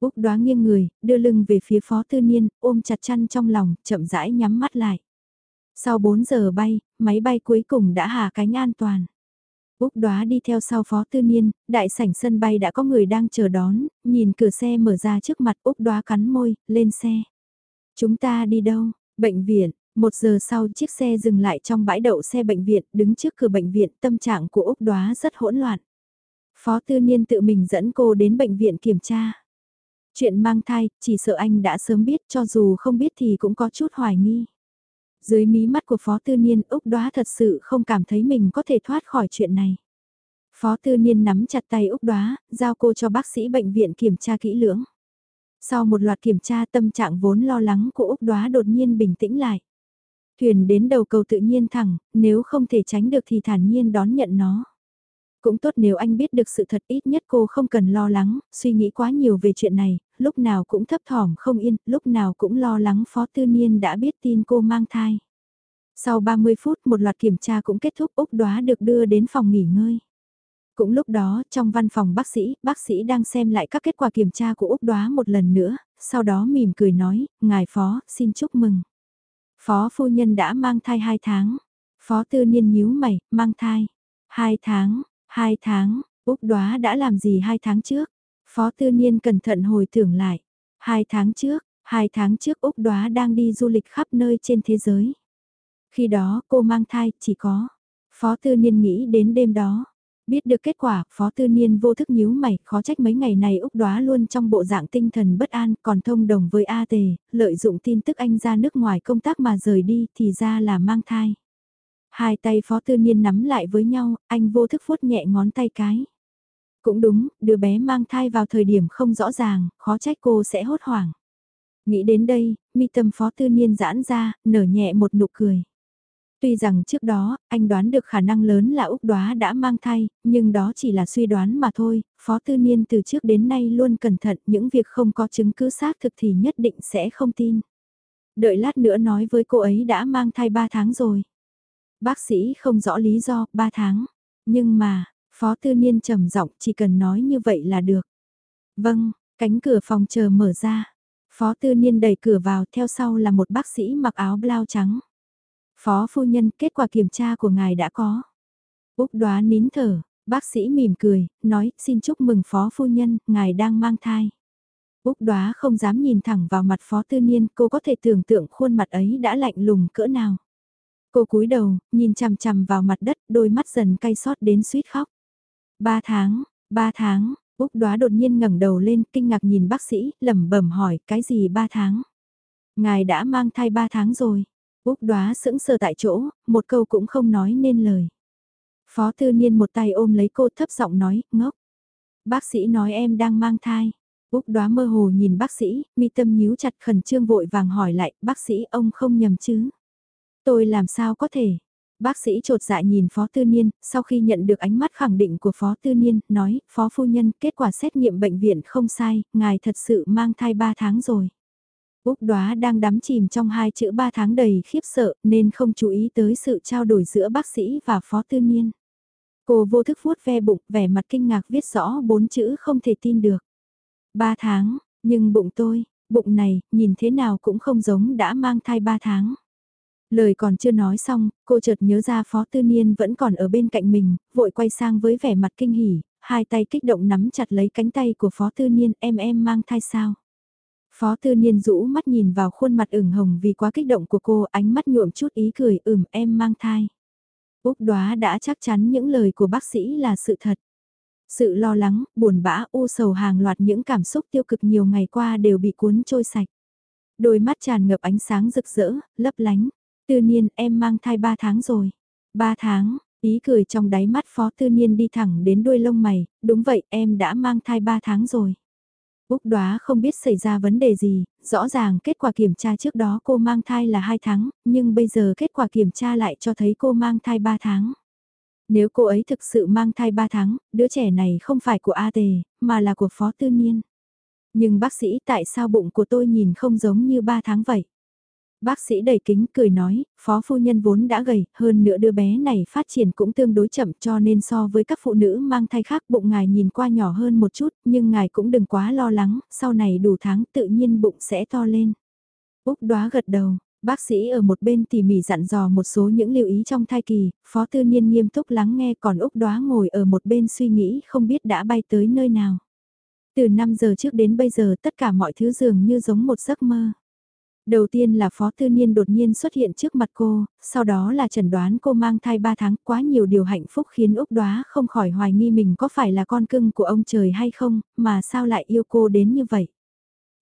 Úc đoá nghiêng người, đưa lưng về phía phó tư niên, ôm chặt chăn trong lòng, chậm rãi nhắm mắt lại. Sau 4 giờ bay, máy bay cuối cùng đã hạ cánh an toàn. Úc đoá đi theo sau phó tư niên, đại sảnh sân bay đã có người đang chờ đón, nhìn cửa xe mở ra trước mặt Úc đoá cắn môi, lên xe. Chúng ta đi đâu? Bệnh viện. Một giờ sau chiếc xe dừng lại trong bãi đậu xe bệnh viện, đứng trước cửa bệnh viện, tâm trạng của Úc đoá rất hỗn loạn. Phó tư niên tự mình dẫn cô đến bệnh viện kiểm tra. Chuyện mang thai, chỉ sợ anh đã sớm biết cho dù không biết thì cũng có chút hoài nghi. Dưới mí mắt của Phó Tư Niên Úc Đoá thật sự không cảm thấy mình có thể thoát khỏi chuyện này. Phó Tư Niên nắm chặt tay Úc Đoá, giao cô cho bác sĩ bệnh viện kiểm tra kỹ lưỡng. Sau một loạt kiểm tra tâm trạng vốn lo lắng của Úc Đoá đột nhiên bình tĩnh lại. Thuyền đến đầu cầu tự nhiên thẳng, nếu không thể tránh được thì thản nhiên đón nhận nó. Cũng tốt nếu anh biết được sự thật ít nhất cô không cần lo lắng, suy nghĩ quá nhiều về chuyện này, lúc nào cũng thấp thỏm không yên, lúc nào cũng lo lắng Phó Tư Niên đã biết tin cô mang thai. Sau 30 phút một loạt kiểm tra cũng kết thúc Úc đoá được đưa đến phòng nghỉ ngơi. Cũng lúc đó, trong văn phòng bác sĩ, bác sĩ đang xem lại các kết quả kiểm tra của Úc đoá một lần nữa, sau đó mỉm cười nói, ngài phó, xin chúc mừng. Phó phu nhân đã mang thai 2 tháng. Phó tư niên nhíu mày, mang thai. 2 tháng, Hai tháng, Úc đoá đã làm gì hai tháng trước? Phó tư niên cẩn thận hồi tưởng lại. Hai tháng trước, hai tháng trước Úc đoá đang đi du lịch khắp nơi trên thế giới. Khi đó cô mang thai chỉ có. Phó tư niên nghĩ đến đêm đó. Biết được kết quả, Phó Tư Niên vô thức nhíu mày, khó trách mấy ngày này Úc Đoá luôn trong bộ dạng tinh thần bất an, còn thông đồng với A Tề, lợi dụng tin tức anh ra nước ngoài công tác mà rời đi thì ra là mang thai. Hai tay Phó Tư Niên nắm lại với nhau, anh vô thức vuốt nhẹ ngón tay cái. Cũng đúng, đứa bé mang thai vào thời điểm không rõ ràng, khó trách cô sẽ hốt hoảng. Nghĩ đến đây, mi tâm Phó Tư Niên giãn ra, nở nhẹ một nụ cười. Tuy rằng trước đó, anh đoán được khả năng lớn là Úc Đoá đã mang thai, nhưng đó chỉ là suy đoán mà thôi, Phó Tư Niên từ trước đến nay luôn cẩn thận những việc không có chứng cứ xác thực thì nhất định sẽ không tin. Đợi lát nữa nói với cô ấy đã mang thai 3 tháng rồi. Bác sĩ không rõ lý do, 3 tháng. Nhưng mà, Phó Tư Niên trầm giọng chỉ cần nói như vậy là được. Vâng, cánh cửa phòng chờ mở ra. Phó Tư Niên đẩy cửa vào theo sau là một bác sĩ mặc áo blau trắng. Phó phu nhân, kết quả kiểm tra của ngài đã có. Úc đoá nín thở, bác sĩ mỉm cười, nói, xin chúc mừng phó phu nhân, ngài đang mang thai. Úc đoá không dám nhìn thẳng vào mặt phó tư niên, cô có thể tưởng tượng khuôn mặt ấy đã lạnh lùng cỡ nào. Cô cúi đầu, nhìn chằm chằm vào mặt đất, đôi mắt dần cay xót đến suýt khóc. Ba tháng, ba tháng, Úc đoá đột nhiên ngẩng đầu lên, kinh ngạc nhìn bác sĩ, lẩm bẩm hỏi, cái gì ba tháng? Ngài đã mang thai ba tháng rồi. Úc đoá sững sờ tại chỗ, một câu cũng không nói nên lời. Phó tư niên một tay ôm lấy cô thấp giọng nói, ngốc. Bác sĩ nói em đang mang thai. Úc đoá mơ hồ nhìn bác sĩ, mi tâm nhíu chặt khẩn trương vội vàng hỏi lại, bác sĩ ông không nhầm chứ? Tôi làm sao có thể? Bác sĩ trột dạ nhìn Phó Tư Niên, sau khi nhận được ánh mắt khẳng định của Phó Tư Niên, nói, Phó Phu Nhân, kết quả xét nghiệm bệnh viện không sai, ngài thật sự mang thai 3 tháng rồi. Úc đoá đang đắm chìm trong hai chữ ba tháng đầy khiếp sợ nên không chú ý tới sự trao đổi giữa bác sĩ và phó tư niên. Cô vô thức vuốt ve bụng, vẻ mặt kinh ngạc viết rõ bốn chữ không thể tin được. Ba tháng, nhưng bụng tôi, bụng này, nhìn thế nào cũng không giống đã mang thai ba tháng. Lời còn chưa nói xong, cô chợt nhớ ra Phó Tư Niên vẫn còn ở bên cạnh mình, vội quay sang với vẻ mặt kinh hỉ, hai tay kích động nắm chặt lấy cánh tay của Phó Tư Niên, em em mang thai sao? Phó tư niên rũ mắt nhìn vào khuôn mặt ửng hồng vì quá kích động của cô, ánh mắt nhuộm chút ý cười, ửm em mang thai. Úc đoá đã chắc chắn những lời của bác sĩ là sự thật. Sự lo lắng, buồn bã, u sầu hàng loạt những cảm xúc tiêu cực nhiều ngày qua đều bị cuốn trôi sạch. Đôi mắt tràn ngập ánh sáng rực rỡ, lấp lánh. Tư niên em mang thai 3 tháng rồi. 3 tháng, ý cười trong đáy mắt phó tư niên đi thẳng đến đuôi lông mày, đúng vậy em đã mang thai 3 tháng rồi. Úc đoá không biết xảy ra vấn đề gì, rõ ràng kết quả kiểm tra trước đó cô mang thai là 2 tháng, nhưng bây giờ kết quả kiểm tra lại cho thấy cô mang thai 3 tháng. Nếu cô ấy thực sự mang thai 3 tháng, đứa trẻ này không phải của A Tề, mà là của Phó Tư Niên. Nhưng bác sĩ tại sao bụng của tôi nhìn không giống như 3 tháng vậy? Bác sĩ đầy kính cười nói, phó phu nhân vốn đã gầy, hơn nữa đứa bé này phát triển cũng tương đối chậm cho nên so với các phụ nữ mang thai khác bụng ngài nhìn qua nhỏ hơn một chút, nhưng ngài cũng đừng quá lo lắng, sau này đủ tháng tự nhiên bụng sẽ to lên. Úc đoá gật đầu, bác sĩ ở một bên tỉ mỉ dặn dò một số những lưu ý trong thai kỳ, phó tư niên nghiêm túc lắng nghe còn Úc đoá ngồi ở một bên suy nghĩ không biết đã bay tới nơi nào. Từ 5 giờ trước đến bây giờ tất cả mọi thứ dường như giống một giấc mơ. Đầu tiên là Phó Tư Niên đột nhiên xuất hiện trước mặt cô, sau đó là chẩn đoán cô mang thai 3 tháng quá nhiều điều hạnh phúc khiến Úc Đoá không khỏi hoài nghi mình có phải là con cưng của ông trời hay không, mà sao lại yêu cô đến như vậy.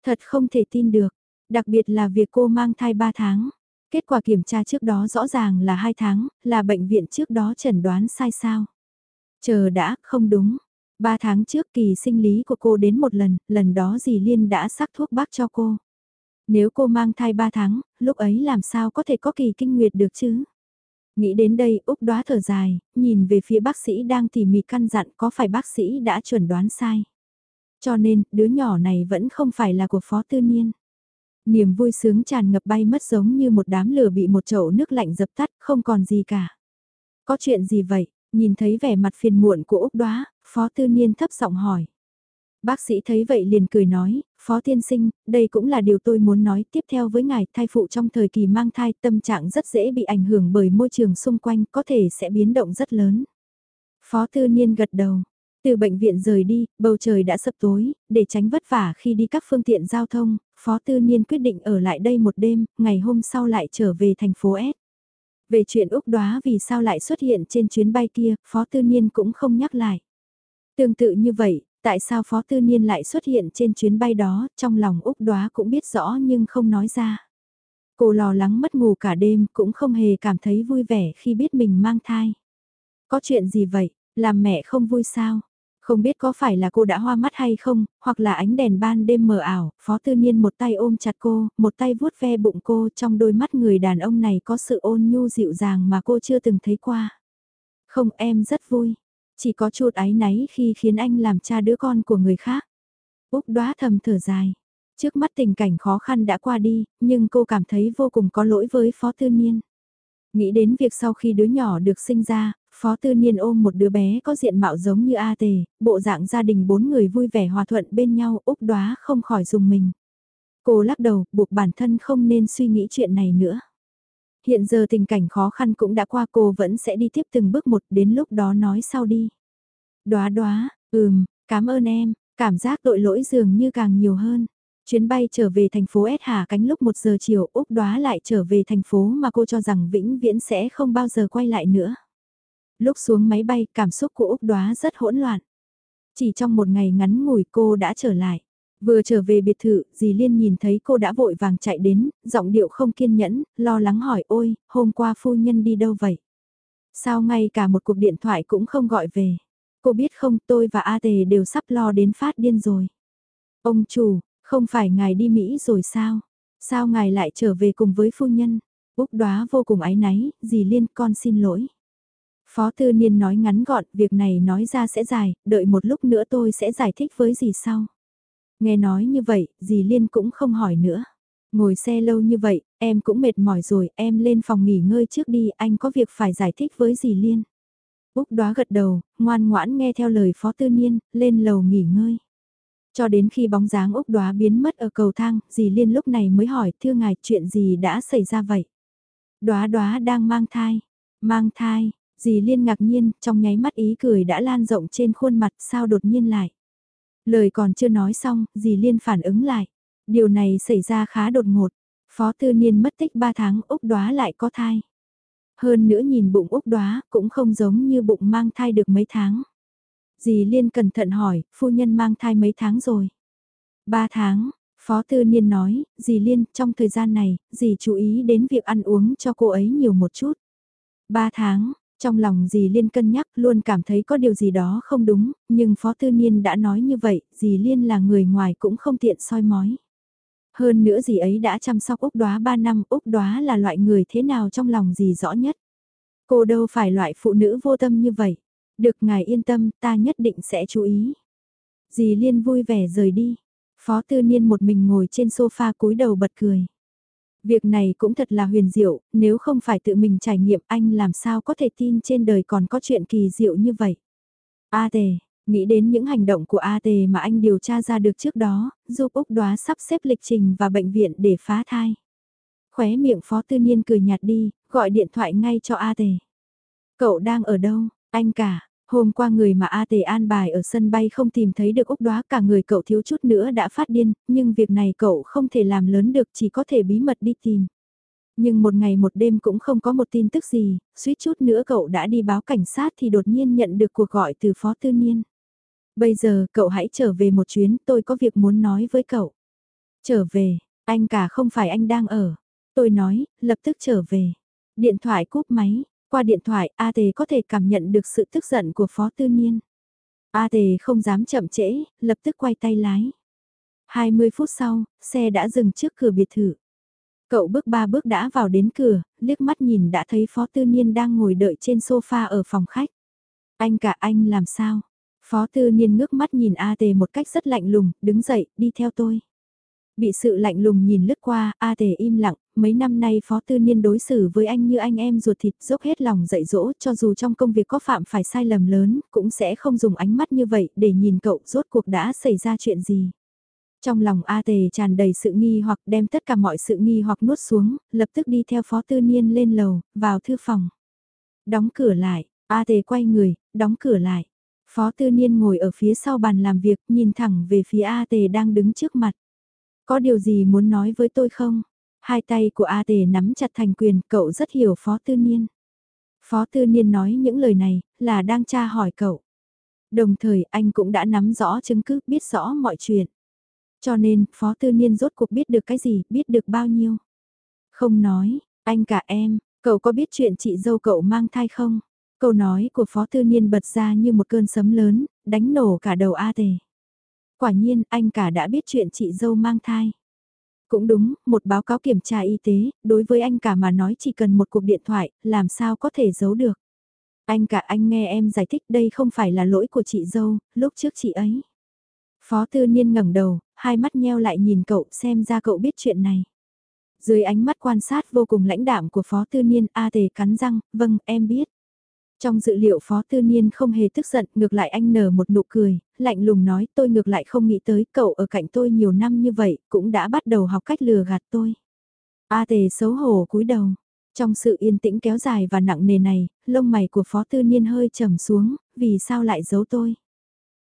Thật không thể tin được, đặc biệt là việc cô mang thai 3 tháng. Kết quả kiểm tra trước đó rõ ràng là 2 tháng, là bệnh viện trước đó chẩn đoán sai sao. Chờ đã, không đúng. 3 tháng trước kỳ sinh lý của cô đến một lần, lần đó dì Liên đã sắc thuốc bác cho cô. Nếu cô mang thai 3 tháng, lúc ấy làm sao có thể có kỳ kinh nguyệt được chứ? Nghĩ đến đây Úc đoá thở dài, nhìn về phía bác sĩ đang tỉ mỉ căn dặn có phải bác sĩ đã chuẩn đoán sai. Cho nên, đứa nhỏ này vẫn không phải là của Phó Tư Niên. Niềm vui sướng tràn ngập bay mất giống như một đám lửa bị một chậu nước lạnh dập tắt, không còn gì cả. Có chuyện gì vậy? Nhìn thấy vẻ mặt phiền muộn của Úc đoá, Phó Tư Niên thấp giọng hỏi. Bác sĩ thấy vậy liền cười nói, Phó Tiên Sinh, đây cũng là điều tôi muốn nói tiếp theo với ngài, thai phụ trong thời kỳ mang thai tâm trạng rất dễ bị ảnh hưởng bởi môi trường xung quanh, có thể sẽ biến động rất lớn. Phó Tư Niên gật đầu, từ bệnh viện rời đi, bầu trời đã sập tối, để tránh vất vả khi đi các phương tiện giao thông, Phó Tư Niên quyết định ở lại đây một đêm, ngày hôm sau lại trở về thành phố S. Về chuyện Úc Đoá vì sao lại xuất hiện trên chuyến bay kia, Phó Tư Niên cũng không nhắc lại. Tương tự như vậy, tại sao Phó Tư Niên lại xuất hiện trên chuyến bay đó, trong lòng Úc Đoá cũng biết rõ nhưng không nói ra. Cô lo lắng mất ngủ cả đêm cũng không hề cảm thấy vui vẻ khi biết mình mang thai. Có chuyện gì vậy, làm mẹ không vui sao? Không biết có phải là cô đã hoa mắt hay không, hoặc là ánh đèn ban đêm mờ ảo, Phó Tư Niên một tay ôm chặt cô, một tay vuốt ve bụng cô trong đôi mắt người đàn ông này có sự ôn nhu dịu dàng mà cô chưa từng thấy qua. Không em rất vui, chỉ có chút áy náy khi khiến anh làm cha đứa con của người khác. Úc đoá thầm thở dài. Trước mắt tình cảnh khó khăn đã qua đi, nhưng cô cảm thấy vô cùng có lỗi với Phó Tư Niên. Nghĩ đến việc sau khi đứa nhỏ được sinh ra, Phó Tư Niên ôm một đứa bé có diện mạo giống như A Tề, bộ dạng gia đình bốn người vui vẻ hòa thuận bên nhau Úc đoá không khỏi dùng mình. Cô lắc đầu, buộc bản thân không nên suy nghĩ chuyện này nữa. Hiện giờ tình cảnh khó khăn cũng đã qua cô vẫn sẽ đi tiếp từng bước một đến lúc đó nói sau đi. đóa đóa ừm, cảm ơn em, cảm giác tội lỗi dường như càng nhiều hơn. Chuyến bay trở về thành phố S Hà cánh lúc 1 giờ chiều Úc đóa lại trở về thành phố mà cô cho rằng vĩnh viễn sẽ không bao giờ quay lại nữa. Lúc xuống máy bay cảm xúc của Úc đóa rất hỗn loạn. Chỉ trong một ngày ngắn ngủi cô đã trở lại. Vừa trở về biệt thự, dì Liên nhìn thấy cô đã vội vàng chạy đến, giọng điệu không kiên nhẫn, lo lắng hỏi ôi, hôm qua phu nhân đi đâu vậy? Sao ngay cả một cuộc điện thoại cũng không gọi về? Cô biết không tôi và A Tề đều sắp lo đến phát điên rồi. Ông chủ, không phải ngài đi Mỹ rồi sao? Sao ngài lại trở về cùng với phu nhân? Úc đoá vô cùng áy náy, dì Liên con xin lỗi. Phó Tư Niên nói ngắn gọn, việc này nói ra sẽ dài, đợi một lúc nữa tôi sẽ giải thích với dì sau. Nghe nói như vậy, dì Liên cũng không hỏi nữa. Ngồi xe lâu như vậy, em cũng mệt mỏi rồi, em lên phòng nghỉ ngơi trước đi, anh có việc phải giải thích với dì Liên. Úc đoá gật đầu, ngoan ngoãn nghe theo lời Phó Tư Niên, lên lầu nghỉ ngơi. Cho đến khi bóng dáng Úc đoá biến mất ở cầu thang, dì Liên lúc này mới hỏi, thưa ngài, chuyện gì đã xảy ra vậy? Đoá đoá đang mang thai. Mang thai, dì Liên ngạc nhiên, trong nháy mắt ý cười đã lan rộng trên khuôn mặt, sao đột nhiên lại? Lời còn chưa nói xong, dì Liên phản ứng lại. Điều này xảy ra khá đột ngột. Phó Tư Niên mất tích 3 tháng Úc đoá lại có thai. Hơn nữa nhìn bụng Úc đoá cũng không giống như bụng mang thai được mấy tháng. Dì Liên cẩn thận hỏi, phu nhân mang thai mấy tháng rồi? Ba tháng, Phó Tư Niên nói, dì Liên, trong thời gian này, dì chú ý đến việc ăn uống cho cô ấy nhiều một chút. Ba tháng, trong lòng dì Liên cân nhắc luôn cảm thấy có điều gì đó không đúng, nhưng Phó Tư Niên đã nói như vậy, dì Liên là người ngoài cũng không tiện soi mói. Hơn nữa dì ấy đã chăm sóc Úc Đoá 3 năm, Úc Đoá là loại người thế nào trong lòng dì rõ nhất. Cô đâu phải loại phụ nữ vô tâm như vậy. Được ngài yên tâm, ta nhất định sẽ chú ý. Dì Liên vui vẻ rời đi. Phó Tư Niên một mình ngồi trên sofa cúi đầu bật cười. Việc này cũng thật là huyền diệu, nếu không phải tự mình trải nghiệm anh làm sao có thể tin trên đời còn có chuyện kỳ diệu như vậy. A tề, nghĩ đến những hành động của A tề mà anh điều tra ra được trước đó, giúp Úc đoá sắp xếp lịch trình và bệnh viện để phá thai. Khóe miệng Phó Tư Niên cười nhạt đi, gọi điện thoại ngay cho A tề. Cậu đang ở đâu, anh cả, Hôm qua người mà A Tề an bài ở sân bay không tìm thấy được Úc Đoá cả người cậu thiếu chút nữa đã phát điên, nhưng việc này cậu không thể làm lớn được chỉ có thể bí mật đi tìm. Nhưng một ngày một đêm cũng không có một tin tức gì, suýt chút nữa cậu đã đi báo cảnh sát thì đột nhiên nhận được cuộc gọi từ Phó Tư Niên. Bây giờ cậu hãy trở về một chuyến, tôi có việc muốn nói với cậu. Trở về, anh cả không phải anh đang ở. Tôi nói, lập tức trở về. Điện thoại cúp máy, qua điện thoại, A Tề có thể cảm nhận được sự tức giận của Phó Tư Niên. A Tề không dám chậm trễ, lập tức quay tay lái. 20 phút sau, xe đã dừng trước cửa biệt thự. Cậu bước ba bước đã vào đến cửa, liếc mắt nhìn đã thấy Phó Tư Niên đang ngồi đợi trên sofa ở phòng khách. Anh cả anh làm sao? Phó Tư Niên ngước mắt nhìn A Tề một cách rất lạnh lùng, đứng dậy, đi theo tôi. Bị sự lạnh lùng nhìn lướt qua, A Tề im lặng, mấy năm nay Phó Tư Niên đối xử với anh như anh em ruột thịt dốc hết lòng dạy dỗ cho dù trong công việc có phạm phải sai lầm lớn, cũng sẽ không dùng ánh mắt như vậy để nhìn cậu rốt cuộc đã xảy ra chuyện gì. Trong lòng A Tề tràn đầy sự nghi hoặc đem tất cả mọi sự nghi hoặc nuốt xuống, lập tức đi theo Phó Tư Niên lên lầu, vào thư phòng. Đóng cửa lại, A Tề quay người, đóng cửa lại. Phó Tư Niên ngồi ở phía sau bàn làm việc, nhìn thẳng về phía A Tề đang đứng trước mặt. Có điều gì muốn nói với tôi không? Hai tay của A Tề nắm chặt thành quyền, cậu rất hiểu Phó Tư Niên. Phó Tư Niên nói những lời này, là đang tra hỏi cậu. Đồng thời anh cũng đã nắm rõ chứng cứ, biết rõ mọi chuyện. Cho nên, Phó Tư Niên rốt cuộc biết được cái gì, biết được bao nhiêu. Không nói, anh cả em, cậu có biết chuyện chị dâu cậu mang thai không? Câu nói của Phó Tư Niên bật ra như một cơn sấm lớn, đánh nổ cả đầu A Tề. Quả nhiên, anh cả đã biết chuyện chị dâu mang thai. Cũng đúng, một báo cáo kiểm tra y tế, đối với anh cả mà nói chỉ cần một cuộc điện thoại, làm sao có thể giấu được. Anh cả anh nghe em giải thích đây không phải là lỗi của chị dâu, lúc trước chị ấy. Phó tư niên ngẩng đầu, hai mắt nheo lại nhìn cậu xem ra cậu biết chuyện này. Dưới ánh mắt quan sát vô cùng lãnh đạm của Phó Tư Niên, A Tề cắn răng, vâng, em biết. Trong dự liệu Phó Tư Niên không hề tức giận, ngược lại anh nở một nụ cười, lạnh lùng nói tôi ngược lại không nghĩ tới cậu ở cạnh tôi nhiều năm như vậy, cũng đã bắt đầu học cách lừa gạt tôi. A tề xấu hổ cúi đầu. Trong sự yên tĩnh kéo dài và nặng nề này, lông mày của Phó Tư Niên hơi trầm xuống, vì sao lại giấu tôi?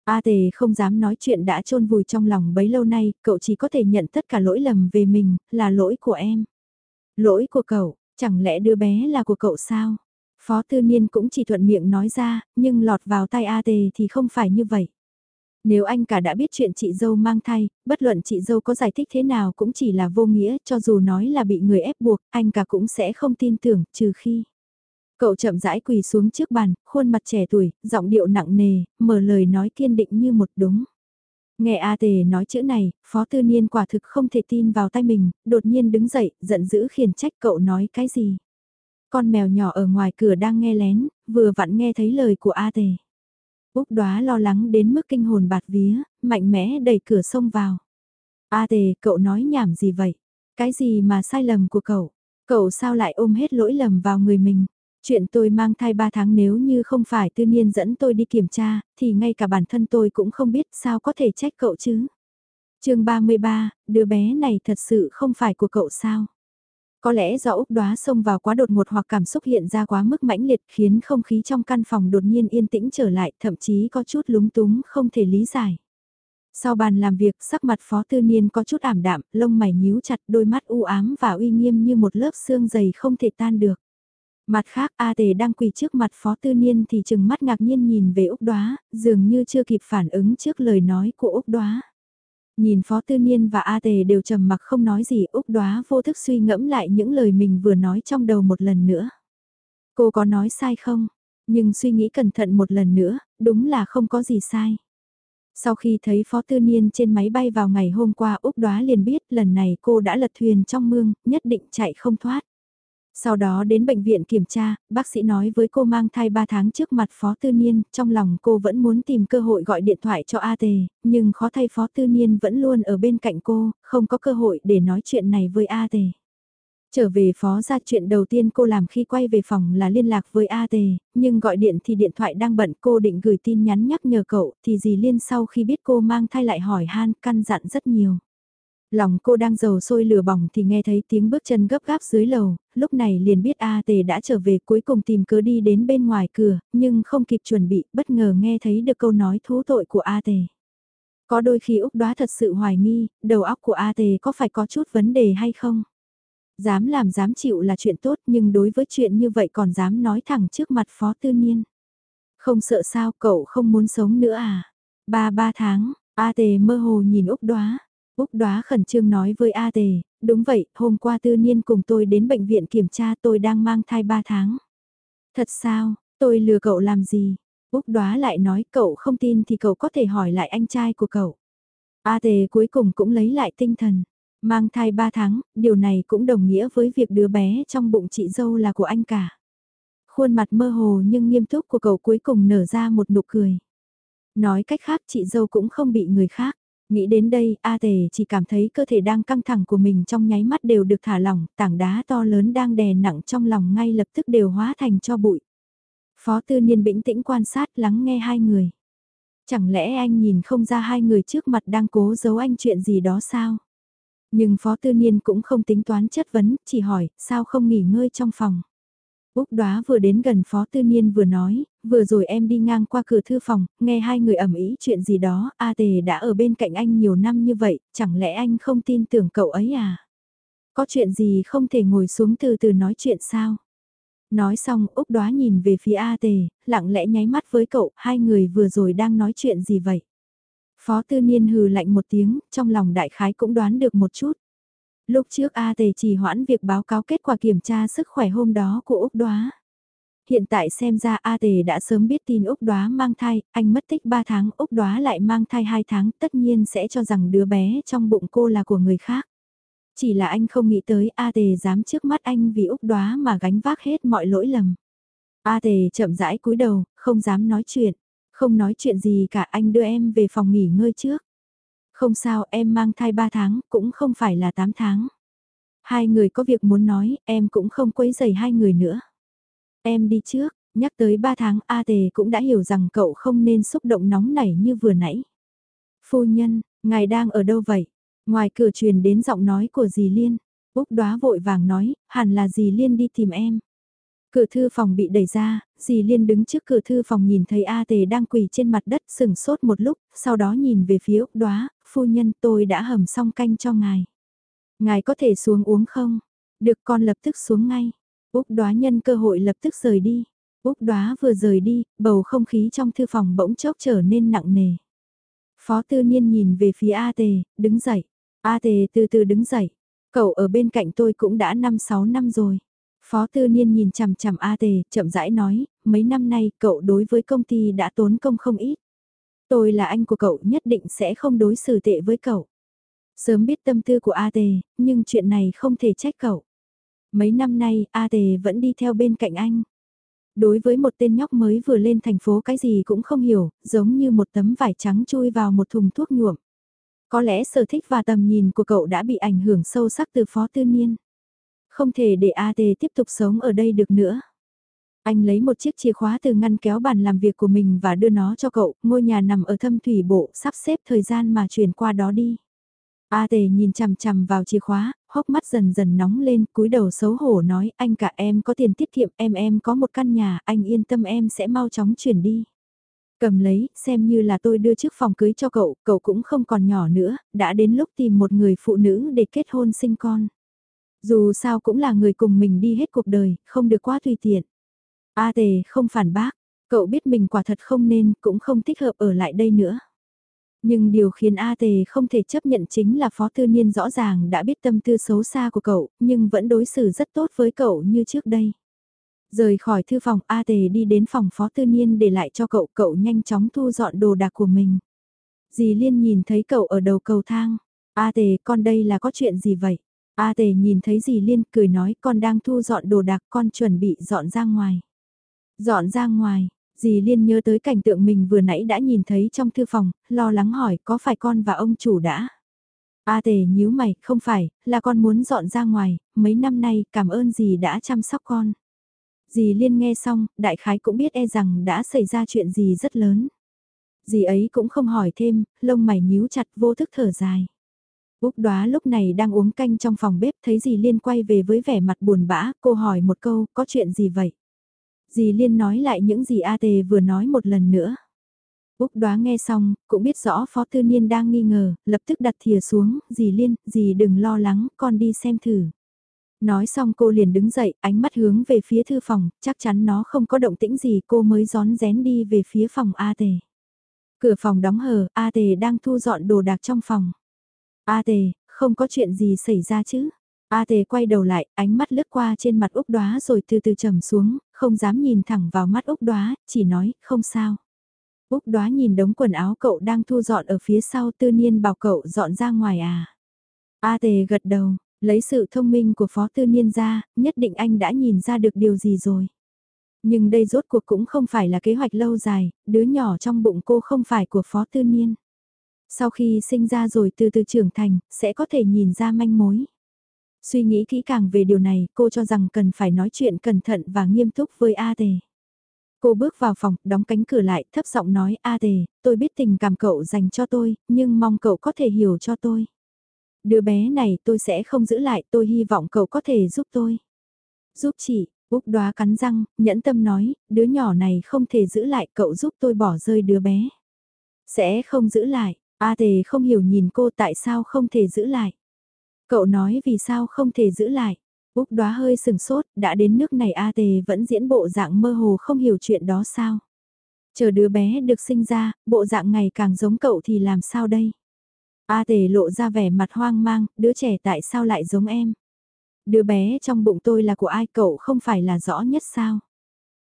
A tề không dám nói chuyện đã chôn vùi trong lòng bấy lâu nay, cậu chỉ có thể nhận tất cả lỗi lầm về mình, là lỗi của em. Lỗi của cậu, chẳng lẽ đứa bé là của cậu sao? Phó Tư Niên cũng chỉ thuận miệng nói ra, nhưng lọt vào tay A Tề thì không phải như vậy. Nếu anh cả đã biết chuyện chị dâu mang thai, bất luận chị dâu có giải thích thế nào cũng chỉ là vô nghĩa, cho dù nói là bị người ép buộc, anh cả cũng sẽ không tin tưởng, trừ khi. Cậu chậm rãi quỳ xuống trước bàn, khuôn mặt trẻ tuổi, giọng điệu nặng nề, mở lời nói kiên định như một đúng. Nghe A Tề nói chữ này, Phó Tư Niên quả thực không thể tin vào tay mình, đột nhiên đứng dậy, giận dữ khiển trách cậu nói cái gì. Con mèo nhỏ ở ngoài cửa đang nghe lén, vừa vặn nghe thấy lời của A Tề. Úc đoá lo lắng đến mức kinh hồn bạt vía, mạnh mẽ đẩy cửa xông vào. A Tề, cậu nói nhảm gì vậy? Cái gì mà sai lầm của cậu? Cậu sao lại ôm hết lỗi lầm vào người mình? Chuyện tôi mang thai 3 tháng nếu như không phải tư niên dẫn tôi đi kiểm tra, thì ngay cả bản thân tôi cũng không biết sao có thể trách cậu chứ. chương 33, đứa bé này thật sự không phải của cậu sao? Có lẽ do Úc đoá xông vào quá đột ngột hoặc cảm xúc hiện ra quá mức mãnh liệt khiến không khí trong căn phòng đột nhiên yên tĩnh trở lại, thậm chí có chút lúng túng không thể lý giải. Sau bàn làm việc, sắc mặt Phó Tư Niên có chút ảm đạm, lông mày nhíu chặt, đôi mắt u ám và uy nghiêm như một lớp xương dày không thể tan được. Mặt khác A Tề đang quỳ trước mặt Phó Tư Niên thì chừng mắt ngạc nhiên nhìn về Úc Đoá, dường như chưa kịp phản ứng trước lời nói của Úc Đoá. Nhìn Phó Tư Niên và A Tề đều trầm mặc không nói gì Úc đoá vô thức suy ngẫm lại những lời mình vừa nói trong đầu một lần nữa. Cô có nói sai không? Nhưng suy nghĩ cẩn thận một lần nữa, đúng là không có gì sai. Sau khi thấy Phó Tư Niên trên máy bay vào ngày hôm qua Úc đoá liền biết lần này cô đã lật thuyền trong mương, nhất định chạy không thoát. Sau đó đến bệnh viện kiểm tra, bác sĩ nói với cô mang thai 3 tháng trước mặt Phó Tư Niên, trong lòng cô vẫn muốn tìm cơ hội gọi điện thoại cho A Tề, nhưng khó thay Phó Tư Niên vẫn luôn ở bên cạnh cô, không có cơ hội để nói chuyện này với A Tề. Trở về phó ra chuyện đầu tiên cô làm khi quay về phòng là liên lạc với A Tề, nhưng gọi điện thì điện thoại đang bận cô định gửi tin nhắn nhắc nhở cậu thì dì Liên sau khi biết cô mang thai lại hỏi han căn dặn rất nhiều. Lòng cô đang dầu sôi lửa bỏng thì nghe thấy tiếng bước chân gấp gáp dưới lầu, lúc này liền biết A Tề đã trở về cuối cùng tìm cớ đi đến bên ngoài cửa, nhưng không kịp chuẩn bị, bất ngờ nghe thấy được câu nói thú tội của A Tề. Có đôi khi Úc đoá thật sự hoài nghi, đầu óc của A Tề có phải có chút vấn đề hay không? Dám làm dám chịu là chuyện tốt nhưng đối với chuyện như vậy còn dám nói thẳng trước mặt Phó Tư Niên. Không sợ sao cậu không muốn sống nữa à? Ba ba tháng, A Tề mơ hồ nhìn Úc đoá. Úc đoá khẩn trương nói với A Tề, đúng vậy, hôm qua tư niên cùng tôi đến bệnh viện kiểm tra tôi đang mang thai 3 tháng. Thật sao, tôi lừa cậu làm gì? Úc đoá lại nói cậu không tin thì cậu có thể hỏi lại anh trai của cậu. A Tề cuối cùng cũng lấy lại tinh thần. Mang thai 3 tháng, điều này cũng đồng nghĩa với việc đứa bé trong bụng chị dâu là của anh cả. Khuôn mặt mơ hồ nhưng nghiêm túc của cậu cuối cùng nở ra một nụ cười. Nói cách khác chị dâu cũng không bị người khác. Nghĩ đến đây, A Tề chỉ cảm thấy cơ thể đang căng thẳng của mình trong nháy mắt đều được thả lỏng, tảng đá to lớn đang đè nặng trong lòng ngay lập tức đều hóa thành cho bụi. Phó Tư Niên bĩnh tĩnh quan sát lắng nghe hai người. Chẳng lẽ anh nhìn không ra hai người trước mặt đang cố giấu anh chuyện gì đó sao? Nhưng Phó Tư Niên cũng không tính toán chất vấn, chỉ hỏi, sao không nghỉ ngơi trong phòng? Úc đoá vừa đến gần Phó Tư Niên vừa nói, vừa rồi em đi ngang qua cửa thư phòng, nghe hai người ẩm ý chuyện gì đó, A Tề đã ở bên cạnh anh nhiều năm như vậy, chẳng lẽ anh không tin tưởng cậu ấy à? Có chuyện gì không thể ngồi xuống từ từ nói chuyện sao? Nói xong Úc đoá nhìn về phía A Tề, lặng lẽ nháy mắt với cậu, hai người vừa rồi đang nói chuyện gì vậy? Phó tư niên hừ lạnh một tiếng, trong lòng đại khái cũng đoán được một chút. Lúc trước A Tề chỉ hoãn việc báo cáo kết quả kiểm tra sức khỏe hôm đó của Úc đoá. Hiện tại xem ra A Tề đã sớm biết tin Úc đoá mang thai, anh mất tích 3 tháng, Úc đoá lại mang thai 2 tháng, tất nhiên sẽ cho rằng đứa bé trong bụng cô là của người khác. Chỉ là anh không nghĩ tới A Tề dám trước mắt anh vì Úc đoá mà gánh vác hết mọi lỗi lầm. A Tề chậm rãi cúi đầu, không dám nói chuyện. Không nói chuyện gì cả anh đưa em về phòng nghỉ ngơi trước. Không sao em mang thai 3 tháng, cũng không phải là 8 tháng. Hai người có việc muốn nói, em cũng không quấy rầy hai người nữa. Em đi trước, nhắc tới 3 tháng A Tề cũng đã hiểu rằng cậu không nên xúc động nóng nảy như vừa nãy. Phu nhân, ngài đang ở đâu vậy? Ngoài cửa truyền đến giọng nói của dì Liên, Úc đoá vội vàng nói, hẳn là dì Liên đi tìm em. Cửa thư phòng bị đẩy ra, dì Liên đứng trước cửa thư phòng nhìn thấy A Tề đang quỳ trên mặt đất sừng sốt một lúc, sau đó nhìn về phía Úc đoá, phu nhân tôi đã hầm xong canh cho ngài. Ngài có thể xuống uống không? Được con lập tức xuống ngay. Úc đoá nhân cơ hội lập tức rời đi. Úc đoá vừa rời đi, bầu không khí trong thư phòng bỗng chốc trở nên nặng nề. Phó tư niên nhìn về phía A Tề, đứng dậy. A Tề từ từ đứng dậy. Cậu ở bên cạnh tôi cũng đã 5-6 năm rồi. Phó tư niên nhìn chằm chằm A Tề, chậm rãi nói, mấy năm nay cậu đối với công ty đã tốn công không ít. Tôi là anh của cậu nhất định sẽ không đối xử tệ với cậu. Sớm biết tâm tư của A Tề, nhưng chuyện này không thể trách cậu. Mấy năm nay, A Tề vẫn đi theo bên cạnh anh. Đối với một tên nhóc mới vừa lên thành phố cái gì cũng không hiểu, giống như một tấm vải trắng chui vào một thùng thuốc nhuộm. Có lẽ sở thích và tầm nhìn của cậu đã bị ảnh hưởng sâu sắc từ phó tư niên. Không thể để A Tề tiếp tục sống ở đây được nữa. Anh lấy một chiếc chìa khóa từ ngăn kéo bàn làm việc của mình và đưa nó cho cậu, ngôi nhà nằm ở thâm thủy bộ, sắp xếp thời gian mà chuyển qua đó đi. A tề nhìn chằm chằm vào chìa khóa, hốc mắt dần dần nóng lên, cúi đầu xấu hổ nói, anh cả em có tiền tiết kiệm, em em có một căn nhà, anh yên tâm em sẽ mau chóng chuyển đi. Cầm lấy, xem như là tôi đưa chiếc phòng cưới cho cậu, cậu cũng không còn nhỏ nữa, đã đến lúc tìm một người phụ nữ để kết hôn sinh con. Dù sao cũng là người cùng mình đi hết cuộc đời, không được quá tùy tiện. A tề không phản bác, cậu biết mình quả thật không nên, cũng không thích hợp ở lại đây nữa. Nhưng điều khiến A Tề không thể chấp nhận chính là Phó Tư Niên rõ ràng đã biết tâm tư xấu xa của cậu, nhưng vẫn đối xử rất tốt với cậu như trước đây. Rời khỏi thư phòng A Tề đi đến phòng Phó Tư Niên để lại cho cậu, cậu nhanh chóng thu dọn đồ đạc của mình. Dì Liên nhìn thấy cậu ở đầu cầu thang. A Tề, con đây là có chuyện gì vậy? A Tề nhìn thấy dì Liên cười nói con đang thu dọn đồ đạc con chuẩn bị dọn ra ngoài. Dọn ra ngoài, Dì Liên nhớ tới cảnh tượng mình vừa nãy đã nhìn thấy trong thư phòng, lo lắng hỏi có phải con và ông chủ đã. A tề nhíu mày, không phải, là con muốn dọn ra ngoài, mấy năm nay cảm ơn dì đã chăm sóc con. Dì Liên nghe xong, đại khái cũng biết e rằng đã xảy ra chuyện gì rất lớn. Dì ấy cũng không hỏi thêm, lông mày nhíu chặt vô thức thở dài. Úc đoá lúc này đang uống canh trong phòng bếp thấy dì Liên quay về với vẻ mặt buồn bã, cô hỏi một câu, có chuyện gì vậy? Dì Liên nói lại những gì A Tề vừa nói một lần nữa. Úc đoá nghe xong, cũng biết rõ Phó Tư Niên đang nghi ngờ, lập tức đặt thìa xuống, dì Liên, dì đừng lo lắng, con đi xem thử. Nói xong cô liền đứng dậy, ánh mắt hướng về phía thư phòng, chắc chắn nó không có động tĩnh gì cô mới gión rén đi về phía phòng A Tề. Cửa phòng đóng hờ, A Tề đang thu dọn đồ đạc trong phòng. A Tề, không có chuyện gì xảy ra chứ? A Tề quay đầu lại, ánh mắt lướt qua trên mặt Úc Đoá rồi từ từ trầm xuống, không dám nhìn thẳng vào mắt Úc Đoá, chỉ nói, không sao. Úc Đoá nhìn đống quần áo cậu đang thu dọn ở phía sau tư niên bảo cậu dọn ra ngoài à. A Tề gật đầu, lấy sự thông minh của Phó Tư Niên ra, nhất định anh đã nhìn ra được điều gì rồi. Nhưng đây rốt cuộc cũng không phải là kế hoạch lâu dài, đứa nhỏ trong bụng cô không phải của Phó Tư Niên. Sau khi sinh ra rồi từ từ trưởng thành, sẽ có thể nhìn ra manh mối. Suy nghĩ kỹ càng về điều này, cô cho rằng cần phải nói chuyện cẩn thận và nghiêm túc với A Tề. Cô bước vào phòng, đóng cánh cửa lại, thấp giọng nói A Tề, tôi biết tình cảm cậu dành cho tôi, nhưng mong cậu có thể hiểu cho tôi. Đứa bé này tôi sẽ không giữ lại, tôi hy vọng cậu có thể giúp tôi. Giúp chị, Úc đoá cắn răng, nhẫn tâm nói, đứa nhỏ này không thể giữ lại, cậu giúp tôi bỏ rơi đứa bé. Sẽ không giữ lại, A Tề không hiểu nhìn cô tại sao không thể giữ lại. Cậu nói vì sao không thể giữ lại. Úc đoá hơi sừng sốt, đã đến nước này A Tề vẫn diễn bộ dạng mơ hồ không hiểu chuyện đó sao. Chờ đứa bé được sinh ra, bộ dạng ngày càng giống cậu thì làm sao đây? A Tề lộ ra vẻ mặt hoang mang, đứa trẻ tại sao lại giống em? Đứa bé trong bụng tôi là của ai cậu không phải là rõ nhất sao?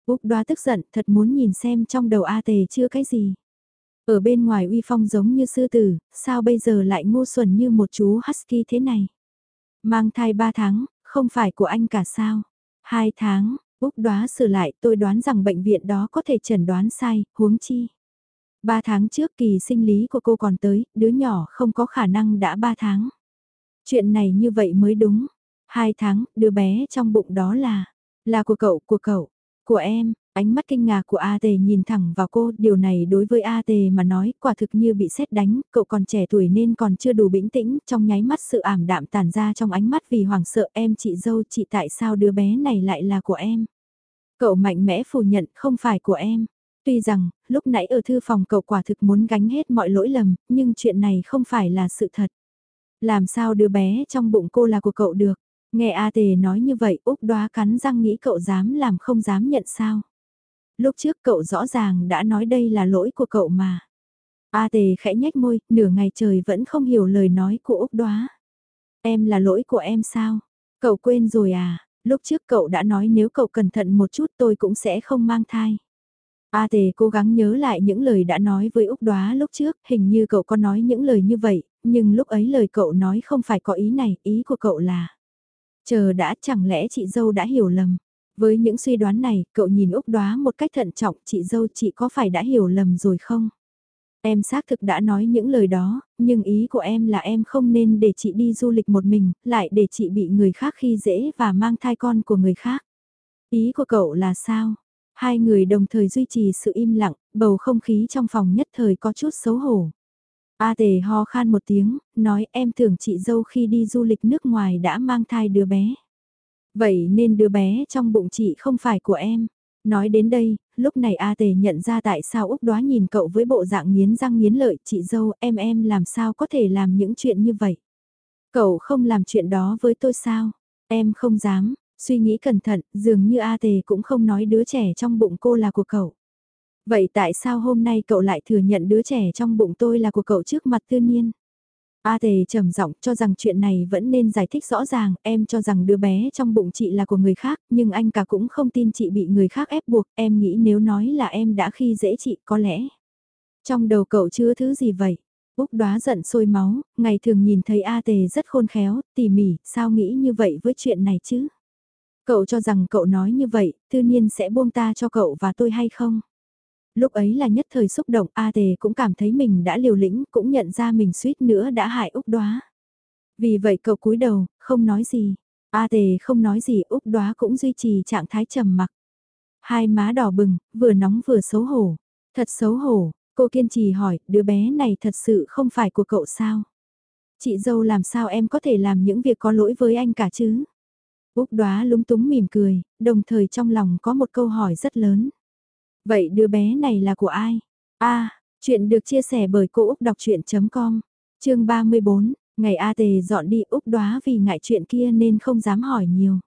Úc đoá tức giận, thật muốn nhìn xem trong đầu A Tề chưa cái gì. Ở bên ngoài uy phong giống như sư tử, sao bây giờ lại ngu xuẩn như một chú husky thế này? Mang thai 3 tháng, không phải của anh cả sao? 2 tháng, Úc đoá sửa lại tôi đoán rằng bệnh viện đó có thể chẩn đoán sai, huống chi. 3 tháng trước kỳ sinh lý của cô còn tới, đứa nhỏ không có khả năng đã 3 tháng. Chuyện này như vậy mới đúng. 2 tháng, đứa bé trong bụng đó là, là của cậu, của cậu, của em, Ánh mắt kinh ngạc của A Tề nhìn thẳng vào cô, điều này đối với A Tề mà nói quả thực như bị xét đánh, cậu còn trẻ tuổi nên còn chưa đủ bình tĩnh, trong nháy mắt sự ảm đạm tản ra trong ánh mắt vì hoảng sợ em chị dâu chị tại sao đứa bé này lại là của em. Cậu mạnh mẽ phủ nhận không phải của em. Tuy rằng, lúc nãy ở thư phòng cậu quả thực muốn gánh hết mọi lỗi lầm, nhưng chuyện này không phải là sự thật. Làm sao đứa bé trong bụng cô là của cậu được? Nghe A Tề nói như vậy Úc đoá cắn răng nghĩ cậu dám làm không dám nhận sao. Lúc trước cậu rõ ràng đã nói đây là lỗi của cậu mà. A tề khẽ nhếch môi, nửa ngày trời vẫn không hiểu lời nói của Úc đoá. Em là lỗi của em sao? Cậu quên rồi à? Lúc trước cậu đã nói nếu cậu cẩn thận một chút tôi cũng sẽ không mang thai. A tề cố gắng nhớ lại những lời đã nói với Úc đoá lúc trước, hình như cậu có nói những lời như vậy, nhưng lúc ấy lời cậu nói không phải có ý này, ý của cậu là. Chờ đã chẳng lẽ chị dâu đã hiểu lầm. Với những suy đoán này, cậu nhìn Úc Đoá một cách thận trọng, chị dâu chị có phải đã hiểu lầm rồi không? Em xác thực đã nói những lời đó, nhưng ý của em là em không nên để chị đi du lịch một mình, lại để chị bị người khác khi dễ và mang thai con của người khác. Ý của cậu là sao? Hai người đồng thời duy trì sự im lặng, bầu không khí trong phòng nhất thời có chút xấu hổ. A tề ho khan một tiếng, nói em tưởng chị dâu khi đi du lịch nước ngoài đã mang thai đứa bé. Vậy nên đứa bé trong bụng chị không phải của em. Nói đến đây, lúc này A Tề nhận ra tại sao Úc Đoá nhìn cậu với bộ dạng nghiến răng nghiến lợi, chị dâu em em làm sao có thể làm những chuyện như vậy. Cậu không làm chuyện đó với tôi sao? Em không dám, suy nghĩ cẩn thận, dường như A Tề cũng không nói đứa trẻ trong bụng cô là của cậu. Vậy tại sao hôm nay cậu lại thừa nhận đứa trẻ trong bụng tôi là của cậu trước mặt tư niên? A Tề trầm giọng cho rằng chuyện này vẫn nên giải thích rõ ràng, em cho rằng đứa bé trong bụng chị là của người khác, nhưng anh cả cũng không tin chị bị người khác ép buộc, em nghĩ nếu nói là em đã khi dễ chị có lẽ. Trong đầu cậu chứa thứ gì vậy? Úc đoá giận sôi máu, ngày thường nhìn thấy A Tề rất khôn khéo, tỉ mỉ, sao nghĩ như vậy với chuyện này chứ? Cậu cho rằng cậu nói như vậy, tư nhiên sẽ buông ta cho cậu và tôi hay không? Lúc ấy là nhất thời xúc động A Tề cũng cảm thấy mình đã liều lĩnh, cũng nhận ra mình suýt nữa đã hại Úc Đoá. Vì vậy cậu cúi đầu, không nói gì. A Tề không nói gì Úc Đoá cũng duy trì trạng thái trầm mặc. Hai má đỏ bừng, vừa nóng vừa xấu hổ. Thật xấu hổ, cô kiên trì hỏi, đứa bé này thật sự không phải của cậu sao? Chị dâu làm sao em có thể làm những việc có lỗi với anh cả chứ? Úc đoá lúng túng mỉm cười, đồng thời trong lòng có một câu hỏi rất lớn. Vậy đứa bé này là của ai? a chuyện được chia sẻ bởi cô Úc Đọc Chuyện.com, chương 34, ngày A Tề dọn đi Úc đoá vì ngại chuyện kia nên không dám hỏi nhiều.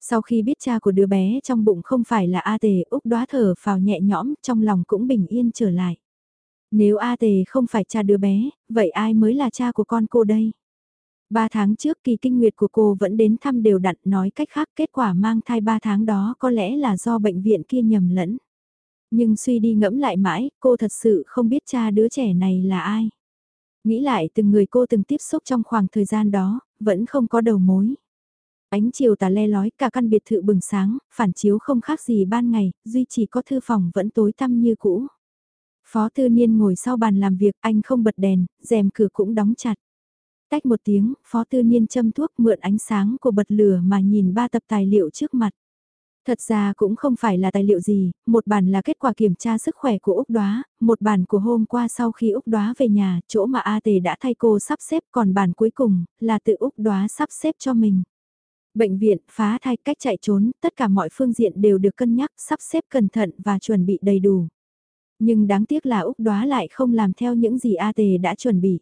Sau khi biết cha của đứa bé trong bụng không phải là A Tề, Úc đoá thở phào nhẹ nhõm, trong lòng cũng bình yên trở lại. Nếu A Tề không phải cha đứa bé, vậy ai mới là cha của con cô đây? Ba tháng trước kỳ kinh nguyệt của cô vẫn đến thăm đều đặn nói cách khác kết quả mang thai ba tháng đó có lẽ là do bệnh viện kia nhầm lẫn. Nhưng suy đi ngẫm lại mãi, cô thật sự không biết cha đứa trẻ này là ai. Nghĩ lại từng người cô từng tiếp xúc trong khoảng thời gian đó, vẫn không có đầu mối. Ánh chiều tà le lói cả căn biệt thự bừng sáng, phản chiếu không khác gì ban ngày, duy chỉ có thư phòng vẫn tối tăm như cũ. Phó tư niên ngồi sau bàn làm việc, anh không bật đèn, rèm cửa cũng đóng chặt. Tách một tiếng, phó tư niên châm thuốc mượn ánh sáng của bật lửa mà nhìn ba tập tài liệu trước mặt. Thật ra cũng không phải là tài liệu gì, một bản là kết quả kiểm tra sức khỏe của Úc Đoá, một bản của hôm qua sau khi Úc Đoá về nhà, chỗ mà A Tề đã thay cô sắp xếp còn bản cuối cùng là tự Úc Đoá sắp xếp cho mình. Bệnh viện, phá thai, cách chạy trốn, tất cả mọi phương diện đều được cân nhắc, sắp xếp cẩn thận và chuẩn bị đầy đủ. Nhưng đáng tiếc là Úc Đoá lại không làm theo những gì A Tề đã chuẩn bị.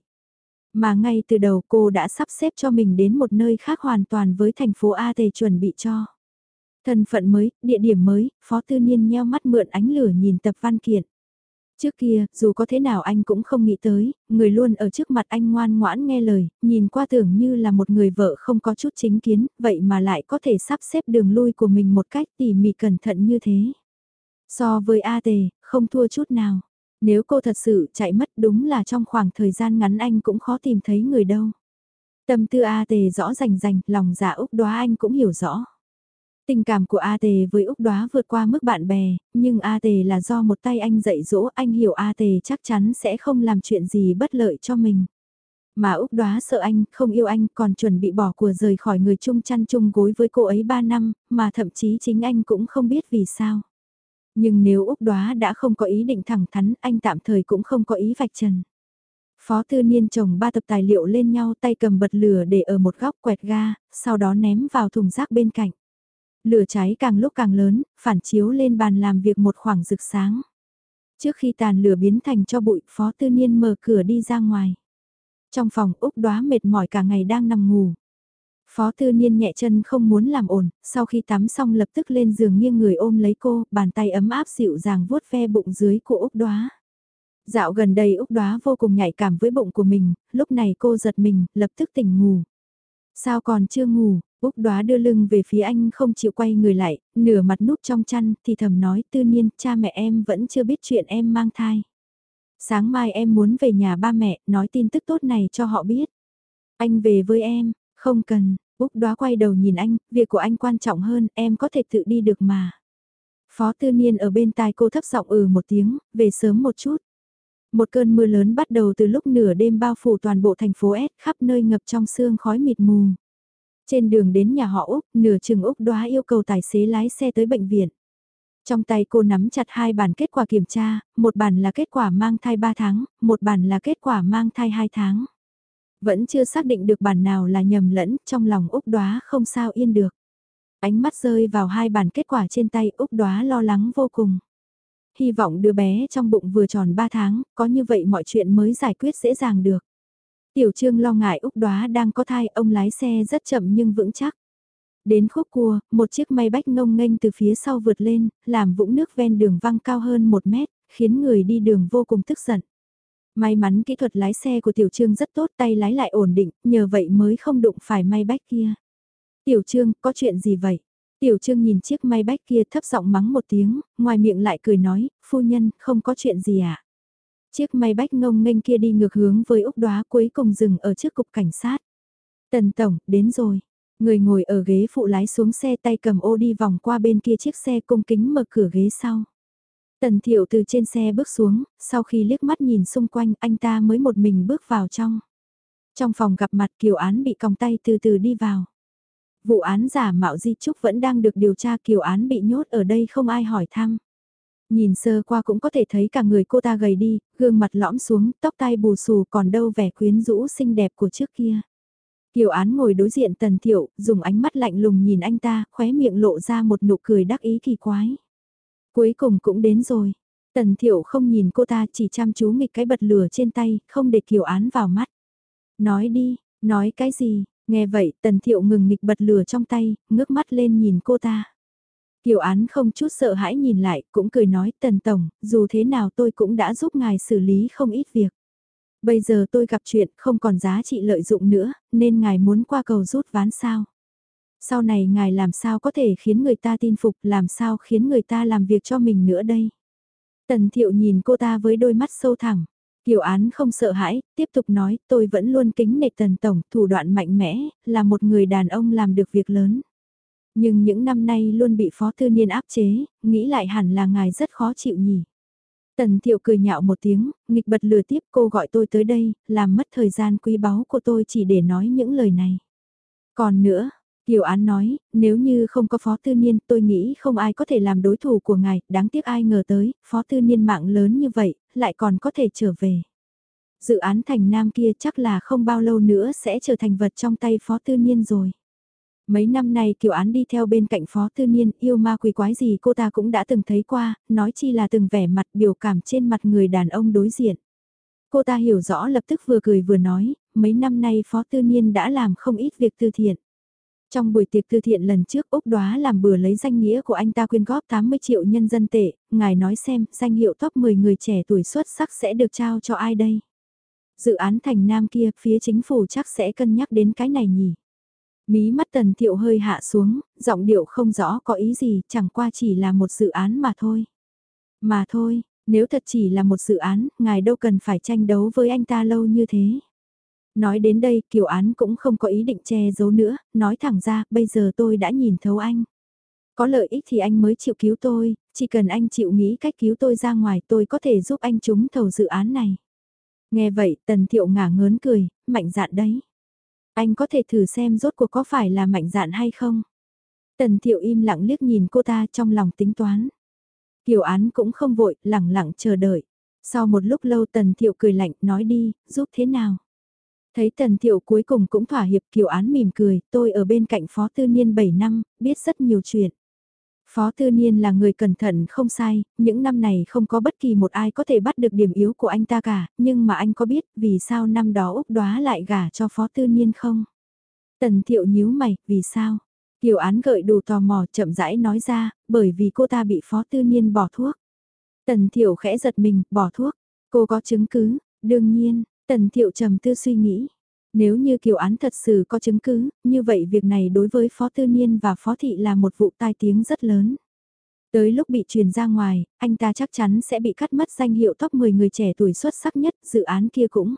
Mà ngay từ đầu cô đã sắp xếp cho mình đến một nơi khác hoàn toàn với thành phố A Tề chuẩn bị cho. Thân phận mới, địa điểm mới, Phó Tư Niên nheo mắt mượn ánh lửa nhìn tập văn kiện. Trước kia, dù có thế nào anh cũng không nghĩ tới, người luôn ở trước mặt anh ngoan ngoãn nghe lời, nhìn qua tưởng như là một người vợ không có chút chính kiến, vậy mà lại có thể sắp xếp đường lui của mình một cách tỉ mỉ cẩn thận như thế. So với A Tề, không thua chút nào. Nếu cô thật sự chạy mất đúng là trong khoảng thời gian ngắn anh cũng khó tìm thấy người đâu. Tâm tư A Tề rõ rành rành, lòng dạ Úc đoá anh cũng hiểu rõ. Tình cảm của A Tề với Úc Đoá vượt qua mức bạn bè, nhưng A Tề là do một tay anh dạy dỗ anh hiểu A Tề chắc chắn sẽ không làm chuyện gì bất lợi cho mình. Mà Úc Đoá sợ anh, không yêu anh còn chuẩn bị bỏ của rời khỏi người chung chăn chung gối với cô ấy 3 năm, mà thậm chí chính anh cũng không biết vì sao. Nhưng nếu Úc Đoá đã không có ý định thẳng thắn, anh tạm thời cũng không có ý vạch trần. Phó Tư Niên chồng ba tập tài liệu lên nhau tay cầm bật lửa để ở một góc quẹt ga, sau đó ném vào thùng rác bên cạnh. Lửa cháy càng lúc càng lớn, phản chiếu lên bàn làm việc một khoảng rực sáng. Trước khi tàn lửa biến thành cho bụi, Phó Tư Niên mở cửa đi ra ngoài. Trong phòng Úc đoá mệt mỏi cả ngày đang nằm ngủ. Phó Tư Niên nhẹ chân không muốn làm ổn, sau khi tắm xong lập tức lên giường nghiêng người ôm lấy cô, bàn tay ấm áp dịu dàng vuốt ve bụng dưới của Úc đoá. Dạo gần đây Úc đoá vô cùng nhạy cảm với bụng của mình, lúc này cô giật mình, lập tức tỉnh ngủ. Sao còn chưa ngủ, Úc đoá đưa lưng về phía anh không chịu quay người lại, nửa mặt núp trong chăn thì thầm nói tư nhiên cha mẹ em vẫn chưa biết chuyện em mang thai. Sáng mai em muốn về nhà ba mẹ, nói tin tức tốt này cho họ biết. Anh về với em, không cần, Úc đoá quay đầu nhìn anh, việc của anh quan trọng hơn, em có thể tự đi được mà. Phó tư niên ở bên tai cô thấp giọng ừ một tiếng, về sớm một chút. Một cơn mưa lớn bắt đầu từ lúc nửa đêm bao phủ toàn bộ thành phố S khắp nơi ngập trong sương khói mịt mù. Trên đường đến nhà họ Úc, nửa chừng Úc đoá yêu cầu tài xế lái xe tới bệnh viện. Trong tay cô nắm chặt hai bản kết quả kiểm tra, một bản là kết quả mang thai 3 tháng, một bản là kết quả mang thai 2 tháng. Vẫn chưa xác định được bản nào là nhầm lẫn, trong lòng Úc đoá không sao yên được. Ánh mắt rơi vào hai bản kết quả trên tay Úc đoá lo lắng vô cùng. Hy vọng đứa bé trong bụng vừa tròn 3 tháng, có như vậy mọi chuyện mới giải quyết dễ dàng được. Tiểu Trương lo ngại Úc Đoá đang có thai, ông lái xe rất chậm nhưng vững chắc. Đến khúc cua, một chiếc máy bách ngông nghênh từ phía sau vượt lên, làm vũng nước ven đường văng cao hơn một mét, khiến người đi đường vô cùng tức giận. May mắn kỹ thuật lái xe của Tiểu Trương rất tốt tay lái lại ổn định, nhờ vậy mới không đụng phải may bách kia. Tiểu Trương, có chuyện gì vậy? Tiểu Trương nhìn chiếc may bách kia thấp giọng mắng một tiếng, ngoài miệng lại cười nói, phu nhân, không có chuyện gì ạ. À? Chiếc may bách ngông nghênh kia đi ngược hướng với Úc Đoá cuối cùng dừng ở trước cục cảnh sát. Tần Tổng, đến rồi. Người ngồi ở ghế phụ lái xuống xe tay cầm ô đi vòng qua bên kia chiếc xe cung kính mở cửa ghế sau. Tần Thiệu từ trên xe bước xuống, sau khi liếc mắt nhìn xung quanh anh ta mới một mình bước vào trong. Trong phòng gặp mặt Kiều Án bị còng tay từ từ đi vào. Vụ án giả mạo di trúc vẫn đang được điều tra Kiều Án bị nhốt ở đây không ai hỏi thăm. Nhìn sơ qua cũng có thể thấy cả người cô ta gầy đi, gương mặt lõm xuống, tóc tai bù xù còn đâu vẻ quyến rũ xinh đẹp của trước kia. Kiều Án ngồi đối diện Tần Thiệu, dùng ánh mắt lạnh lùng nhìn anh ta, khóe miệng lộ ra một nụ cười đắc ý kỳ quái. Cuối cùng cũng đến rồi. Tần Thiệu không nhìn cô ta chỉ chăm chú nghịch cái bật lửa trên tay, không để Kiều Án vào mắt. Nói đi, nói cái gì, nghe vậy Tần Thiệu ngừng nghịch bật lửa trong tay, ngước mắt lên nhìn cô ta. Kiều án không chút sợ hãi nhìn lại, cũng cười nói, Tần Tổng, dù thế nào tôi cũng đã giúp ngài xử lý không ít việc. Bây giờ tôi gặp chuyện không còn giá trị lợi dụng nữa, nên ngài muốn qua cầu rút ván sao. Sau này ngài làm sao có thể khiến người ta tin phục, làm sao khiến người ta làm việc cho mình nữa đây. Tần Thiệu nhìn cô ta với đôi mắt sâu thẳng. Kiều án không sợ hãi, tiếp tục nói, tôi vẫn luôn kính nể Tần Tổng, thủ đoạn mạnh mẽ, là một người đàn ông làm được việc lớn. Nhưng những năm nay luôn bị Phó Thư Niên áp chế, nghĩ lại hẳn là ngài rất khó chịu nhỉ. Tần Thiệu cười nhạo một tiếng, nghịch bật lừa tiếp cô gọi tôi tới đây, làm mất thời gian quý báu của tôi chỉ để nói những lời này. Còn nữa, Kiều Án nói, nếu như không có Phó Tư Niên tôi nghĩ không ai có thể làm đối thủ của ngài, đáng tiếc ai ngờ tới, Phó Tư Niên mạng lớn như vậy, lại còn có thể trở về. Dự án thành nam kia chắc là không bao lâu nữa sẽ trở thành vật trong tay Phó Tư Niên rồi. Mấy năm nay Kiều Án đi theo bên cạnh Phó Tư Niên yêu ma quỷ quái gì cô ta cũng đã từng thấy qua, nói chi là từng vẻ mặt biểu cảm trên mặt người đàn ông đối diện. Cô ta hiểu rõ lập tức vừa cười vừa nói, mấy năm nay Phó Tư Niên đã làm không ít việc từ thiện. Trong buổi tiệc từ thiện lần trước Úc Đoá làm bừa lấy danh nghĩa của anh ta quyên góp 80 triệu nhân dân tệ, ngài nói xem danh hiệu top 10 người trẻ tuổi xuất sắc sẽ được trao cho ai đây? Dự án thành nam kia phía chính phủ chắc sẽ cân nhắc đến cái này nhỉ? Mí mắt tần thiệu hơi hạ xuống, giọng điệu không rõ có ý gì, chẳng qua chỉ là một dự án mà thôi. Mà thôi, nếu thật chỉ là một dự án, ngài đâu cần phải tranh đấu với anh ta lâu như thế. Nói đến đây, Kiều Án cũng không có ý định che giấu nữa, nói thẳng ra, bây giờ tôi đã nhìn thấu anh. Có lợi ích thì anh mới chịu cứu tôi, chỉ cần anh chịu nghĩ cách cứu tôi ra ngoài tôi có thể giúp anh trúng thầu dự án này. Nghe vậy, Tần Thiệu ngả ngớn cười, mạnh dạn đấy. Anh có thể thử xem rốt cuộc có phải là mạnh dạn hay không? Tần Thiệu im lặng liếc nhìn cô ta trong lòng tính toán. Kiều Án cũng không vội, lặng lặng chờ đợi. Sau một lúc lâu Tần Thiệu cười lạnh, nói đi, giúp thế nào? Thấy Tần Thiệu cuối cùng cũng thỏa hiệp Kiều Án mỉm cười, tôi ở bên cạnh Phó Tư Niên 7 năm, biết rất nhiều chuyện. Phó Tư Niên là người cẩn thận không sai, những năm này không có bất kỳ một ai có thể bắt được điểm yếu của anh ta cả, nhưng mà anh có biết vì sao năm đó Úc đoá lại gả cho Phó Tư Niên không? Tần Thiệu nhíu mày, vì sao? Kiều án gợi đủ tò mò chậm rãi nói ra, bởi vì cô ta bị Phó Tư Niên bỏ thuốc. Tần Thiệu khẽ giật mình, bỏ thuốc. Cô có chứng cứ, đương nhiên, Tần Thiệu trầm tư suy nghĩ. Nếu như Kiều án thật sự có chứng cứ, như vậy việc này đối với Phó Tư Niên và Phó Thị là một vụ tai tiếng rất lớn. Tới lúc bị truyền ra ngoài, anh ta chắc chắn sẽ bị cắt mất danh hiệu top 10 người trẻ tuổi xuất sắc nhất, dự án kia cũng.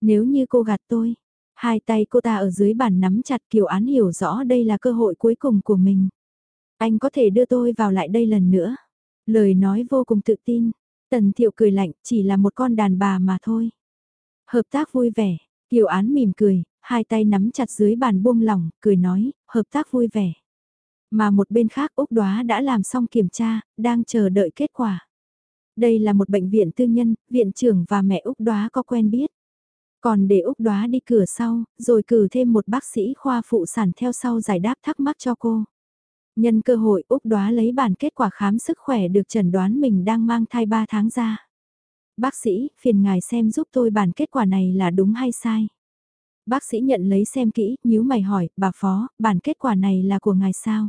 Nếu như cô gạt tôi, hai tay cô ta ở dưới bàn nắm chặt Kiều án hiểu rõ đây là cơ hội cuối cùng của mình. Anh có thể đưa tôi vào lại đây lần nữa. Lời nói vô cùng tự tin, Tần Thiệu cười lạnh chỉ là một con đàn bà mà thôi. Hợp tác vui vẻ, Kiều Án mỉm cười, hai tay nắm chặt dưới bàn buông lỏng, cười nói, hợp tác vui vẻ. Mà một bên khác Úc Đoá đã làm xong kiểm tra, đang chờ đợi kết quả. Đây là một bệnh viện tư nhân, viện trưởng và mẹ Úc Đoá có quen biết. Còn để Úc Đoá đi cửa sau, rồi cử thêm một bác sĩ khoa phụ sản theo sau giải đáp thắc mắc cho cô. Nhân cơ hội Úc Đoá lấy bản kết quả khám sức khỏe được chẩn đoán mình đang mang thai 3 tháng ra bác sĩ, phiền ngài xem giúp tôi bản kết quả này là đúng hay sai. Bác sĩ nhận lấy xem kỹ, nhíu mày hỏi, bà Phó, bản kết quả này là của ngài sao?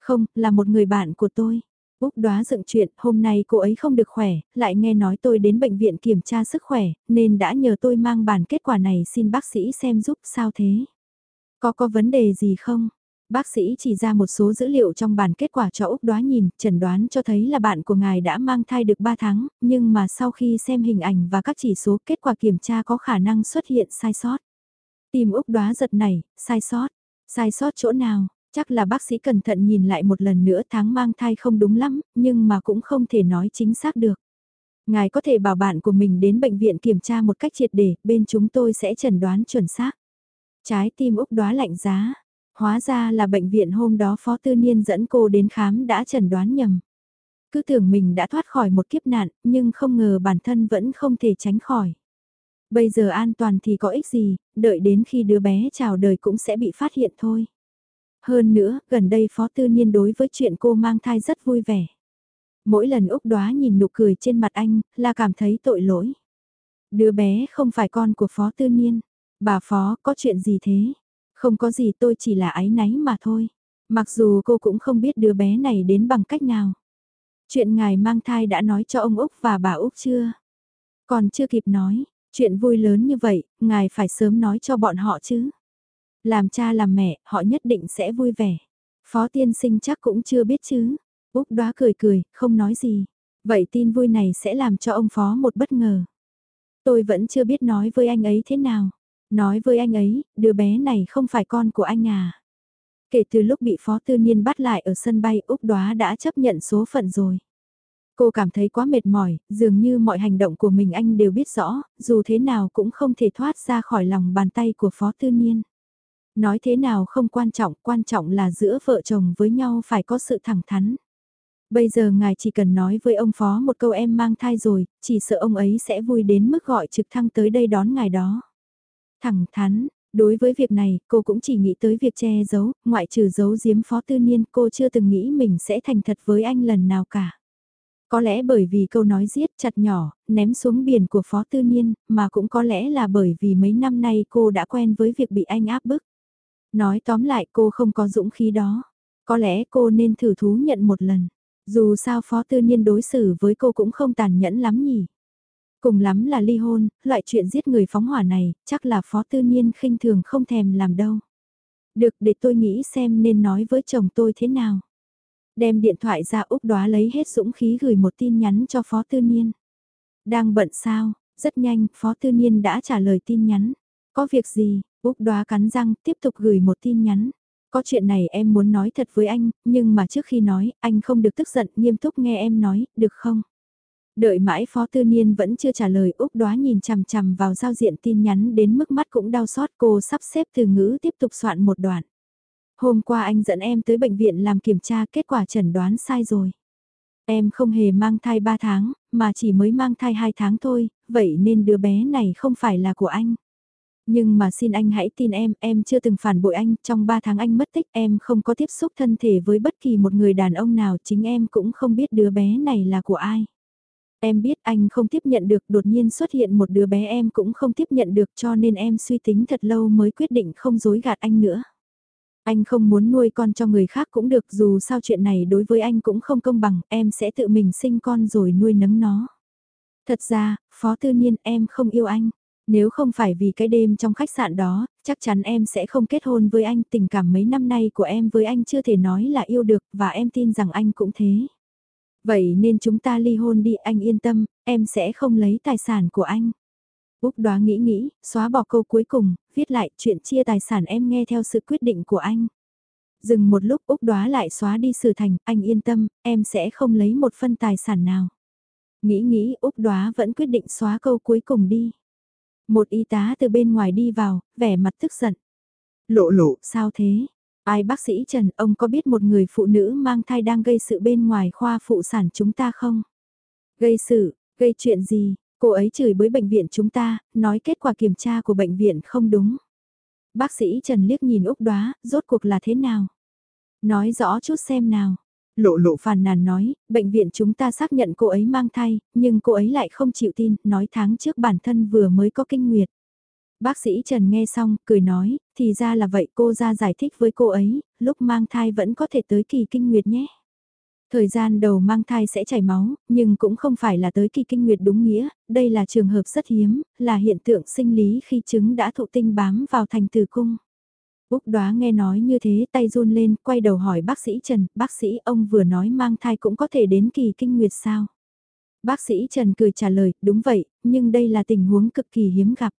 Không, là một người bạn của tôi. Úc đoá dựng chuyện, hôm nay cô ấy không được khỏe, lại nghe nói tôi đến bệnh viện kiểm tra sức khỏe, nên đã nhờ tôi mang bản kết quả này xin bác sĩ xem giúp sao thế. Có có vấn đề gì không? Bác sĩ chỉ ra một số dữ liệu trong bản kết quả cho Úc Đoá nhìn, chẩn đoán cho thấy là bạn của ngài đã mang thai được 3 tháng, nhưng mà sau khi xem hình ảnh và các chỉ số kết quả kiểm tra có khả năng xuất hiện sai sót. Tìm Úc Đoá giật này, sai sót, sai sót chỗ nào, chắc là bác sĩ cẩn thận nhìn lại một lần nữa tháng mang thai không đúng lắm, nhưng mà cũng không thể nói chính xác được. Ngài có thể bảo bạn của mình đến bệnh viện kiểm tra một cách triệt để, bên chúng tôi sẽ chẩn đoán chuẩn xác. Trái tim Úc Đoá lạnh giá Hóa ra là bệnh viện hôm đó Phó Tư Niên dẫn cô đến khám đã chẩn đoán nhầm. Cứ tưởng mình đã thoát khỏi một kiếp nạn, nhưng không ngờ bản thân vẫn không thể tránh khỏi. Bây giờ an toàn thì có ích gì, đợi đến khi đứa bé chào đời cũng sẽ bị phát hiện thôi. Hơn nữa, gần đây Phó Tư Niên đối với chuyện cô mang thai rất vui vẻ. Mỗi lần Úc đoá nhìn nụ cười trên mặt anh, là cảm thấy tội lỗi. Đứa bé không phải con của Phó Tư Niên. Bà Phó, có chuyện gì thế? Không có gì tôi chỉ là ái náy mà thôi. Mặc dù cô cũng không biết đứa bé này đến bằng cách nào. Chuyện ngài mang thai đã nói cho ông Úc và bà Úc chưa? Còn chưa kịp nói, chuyện vui lớn như vậy, ngài phải sớm nói cho bọn họ chứ. Làm cha làm mẹ, họ nhất định sẽ vui vẻ. Phó tiên sinh chắc cũng chưa biết chứ. Úc đoá cười cười, không nói gì. Vậy tin vui này sẽ làm cho ông Phó một bất ngờ. Tôi vẫn chưa biết nói với anh ấy thế nào. Nói với anh ấy, đứa bé này không phải con của anh à. Kể từ lúc bị Phó Tư Niên bắt lại ở sân bay Úc Đoá đã chấp nhận số phận rồi. Cô cảm thấy quá mệt mỏi, dường như mọi hành động của mình anh đều biết rõ, dù thế nào cũng không thể thoát ra khỏi lòng bàn tay của Phó Tư Niên. Nói thế nào không quan trọng, quan trọng là giữa vợ chồng với nhau phải có sự thẳng thắn. Bây giờ ngài chỉ cần nói với ông Phó một câu em mang thai rồi, chỉ sợ ông ấy sẽ vui đến mức gọi trực thăng tới đây đón ngài đó. Thẳng thắn, đối với việc này cô cũng chỉ nghĩ tới việc che giấu, ngoại trừ giấu giếm phó tư niên cô chưa từng nghĩ mình sẽ thành thật với anh lần nào cả. Có lẽ bởi vì câu nói giết chặt nhỏ, ném xuống biển của Phó Tư Niên, mà cũng có lẽ là bởi vì mấy năm nay cô đã quen với việc bị anh áp bức. Nói tóm lại cô không có dũng khí đó. Có lẽ cô nên thử thú nhận một lần. Dù sao Phó Tư Niên đối xử với cô cũng không tàn nhẫn lắm nhỉ. Cùng lắm là ly hôn, loại chuyện giết người phóng hỏa này, chắc là Phó Tư nhiên khinh thường không thèm làm đâu. Được để tôi nghĩ xem nên nói với chồng tôi thế nào. Đem điện thoại ra Úc đoá lấy hết dũng khí gửi một tin nhắn cho Phó Tư nhiên Đang bận sao? Rất nhanh, Phó Tư nhiên đã trả lời tin nhắn. Có việc gì? Úc đoá cắn răng, tiếp tục gửi một tin nhắn. Có chuyện này em muốn nói thật với anh, nhưng mà trước khi nói, anh không được tức giận, nghiêm túc nghe em nói, được không? Đợi mãi Phó Tư Niên vẫn chưa trả lời Úc đoá nhìn chằm chằm vào giao diện tin nhắn đến mức mắt cũng đau xót cô sắp xếp từ ngữ tiếp tục soạn một đoạn. Hôm qua anh dẫn em tới bệnh viện làm kiểm tra kết quả chẩn đoán sai rồi. Em không hề mang thai 3 tháng, mà chỉ mới mang thai 2 tháng thôi, vậy nên đứa bé này không phải là của anh. Nhưng mà xin anh hãy tin em, em chưa từng phản bội anh, trong 3 tháng anh mất tích em không có tiếp xúc thân thể với bất kỳ một người đàn ông nào, chính em cũng không biết đứa bé này là của ai. Em biết anh không tiếp nhận được, đột nhiên xuất hiện một đứa bé em cũng không tiếp nhận được cho nên em suy tính thật lâu mới quyết định không dối gạt anh nữa. Anh không muốn nuôi con cho người khác cũng được dù sao chuyện này đối với anh cũng không công bằng, em sẽ tự mình sinh con rồi nuôi nấng nó. Thật ra, Phó Tư Niên em không yêu anh. Nếu không phải vì cái đêm trong khách sạn đó, chắc chắn em sẽ không kết hôn với anh. Tình cảm mấy năm nay của em với anh chưa thể nói là yêu được và em tin rằng anh cũng thế. Vậy nên chúng ta ly hôn đi anh yên tâm, em sẽ không lấy tài sản của anh. Úc đoá nghĩ nghĩ, xóa bỏ câu cuối cùng, viết lại chuyện chia tài sản em nghe theo sự quyết định của anh. Dừng một lúc Úc đoá lại xóa đi sự thành, anh yên tâm, em sẽ không lấy một phân tài sản nào. Nghĩ nghĩ Úc đoá vẫn quyết định xóa câu cuối cùng đi. Một y tá từ bên ngoài đi vào, vẻ mặt tức giận. Lộ lộ, sao thế? Ai bác sĩ Trần, ông có biết một người phụ nữ mang thai đang gây sự bên ngoài khoa phụ sản chúng ta không? Gây sự, gây chuyện gì? Cô ấy chửi bới bệnh viện chúng ta, nói kết quả kiểm tra của bệnh viện không đúng. Bác sĩ Trần liếc nhìn Úc đoá, rốt cuộc là thế nào? Nói rõ chút xem nào. Lộ lộ phàn nàn nói, bệnh viện chúng ta xác nhận cô ấy mang thai, nhưng cô ấy lại không chịu tin, nói tháng trước bản thân vừa mới có kinh nguyệt. Bác sĩ Trần nghe xong, cười nói, thì ra là vậy cô ra giải thích với cô ấy, lúc mang thai vẫn có thể tới kỳ kinh nguyệt nhé. Thời gian đầu mang thai sẽ chảy máu, nhưng cũng không phải là tới kỳ kinh nguyệt đúng nghĩa, đây là trường hợp rất hiếm, là hiện tượng sinh lý khi trứng đã thụ tinh bám vào thành tử cung. Úc đoá nghe nói như thế tay run lên, quay đầu hỏi bác sĩ Trần, bác sĩ ông vừa nói mang thai cũng có thể đến kỳ kinh nguyệt sao? Bác sĩ Trần cười trả lời, đúng vậy, nhưng đây là tình huống cực kỳ hiếm gặp.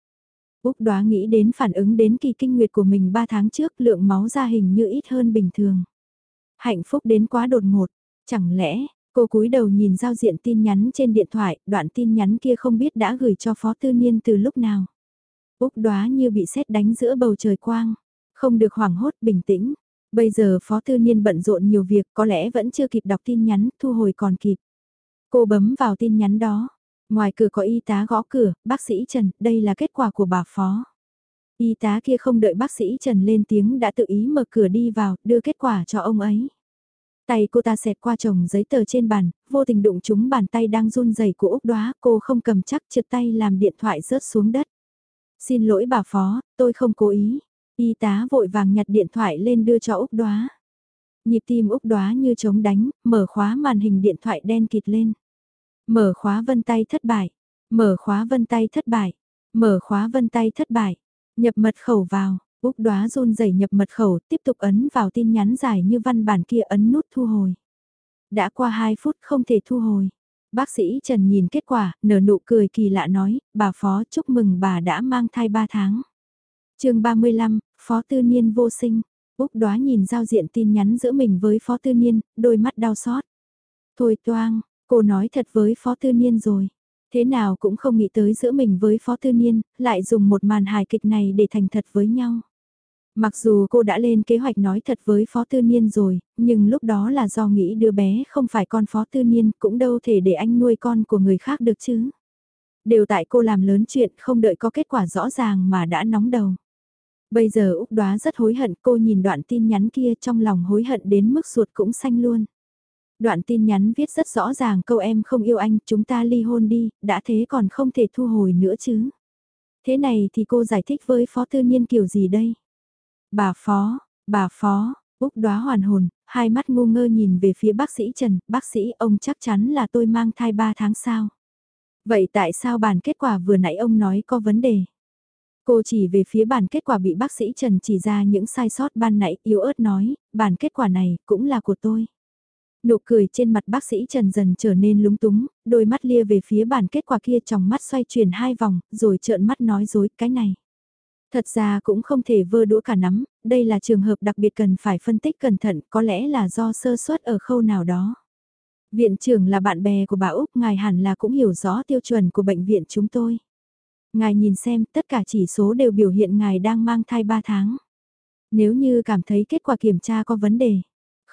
Úc đoá nghĩ đến phản ứng đến kỳ kinh nguyệt của mình 3 tháng trước lượng máu ra hình như ít hơn bình thường. Hạnh phúc đến quá đột ngột, chẳng lẽ, cô cúi đầu nhìn giao diện tin nhắn trên điện thoại, đoạn tin nhắn kia không biết đã gửi cho Phó Tư Niên từ lúc nào. Úc đoá như bị sét đánh giữa bầu trời quang, không được hoảng hốt bình tĩnh. Bây giờ Phó Tư Niên bận rộn nhiều việc có lẽ vẫn chưa kịp đọc tin nhắn, thu hồi còn kịp. Cô bấm vào tin nhắn đó, Ngoài cửa có y tá gõ cửa, bác sĩ Trần, đây là kết quả của bà Phó. Y tá kia không đợi bác sĩ Trần lên tiếng đã tự ý mở cửa đi vào, đưa kết quả cho ông ấy. Tay cô ta xẹt qua chồng giấy tờ trên bàn, vô tình đụng trúng bàn tay đang run rẩy của Úc Đoá, cô không cầm chắc trượt tay làm điện thoại rớt xuống đất. Xin lỗi bà Phó, tôi không cố ý. Y tá vội vàng nhặt điện thoại lên đưa cho Úc Đoá. Nhịp tim Úc Đoá như trống đánh, mở khóa màn hình điện thoại đen kịt lên. Mở khóa vân tay thất bại. Mở khóa vân tay thất bại. Mở khóa vân tay thất bại. Nhập mật khẩu vào. Úc đoá run rẩy nhập mật khẩu, tiếp tục ấn vào tin nhắn dài như văn bản kia ấn nút thu hồi. Đã qua 2 phút không thể thu hồi. Bác sĩ Trần nhìn kết quả, nở nụ cười kỳ lạ nói, bà Phó chúc mừng bà đã mang thai 3 tháng. chương 35, Phó Tư Niên vô sinh. Úc đoá nhìn giao diện tin nhắn giữa mình với Phó Tư Niên, đôi mắt đau xót. Thôi toang, Cô nói thật với Phó Tư Niên rồi. Thế nào cũng không nghĩ tới giữa mình với Phó Tư Niên, lại dùng một màn hài kịch này để thành thật với nhau. Mặc dù cô đã lên kế hoạch nói thật với Phó Tư Niên rồi, nhưng lúc đó là do nghĩ đứa bé không phải con Phó Tư Niên cũng đâu thể để anh nuôi con của người khác được chứ. Đều tại cô làm lớn chuyện không đợi có kết quả rõ ràng mà đã nóng đầu. Bây giờ Úc đoá rất hối hận cô nhìn đoạn tin nhắn kia trong lòng hối hận đến mức ruột cũng xanh luôn. Đoạn tin nhắn viết rất rõ ràng câu em không yêu anh, chúng ta ly hôn đi, đã thế còn không thể thu hồi nữa chứ. Thế này thì cô giải thích với Phó Tư Niên kiểu gì đây? Bà Phó, bà Phó, Úc đoá hoàn hồn, hai mắt ngu ngơ nhìn về phía bác sĩ Trần, bác sĩ ông chắc chắn là tôi mang thai 3 tháng sau. Vậy tại sao bản kết quả vừa nãy ông nói có vấn đề? Cô chỉ về phía bản kết quả bị bác sĩ Trần chỉ ra những sai sót ban nãy yếu ớt nói, bản kết quả này cũng là của tôi. Nụ cười trên mặt bác sĩ Trần dần trở nên lúng túng, đôi mắt lia về phía bản kết quả kia trong mắt xoay chuyển hai vòng, rồi trợn mắt nói dối cái này. Thật ra cũng không thể vơ đũa cả nắm, đây là trường hợp đặc biệt cần phải phân tích cẩn thận, có lẽ là do sơ suất ở khâu nào đó. Viện trưởng là bạn bè của bà Úc, ngài hẳn là cũng hiểu rõ tiêu chuẩn của bệnh viện chúng tôi. Ngài nhìn xem, tất cả chỉ số đều biểu hiện ngài đang mang thai 3 tháng. Nếu như cảm thấy kết quả kiểm tra có vấn đề.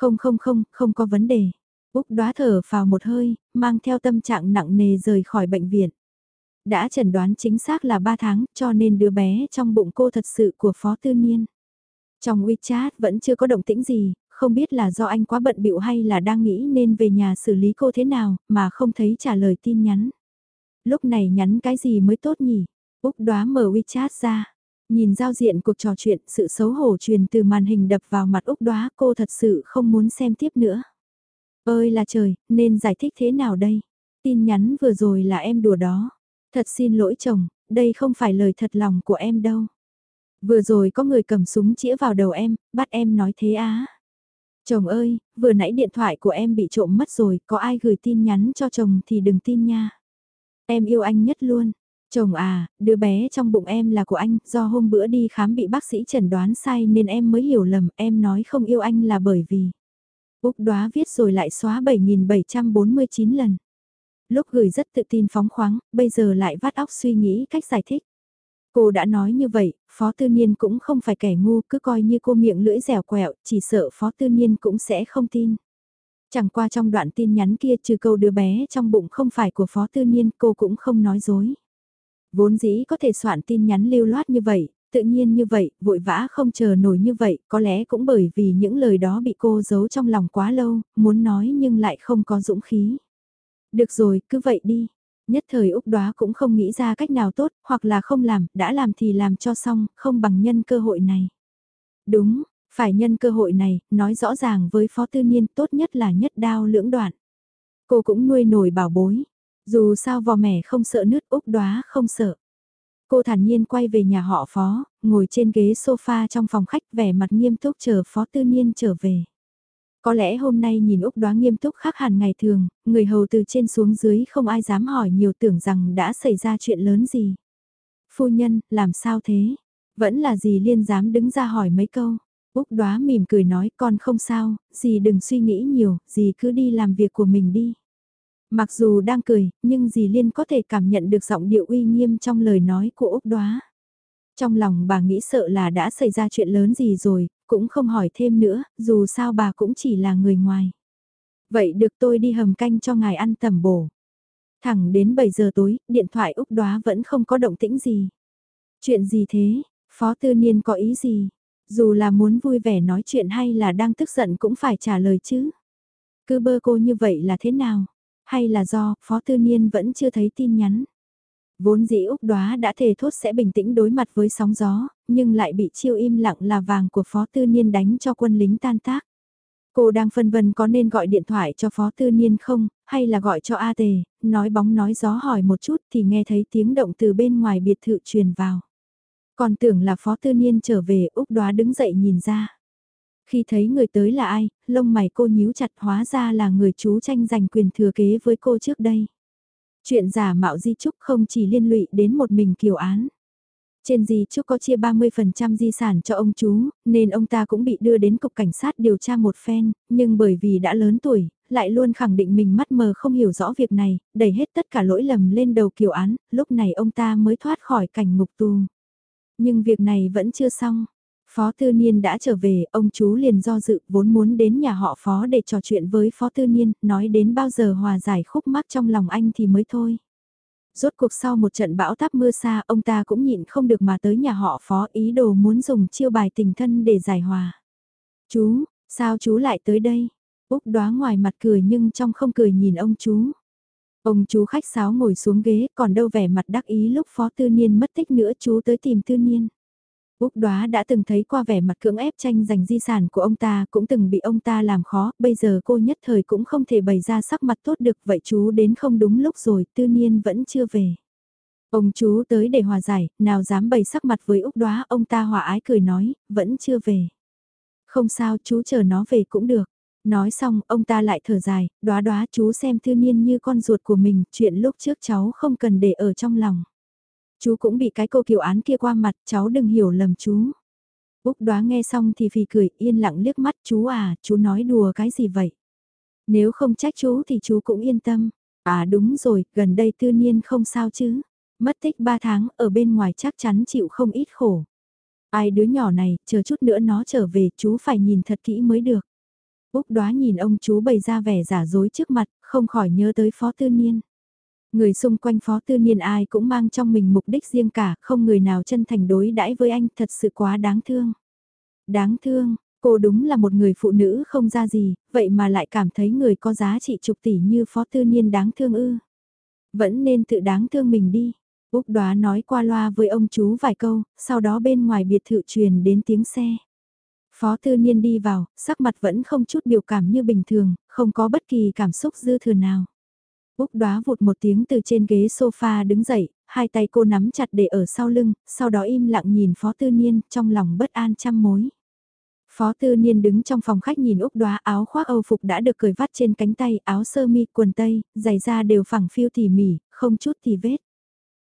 Không không không, không có vấn đề. Úc đoá thở vào một hơi, mang theo tâm trạng nặng nề rời khỏi bệnh viện. Đã chẩn đoán chính xác là 3 tháng, cho nên đứa bé trong bụng cô thật sự của Phó Tư Niên. Trong WeChat vẫn chưa có động tĩnh gì, không biết là do anh quá bận bịu hay là đang nghĩ nên về nhà xử lý cô thế nào, mà không thấy trả lời tin nhắn. Lúc này nhắn cái gì mới tốt nhỉ? Úc đoá mở WeChat ra. Nhìn giao diện cuộc trò chuyện, sự xấu hổ truyền từ màn hình đập vào mặt Úc đoá cô thật sự không muốn xem tiếp nữa. Ơi là trời, nên giải thích thế nào đây? Tin nhắn vừa rồi là em đùa đó. Thật xin lỗi chồng, đây không phải lời thật lòng của em đâu. Vừa rồi có người cầm súng chĩa vào đầu em, bắt em nói thế á. Chồng ơi, vừa nãy điện thoại của em bị trộm mất rồi, có ai gửi tin nhắn cho chồng thì đừng tin nha. Em yêu anh nhất luôn. Chồng à, đứa bé trong bụng em là của anh, do hôm bữa đi khám bị bác sĩ chẩn đoán sai nên em mới hiểu lầm, em nói không yêu anh là bởi vì. Úc đoá viết rồi lại xóa 7.749 lần. Lúc gửi rất tự tin phóng khoáng, bây giờ lại vắt óc suy nghĩ cách giải thích. Cô đã nói như vậy, Phó Tư Niên cũng không phải kẻ ngu, cứ coi như cô miệng lưỡi dẻo quẹo, chỉ sợ Phó Tư Niên cũng sẽ không tin. Chẳng qua trong đoạn tin nhắn kia trừ câu đứa bé trong bụng không phải của Phó Tư Niên, cô cũng không nói dối. Vốn dĩ có thể soạn tin nhắn lưu loát như vậy, tự nhiên như vậy, vội vã không chờ nổi như vậy, có lẽ cũng bởi vì những lời đó bị cô giấu trong lòng quá lâu, muốn nói nhưng lại không có dũng khí. Được rồi, cứ vậy đi. Nhất thời Úc đoá cũng không nghĩ ra cách nào tốt, hoặc là không làm, đã làm thì làm cho xong, không bằng nhân cơ hội này. Đúng, phải nhân cơ hội này, nói rõ ràng với Phó Tư Niên tốt nhất là nhất đao lưỡng đoạn. Cô cũng nuôi nổi bảo bối, dù sao vò mẻ không sợ nước Úc đoá không sợ. Cô thản nhiên quay về nhà họ Phó, ngồi trên ghế sofa trong phòng khách vẻ mặt nghiêm túc chờ Phó Tư Niên trở về. Có lẽ hôm nay nhìn Úc đoá nghiêm túc khác hẳn ngày thường, người hầu từ trên xuống dưới không ai dám hỏi nhiều tưởng rằng đã xảy ra chuyện lớn gì. Phu nhân, làm sao thế? Vẫn là gì liên dám đứng ra hỏi mấy câu. Úc đoá mỉm cười nói con không sao, dì đừng suy nghĩ nhiều, dì cứ đi làm việc của mình đi. Mặc dù đang cười, nhưng dì Liên có thể cảm nhận được giọng điệu uy nghiêm trong lời nói của Úc đoá. Trong lòng bà nghĩ sợ là đã xảy ra chuyện lớn gì rồi, cũng không hỏi thêm nữa, dù sao bà cũng chỉ là người ngoài. Vậy được tôi đi hầm canh cho ngài ăn tầm bổ. Thẳng đến 7 giờ tối, điện thoại Úc Đoá vẫn không có động tĩnh gì. Chuyện gì thế? Phó Tư Niên có ý gì? Dù là muốn vui vẻ nói chuyện hay là đang tức giận cũng phải trả lời chứ. Cứ bơ cô như vậy là thế nào? Hay là do Phó Tư Niên vẫn chưa thấy tin nhắn? Vốn dĩ Úc Đoá đã thề thốt sẽ bình tĩnh đối mặt với sóng gió, nhưng lại bị chiêu im lặng là vàng của Phó Tư Niên đánh cho quân lính tan tác. Cô đang phân vân có nên gọi điện thoại cho Phó Tư Niên không, hay là gọi cho A Tề, nói bóng nói gió hỏi một chút thì nghe thấy tiếng động từ bên ngoài biệt thự truyền vào. Còn tưởng là Phó Tư Niên trở về Úc Đoá đứng dậy nhìn ra. Khi thấy người tới là ai, lông mày cô nhíu chặt hóa ra là người chú tranh giành quyền thừa kế với cô trước đây. Chuyện giả mạo di trúc không chỉ liên lụy đến một mình kiều án. Trên di trúc có chia 30% di sản cho ông chú, nên ông ta cũng bị đưa đến cục cảnh sát điều tra một phen, nhưng bởi vì đã lớn tuổi, lại luôn khẳng định mình mắt mờ không hiểu rõ việc này, đẩy hết tất cả lỗi lầm lên đầu kiều án, lúc này ông ta mới thoát khỏi cảnh ngục tù. Nhưng việc này vẫn chưa xong. Phó Tư Niên đã trở về, ông chú liền do dự vốn muốn đến nhà họ Phó để trò chuyện với Phó Tư Niên, nói đến bao giờ hòa giải khúc mắc trong lòng anh thì mới thôi. Rốt cuộc sau một trận bão táp mưa xa, ông ta cũng nhịn không được mà tới nhà họ Phó ý đồ muốn dùng chiêu bài tình thân để giải hòa. Chú, sao chú lại tới đây? Úc đoá ngoài mặt cười nhưng trong không cười nhìn ông chú. Ông chú khách sáo ngồi xuống ghế còn đâu vẻ mặt đắc ý lúc phó tư niên mất tích nữa chú tới tìm tư niên. Úc đoá đã từng thấy qua vẻ mặt cưỡng ép tranh giành di sản của ông ta, cũng từng bị ông ta làm khó, bây giờ cô nhất thời cũng không thể bày ra sắc mặt tốt được, vậy chú đến không đúng lúc rồi, tư niên vẫn chưa về. Ông chú tới để hòa giải, nào dám bày sắc mặt với Úc đoá, ông ta hòa ái cười nói, vẫn chưa về. Không sao, chú chờ nó về cũng được. Nói xong, ông ta lại thở dài, đoá đoá chú xem tư niên như con ruột của mình, chuyện lúc trước cháu không cần để ở trong lòng. Chú cũng bị cái cô kiều án kia qua mặt, cháu đừng hiểu lầm chú. Úc đoá nghe xong thì phì cười, yên lặng liếc mắt chú à, chú nói đùa cái gì vậy? Nếu không trách chú thì chú cũng yên tâm. À đúng rồi, gần đây tư niên không sao chứ. Mất tích 3 tháng, ở bên ngoài chắc chắn chịu không ít khổ. Ai đứa nhỏ này, chờ chút nữa nó trở về, chú phải nhìn thật kỹ mới được. Úc đoá nhìn ông chú bày ra vẻ giả dối trước mặt, không khỏi nhớ tới phó tư niên. Người xung quanh phó tư niên ai cũng mang trong mình mục đích riêng cả, không người nào chân thành đối đãi với anh thật sự quá đáng thương. Đáng thương, cô đúng là một người phụ nữ không ra gì, vậy mà lại cảm thấy người có giá trị chục tỷ như phó tư niên đáng thương ư. Vẫn nên tự đáng thương mình đi. Úc đoá nói qua loa với ông chú vài câu, sau đó bên ngoài biệt thự truyền đến tiếng xe. Phó tư niên đi vào, sắc mặt vẫn không chút biểu cảm như bình thường, không có bất kỳ cảm xúc dư thừa nào. Úc đoá vụt một tiếng từ trên ghế sofa đứng dậy, hai tay cô nắm chặt để ở sau lưng, sau đó im lặng nhìn Phó Tư Niên, trong lòng bất an trăm mối. Phó Tư Niên đứng trong phòng khách nhìn Úc đoá áo khoác Âu phục đã được cởi vắt trên cánh tay, áo sơ mi, quần tây, giày da đều phẳng phiêu tỉ mỉ, không chút thì vết.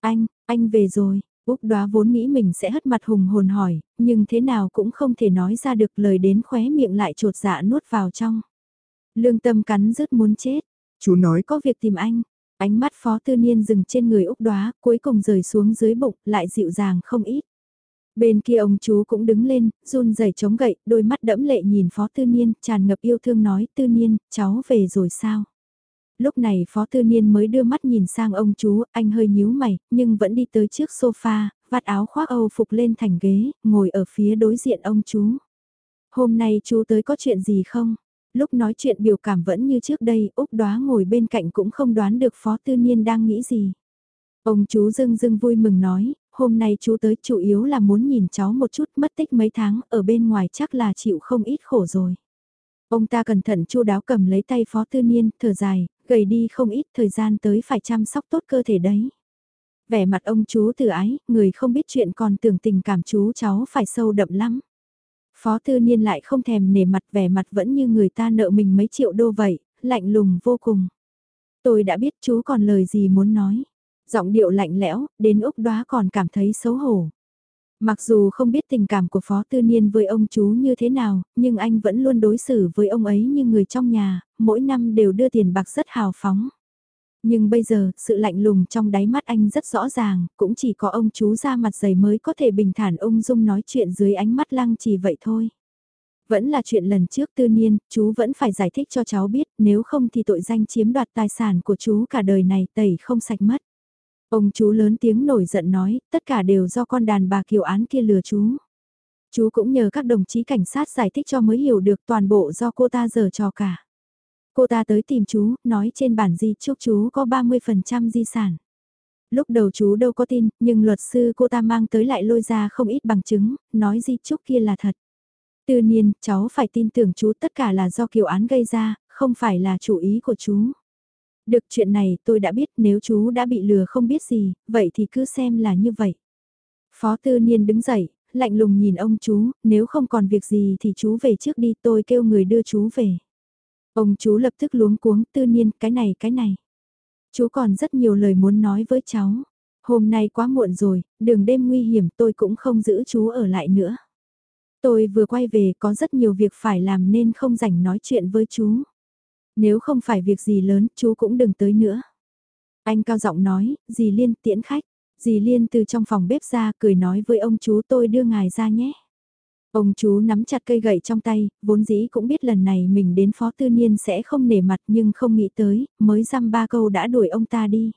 Anh, anh về rồi, Úc đoá vốn nghĩ mình sẽ hất mặt hùng hồn hỏi, nhưng thế nào cũng không thể nói ra được lời đến khóe miệng lại trột dạ nuốt vào trong. Lương tâm cắn rứt muốn chết, Chú nói có việc tìm anh. Ánh mắt phó tư niên dừng trên người Úc đoá, cuối cùng rời xuống dưới bụng, lại dịu dàng không ít. Bên kia ông chú cũng đứng lên, run rẩy chống gậy, đôi mắt đẫm lệ nhìn phó tư niên, tràn ngập yêu thương nói, tư niên, cháu về rồi sao? Lúc này phó tư niên mới đưa mắt nhìn sang ông chú, anh hơi nhíu mày, nhưng vẫn đi tới trước sofa, vạt áo khoác Âu phục lên thành ghế, ngồi ở phía đối diện ông chú. Hôm nay chú tới có chuyện gì không? Lúc nói chuyện biểu cảm vẫn như trước đây, Úc đoá ngồi bên cạnh cũng không đoán được Phó Tư Niên đang nghĩ gì. Ông chú dưng dưng vui mừng nói, hôm nay chú tới chủ yếu là muốn nhìn cháu một chút mất tích mấy tháng, ở bên ngoài chắc là chịu không ít khổ rồi. Ông ta cẩn thận chu đáo cầm lấy tay Phó Tư Niên, thở dài, gầy đi không ít thời gian tới phải chăm sóc tốt cơ thể đấy. Vẻ mặt ông chú từ ái, người không biết chuyện còn tưởng tình cảm chú cháu phải sâu đậm lắm. Phó Tư Niên lại không thèm nể mặt vẻ mặt vẫn như người ta nợ mình mấy triệu đô vậy, lạnh lùng vô cùng. Tôi đã biết chú còn lời gì muốn nói. Giọng điệu lạnh lẽo, đến Úc đoá còn cảm thấy xấu hổ. Mặc dù không biết tình cảm của Phó Tư Niên với ông chú như thế nào, nhưng anh vẫn luôn đối xử với ông ấy như người trong nhà, mỗi năm đều đưa tiền bạc rất hào phóng. Nhưng bây giờ, sự lạnh lùng trong đáy mắt anh rất rõ ràng, cũng chỉ có ông chú ra mặt dày mới có thể bình thản ung dung nói chuyện dưới ánh mắt lăng trì vậy thôi. Vẫn là chuyện lần trước tư niên, chú vẫn phải giải thích cho cháu biết, nếu không thì tội danh chiếm đoạt tài sản của chú cả đời này tẩy không sạch mất. Ông chú lớn tiếng nổi giận nói, tất cả đều do con đàn bà kiều án kia lừa chú. Chú cũng nhờ các đồng chí cảnh sát giải thích cho mới hiểu được toàn bộ do cô ta giờ trò cả. Cô ta tới tìm chú, nói trên bản di chúc chú có 30% di sản. Lúc đầu chú đâu có tin, nhưng luật sư cô ta mang tới lại lôi ra không ít bằng chứng, nói di chúc kia là thật. Tự nhiên, cháu phải tin tưởng chú tất cả là do kiều án gây ra, không phải là chủ ý của chú. Được chuyện này tôi đã biết nếu chú đã bị lừa không biết gì, vậy thì cứ xem là như vậy. Phó tư niên đứng dậy, lạnh lùng nhìn ông chú, nếu không còn việc gì thì chú về trước đi tôi kêu người đưa chú về. Ông chú lập tức luống cuống tư niên cái này cái này. Chú còn rất nhiều lời muốn nói với cháu. Hôm nay quá muộn rồi, đường đêm nguy hiểm tôi cũng không giữ chú ở lại nữa. Tôi vừa quay về có rất nhiều việc phải làm nên không rảnh nói chuyện với chú. Nếu không phải việc gì lớn, chú cũng đừng tới nữa. Anh cao giọng nói, dì Liên tiễn khách. Dì Liên từ trong phòng bếp ra cười nói với ông chú tôi đưa ngài ra nhé. Ông chú nắm chặt cây gậy trong tay, vốn dĩ cũng biết lần này mình đến phó tư niên sẽ không nể mặt nhưng không nghĩ tới, mới dăm ba câu đã đuổi ông ta đi.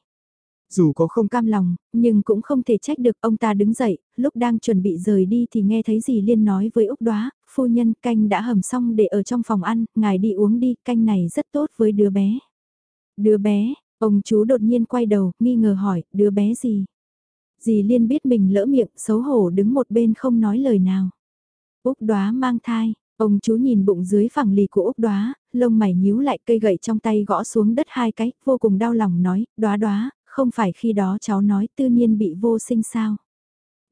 Dù có không cam lòng, nhưng cũng không thể trách được ông ta đứng dậy, lúc đang chuẩn bị rời đi thì nghe thấy dì Liên nói với Úc Đoá, phu nhân canh đã hầm xong để ở trong phòng ăn, ngài đi uống đi, canh này rất tốt với đứa bé. Đứa bé, ông chú đột nhiên quay đầu, nghi ngờ hỏi, đứa bé gì? Dì Liên biết mình lỡ miệng, xấu hổ đứng một bên không nói lời nào. Úc đoá mang thai, ông chú nhìn bụng dưới phẳng lì của Úc đoá, lông mày nhíu lại cây gậy trong tay gõ xuống đất hai cái, vô cùng đau lòng nói, đoá đoá, không phải khi đó cháu nói tư nhiên bị vô sinh sao.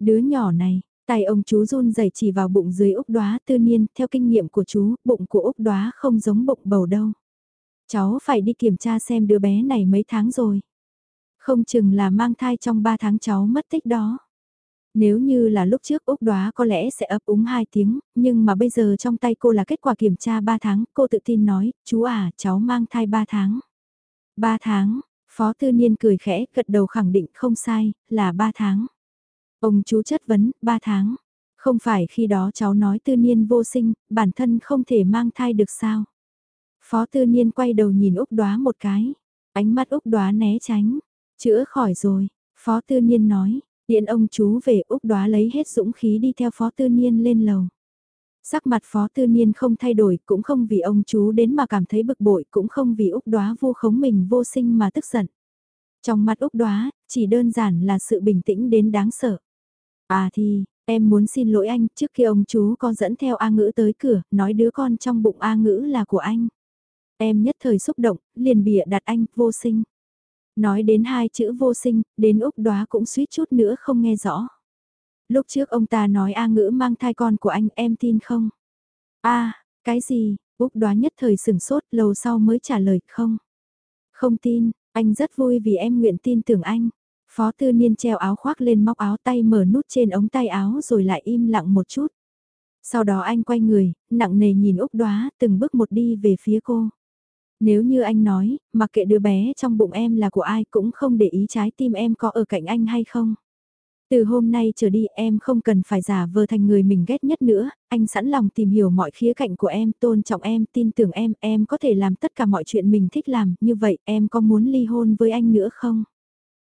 Đứa nhỏ này, tay ông chú run rẩy chỉ vào bụng dưới Úc đoá tư nhiên, theo kinh nghiệm của chú, bụng của Úc đoá không giống bụng bầu đâu. Cháu phải đi kiểm tra xem đứa bé này mấy tháng rồi. Không chừng là mang thai trong 3 tháng cháu mất tích đó. Nếu như là lúc trước Úc Đoá có lẽ sẽ ấp úng 2 tiếng, nhưng mà bây giờ trong tay cô là kết quả kiểm tra 3 tháng, cô tự tin nói, chú à, cháu mang thai 3 tháng. 3 tháng, Phó Tư Niên cười khẽ, gật đầu khẳng định không sai, là 3 tháng. Ông chú chất vấn, 3 tháng. Không phải khi đó cháu nói Tư Niên vô sinh, bản thân không thể mang thai được sao? Phó Tư Niên quay đầu nhìn Úc Đoá một cái. Ánh mắt Úc Đoá né tránh. Chữa khỏi rồi, Phó Tư Niên nói. Điện ông chú về Úc Đoá lấy hết dũng khí đi theo Phó Tư Niên lên lầu. Sắc mặt Phó Tư Niên không thay đổi, cũng không vì ông chú đến mà cảm thấy bực bội, cũng không vì Úc Đoá vu khống mình vô sinh mà tức giận. Trong mắt Úc Đoá, chỉ đơn giản là sự bình tĩnh đến đáng sợ. À thì, em muốn xin lỗi anh, trước khi ông chú có dẫn theo A Ngữ tới cửa, nói đứa con trong bụng A Ngữ là của anh. Em nhất thời xúc động, liền bịa đặt anh, vô sinh. Nói đến hai chữ vô sinh, đến Úc Đoá cũng suýt chút nữa không nghe rõ. Lúc trước ông ta nói A ngữ mang thai con của anh em tin không? a cái gì? Úc Đoá nhất thời sừng sốt lâu sau mới trả lời không. Không tin, anh rất vui vì em nguyện tin tưởng anh. Phó tư niên treo áo khoác lên móc áo tay mở nút trên ống tay áo rồi lại im lặng một chút. Sau đó anh quay người, nặng nề nhìn Úc Đoá, từng bước một đi về phía cô. Nếu như anh nói, mặc kệ đứa bé trong bụng em là của ai cũng không để ý trái tim em có ở cạnh anh hay không. Từ hôm nay trở đi em không cần phải giả vờ thành người mình ghét nhất nữa, anh sẵn lòng tìm hiểu mọi khía cạnh của em, tôn trọng em, tin tưởng em, em có thể làm tất cả mọi chuyện mình thích làm, như vậy em có muốn ly hôn với anh nữa không?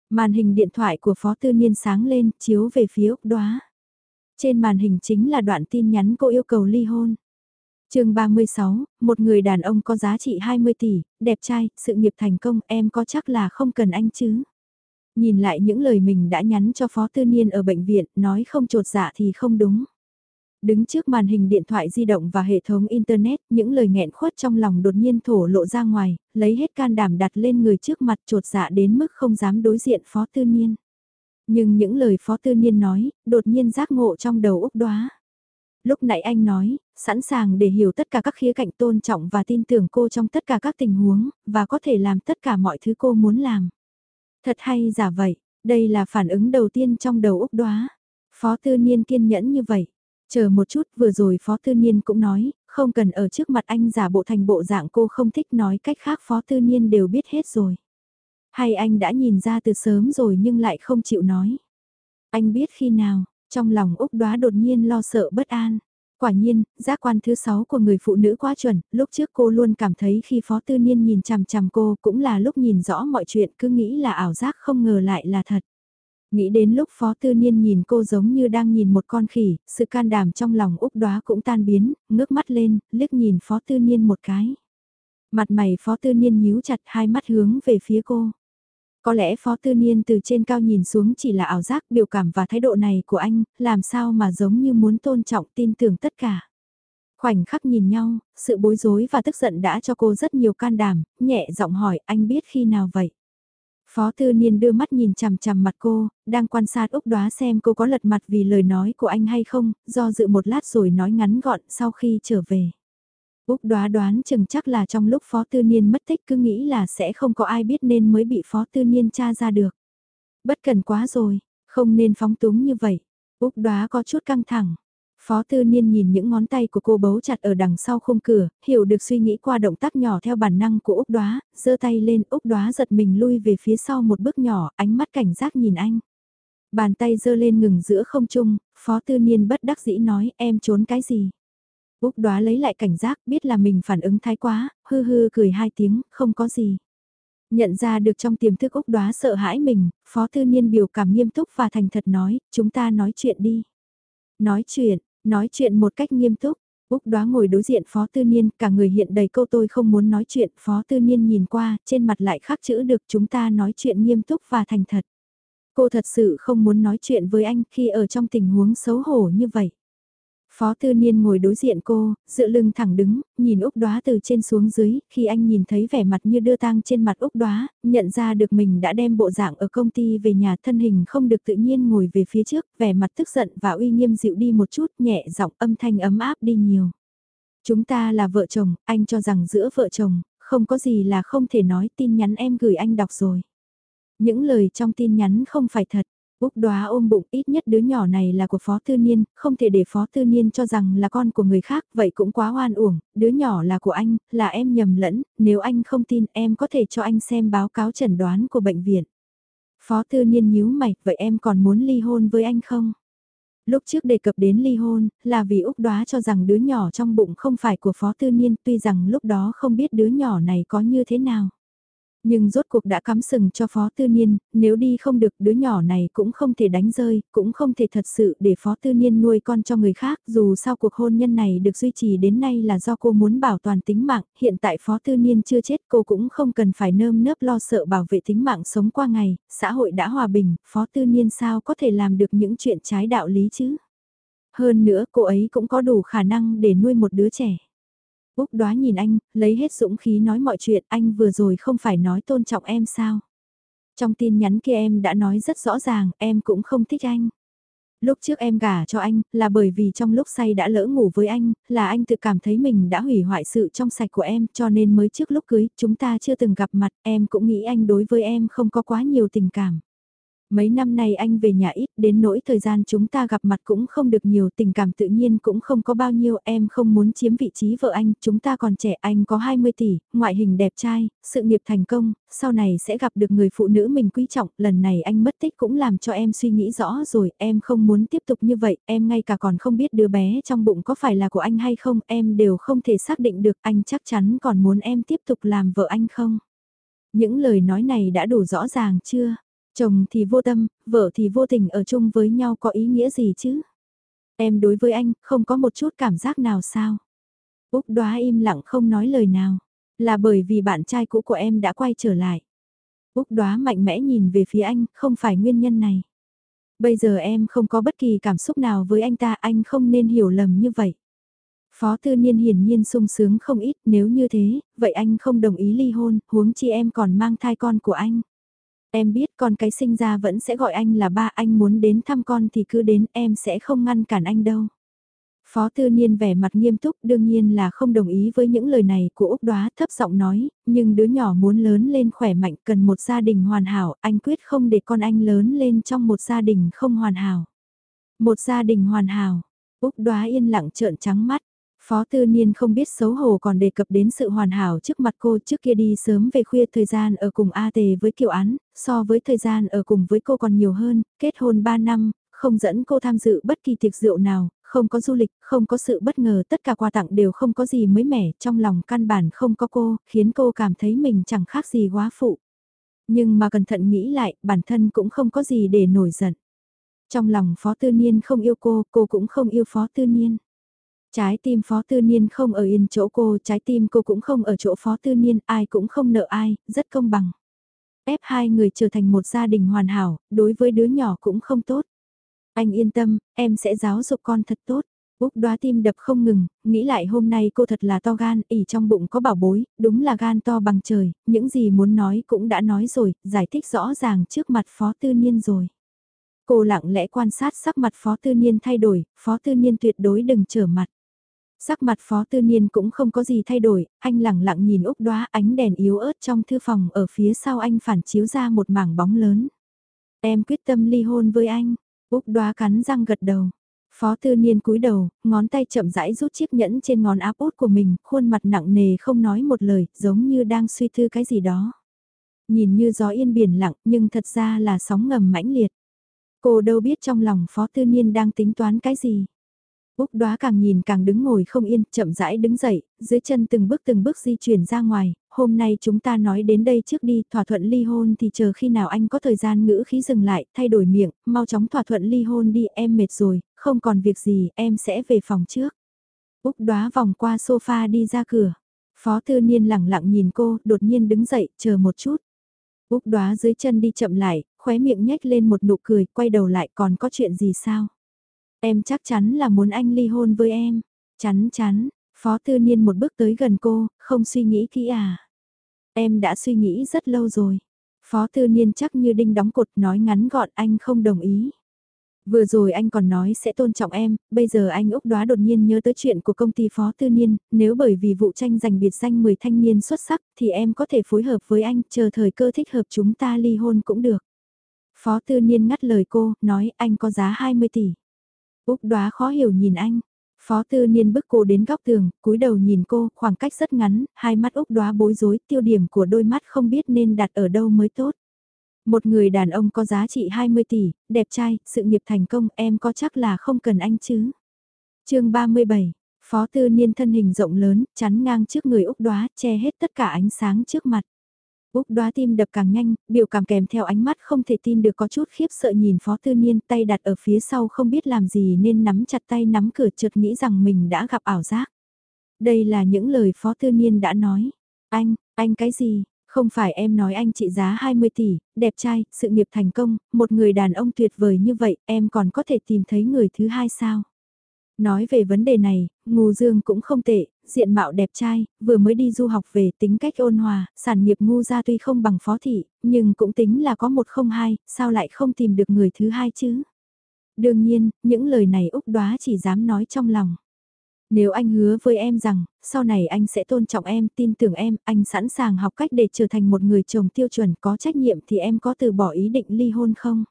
Màn hình điện thoại của Phó Tư Niên sáng lên, chiếu về phía Úc Đoá. Trên màn hình chính là đoạn tin nhắn cô yêu cầu ly hôn chương 36, một người đàn ông có giá trị 20 tỷ, đẹp trai, sự nghiệp thành công, em có chắc là không cần anh chứ? Nhìn lại những lời mình đã nhắn cho Phó Tư Niên ở bệnh viện, nói không trột dạ thì không đúng. Đứng trước màn hình điện thoại di động và hệ thống Internet, những lời nghẹn khuất trong lòng đột nhiên thổ lộ ra ngoài, lấy hết can đảm đặt lên người trước mặt trột dạ đến mức không dám đối diện Phó Tư Niên. Nhưng những lời Phó Tư Niên nói, đột nhiên giác ngộ trong đầu Úc đoá. Lúc nãy anh nói, sẵn sàng để hiểu tất cả các khía cạnh tôn trọng và tin tưởng cô trong tất cả các tình huống, và có thể làm tất cả mọi thứ cô muốn làm. Thật hay giả vậy, đây là phản ứng đầu tiên trong đầu Úc Đoá. Phó Tư Niên kiên nhẫn như vậy. Chờ một chút vừa rồi Phó Tư Niên cũng nói, không cần ở trước mặt anh giả bộ thành bộ dạng cô không thích nói cách khác Phó Tư Niên đều biết hết rồi. Hay anh đã nhìn ra từ sớm rồi nhưng lại không chịu nói. Anh biết khi nào, trong lòng Úc đoá đột nhiên lo sợ bất an. Quả nhiên, giác quan thứ sáu của người phụ nữ quá chuẩn, lúc trước cô luôn cảm thấy khi Phó Tư Niên nhìn chằm chằm cô cũng là lúc nhìn rõ mọi chuyện cứ nghĩ là ảo giác không ngờ lại là thật. Nghĩ đến lúc Phó Tư Niên nhìn cô giống như đang nhìn một con khỉ, sự can đảm trong lòng Úc đoá cũng tan biến, ngước mắt lên, liếc nhìn Phó Tư Niên một cái. Mặt mày Phó Tư Niên nhíu chặt hai mắt hướng về phía cô. Có lẽ Phó Tư Niên từ trên cao nhìn xuống chỉ là ảo giác biểu cảm và thái độ này của anh, làm sao mà giống như muốn tôn trọng tin tưởng tất cả. Khoảnh khắc nhìn nhau, sự bối rối và tức giận đã cho cô rất nhiều can đảm, nhẹ giọng hỏi anh biết khi nào vậy. Phó Tư Niên đưa mắt nhìn chằm chằm mặt cô, đang quan sát Úc đoá xem cô có lật mặt vì lời nói của anh hay không, do dự một lát rồi nói ngắn gọn sau khi trở về. Úc đoá đoán chừng chắc là trong lúc Phó Tư Niên mất tích cứ nghĩ là sẽ không có ai biết nên mới bị Phó Tư Niên tra ra được. Bất cần quá rồi, không nên phóng túng như vậy. Úc đoá có chút căng thẳng. Phó Tư Niên nhìn những ngón tay của cô bấu chặt ở đằng sau khung cửa, hiểu được suy nghĩ qua động tác nhỏ theo bản năng của Úc đoá, giơ tay lên Úc đoá giật mình lui về phía sau một bước nhỏ, ánh mắt cảnh giác nhìn anh. Bàn tay giơ lên ngừng giữa không trung, Phó Tư Niên bất đắc dĩ nói em trốn cái gì. Úc đoá lấy lại cảnh giác, biết là mình phản ứng thái quá, hư hư cười hai tiếng, không có gì. Nhận ra được trong tiềm thức Úc đoá sợ hãi mình, Phó Tư Niên biểu cảm nghiêm túc và thành thật nói, chúng ta nói chuyện đi. Nói chuyện, nói chuyện một cách nghiêm túc, Úc đoá ngồi đối diện Phó Tư Niên, cả người hiện đầy câu tôi không muốn nói chuyện, Phó Tư Niên nhìn qua, trên mặt lại khắc chữ được chúng ta nói chuyện nghiêm túc và thành thật. Cô thật sự không muốn nói chuyện với anh khi ở trong tình huống xấu hổ như vậy. Phó Tư Niên ngồi đối diện cô, dựa lưng thẳng đứng, nhìn Úc Đoá từ trên xuống dưới, khi anh nhìn thấy vẻ mặt như đưa tang trên mặt Úc Đoá, nhận ra được mình đã đem bộ dạng ở công ty về nhà thân hình không được tự nhiên ngồi về phía trước, vẻ mặt tức giận và uy nghiêm dịu đi một chút, nhẹ giọng âm thanh ấm áp đi nhiều. Chúng ta là vợ chồng, anh cho rằng giữa vợ chồng, không có gì là không thể nói tin nhắn em gửi anh đọc rồi. Những lời trong tin nhắn không phải thật. Úc đoá ôm bụng ít nhất đứa nhỏ này là của Phó Tư Niên, không thể để Phó Tư Niên cho rằng là con của người khác, vậy cũng quá oan uổng, đứa nhỏ là của anh, là em nhầm lẫn, nếu anh không tin em có thể cho anh xem báo cáo chẩn đoán của bệnh viện. Phó Tư Niên nhíu mày, vậy em còn muốn ly hôn với anh không? Lúc trước đề cập đến ly hôn, là vì Úc đoá cho rằng đứa nhỏ trong bụng không phải của Phó Tư Niên, tuy rằng lúc đó không biết đứa nhỏ này có như thế nào. Nhưng rốt cuộc đã cắm sừng cho Phó Tư Niên, nếu đi không được đứa nhỏ này cũng không thể đánh rơi, cũng không thể thật sự để Phó Tư Niên nuôi con cho người khác, dù sao cuộc hôn nhân này được duy trì đến nay là do cô muốn bảo toàn tính mạng, hiện tại Phó Tư Niên chưa chết cô cũng không cần phải nơm nớp lo sợ bảo vệ tính mạng sống qua ngày, xã hội đã hòa bình, Phó Tư Niên sao có thể làm được những chuyện trái đạo lý chứ? Hơn nữa cô ấy cũng có đủ khả năng để nuôi một đứa trẻ. Úc đoá nhìn anh, lấy hết dũng khí nói mọi chuyện, anh vừa rồi không phải nói tôn trọng em sao? Trong tin nhắn kia em đã nói rất rõ ràng, em cũng không thích anh. Lúc trước em gả cho anh, là bởi vì trong lúc say đã lỡ ngủ với anh, là anh tự cảm thấy mình đã hủy hoại sự trong sạch của em, cho nên mới trước lúc cưới, chúng ta chưa từng gặp mặt, em cũng nghĩ anh đối với em không có quá nhiều tình cảm. Mấy năm nay anh về nhà ít đến nỗi thời gian chúng ta gặp mặt cũng không được nhiều tình cảm tự nhiên cũng không có bao nhiêu em không muốn chiếm vị trí vợ anh chúng ta còn trẻ anh có 20 tỷ, ngoại hình đẹp trai, sự nghiệp thành công, sau này sẽ gặp được người phụ nữ mình quý trọng lần này anh mất tích cũng làm cho em suy nghĩ rõ rồi em không muốn tiếp tục như vậy em ngay cả còn không biết đứa bé trong bụng có phải là của anh hay không em đều không thể xác định được anh chắc chắn còn muốn em tiếp tục làm vợ anh không. Những lời nói này đã đủ rõ ràng chưa? Chồng thì vô tâm, vợ thì vô tình ở chung với nhau có ý nghĩa gì chứ? Em đối với anh, không có một chút cảm giác nào sao? Úc đoá im lặng không nói lời nào. Là bởi vì bạn trai cũ của em đã quay trở lại. Úc đoá mạnh mẽ nhìn về phía anh, không phải nguyên nhân này. Bây giờ em không có bất kỳ cảm xúc nào với anh ta, anh không nên hiểu lầm như vậy. Phó tư niên hiển nhiên sung sướng không ít, nếu như thế, vậy anh không đồng ý ly hôn, huống chi em còn mang thai con của anh. Em biết con cái sinh ra vẫn sẽ gọi anh là ba anh muốn đến thăm con thì cứ đến em sẽ không ngăn cản anh đâu. Phó Tư Niên vẻ mặt nghiêm túc đương nhiên là không đồng ý với những lời này của Úc Đoá thấp giọng nói, nhưng đứa nhỏ muốn lớn lên khỏe mạnh cần một gia đình hoàn hảo, anh quyết không để con anh lớn lên trong một gia đình không hoàn hảo. Một gia đình hoàn hảo, Úc Đoá yên lặng trợn trắng mắt, Phó Tư Niên không biết xấu hổ còn đề cập đến sự hoàn hảo trước mặt cô trước kia đi sớm về khuya thời gian ở cùng A Tề với Kiều Án, so với thời gian ở cùng với cô còn nhiều hơn, kết hôn 3 năm, không dẫn cô tham dự bất kỳ tiệc rượu nào, không có du lịch, không có sự bất ngờ, tất cả quà tặng đều không có gì mới mẻ, trong lòng căn bản không có cô, khiến cô cảm thấy mình chẳng khác gì quá phụ. Nhưng mà cẩn thận nghĩ lại, bản thân cũng không có gì để nổi giận. Trong lòng Phó Tư Niên không yêu cô, cô cũng không yêu Phó Tư Niên. Trái tim Phó Tư Niên không ở yên chỗ cô, trái tim cô cũng không ở chỗ Phó Tư Niên, ai cũng không nợ ai, rất công bằng. Ép hai người trở thành một gia đình hoàn hảo, đối với đứa nhỏ cũng không tốt. Anh yên tâm, em sẽ giáo dục con thật tốt. Úc đoá tim đập không ngừng, nghĩ lại hôm nay cô thật là to gan, ỉ trong bụng có bảo bối, đúng là gan to bằng trời, những gì muốn nói cũng đã nói rồi, giải thích rõ ràng trước mặt Phó Tư Niên rồi. Cô lặng lẽ quan sát sắc mặt Phó Tư Niên thay đổi, Phó Tư Niên tuyệt đối đừng trở mặt. Sắc mặt phó tư niên cũng không có gì thay đổi, anh lẳng lặng nhìn Úc đoá ánh đèn yếu ớt trong thư phòng ở phía sau anh phản chiếu ra một mảng bóng lớn. Em quyết tâm ly hôn với anh, Úc đoá cắn răng gật đầu. Phó tư niên cúi đầu, ngón tay chậm rãi rút chiếc nhẫn trên ngón áp út của mình, khuôn mặt nặng nề không nói một lời, giống như đang suy thư cái gì đó. Nhìn như gió yên biển lặng nhưng thật ra là sóng ngầm mãnh liệt. Cô đâu biết trong lòng phó tư niên đang tính toán cái gì. Úc đoá càng nhìn càng đứng ngồi không yên, chậm rãi đứng dậy, dưới chân từng bước từng bước di chuyển ra ngoài, hôm nay chúng ta nói đến đây trước đi, thỏa thuận ly hôn thì chờ khi nào anh có thời gian ngữ khí dừng lại, thay đổi miệng, mau chóng thỏa thuận ly hôn đi, em mệt rồi, không còn việc gì, em sẽ về phòng trước. Úc đoá vòng qua sofa đi ra cửa. Phó thư Niên lặng lặng nhìn cô, đột nhiên đứng dậy, chờ một chút. Úc đoá dưới chân đi chậm lại, khóe miệng nhếch lên một nụ cười, quay đầu lại còn có chuyện gì sao? Em chắc chắn là muốn anh ly hôn với em. Chắn chắn, Phó Tư Niên một bước tới gần cô, không suy nghĩ kỹ à? Em đã suy nghĩ rất lâu rồi. Phó Tư Niên chắc như đinh đóng cột nói ngắn gọn anh không đồng ý. Vừa rồi anh còn nói sẽ tôn trọng em, bây giờ anh Úc đoá đột nhiên nhớ tới chuyện của công ty Phó Tư Niên, nếu bởi vì vụ tranh giành biệt danh 10 thanh niên xuất sắc thì em có thể phối hợp với anh, chờ thời cơ thích hợp chúng ta ly hôn cũng được. Phó Tư Niên ngắt lời cô, nói anh có giá 20 tỷ. Úc đoá khó hiểu nhìn anh. Phó Tư Niên bức cô đến góc tường, cúi đầu nhìn cô, khoảng cách rất ngắn, hai mắt Úc đoá bối rối, tiêu điểm của đôi mắt không biết nên đặt ở đâu mới tốt. Một người đàn ông có giá trị 20 tỷ, đẹp trai, sự nghiệp thành công, em có chắc là không cần anh chứ? chương 37, Phó Tư Niên thân hình rộng lớn, chắn ngang trước người Úc đoá, che hết tất cả ánh sáng trước mặt. Úc đoá tim đập càng nhanh, biểu cảm kèm theo ánh mắt không thể tin được có chút khiếp sợ nhìn Phó Tư Niên tay đặt ở phía sau không biết làm gì nên nắm chặt tay nắm cửa chợt nghĩ rằng mình đã gặp ảo giác. Đây là những lời Phó Tư Niên đã nói. Anh, anh cái gì, không phải em nói anh trị giá 20 tỷ, đẹp trai, sự nghiệp thành công, một người đàn ông tuyệt vời như vậy, em còn có thể tìm thấy người thứ hai sao? Nói về vấn đề này, Ngô Dương cũng không tệ, diện mạo đẹp trai, vừa mới đi du học về tính cách ôn hòa, sản nghiệp ngu gia tuy không bằng phó thị, nhưng cũng tính là có một không hai, sao lại không tìm được người thứ hai chứ? Đương nhiên, những lời này Úc đoá chỉ dám nói trong lòng. Nếu anh hứa với em rằng, sau này anh sẽ tôn trọng em, tin tưởng em, anh sẵn sàng học cách để trở thành một người chồng tiêu chuẩn có trách nhiệm thì em có từ bỏ ý định ly hôn không?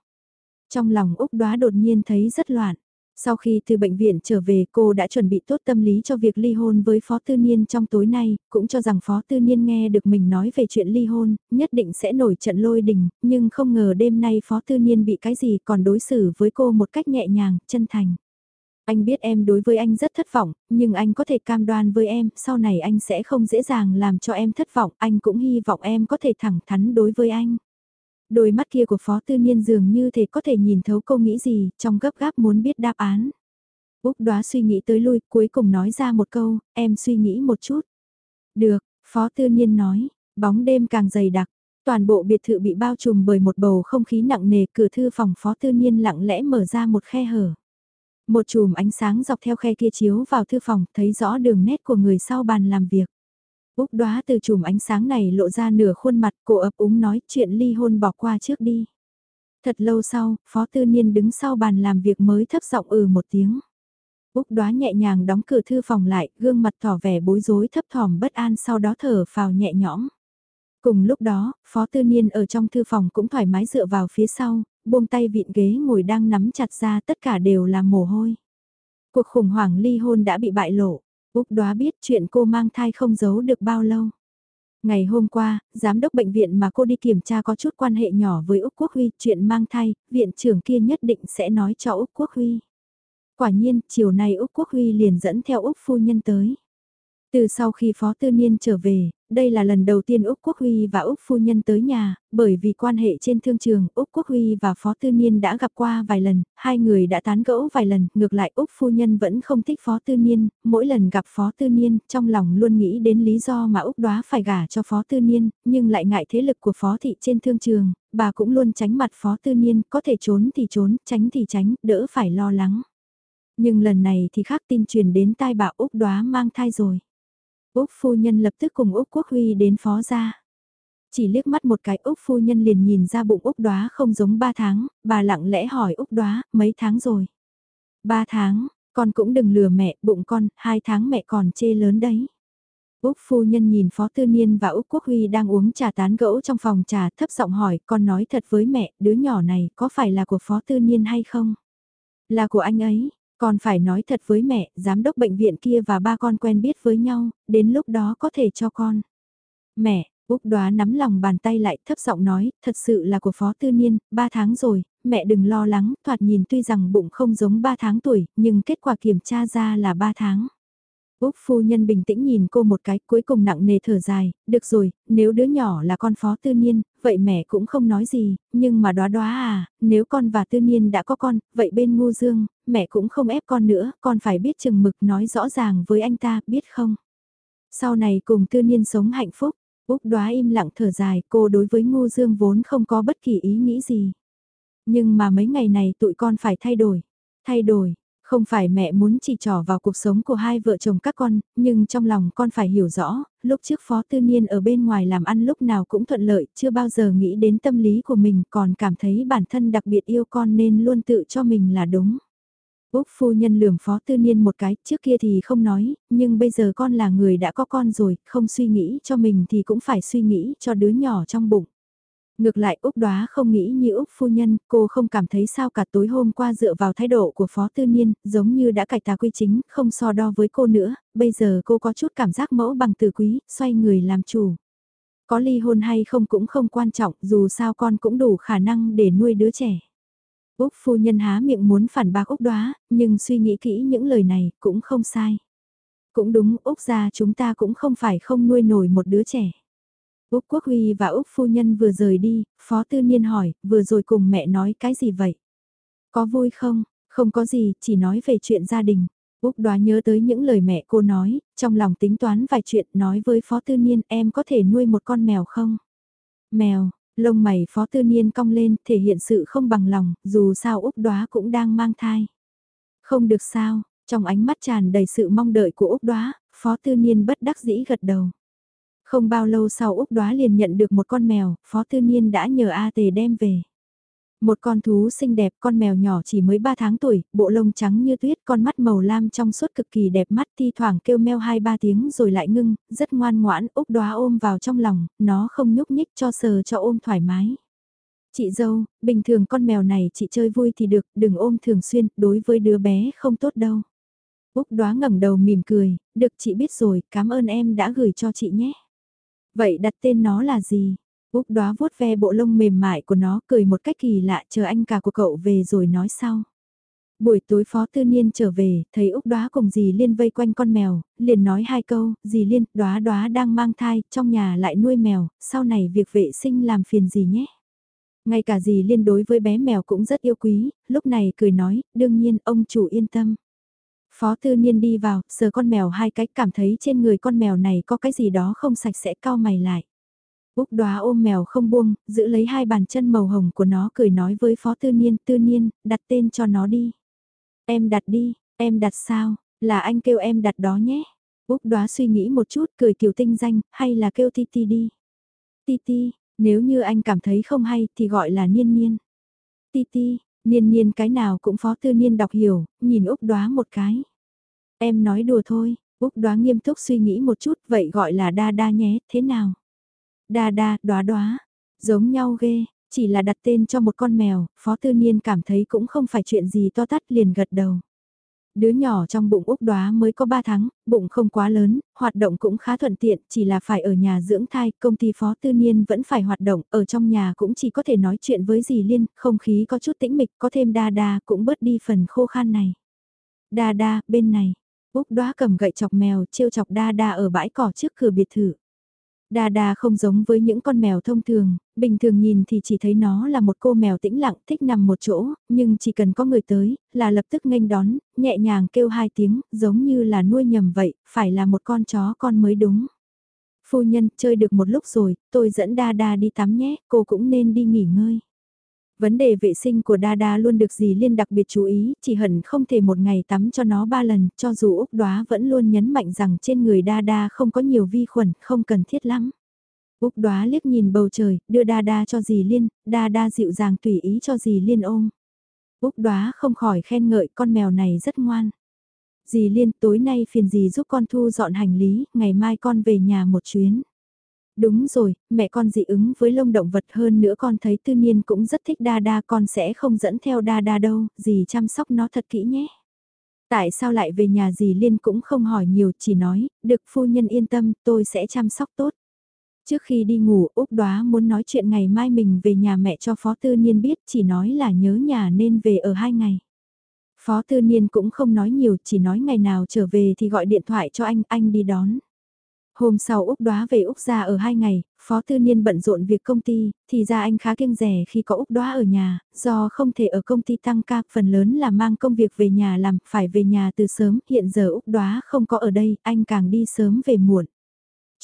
Trong lòng Úc đoá đột nhiên thấy rất loạn. Sau khi từ bệnh viện trở về cô đã chuẩn bị tốt tâm lý cho việc ly hôn với Phó Tư Niên trong tối nay, cũng cho rằng Phó Tư Niên nghe được mình nói về chuyện ly hôn, nhất định sẽ nổi trận lôi đình, nhưng không ngờ đêm nay Phó Tư Niên bị cái gì còn đối xử với cô một cách nhẹ nhàng, chân thành. Anh biết em đối với anh rất thất vọng, nhưng anh có thể cam đoan với em, sau này anh sẽ không dễ dàng làm cho em thất vọng, anh cũng hy vọng em có thể thẳng thắn đối với anh. Đôi mắt kia của Phó Tư Niên dường như thể có thể nhìn thấu câu nghĩ gì, trong gấp gáp muốn biết đáp án. Úc đoá suy nghĩ tới lui, cuối cùng nói ra một câu, em suy nghĩ một chút. Được, Phó Tư Niên nói, bóng đêm càng dày đặc, toàn bộ biệt thự bị bao trùm bởi một bầu không khí nặng nề, cửa thư phòng Phó Tư Niên lặng lẽ mở ra một khe hở. Một chùm ánh sáng dọc theo khe kia chiếu vào thư phòng, thấy rõ đường nét của người sau bàn làm việc. Úc đoá từ chùm ánh sáng này lộ ra nửa khuôn mặt, cổ ấp úng nói chuyện ly hôn bỏ qua trước đi. Thật lâu sau, Phó Tư Niên đứng sau bàn làm việc mới thấp giọng ừ một tiếng. Úc đoá nhẹ nhàng đóng cửa thư phòng lại, gương mặt tỏ vẻ bối rối thấp thỏm bất an sau đó thở phào nhẹ nhõm. Cùng lúc đó, Phó Tư Niên ở trong thư phòng cũng thoải mái dựa vào phía sau, buông tay vịn ghế ngồi đang nắm chặt ra tất cả đều là mồ hôi. Cuộc khủng hoảng ly hôn đã bị bại lộ, Úc đoá biết chuyện cô mang thai không giấu được bao lâu. Ngày hôm qua, giám đốc bệnh viện mà cô đi kiểm tra có chút quan hệ nhỏ với Úc Quốc Huy, chuyện mang thai, viện trưởng kia nhất định sẽ nói cho Úc Quốc Huy. Quả nhiên, chiều nay Úc Quốc Huy liền dẫn theo Úc phu nhân tới. Từ sau khi Phó Tư Niên trở về, đây là lần đầu tiên Úc Quốc Huy và Úc Phu Nhân tới nhà, bởi vì quan hệ trên thương trường, Úc Quốc Huy và Phó Tư Niên đã gặp qua vài lần, hai người đã tán gẫu vài lần, ngược lại Úc Phu Nhân vẫn không thích Phó Tư Niên, mỗi lần gặp Phó Tư Niên, trong lòng luôn nghĩ đến lý do mà Úc đoá phải gả cho Phó Tư Niên, nhưng lại ngại thế lực của Phó Thị trên thương trường, bà cũng luôn tránh mặt Phó Tư Niên, có thể trốn thì trốn, tránh thì tránh, đỡ phải lo lắng. Nhưng lần này thì khác tin truyền đến tai bà Úc đoá mang thai rồi. Úc phu nhân lập tức cùng Úc Quốc Huy đến phó gia. Chỉ liếc mắt một cái Úc phu nhân liền nhìn ra bụng Úc đoá không giống ba tháng, bà lặng lẽ hỏi Úc đoá, mấy tháng rồi? ba tháng, con cũng đừng lừa mẹ, bụng con, hai tháng mẹ còn chê lớn đấy. Úc phu nhân nhìn Phó Tư Niên và Úc Quốc Huy đang uống trà tán gẫu trong phòng trà thấp giọng hỏi con nói thật với mẹ, đứa nhỏ này có phải là của Phó Tư Niên hay không? Là của anh ấy, con phải nói thật với mẹ, giám đốc bệnh viện kia và ba con quen biết với nhau, đến lúc đó có thể cho con. Mẹ, Úc đoá nắm lòng bàn tay lại thấp giọng nói, thật sự là của Phó Tư Niên, ba tháng rồi, mẹ đừng lo lắng, thoạt nhìn tuy rằng bụng không giống ba tháng tuổi, nhưng kết quả kiểm tra ra là ba tháng. Úc phu nhân bình tĩnh nhìn cô một cái cuối cùng nặng nề thở dài, được rồi, nếu đứa nhỏ là con phó tư niên, vậy mẹ cũng không nói gì, nhưng mà đoá đoá à, nếu con và tư niên đã có con, vậy bên ngu dương, mẹ cũng không ép con nữa, con phải biết chừng mực nói rõ ràng với anh ta, biết không? Sau này cùng tư niên sống hạnh phúc, Úc đoá im lặng thở dài, cô đối với Ngô Dương vốn không có bất kỳ ý nghĩ gì. Nhưng mà mấy ngày này tụi con phải thay đổi. Thay đổi, không phải mẹ muốn chỉ trỏ vào cuộc sống của hai vợ chồng các con, nhưng trong lòng con phải hiểu rõ, lúc trước Phó Tư Niên ở bên ngoài làm ăn lúc nào cũng thuận lợi, chưa bao giờ nghĩ đến tâm lý của mình còn cảm thấy bản thân đặc biệt yêu con nên luôn tự cho mình là đúng. Úc phu nhân lườm phó tư niên một cái, trước kia thì không nói, nhưng bây giờ con là người đã có con rồi, không suy nghĩ cho mình thì cũng phải suy nghĩ cho đứa nhỏ trong bụng. Ngược lại Úc đoá không nghĩ như Úc phu nhân, cô không cảm thấy sao cả tối hôm qua dựa vào thái độ của Phó Tư Niên, giống như đã cải tà quy chính, không so đo với cô nữa, bây giờ cô có chút cảm giác mẫu bằng từ quý, xoay người làm chủ. Có ly hôn hay không cũng không quan trọng, dù sao con cũng đủ khả năng để nuôi đứa trẻ. Úc phu nhân há miệng muốn phản bác Úc đoá, nhưng suy nghĩ kỹ những lời này cũng không sai. Cũng đúng, Úc gia chúng ta cũng không phải không nuôi nổi một đứa trẻ. Úc Quốc Huy và Úc phu nhân vừa rời đi, Phó Tư Niên hỏi, vừa rồi cùng mẹ nói cái gì vậy? Có vui không? Không có gì, chỉ nói về chuyện gia đình. Úc đoá nhớ tới những lời mẹ cô nói, trong lòng tính toán vài chuyện nói với Phó Tư Niên em có thể nuôi một con mèo không? Mèo, Lông mày phó tư niên cong lên, thể hiện sự không bằng lòng, dù sao Úc đoá cũng đang mang thai. Không được sao, trong ánh mắt tràn đầy sự mong đợi của Úc đoá, phó tư niên bất đắc dĩ gật đầu. Không bao lâu sau Úc đoá liền nhận được một con mèo, phó tư niên đã nhờ A tề đem về. Một con thú xinh đẹp, con mèo nhỏ chỉ mới 3 tháng tuổi, bộ lông trắng như tuyết, con mắt màu lam trong suốt cực kỳ đẹp mắt, thi thoảng kêu meo 2-3 tiếng rồi lại ngưng, rất ngoan ngoãn, Úc đóa ôm vào trong lòng, nó không nhúc nhích cho sờ cho ôm thoải mái. Chị dâu, bình thường con mèo này chị chơi vui thì được, đừng ôm thường xuyên, đối với đứa bé không tốt đâu. Úc đóa ngẩng đầu mỉm cười, được chị biết rồi, cảm ơn em đã gửi cho chị nhé. Vậy đặt tên nó là gì? Úc đóa vuốt ve bộ lông mềm mại của nó cười một cách kỳ lạ chờ anh cả của cậu về rồi nói sau. Buổi tối phó tư niên trở về, thấy Úc đóa cùng dì Liên vây quanh con mèo, liền nói hai câu, dì Liên, đóa đóa đang mang thai, trong nhà lại nuôi mèo, sau này việc vệ sinh làm phiền gì nhé. Ngay cả dì Liên đối với bé mèo cũng rất yêu quý, lúc này cười nói, đương nhiên ông chủ yên tâm. Phó tư niên đi vào, sờ con mèo hai cách cảm thấy trên người con mèo này có cái gì đó không sạch sẽ cao mày lại. Úc đoá ôm mèo không buông, giữ lấy hai bàn chân màu hồng của nó cười nói với Phó Tư Niên, Tư Niên, đặt tên cho nó đi. Em đặt đi, em đặt sao, là anh kêu em đặt đó nhé. Úc đoá suy nghĩ một chút, cười kiều tinh danh, hay là kêu Titi đi. Titi, nếu như anh cảm thấy không hay thì gọi là Niên Niên. Titi, Niên Niên cái nào cũng Phó Tư Niên đọc hiểu, nhìn Úc đoá một cái. Em nói đùa thôi, Úc đoá nghiêm túc suy nghĩ một chút, vậy gọi là đa đa nhé, thế nào? Đa đa, đoá đoá, giống nhau ghê, chỉ là đặt tên cho một con mèo, Phó Tư Niên cảm thấy cũng không phải chuyện gì to tát liền gật đầu. Đứa nhỏ trong bụng Úc đóa mới có 3 tháng, bụng không quá lớn, hoạt động cũng khá thuận tiện, chỉ là phải ở nhà dưỡng thai, công ty Phó Tư Niên vẫn phải hoạt động, ở trong nhà cũng chỉ có thể nói chuyện với dì Liên, không khí có chút tĩnh mịch, có thêm đa đa cũng bớt đi phần khô khan này. Đa đa, bên này, Úc đóa cầm gậy chọc mèo, trêu chọc đa đa ở bãi cỏ trước cửa biệt thự. Đa đa không giống với những con mèo thông thường, bình thường nhìn thì chỉ thấy nó là một cô mèo tĩnh lặng thích nằm một chỗ, nhưng chỉ cần có người tới, là lập tức nghênh đón, nhẹ nhàng kêu hai tiếng, giống như là nuôi nhầm vậy, phải là một con chó con mới đúng. Phu nhân, chơi được một lúc rồi, tôi dẫn đa đa đi tắm nhé, cô cũng nên đi nghỉ ngơi. Vấn đề vệ sinh của Đa Đa luôn được dì Liên đặc biệt chú ý, chỉ hận không thể một ngày tắm cho nó ba lần, cho dù Úc Đoá vẫn luôn nhấn mạnh rằng trên người Đa Đa không có nhiều vi khuẩn, không cần thiết lắm. Úc Đoá liếc nhìn bầu trời, đưa Đa Đa cho dì Liên, Đa Đa dịu dàng tùy ý cho dì Liên ôm. Úc Đoá không khỏi khen ngợi con mèo này rất ngoan. Dì Liên tối nay phiền dì giúp con thu dọn hành lý, ngày mai con về nhà một chuyến. Đúng rồi, mẹ con dị ứng với lông động vật hơn nữa con thấy tư niên cũng rất thích đa đa con sẽ không dẫn theo đa đa đâu, dì chăm sóc nó thật kỹ nhé. Tại sao lại về nhà dì Liên cũng không hỏi nhiều chỉ nói, được phu nhân yên tâm tôi sẽ chăm sóc tốt. Trước khi đi ngủ Úc đoá muốn nói chuyện ngày mai mình về nhà mẹ cho Phó Tư Niên biết chỉ nói là nhớ nhà nên về ở hai ngày. Phó Tư Niên cũng không nói nhiều chỉ nói ngày nào trở về thì gọi điện thoại cho anh, anh đi đón. Hôm sau Úc đoá về Úc ra ở hai ngày, Phó Tư Niên bận rộn việc công ty, thì ra anh khá kiêng rẻ khi có Úc đoá ở nhà, do không thể ở công ty tăng ca, phần lớn là mang công việc về nhà làm, phải về nhà từ sớm, hiện giờ Úc đoá không có ở đây, anh càng đi sớm về muộn.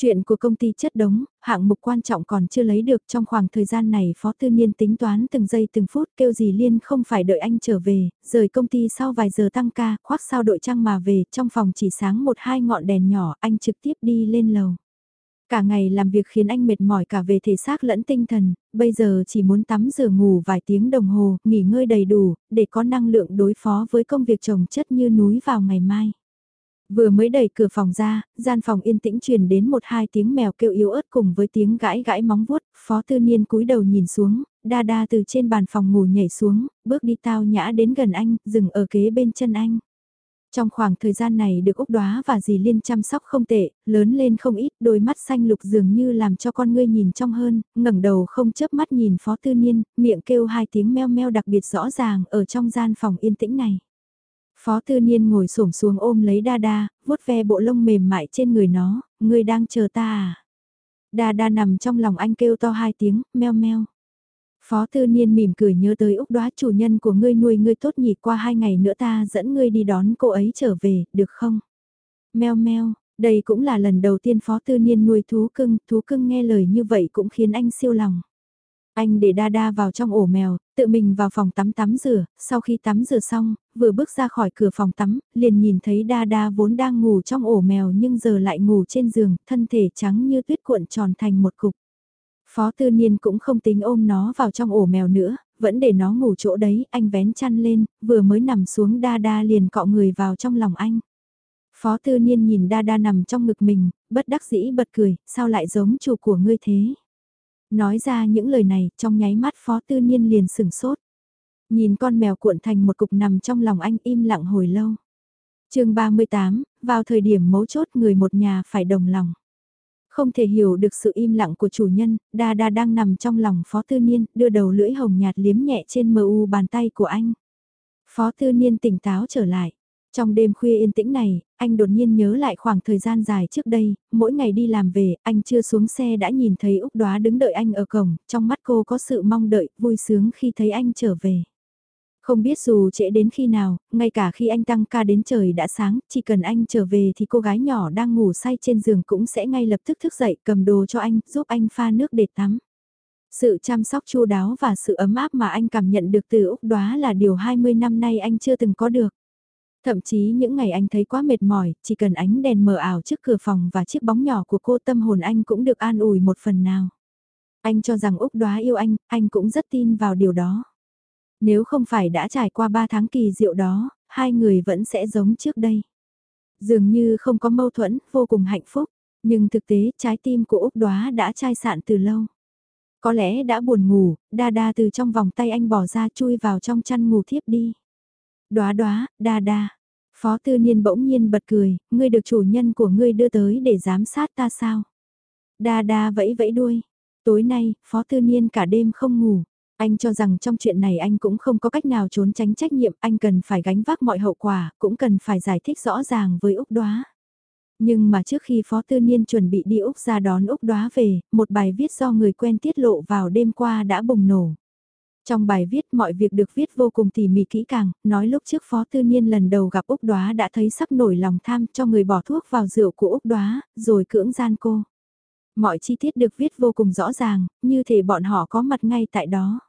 Chuyện của công ty chất đống, hạng mục quan trọng còn chưa lấy được trong khoảng thời gian này Phó Tư Niên tính toán từng giây từng phút kêu gì Liên không phải đợi anh trở về, rời công ty sau vài giờ tăng ca, khoác sao đội trăng mà về, trong phòng chỉ sáng một hai ngọn đèn nhỏ, anh trực tiếp đi lên lầu. Cả ngày làm việc khiến anh mệt mỏi cả về thể xác lẫn tinh thần, bây giờ chỉ muốn tắm rửa ngủ vài tiếng đồng hồ, nghỉ ngơi đầy đủ, để có năng lượng đối phó với công việc trồng chất như núi vào ngày mai. Vừa mới đẩy cửa phòng ra, gian phòng yên tĩnh truyền đến một hai tiếng mèo kêu yếu ớt cùng với tiếng gãi gãi móng vuốt, phó tư niên cúi đầu nhìn xuống, đa đa từ trên bàn phòng ngủ nhảy xuống, bước đi tao nhã đến gần anh, dừng ở kế bên chân anh. Trong khoảng thời gian này được Úc Đoá và dì Liên chăm sóc không tệ, lớn lên không ít, đôi mắt xanh lục dường như làm cho con ngươi nhìn trong hơn, ngẩng đầu không chớp mắt nhìn Phó Tư Niên, miệng kêu hai tiếng meo meo đặc biệt rõ ràng ở trong gian phòng yên tĩnh này. Phó Tư Niên ngồi xổm xuống ôm lấy Đa Đa, vuốt ve bộ lông mềm mại trên người nó, ngươi đang chờ ta à? Đa Đa nằm trong lòng anh kêu to hai tiếng, meo meo. Phó Tư Niên mỉm cười nhớ tới Úc đoá chủ nhân của ngươi nuôi ngươi tốt nhỉ qua hai ngày nữa ta dẫn ngươi đi đón cô ấy trở về, được không? Meo meo, đây cũng là lần đầu tiên Phó Tư Niên nuôi thú cưng, thú cưng nghe lời như vậy cũng khiến anh siêu lòng. Anh để đa đa vào trong ổ mèo, tự mình vào phòng tắm tắm rửa, sau khi tắm rửa xong, vừa bước ra khỏi cửa phòng tắm, liền nhìn thấy đa đa vốn đang ngủ trong ổ mèo nhưng giờ lại ngủ trên giường, thân thể trắng như tuyết cuộn tròn thành một cục. Phó tư niên cũng không tính ôm nó vào trong ổ mèo nữa, vẫn để nó ngủ chỗ đấy, anh vén chăn lên, vừa mới nằm xuống đa đa liền cọ người vào trong lòng anh. Phó tư niên nhìn đa đa nằm trong ngực mình, bất đắc dĩ bật cười, sao lại giống chủ của ngươi thế? Nói ra những lời này, trong nháy mắt Phó Tư Niên liền sửng sốt. Nhìn con mèo cuộn thành một cục nằm trong lòng anh im lặng hồi lâu. chương 38, vào thời điểm mấu chốt người một nhà phải đồng lòng. Không thể hiểu được sự im lặng của chủ nhân, đa đa đang nằm trong lòng Phó Tư Niên, đưa đầu lưỡi hồng nhạt liếm nhẹ trên mờ u bàn tay của anh. Phó Tư Niên tỉnh táo trở lại. Trong đêm khuya yên tĩnh này, anh đột nhiên nhớ lại khoảng thời gian dài trước đây, mỗi ngày đi làm về, anh chưa xuống xe đã nhìn thấy Úc Đoá đứng đợi anh ở cổng, trong mắt cô có sự mong đợi, vui sướng khi thấy anh trở về. Không biết dù trễ đến khi nào, ngay cả khi anh tăng ca đến trời đã sáng, chỉ cần anh trở về thì cô gái nhỏ đang ngủ say trên giường cũng sẽ ngay lập tức thức dậy cầm đồ cho anh, giúp anh pha nước để tắm. Sự chăm sóc chu đáo và sự ấm áp mà anh cảm nhận được từ Úc Đoá là điều 20 năm nay anh chưa từng có được. Thậm chí những ngày anh thấy quá mệt mỏi, chỉ cần ánh đèn mờ ảo trước cửa phòng và chiếc bóng nhỏ của cô tâm hồn anh cũng được an ủi một phần nào. Anh cho rằng Úc đoá yêu anh, anh cũng rất tin vào điều đó. Nếu không phải đã trải qua 3 tháng kỳ diệu đó, hai người vẫn sẽ giống trước đây. Dường như không có mâu thuẫn, vô cùng hạnh phúc, nhưng thực tế trái tim của Úc đoá đã chai sạn từ lâu. Có lẽ đã buồn ngủ, đa đa từ trong vòng tay anh bỏ ra chui vào trong chăn ngủ thiếp đi. Đóa đóa, đa đa. Phó tư niên bỗng nhiên bật cười, ngươi được chủ nhân của ngươi đưa tới để giám sát ta sao? Đa đa vẫy vẫy đuôi. Tối nay, phó tư niên cả đêm không ngủ. Anh cho rằng trong chuyện này anh cũng không có cách nào trốn tránh trách nhiệm, anh cần phải gánh vác mọi hậu quả, cũng cần phải giải thích rõ ràng với Úc đoá Nhưng mà trước khi Phó Tư Niên chuẩn bị đi Úc ra đón Úc đoá về, một bài viết do người quen tiết lộ vào đêm qua đã bùng nổ. Trong bài viết mọi việc được viết vô cùng tỉ mỉ kỹ càng, nói lúc trước Phó Tư Niên lần đầu gặp Úc Đoá đã thấy sắp nổi lòng tham cho người bỏ thuốc vào rượu của Úc Đoá, rồi cưỡng gian cô. Mọi chi tiết được viết vô cùng rõ ràng, như thể bọn họ có mặt ngay tại đó.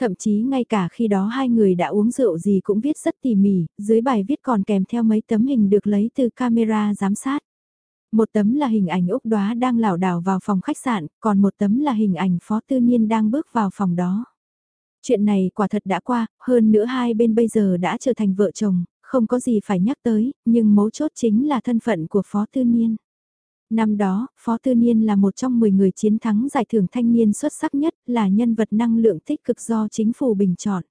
Thậm chí ngay cả khi đó hai người đã uống rượu gì cũng viết rất tỉ mỉ, dưới bài viết còn kèm theo mấy tấm hình được lấy từ camera giám sát. Một tấm là hình ảnh Úc Đoá đang lảo đảo vào phòng khách sạn, còn một tấm là hình ảnh Phó Tư Niên đang bước vào phòng đó. Chuyện này quả thật đã qua, hơn nữa hai bên bây giờ đã trở thành vợ chồng, không có gì phải nhắc tới, nhưng mấu chốt chính là thân phận của Phó Tư Niên. Năm đó, Phó Tư Niên là một trong 10 người chiến thắng giải thưởng thanh niên xuất sắc nhất, là nhân vật năng lượng tích cực do chính phủ bình chọn.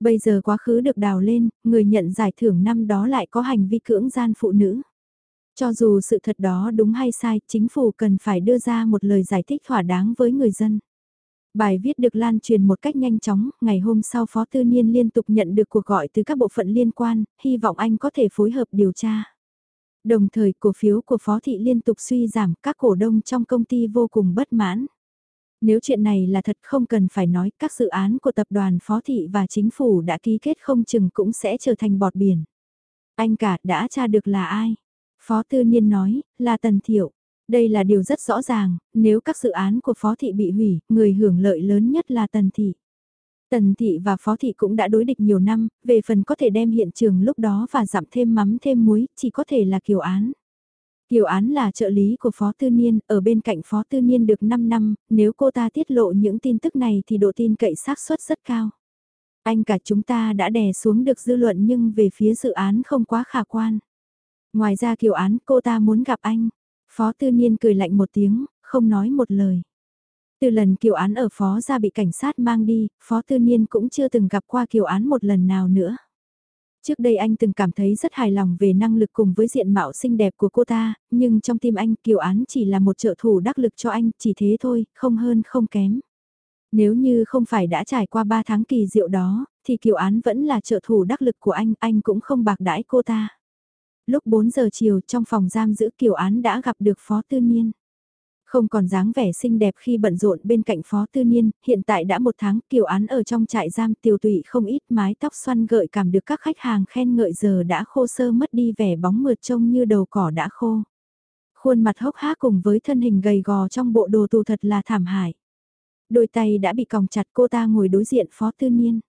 Bây giờ quá khứ được đào lên, người nhận giải thưởng năm đó lại có hành vi cưỡng gian phụ nữ. Cho dù sự thật đó đúng hay sai, chính phủ cần phải đưa ra một lời giải thích thỏa đáng với người dân. Bài viết được lan truyền một cách nhanh chóng, ngày hôm sau Phó Tư Niên liên tục nhận được cuộc gọi từ các bộ phận liên quan, hy vọng anh có thể phối hợp điều tra. Đồng thời cổ phiếu của Phó Thị liên tục suy giảm, các cổ đông trong công ty vô cùng bất mãn. Nếu chuyện này là thật không cần phải nói, các dự án của tập đoàn Phó Thị và chính phủ đã ký kết không chừng cũng sẽ trở thành bọt biển. Anh cả đã tra được là ai? Phó Tư Niên nói, là Tần Thiệu. Đây là điều rất rõ ràng, nếu các dự án của Phó Thị bị hủy, người hưởng lợi lớn nhất là Tần Thị. Tần Thị và Phó Thị cũng đã đối địch nhiều năm, về phần có thể đem hiện trường lúc đó và giảm thêm mắm thêm muối, chỉ có thể là Kiều Án. Kiều Án là trợ lý của Phó Tư Niên, ở bên cạnh Phó Tư Niên được 5 năm, nếu cô ta tiết lộ những tin tức này thì độ tin cậy xác suất rất cao. Anh cả chúng ta đã đè xuống được dư luận nhưng về phía dự án không quá khả quan. Ngoài ra Kiều Án cô ta muốn gặp anh. Phó Tư Niên cười lạnh một tiếng, không nói một lời. Từ lần Kiều Án ở Phó ra bị cảnh sát mang đi, Phó Tư Niên cũng chưa từng gặp qua Kiều Án một lần nào nữa. Trước đây anh từng cảm thấy rất hài lòng về năng lực cùng với diện mạo xinh đẹp của cô ta, nhưng trong tim anh Kiều Án chỉ là một trợ thủ đắc lực cho anh, chỉ thế thôi, không hơn không kém. Nếu như không phải đã trải qua 3 tháng kỳ diệu đó, thì Kiều Án vẫn là trợ thủ đắc lực của anh, anh cũng không bạc đãi cô ta. Lúc 4 giờ chiều trong phòng giam giữ Kiều Án đã gặp được Phó Tư Niên. Không còn dáng vẻ xinh đẹp khi bận rộn bên cạnh Phó Tư Niên, hiện tại đã một tháng Kiều Án ở trong trại giam tiêu tụy không ít mái tóc xoăn gợi cảm được các khách hàng khen ngợi giờ đã khô sơ mất đi vẻ bóng mượt trông như đầu cỏ đã khô. Khuôn mặt hốc hác cùng với thân hình gầy gò trong bộ đồ tù thật là thảm hại. Đôi tay đã bị còng chặt cô ta ngồi đối diện Phó Tư Niên.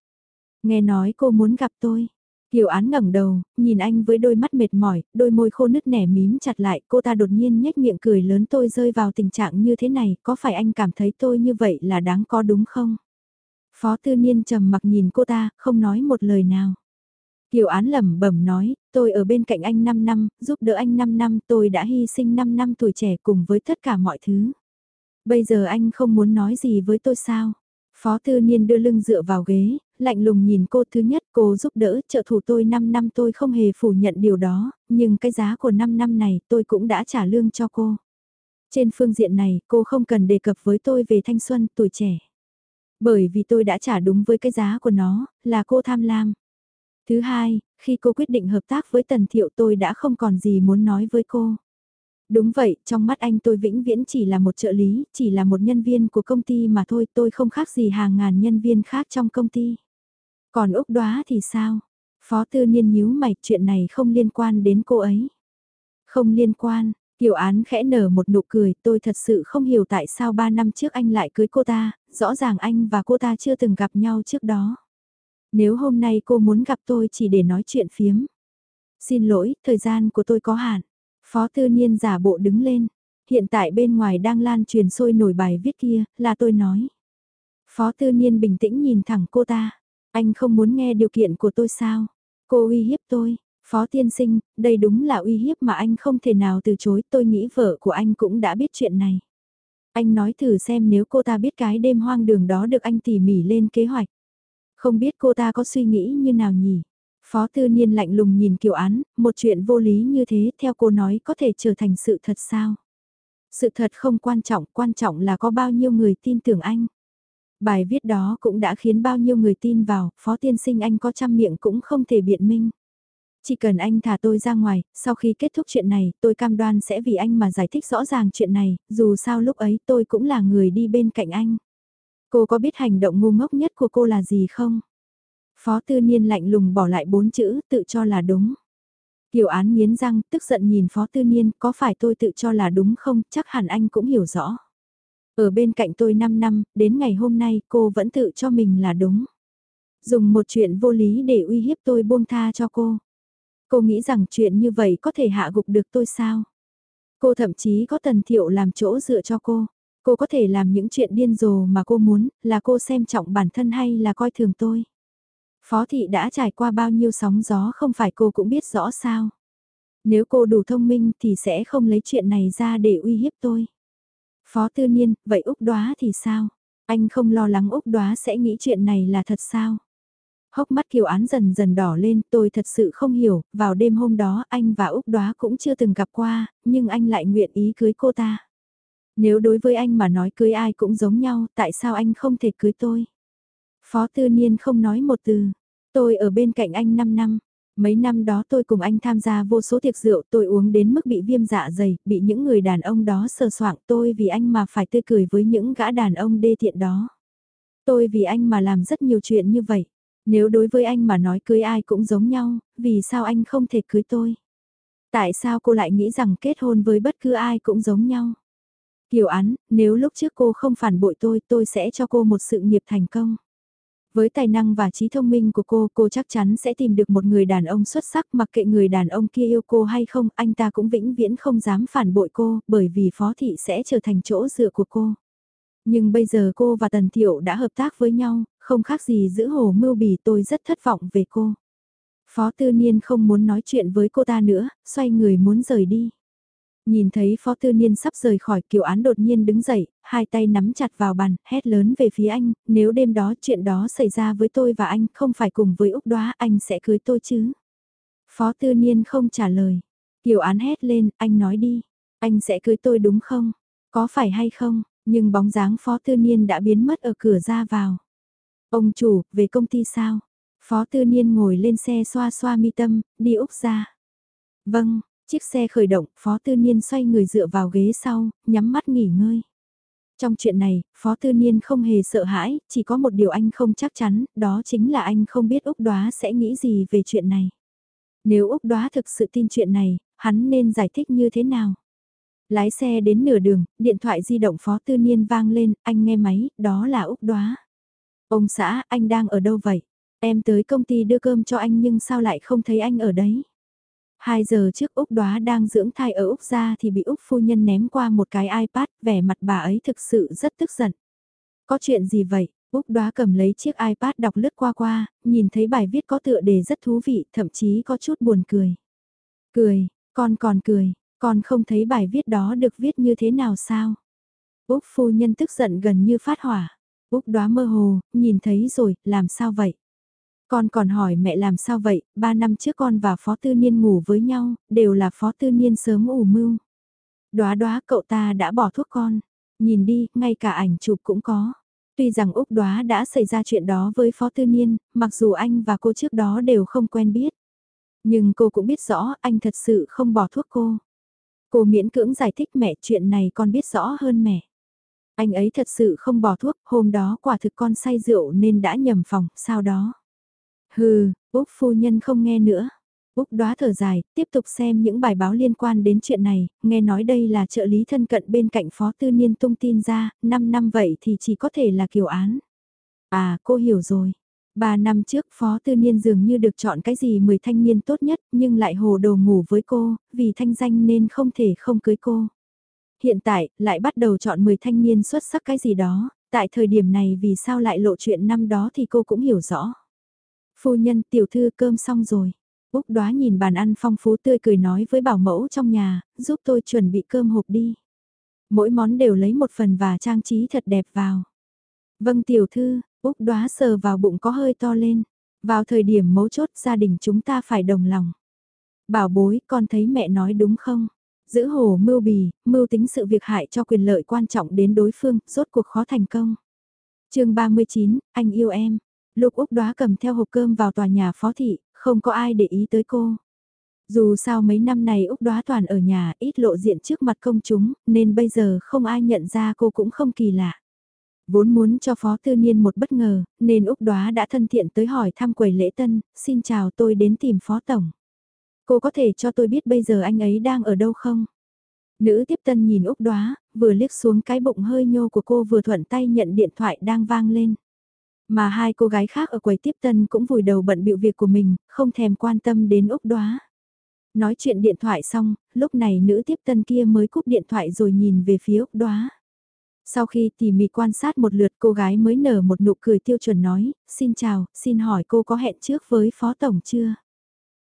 Nghe nói cô muốn gặp tôi. Kiều Án ngẩng đầu, nhìn anh với đôi mắt mệt mỏi, đôi môi khô nứt nẻ mím chặt lại, cô ta đột nhiên nhếch miệng cười lớn tôi rơi vào tình trạng như thế này, có phải anh cảm thấy tôi như vậy là đáng có đúng không? Phó Tư Niên trầm mặc nhìn cô ta, không nói một lời nào. Kiều Án lẩm bẩm nói, tôi ở bên cạnh anh 5 năm, giúp đỡ anh 5 năm, tôi đã hy sinh 5 năm tuổi trẻ cùng với tất cả mọi thứ. Bây giờ anh không muốn nói gì với tôi sao? Phó Tư Niên đưa lưng dựa vào ghế, lạnh lùng nhìn cô thứ nhất cô giúp đỡ trợ thủ tôi 5 năm tôi không hề phủ nhận điều đó, nhưng cái giá của 5 năm này tôi cũng đã trả lương cho cô. Trên phương diện này cô không cần đề cập với tôi về thanh xuân tuổi trẻ. Bởi vì tôi đã trả đúng với cái giá của nó, là cô tham lam. Thứ hai, khi cô quyết định hợp tác với Tần Thiệu tôi đã không còn gì muốn nói với cô. Đúng vậy, trong mắt anh tôi vĩnh viễn chỉ là một trợ lý, chỉ là một nhân viên của công ty mà thôi, tôi không khác gì hàng ngàn nhân viên khác trong công ty. Còn Úc Đoá thì sao? Phó tư niên nhíu mày, chuyện này không liên quan đến cô ấy. Không liên quan, Kiều Án khẽ nở một nụ cười, tôi thật sự không hiểu tại sao ba năm trước anh lại cưới cô ta, rõ ràng anh và cô ta chưa từng gặp nhau trước đó. Nếu hôm nay cô muốn gặp tôi chỉ để nói chuyện phiếm. Xin lỗi, thời gian của tôi có hạn. Phó tư niên giả bộ đứng lên. Hiện tại bên ngoài đang lan truyền sôi nổi bài viết kia, là tôi nói. Phó tư niên bình tĩnh nhìn thẳng cô ta. Anh không muốn nghe điều kiện của tôi sao? Cô uy hiếp tôi. Phó tiên sinh, đây đúng là uy hiếp mà anh không thể nào từ chối. Tôi nghĩ vợ của anh cũng đã biết chuyện này. Anh nói thử xem nếu cô ta biết cái đêm hoang đường đó được anh tỉ mỉ lên kế hoạch. Không biết cô ta có suy nghĩ như nào nhỉ? Phó tư niên lạnh lùng nhìn kiều án, một chuyện vô lý như thế theo cô nói có thể trở thành sự thật sao? Sự thật không quan trọng, quan trọng là có bao nhiêu người tin tưởng anh. Bài viết đó cũng đã khiến bao nhiêu người tin vào, phó tiên sinh anh có trăm miệng cũng không thể biện minh. Chỉ cần anh thả tôi ra ngoài, sau khi kết thúc chuyện này, tôi cam đoan sẽ vì anh mà giải thích rõ ràng chuyện này, dù sao lúc ấy tôi cũng là người đi bên cạnh anh. Cô có biết hành động ngu ngốc nhất của cô là gì không? Phó tư niên lạnh lùng bỏ lại bốn chữ, tự cho là đúng. Kiều án nghiến răng, tức giận nhìn phó tư niên, có phải tôi tự cho là đúng không, chắc hẳn anh cũng hiểu rõ. Ở bên cạnh tôi 5 năm, đến ngày hôm nay cô vẫn tự cho mình là đúng. Dùng một chuyện vô lý để uy hiếp tôi buông tha cho cô. Cô nghĩ rằng chuyện như vậy có thể hạ gục được tôi sao? Cô thậm chí có tần thiệu làm chỗ dựa cho cô. Cô có thể làm những chuyện điên rồ mà cô muốn, là cô xem trọng bản thân hay là coi thường tôi. Phó thị đã trải qua bao nhiêu sóng gió không phải cô cũng biết rõ sao. Nếu cô đủ thông minh thì sẽ không lấy chuyện này ra để uy hiếp tôi. Phó tư niên, vậy Úc đoá thì sao? Anh không lo lắng Úc đoá sẽ nghĩ chuyện này là thật sao? Hốc mắt kiều án dần dần đỏ lên, tôi thật sự không hiểu, vào đêm hôm đó anh và Úc đoá cũng chưa từng gặp qua, nhưng anh lại nguyện ý cưới cô ta. Nếu đối với anh mà nói cưới ai cũng giống nhau, tại sao anh không thể cưới tôi? Phó tư niên không nói một từ, tôi ở bên cạnh anh 5 năm, Mấy năm đó tôi cùng anh tham gia vô số tiệc rượu tôi uống đến mức bị viêm dạ dày, bị những người đàn ông đó sờ soạng tôi vì anh mà phải tươi cười với những gã đàn ông đê tiện đó. Tôi vì anh mà làm rất nhiều chuyện như vậy. Nếu đối với anh mà nói cưới ai cũng giống nhau, vì sao anh không thể cưới tôi? Tại sao cô lại nghĩ rằng kết hôn với bất cứ ai cũng giống nhau? Kiều án, nếu lúc trước cô không phản bội tôi, tôi sẽ cho cô một sự nghiệp thành công. Với tài năng và trí thông minh của cô, cô chắc chắn sẽ tìm được một người đàn ông xuất sắc mặc kệ người đàn ông kia yêu cô hay không, anh ta cũng vĩnh viễn không dám phản bội cô, bởi vì phó thị sẽ trở thành chỗ dựa của cô. Nhưng bây giờ cô và Tần Thiệu đã hợp tác với nhau, không khác gì giữ hồ mưu bì tôi rất thất vọng về cô. Phó Tư Niên không muốn nói chuyện với cô ta nữa, xoay người muốn rời đi. Nhìn thấy Phó Tư Niên sắp rời khỏi kiều án đột nhiên đứng dậy, hai tay nắm chặt vào bàn, hét lớn về phía anh, nếu đêm đó chuyện đó xảy ra với tôi và anh không phải cùng với Úc Đoá anh sẽ cưới tôi chứ. Phó Tư Niên không trả lời. Kiều án hét lên, anh nói đi, anh sẽ cưới tôi đúng không? Có phải hay không? Nhưng bóng dáng Phó Tư Niên đã biến mất ở cửa ra vào. Ông chủ, về công ty sao? Phó Tư Niên ngồi lên xe xoa xoa mi tâm, đi Úc ra. Vâng, chiếc xe khởi động, Phó Tư Niên xoay người dựa vào ghế sau, nhắm mắt nghỉ ngơi. Trong chuyện này, Phó Tư Niên không hề sợ hãi, chỉ có một điều anh không chắc chắn, đó chính là anh không biết Úc Đoá sẽ nghĩ gì về chuyện này. Nếu Úc Đoá thực sự tin chuyện này, hắn nên giải thích như thế nào? Lái xe đến nửa đường, điện thoại di động Phó Tư Niên vang lên, anh nghe máy, đó là Úc Đoá. Ông xã, anh đang ở đâu vậy? Em tới công ty đưa cơm cho anh nhưng sao lại không thấy anh ở đấy? Hai giờ trước Úc Đoá đang dưỡng thai ở Úc ra thì bị Úc phu nhân ném qua một cái iPad, vẻ mặt bà ấy thực sự rất tức giận. Có chuyện gì vậy? Úc Đoá cầm lấy chiếc iPad đọc lướt qua qua, nhìn thấy bài viết có tựa đề rất thú vị, thậm chí có chút buồn cười. Cười, con còn cười, con không thấy bài viết đó được viết như thế nào sao? Úc phu nhân tức giận gần như phát hỏa. Úc đoá mơ hồ, nhìn thấy rồi, làm sao vậy? Con còn hỏi mẹ làm sao vậy, ba năm trước con và Phó Tư Niên ngủ với nhau, đều là Phó Tư Niên sớm ủ mưu. đóa đóa cậu ta đã bỏ thuốc con, nhìn đi, ngay cả ảnh chụp cũng có. Tuy rằng Úc đóa đã xảy ra chuyện đó với Phó Tư Niên, mặc dù anh và cô trước đó đều không quen biết. Nhưng cô cũng biết rõ anh thật sự không bỏ thuốc cô. Cô miễn cưỡng giải thích mẹ chuyện này con biết rõ hơn mẹ. Anh ấy thật sự không bỏ thuốc, hôm đó quả thực con say rượu nên đã nhầm phòng, sau đó. Hừ, Úc phu nhân không nghe nữa. Úc đoá thở dài, tiếp tục xem những bài báo liên quan đến chuyện này, nghe nói đây là trợ lý thân cận bên cạnh phó tư niên tung tin ra, 5 năm vậy thì chỉ có thể là kiểu án. À, cô hiểu rồi. 3 năm trước phó tư niên dường như được chọn cái gì 10 thanh niên tốt nhất nhưng lại hồ đồ ngủ với cô, vì thanh danh nên không thể không cưới cô. Hiện tại, lại bắt đầu chọn 10 thanh niên xuất sắc cái gì đó, tại thời điểm này vì sao lại lộ chuyện năm đó thì cô cũng hiểu rõ. Phu nhân tiểu thư cơm xong rồi. Úc đoá nhìn bàn ăn phong phú tươi cười nói với bảo mẫu trong nhà, giúp tôi chuẩn bị cơm hộp đi. Mỗi món đều lấy một phần và trang trí thật đẹp vào. Vâng tiểu thư, Úc đoá sờ vào bụng có hơi to lên. Vào thời điểm mấu chốt gia đình chúng ta phải đồng lòng. Bảo bối, con thấy mẹ nói đúng không? Giữ hồ mưu bì, mưu tính sự việc hại cho quyền lợi quan trọng đến đối phương, rốt cuộc khó thành công. chương 39, anh yêu em. Lục Úc đoá cầm theo hộp cơm vào tòa nhà phó thị, không có ai để ý tới cô. Dù sao mấy năm này Úc đoá toàn ở nhà, ít lộ diện trước mặt công chúng, nên bây giờ không ai nhận ra cô cũng không kỳ lạ. Vốn muốn cho Phó Tư Niên một bất ngờ, nên Úc đoá đã thân thiện tới hỏi thăm quầy lễ tân, xin chào tôi đến tìm Phó Tổng. Cô có thể cho tôi biết bây giờ anh ấy đang ở đâu không? Nữ tiếp tân nhìn Úc đoá, vừa liếc xuống cái bụng hơi nhô của cô vừa thuận tay nhận điện thoại đang vang lên. Mà hai cô gái khác ở quầy tiếp tân cũng vùi đầu bận bịu việc của mình, không thèm quan tâm đến Úc đoá. Nói chuyện điện thoại xong, lúc này nữ tiếp tân kia mới cúp điện thoại rồi nhìn về phía Úc đoá. Sau khi tỉ mỉ quan sát một lượt cô gái mới nở một nụ cười tiêu chuẩn nói, xin chào, xin hỏi cô có hẹn trước với Phó Tổng chưa?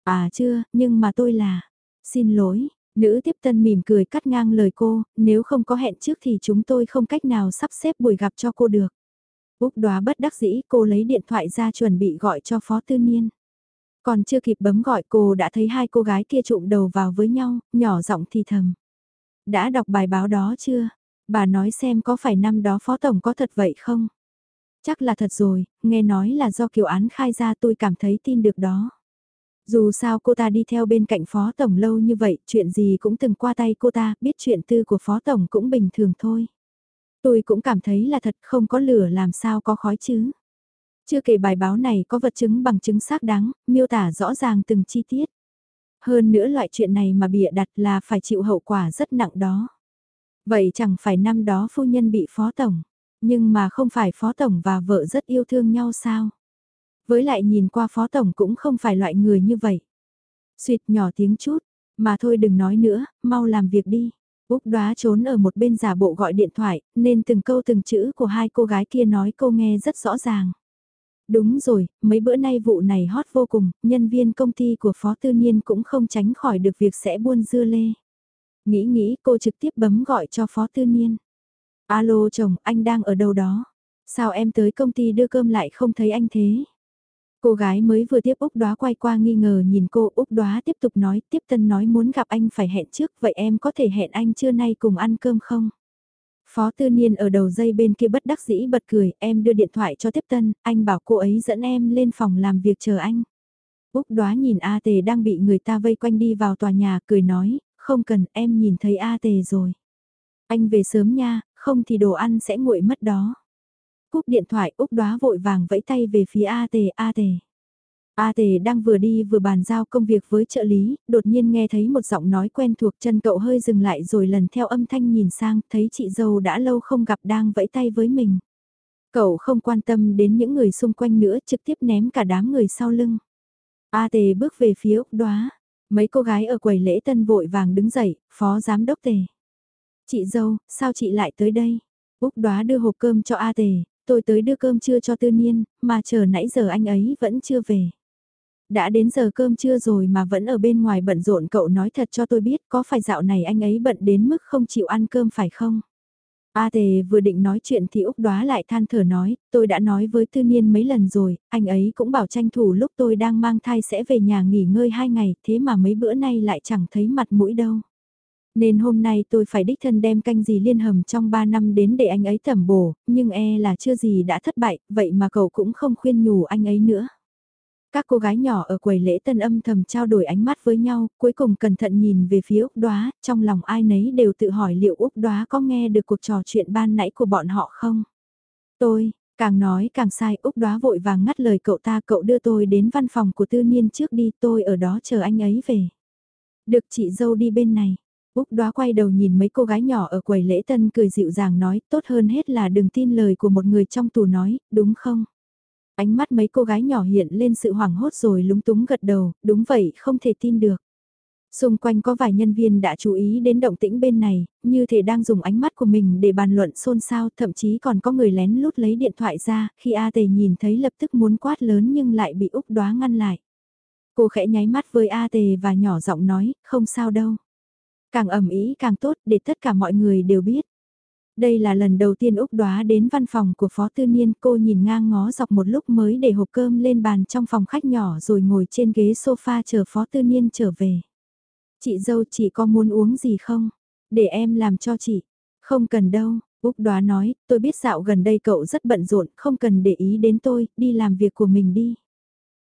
À chưa, nhưng mà tôi là... Xin lỗi, nữ tiếp tân mỉm cười cắt ngang lời cô, nếu không có hẹn trước thì chúng tôi không cách nào sắp xếp buổi gặp cho cô được. Úc đoá bất đắc dĩ cô lấy điện thoại ra chuẩn bị gọi cho Phó Tư Niên. Còn chưa kịp bấm gọi cô đã thấy hai cô gái kia trụm đầu vào với nhau, nhỏ giọng thì thầm. Đã đọc bài báo đó chưa? Bà nói xem có phải năm đó Phó Tổng có thật vậy không? Chắc là thật rồi, nghe nói là do kiều án khai ra tôi cảm thấy tin được đó. Dù sao cô ta đi theo bên cạnh Phó Tổng lâu như vậy, chuyện gì cũng từng qua tay cô ta, biết chuyện tư của Phó Tổng cũng bình thường thôi. Tôi cũng cảm thấy là thật không có lửa làm sao có khói chứ. Chưa kể bài báo này có vật chứng bằng chứng xác đáng, miêu tả rõ ràng từng chi tiết. Hơn nữa loại chuyện này mà bịa đặt là phải chịu hậu quả rất nặng đó. Vậy chẳng phải năm đó phu nhân bị phó tổng, nhưng mà không phải phó tổng và vợ rất yêu thương nhau sao? Với lại nhìn qua phó tổng cũng không phải loại người như vậy. Xuyệt nhỏ tiếng chút, mà thôi đừng nói nữa, mau làm việc đi. Úc đoá trốn ở một bên giả bộ gọi điện thoại, nên từng câu từng chữ của hai cô gái kia nói cô nghe rất rõ ràng. Đúng rồi, mấy bữa nay vụ này hot vô cùng, nhân viên công ty của Phó Tư Niên cũng không tránh khỏi được việc sẽ buôn dưa lê. Nghĩ nghĩ cô trực tiếp bấm gọi cho Phó Tư Niên. Alo chồng, anh đang ở đâu đó? Sao em tới công ty đưa cơm lại không thấy anh thế? Cô gái mới vừa tiếp Úc Đoá quay qua nghi ngờ nhìn cô Úc Đoá tiếp tục nói tiếp tân nói muốn gặp anh phải hẹn trước vậy em có thể hẹn anh trưa nay cùng ăn cơm không? Phó tư niên ở đầu dây bên kia bất đắc dĩ bật cười em đưa điện thoại cho tiếp tân anh bảo cô ấy dẫn em lên phòng làm việc chờ anh. Úc Đoá nhìn A Tề đang bị người ta vây quanh đi vào tòa nhà cười nói không cần em nhìn thấy A Tề rồi. Anh về sớm nha, không thì đồ ăn sẽ nguội mất đó. Cúp điện thoại Úc đoá vội vàng vẫy tay về phía A Tề, A Tề. A Tề đang vừa đi vừa bàn giao công việc với trợ lý, đột nhiên nghe thấy một giọng nói quen thuộc chân cậu hơi dừng lại rồi lần theo âm thanh nhìn sang, thấy chị dâu đã lâu không gặp đang vẫy tay với mình. Cậu không quan tâm đến những người xung quanh nữa, trực tiếp ném cả đám người sau lưng. A Tề bước về phía Úc đoá, mấy cô gái ở quầy lễ tân vội vàng đứng dậy, phó giám đốc Tề. Chị dâu, sao chị lại tới đây? Úc đoá đưa hộp cơm cho A Tề, tôi tới đưa cơm trưa cho tư niên, mà chờ nãy giờ anh ấy vẫn chưa về. Đã đến giờ cơm trưa rồi mà vẫn ở bên ngoài bận rộn cậu nói thật cho tôi biết có phải dạo này anh ấy bận đến mức không chịu ăn cơm phải không? A tề vừa định nói chuyện thì Úc đoá lại than thở nói, tôi đã nói với tư niên mấy lần rồi, anh ấy cũng bảo tranh thủ lúc tôi đang mang thai sẽ về nhà nghỉ ngơi hai ngày, thế mà mấy bữa nay lại chẳng thấy mặt mũi đâu. Nên hôm nay tôi phải đích thân đem canh gì liên hầm trong 3 năm đến để anh ấy tẩm bổ, nhưng e là chưa gì đã thất bại, vậy mà cậu cũng không khuyên nhủ anh ấy nữa. Các cô gái nhỏ ở quầy lễ tân âm thầm trao đổi ánh mắt với nhau, cuối cùng cẩn thận nhìn về phía Úc Đoá, trong lòng ai nấy đều tự hỏi liệu Úc Đoá có nghe được cuộc trò chuyện ban nãy của bọn họ không? Tôi, càng nói càng sai, Úc Đoá vội vàng ngắt lời cậu ta, cậu đưa tôi đến văn phòng của tư niên trước đi, tôi ở đó chờ anh ấy về. Được chị dâu đi bên này. Úc đoá quay đầu nhìn mấy cô gái nhỏ ở quầy lễ tân cười dịu dàng nói tốt hơn hết là đừng tin lời của một người trong tù nói, đúng không? Ánh mắt mấy cô gái nhỏ hiện lên sự hoảng hốt rồi lúng túng gật đầu, đúng vậy, không thể tin được. Xung quanh có vài nhân viên đã chú ý đến động tĩnh bên này, như thể đang dùng ánh mắt của mình để bàn luận xôn xao, thậm chí còn có người lén lút lấy điện thoại ra, khi A Tề nhìn thấy lập tức muốn quát lớn nhưng lại bị Úc đoá ngăn lại. Cô khẽ nháy mắt với A Tề và nhỏ giọng nói, không sao đâu. Càng ẩm ý càng tốt để tất cả mọi người đều biết. Đây là lần đầu tiên Úc đoá đến văn phòng của Phó Tư Niên cô nhìn ngang ngó dọc một lúc mới để hộp cơm lên bàn trong phòng khách nhỏ rồi ngồi trên ghế sofa chờ Phó Tư Niên trở về. Chị dâu chị có muốn uống gì không? Để em làm cho chị. Không cần đâu, Úc đoá nói, tôi biết dạo gần đây cậu rất bận rộn, không cần để ý đến tôi, đi làm việc của mình đi.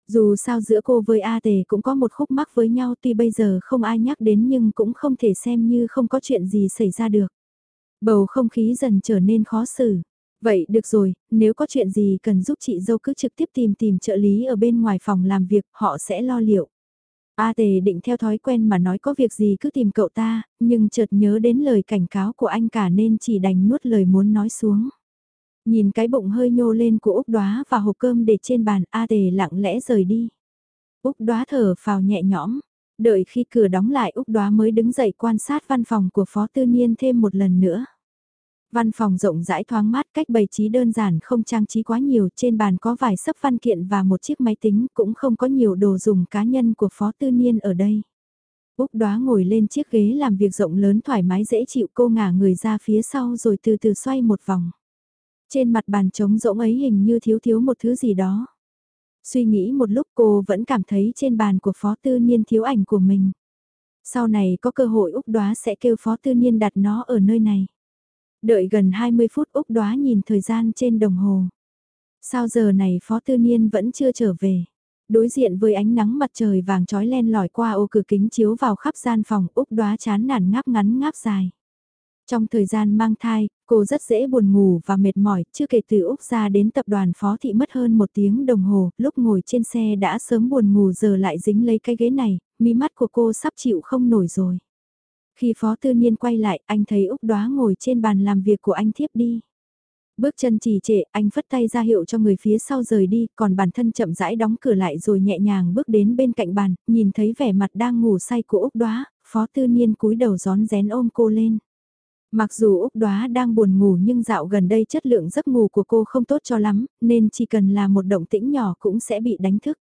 Dù sao giữa cô với A Tề cũng có một khúc mắc với nhau tuy bây giờ không ai nhắc đến nhưng cũng không thể xem như không có chuyện gì xảy ra được. Bầu không khí dần trở nên khó xử. Vậy được rồi, nếu có chuyện gì cần giúp chị dâu cứ trực tiếp tìm tìm trợ lý ở bên ngoài phòng làm việc, họ sẽ lo liệu. A tề định theo thói quen mà nói có việc gì cứ tìm cậu ta, nhưng chợt nhớ đến lời cảnh cáo của anh cả nên chỉ đành nuốt lời muốn nói xuống. Nhìn cái bụng hơi nhô lên của Úc Đoá và hộp cơm để trên bàn A Tề lặng lẽ rời đi. Úc Đoá thở phào nhẹ nhõm, đợi khi cửa đóng lại Úc Đoá mới đứng dậy quan sát văn phòng của Phó Tư Niên thêm một lần nữa. Văn phòng rộng rãi thoáng mát cách bày trí đơn giản không trang trí quá nhiều trên bàn có vài sấp văn kiện và một chiếc máy tính cũng không có nhiều đồ dùng cá nhân của Phó Tư Niên ở đây. Úc đoá ngồi lên chiếc ghế làm việc rộng lớn thoải mái dễ chịu cô ngả người ra phía sau rồi từ từ xoay một vòng. Trên mặt bàn trống rỗng ấy hình như thiếu thiếu một thứ gì đó. Suy nghĩ một lúc cô vẫn cảm thấy trên bàn của Phó Tư Niên thiếu ảnh của mình. Sau này có cơ hội Úc Đoá sẽ kêu Phó Tư Niên đặt nó ở nơi này. Đợi gần 20 phút Úc Đoá nhìn thời gian trên đồng hồ. Sao giờ này Phó Tư Niên vẫn chưa trở về? Đối diện với ánh nắng mặt trời vàng trói len lỏi qua ô cửa kính chiếu vào khắp gian phòng, Úc đoá chán nản ngáp ngắn ngáp dài. Trong thời gian mang thai, cô rất dễ buồn ngủ và mệt mỏi, chưa kể từ Úc ra đến tập đoàn phó thị mất hơn một tiếng đồng hồ, lúc ngồi trên xe đã sớm buồn ngủ giờ lại dính lấy cái ghế này, mí mắt của cô sắp chịu không nổi rồi. Khi phó tư niên quay lại, anh thấy Úc đoá ngồi trên bàn làm việc của anh thiếp đi. Bước chân trì trệ, anh phất tay ra hiệu cho người phía sau rời đi, còn bản thân chậm rãi đóng cửa lại rồi nhẹ nhàng bước đến bên cạnh bàn, nhìn thấy vẻ mặt đang ngủ say của Úc đoá, phó tư niên cúi đầu gión rén ôm cô lên. Mặc dù Úc Đoá đang buồn ngủ nhưng dạo gần đây chất lượng giấc ngủ của cô không tốt cho lắm, nên chỉ cần là một động tĩnh nhỏ cũng sẽ bị đánh thức.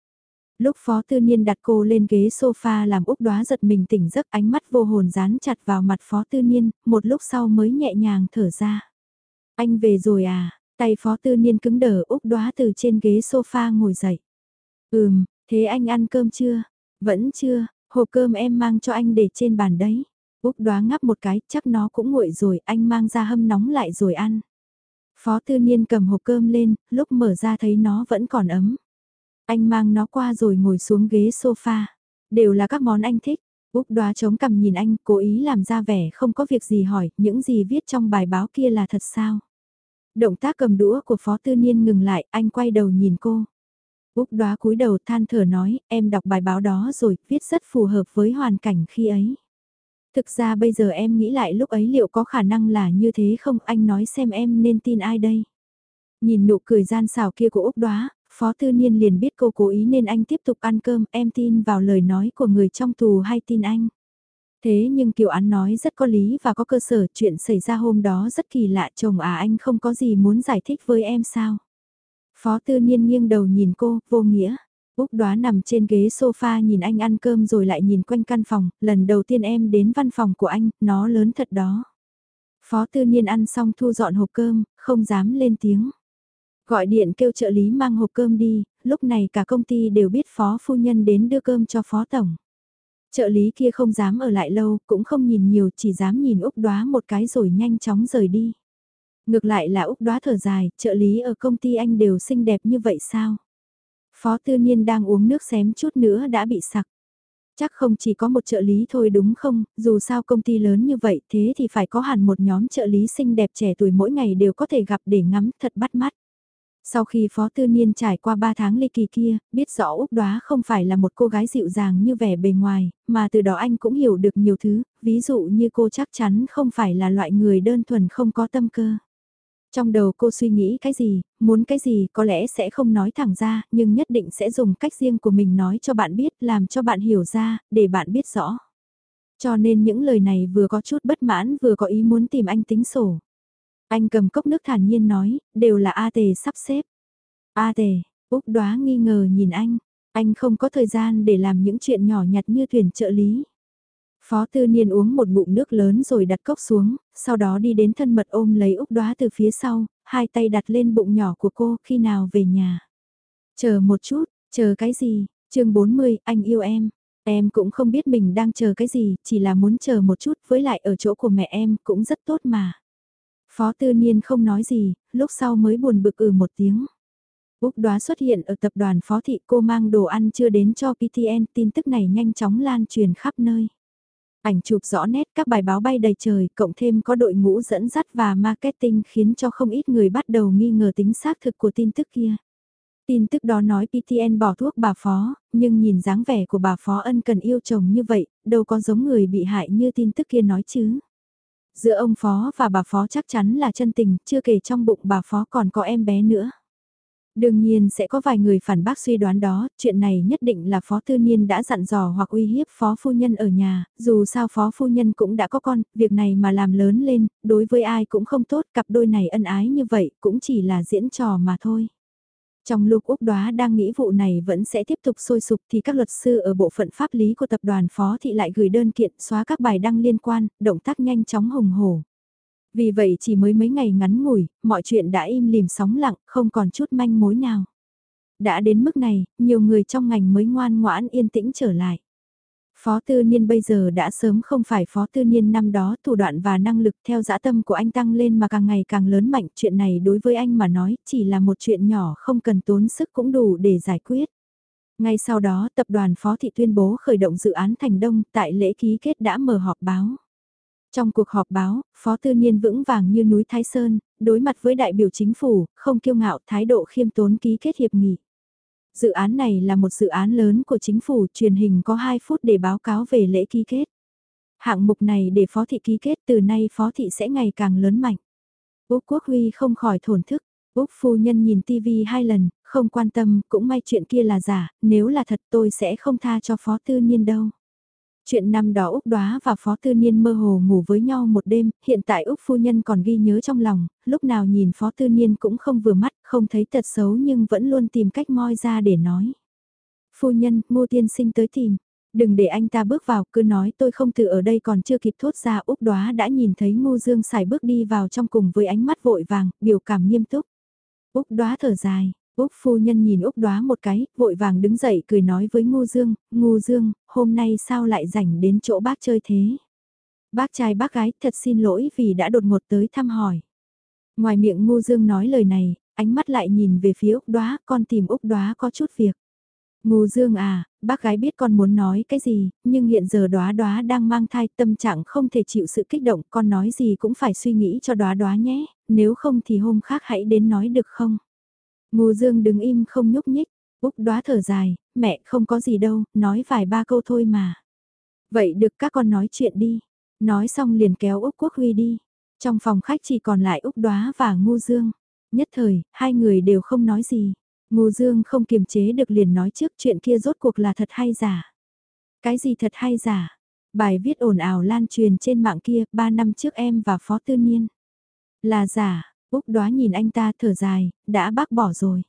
Lúc Phó Tư Niên đặt cô lên ghế sofa làm Úc Đoá giật mình tỉnh giấc ánh mắt vô hồn dán chặt vào mặt Phó Tư Niên, một lúc sau mới nhẹ nhàng thở ra. Anh về rồi à, tay Phó Tư Niên cứng đờ Úc Đoá từ trên ghế sofa ngồi dậy. Ừm, thế anh ăn cơm chưa? Vẫn chưa, hộp cơm em mang cho anh để trên bàn đấy. Úc đoá ngắp một cái, chắc nó cũng nguội rồi, anh mang ra hâm nóng lại rồi ăn. Phó tư niên cầm hộp cơm lên, lúc mở ra thấy nó vẫn còn ấm. Anh mang nó qua rồi ngồi xuống ghế sofa. Đều là các món anh thích. Úc đoá chống cằm nhìn anh, cố ý làm ra vẻ không có việc gì hỏi, những gì viết trong bài báo kia là thật sao? Động tác cầm đũa của Phó Tư Niên ngừng lại, anh quay đầu nhìn cô. Úc đoá cúi đầu than thở nói, em đọc bài báo đó rồi, viết rất phù hợp với hoàn cảnh khi ấy. Thực ra bây giờ em nghĩ lại lúc ấy liệu có khả năng là như thế không anh nói xem em nên tin ai đây. Nhìn nụ cười gian xảo kia của Úc Đoá, Phó Tư Niên liền biết cô cố ý nên anh tiếp tục ăn cơm em tin vào lời nói của người trong tù hay tin anh. Thế nhưng Kiều Án nói rất có lý và có cơ sở chuyện xảy ra hôm đó rất kỳ lạ chồng à anh không có gì muốn giải thích với em sao. Phó Tư Niên nghiêng đầu nhìn cô, vô nghĩa. Úc đoá nằm trên ghế sofa nhìn anh ăn cơm rồi lại nhìn quanh căn phòng, lần đầu tiên em đến văn phòng của anh, nó lớn thật đó. Phó tư niên ăn xong thu dọn hộp cơm, không dám lên tiếng. Gọi điện kêu trợ lý mang hộp cơm đi, lúc này cả công ty đều biết phó phu nhân đến đưa cơm cho phó tổng. Trợ lý kia không dám ở lại lâu, cũng không nhìn nhiều, chỉ dám nhìn Úc đoá một cái rồi nhanh chóng rời đi. Ngược lại là Úc đoá thở dài, trợ lý ở công ty anh đều xinh đẹp như vậy sao? Phó tư niên đang uống nước xém chút nữa đã bị sặc. Chắc không chỉ có một trợ lý thôi đúng không, dù sao công ty lớn như vậy thế thì phải có hẳn một nhóm trợ lý xinh đẹp trẻ tuổi mỗi ngày đều có thể gặp để ngắm thật bắt mắt. Sau khi Phó Tư Niên trải qua 3 tháng ly kỳ kia, biết rõ Úc Đoá không phải là một cô gái dịu dàng như vẻ bề ngoài, mà từ đó anh cũng hiểu được nhiều thứ, ví dụ như cô chắc chắn không phải là loại người đơn thuần không có tâm cơ. Trong đầu cô suy nghĩ cái gì, muốn cái gì có lẽ sẽ không nói thẳng ra, nhưng nhất định sẽ dùng cách riêng của mình nói cho bạn biết, làm cho bạn hiểu ra, để bạn biết rõ. Cho nên những lời này vừa có chút bất mãn vừa có ý muốn tìm anh tính sổ. Anh cầm cốc nước thản nhiên nói, đều là A tề sắp xếp. A tề, Úc đoá nghi ngờ nhìn anh, anh không có thời gian để làm những chuyện nhỏ nhặt như thuyền trợ lý. Phó tư niên uống một bụng nước lớn rồi đặt cốc xuống, sau đó đi đến thân mật ôm lấy Úc đoá từ phía sau, hai tay đặt lên bụng nhỏ của cô khi nào về nhà. Chờ một chút, chờ cái gì, chương 40, anh yêu em. Em cũng không biết mình đang chờ cái gì, chỉ là muốn chờ một chút với lại ở chỗ của mẹ em cũng rất tốt mà. Phó tư niên không nói gì, lúc sau mới buồn bực ừ một tiếng. Úc đoá xuất hiện ở tập đoàn phó thị cô mang đồ ăn chưa đến cho PTN, tin tức này nhanh chóng lan truyền khắp nơi. Ảnh chụp rõ nét các bài báo bay đầy trời, cộng thêm có đội ngũ dẫn dắt và marketing khiến cho không ít người bắt đầu nghi ngờ tính xác thực của tin tức kia. Tin tức đó nói PTN bỏ thuốc bà Phó, nhưng nhìn dáng vẻ của bà Phó ân cần yêu chồng như vậy, đâu có giống người bị hại như tin tức kia nói chứ. Giữa ông Phó và bà Phó chắc chắn là chân tình, chưa kể trong bụng bà Phó còn có em bé nữa. Đương nhiên sẽ có vài người phản bác suy đoán đó, chuyện này nhất định là Phó Tư Niên đã dặn dò hoặc uy hiếp Phó Phu Nhân ở nhà, dù sao Phó Phu Nhân cũng đã có con, việc này mà làm lớn lên, đối với ai cũng không tốt, cặp đôi này ân ái như vậy cũng chỉ là diễn trò mà thôi. Trong lúc Úc Đoá đang nghĩ vụ này vẫn sẽ tiếp tục sôi sục thì các luật sư ở bộ phận pháp lý của tập đoàn Phó Thị lại gửi đơn kiện xóa các bài đăng liên quan, động tác nhanh chóng hùng hổ. Vì vậy chỉ mới mấy ngày ngắn ngủi, mọi chuyện đã im lìm sóng lặng, không còn chút manh mối nào. Đã đến mức này, nhiều người trong ngành mới ngoan ngoãn yên tĩnh trở lại. Phó tư niên bây giờ đã sớm không phải phó tư niên năm đó thủ đoạn và năng lực theo dã tâm của anh tăng lên mà càng ngày càng lớn mạnh. Chuyện này đối với anh mà nói chỉ là một chuyện nhỏ không cần tốn sức cũng đủ để giải quyết. Ngay sau đó tập đoàn Phó Thị tuyên bố khởi động dự án Thành Đông tại lễ ký kết đã mở họp báo. Trong cuộc họp báo, Phó Tư Niên vững vàng như núi Thái Sơn, đối mặt với đại biểu chính phủ, không kiêu ngạo thái độ khiêm tốn ký kết hiệp nghị. Dự án này là một dự án lớn của chính phủ, truyền hình có 2 phút để báo cáo về lễ ký kết. Hạng mục này để Phó Thị ký kết từ nay Phó Thị sẽ ngày càng lớn mạnh. Úc Quốc Huy không khỏi thổn thức, Úc phu nhân nhìn TV hai lần, không quan tâm, cũng may chuyện kia là giả, nếu là thật tôi sẽ không tha cho Phó Tư Niên đâu. Chuyện năm đó Úc Đoá và Phó Tư Niên mơ hồ ngủ với nhau một đêm, hiện tại Úc phu nhân còn ghi nhớ trong lòng, lúc nào nhìn Phó Tư Niên cũng không vừa mắt, không thấy tật xấu nhưng vẫn luôn tìm cách moi ra để nói. Phu nhân, ngô tiên sinh tới tìm, đừng để anh ta bước vào, cứ nói tôi không từ ở đây còn chưa kịp thốt ra Úc Đoá đã nhìn thấy ngô dương xài bước đi vào trong cùng với ánh mắt vội vàng, biểu cảm nghiêm túc. Úc Đoá thở dài, Úc phu nhân nhìn Úc đoá một cái, vội vàng đứng dậy cười nói với Ngô Dương, Ngô Dương, hôm nay sao lại rảnh đến chỗ bác chơi thế? Bác trai bác gái thật xin lỗi vì đã đột ngột tới thăm hỏi. Ngoài miệng Ngô Dương nói lời này, ánh mắt lại nhìn về phía Úc đoá, con tìm Úc đoá có chút việc. Ngô Dương à, bác gái biết con muốn nói cái gì, nhưng hiện giờ đoá đoá đang mang thai tâm trạng không thể chịu sự kích động, con nói gì cũng phải suy nghĩ cho đoá đoá nhé, nếu không thì hôm khác hãy đến nói được không? Ngô Dương đứng im không nhúc nhích, Úc đoá thở dài, mẹ không có gì đâu, nói vài ba câu thôi mà. Vậy được các con nói chuyện đi. Nói xong liền kéo Úc Quốc Huy đi. Trong phòng khách chỉ còn lại Úc đoá và Ngô Dương. Nhất thời, hai người đều không nói gì. Ngô Dương không kiềm chế được liền nói trước chuyện kia rốt cuộc là thật hay giả. Cái gì thật hay giả? Bài viết ồn ào lan truyền trên mạng kia, ba năm trước em và Phó Tư Niên. Là giả, Úc đoá nhìn anh ta thở dài, đã bác bỏ rồi.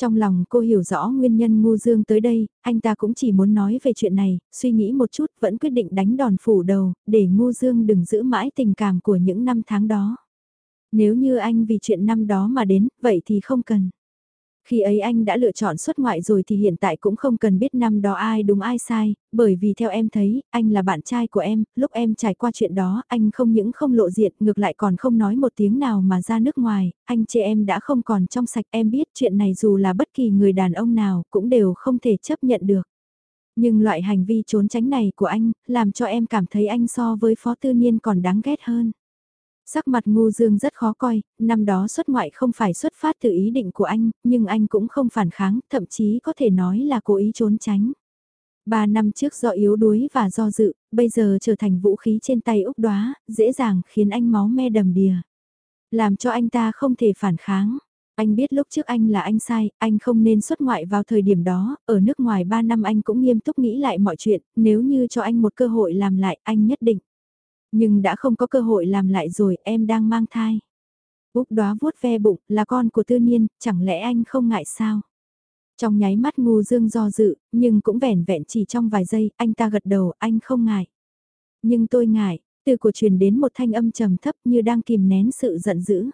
Trong lòng cô hiểu rõ nguyên nhân ngu dương tới đây, anh ta cũng chỉ muốn nói về chuyện này, suy nghĩ một chút vẫn quyết định đánh đòn phủ đầu, để ngu dương đừng giữ mãi tình cảm của những năm tháng đó. Nếu như anh vì chuyện năm đó mà đến, vậy thì không cần. Khi ấy anh đã lựa chọn xuất ngoại rồi thì hiện tại cũng không cần biết năm đó ai đúng ai sai, bởi vì theo em thấy, anh là bạn trai của em, lúc em trải qua chuyện đó, anh không những không lộ diện, ngược lại còn không nói một tiếng nào mà ra nước ngoài, anh chị em đã không còn trong sạch, em biết chuyện này dù là bất kỳ người đàn ông nào cũng đều không thể chấp nhận được. Nhưng loại hành vi trốn tránh này của anh, làm cho em cảm thấy anh so với Phó Tư Niên còn đáng ghét hơn. Sắc mặt ngu dương rất khó coi, năm đó xuất ngoại không phải xuất phát từ ý định của anh, nhưng anh cũng không phản kháng, thậm chí có thể nói là cố ý trốn tránh. Ba năm trước do yếu đuối và do dự, bây giờ trở thành vũ khí trên tay Úc đoá, dễ dàng khiến anh máu me đầm đìa. Làm cho anh ta không thể phản kháng. Anh biết lúc trước anh là anh sai, anh không nên xuất ngoại vào thời điểm đó, ở nước ngoài 3 năm anh cũng nghiêm túc nghĩ lại mọi chuyện, nếu như cho anh một cơ hội làm lại, anh nhất định. Nhưng đã không có cơ hội làm lại rồi, em đang mang thai. Úc đóa vuốt ve bụng, là con của tư niên, chẳng lẽ anh không ngại sao? Trong nháy mắt ngu dương do dự, nhưng cũng vẻn vẹn chỉ trong vài giây, anh ta gật đầu, anh không ngại. Nhưng tôi ngại, từ của truyền đến một thanh âm trầm thấp như đang kìm nén sự giận dữ.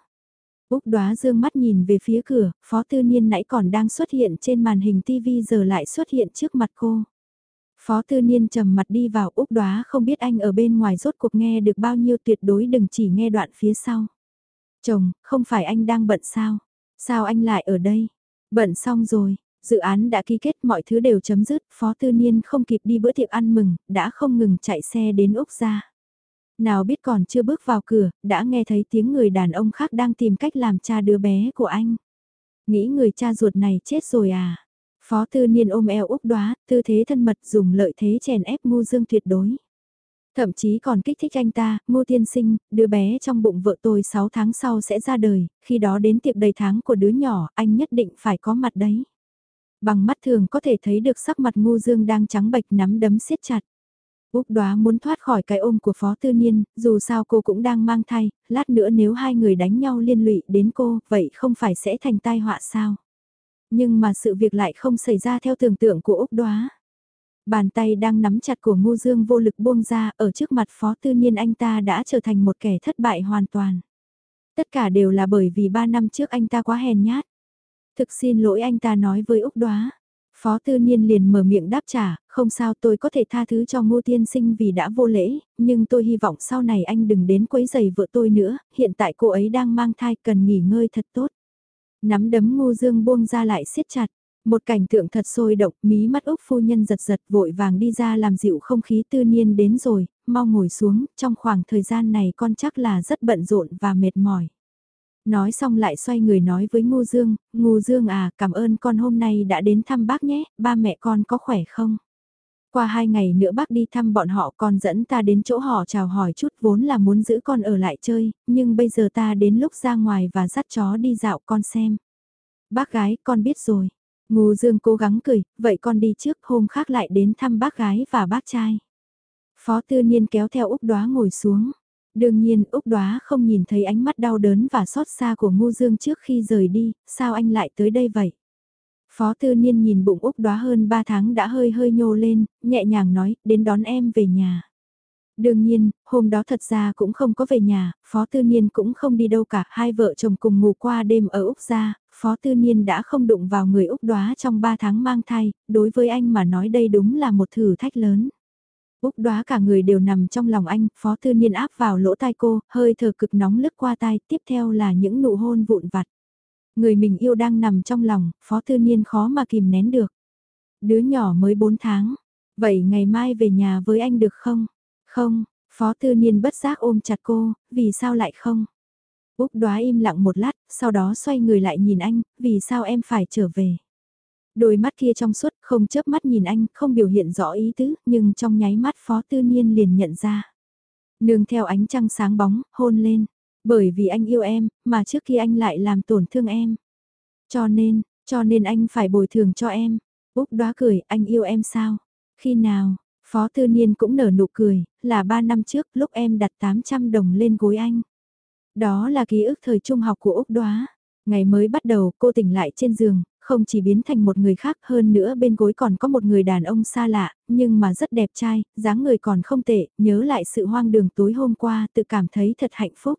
Úc đóa dương mắt nhìn về phía cửa, phó tư niên nãy còn đang xuất hiện trên màn hình TV giờ lại xuất hiện trước mặt cô. Phó tư niên trầm mặt đi vào Úc đoá không biết anh ở bên ngoài rốt cuộc nghe được bao nhiêu tuyệt đối đừng chỉ nghe đoạn phía sau. Chồng, không phải anh đang bận sao? Sao anh lại ở đây? Bận xong rồi, dự án đã ký kết mọi thứ đều chấm dứt, Phó Tư Niên không kịp đi bữa tiệc ăn mừng, đã không ngừng chạy xe đến Úc ra. Nào biết còn chưa bước vào cửa, đã nghe thấy tiếng người đàn ông khác đang tìm cách làm cha đứa bé của anh. Nghĩ người cha ruột này chết rồi à? Phó tư niên ôm eo úc đoá, tư thế thân mật dùng lợi thế chèn ép ngu dương tuyệt đối. Thậm chí còn kích thích anh ta, ngô tiên sinh, đứa bé trong bụng vợ tôi 6 tháng sau sẽ ra đời, khi đó đến tiệc đầy tháng của đứa nhỏ, anh nhất định phải có mặt đấy. Bằng mắt thường có thể thấy được sắc mặt ngu dương đang trắng bệch nắm đấm siết chặt. Úc đoá muốn thoát khỏi cái ôm của Phó Tư Niên, dù sao cô cũng đang mang thai, lát nữa nếu hai người đánh nhau liên lụy đến cô, vậy không phải sẽ thành tai họa sao? Nhưng mà sự việc lại không xảy ra theo tưởng tượng của Úc Đoá. Bàn tay đang nắm chặt của Ngô Dương vô lực buông ra ở trước mặt Phó Tư Niên anh ta đã trở thành một kẻ thất bại hoàn toàn. Tất cả đều là bởi vì ba năm trước anh ta quá hèn nhát. Thực xin lỗi anh ta nói với Úc Đoá. Phó Tư Niên liền mở miệng đáp trả, không sao tôi có thể tha thứ cho Ngô Tiên Sinh vì đã vô lễ, nhưng tôi hy vọng sau này anh đừng đến quấy giày vợ tôi nữa, hiện tại cô ấy đang mang thai cần nghỉ ngơi thật tốt. Nắm đấm ngu dương buông ra lại siết chặt. Một cảnh tượng thật sôi động, mí mắt Úc phu nhân giật giật vội vàng đi ra làm dịu không khí tư niên đến rồi, mau ngồi xuống, trong khoảng thời gian này con chắc là rất bận rộn và mệt mỏi. Nói xong lại xoay người nói với Ngô Dương, Ngô Dương à, cảm ơn con hôm nay đã đến thăm bác nhé, ba mẹ con có khỏe không? Qua hai ngày nữa bác đi thăm bọn họ con dẫn ta đến chỗ họ chào hỏi chút vốn là muốn giữ con ở lại chơi, nhưng bây giờ ta đến lúc ra ngoài và dắt chó đi dạo con xem. Bác gái, con biết rồi. Ngô Dương cố gắng cười, vậy con đi trước hôm khác lại đến thăm bác gái và bác trai. Phó tư niên kéo theo Úc Đoá ngồi xuống. Đương nhiên Úc Đoá không nhìn thấy ánh mắt đau đớn và xót xa của Ngô Dương trước khi rời đi, sao anh lại tới đây vậy? Phó tư niên nhìn bụng Úc đóa hơn 3 tháng đã hơi hơi nhô lên, nhẹ nhàng nói, đến đón em về nhà. Đương nhiên, hôm đó thật ra cũng không có về nhà, Phó Tư Niên cũng không đi đâu cả, hai vợ chồng cùng ngủ qua đêm ở Úc gia, Phó Tư Niên đã không đụng vào người Úc đoá trong 3 tháng mang thai, đối với anh mà nói đây đúng là một thử thách lớn. Úc đoá cả người đều nằm trong lòng anh, Phó Tư Niên áp vào lỗ tai cô, hơi thở cực nóng lướt qua tai, tiếp theo là những nụ hôn vụn vặt. Người mình yêu đang nằm trong lòng, Phó Tư Niên khó mà kìm nén được. Đứa nhỏ mới 4 tháng, vậy ngày mai về nhà với anh được không? Không, Phó Tư Niên bất giác ôm chặt cô, vì sao lại không? Úc đoá im lặng một lát, sau đó xoay người lại nhìn anh, vì sao em phải trở về? Đôi mắt kia trong suốt, không chớp mắt nhìn anh, không biểu hiện rõ ý tứ, nhưng trong nháy mắt Phó Tư Niên liền nhận ra. Nương theo ánh trăng sáng bóng, hôn lên. Bởi vì anh yêu em, mà trước khi anh lại làm tổn thương em. Cho nên, cho nên anh phải bồi thường cho em. Úc đoá cười, anh yêu em sao? Khi nào? Phó Tư Niên cũng nở nụ cười, là 3 năm trước lúc em đặt 800 đồng lên gối anh. Đó là ký ức thời trung học của Úc Đoá. Ngày mới bắt đầu cô tỉnh lại trên giường, không chỉ biến thành một người khác hơn nữa bên gối còn có một người đàn ông xa lạ, nhưng mà rất đẹp trai, dáng người còn không tệ, nhớ lại sự hoang đường tối hôm qua tự cảm thấy thật hạnh phúc.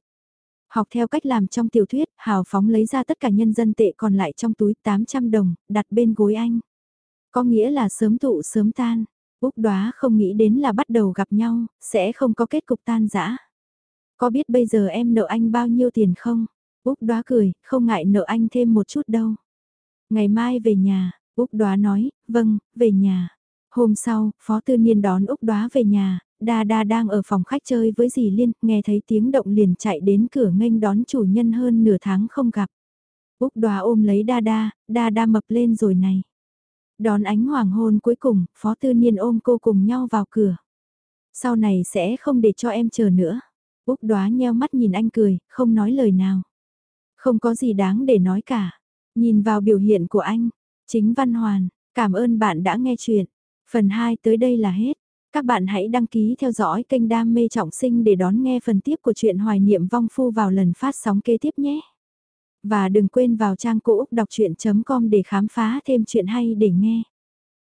Học theo cách làm trong tiểu thuyết, hào phóng lấy ra tất cả nhân dân tệ còn lại trong túi 800 đồng, đặt bên gối anh. Có nghĩa là sớm tụ sớm tan. Úc đoá không nghĩ đến là bắt đầu gặp nhau, sẽ không có kết cục tan giã. có biết bây giờ em nợ anh bao nhiêu tiền không? Úc đoá cười, không ngại nợ anh thêm một chút đâu. Ngày mai về nhà, Úc đoá nói, vâng, về nhà. Hôm sau, Phó Tư Niên đón Úc đoá về nhà, Đa Đa đang ở phòng khách chơi với dì Liên, nghe thấy tiếng động liền chạy đến cửa nghênh đón chủ nhân hơn nửa tháng không gặp. Úc đoá ôm lấy Đa Đa, Đa Đa mập lên rồi này. Đón ánh hoàng hôn cuối cùng, Phó Tư Niên ôm cô cùng nhau vào cửa. Sau này sẽ không để cho em chờ nữa. Úc đoá nheo mắt nhìn anh cười, không nói lời nào. Không có gì đáng để nói cả. Nhìn vào biểu hiện của anh, chính Văn Hoàn, cảm ơn bạn đã nghe chuyện. Phần 2 tới đây là hết. Các bạn hãy đăng ký theo dõi kênh Đam Mê Trọng Sinh để đón nghe phần tiếp của truyện Hoài Niệm Vong Phu vào lần phát sóng kế tiếp nhé. Và đừng quên vào trang cũ đọc chuyện.com để khám phá thêm chuyện hay để nghe.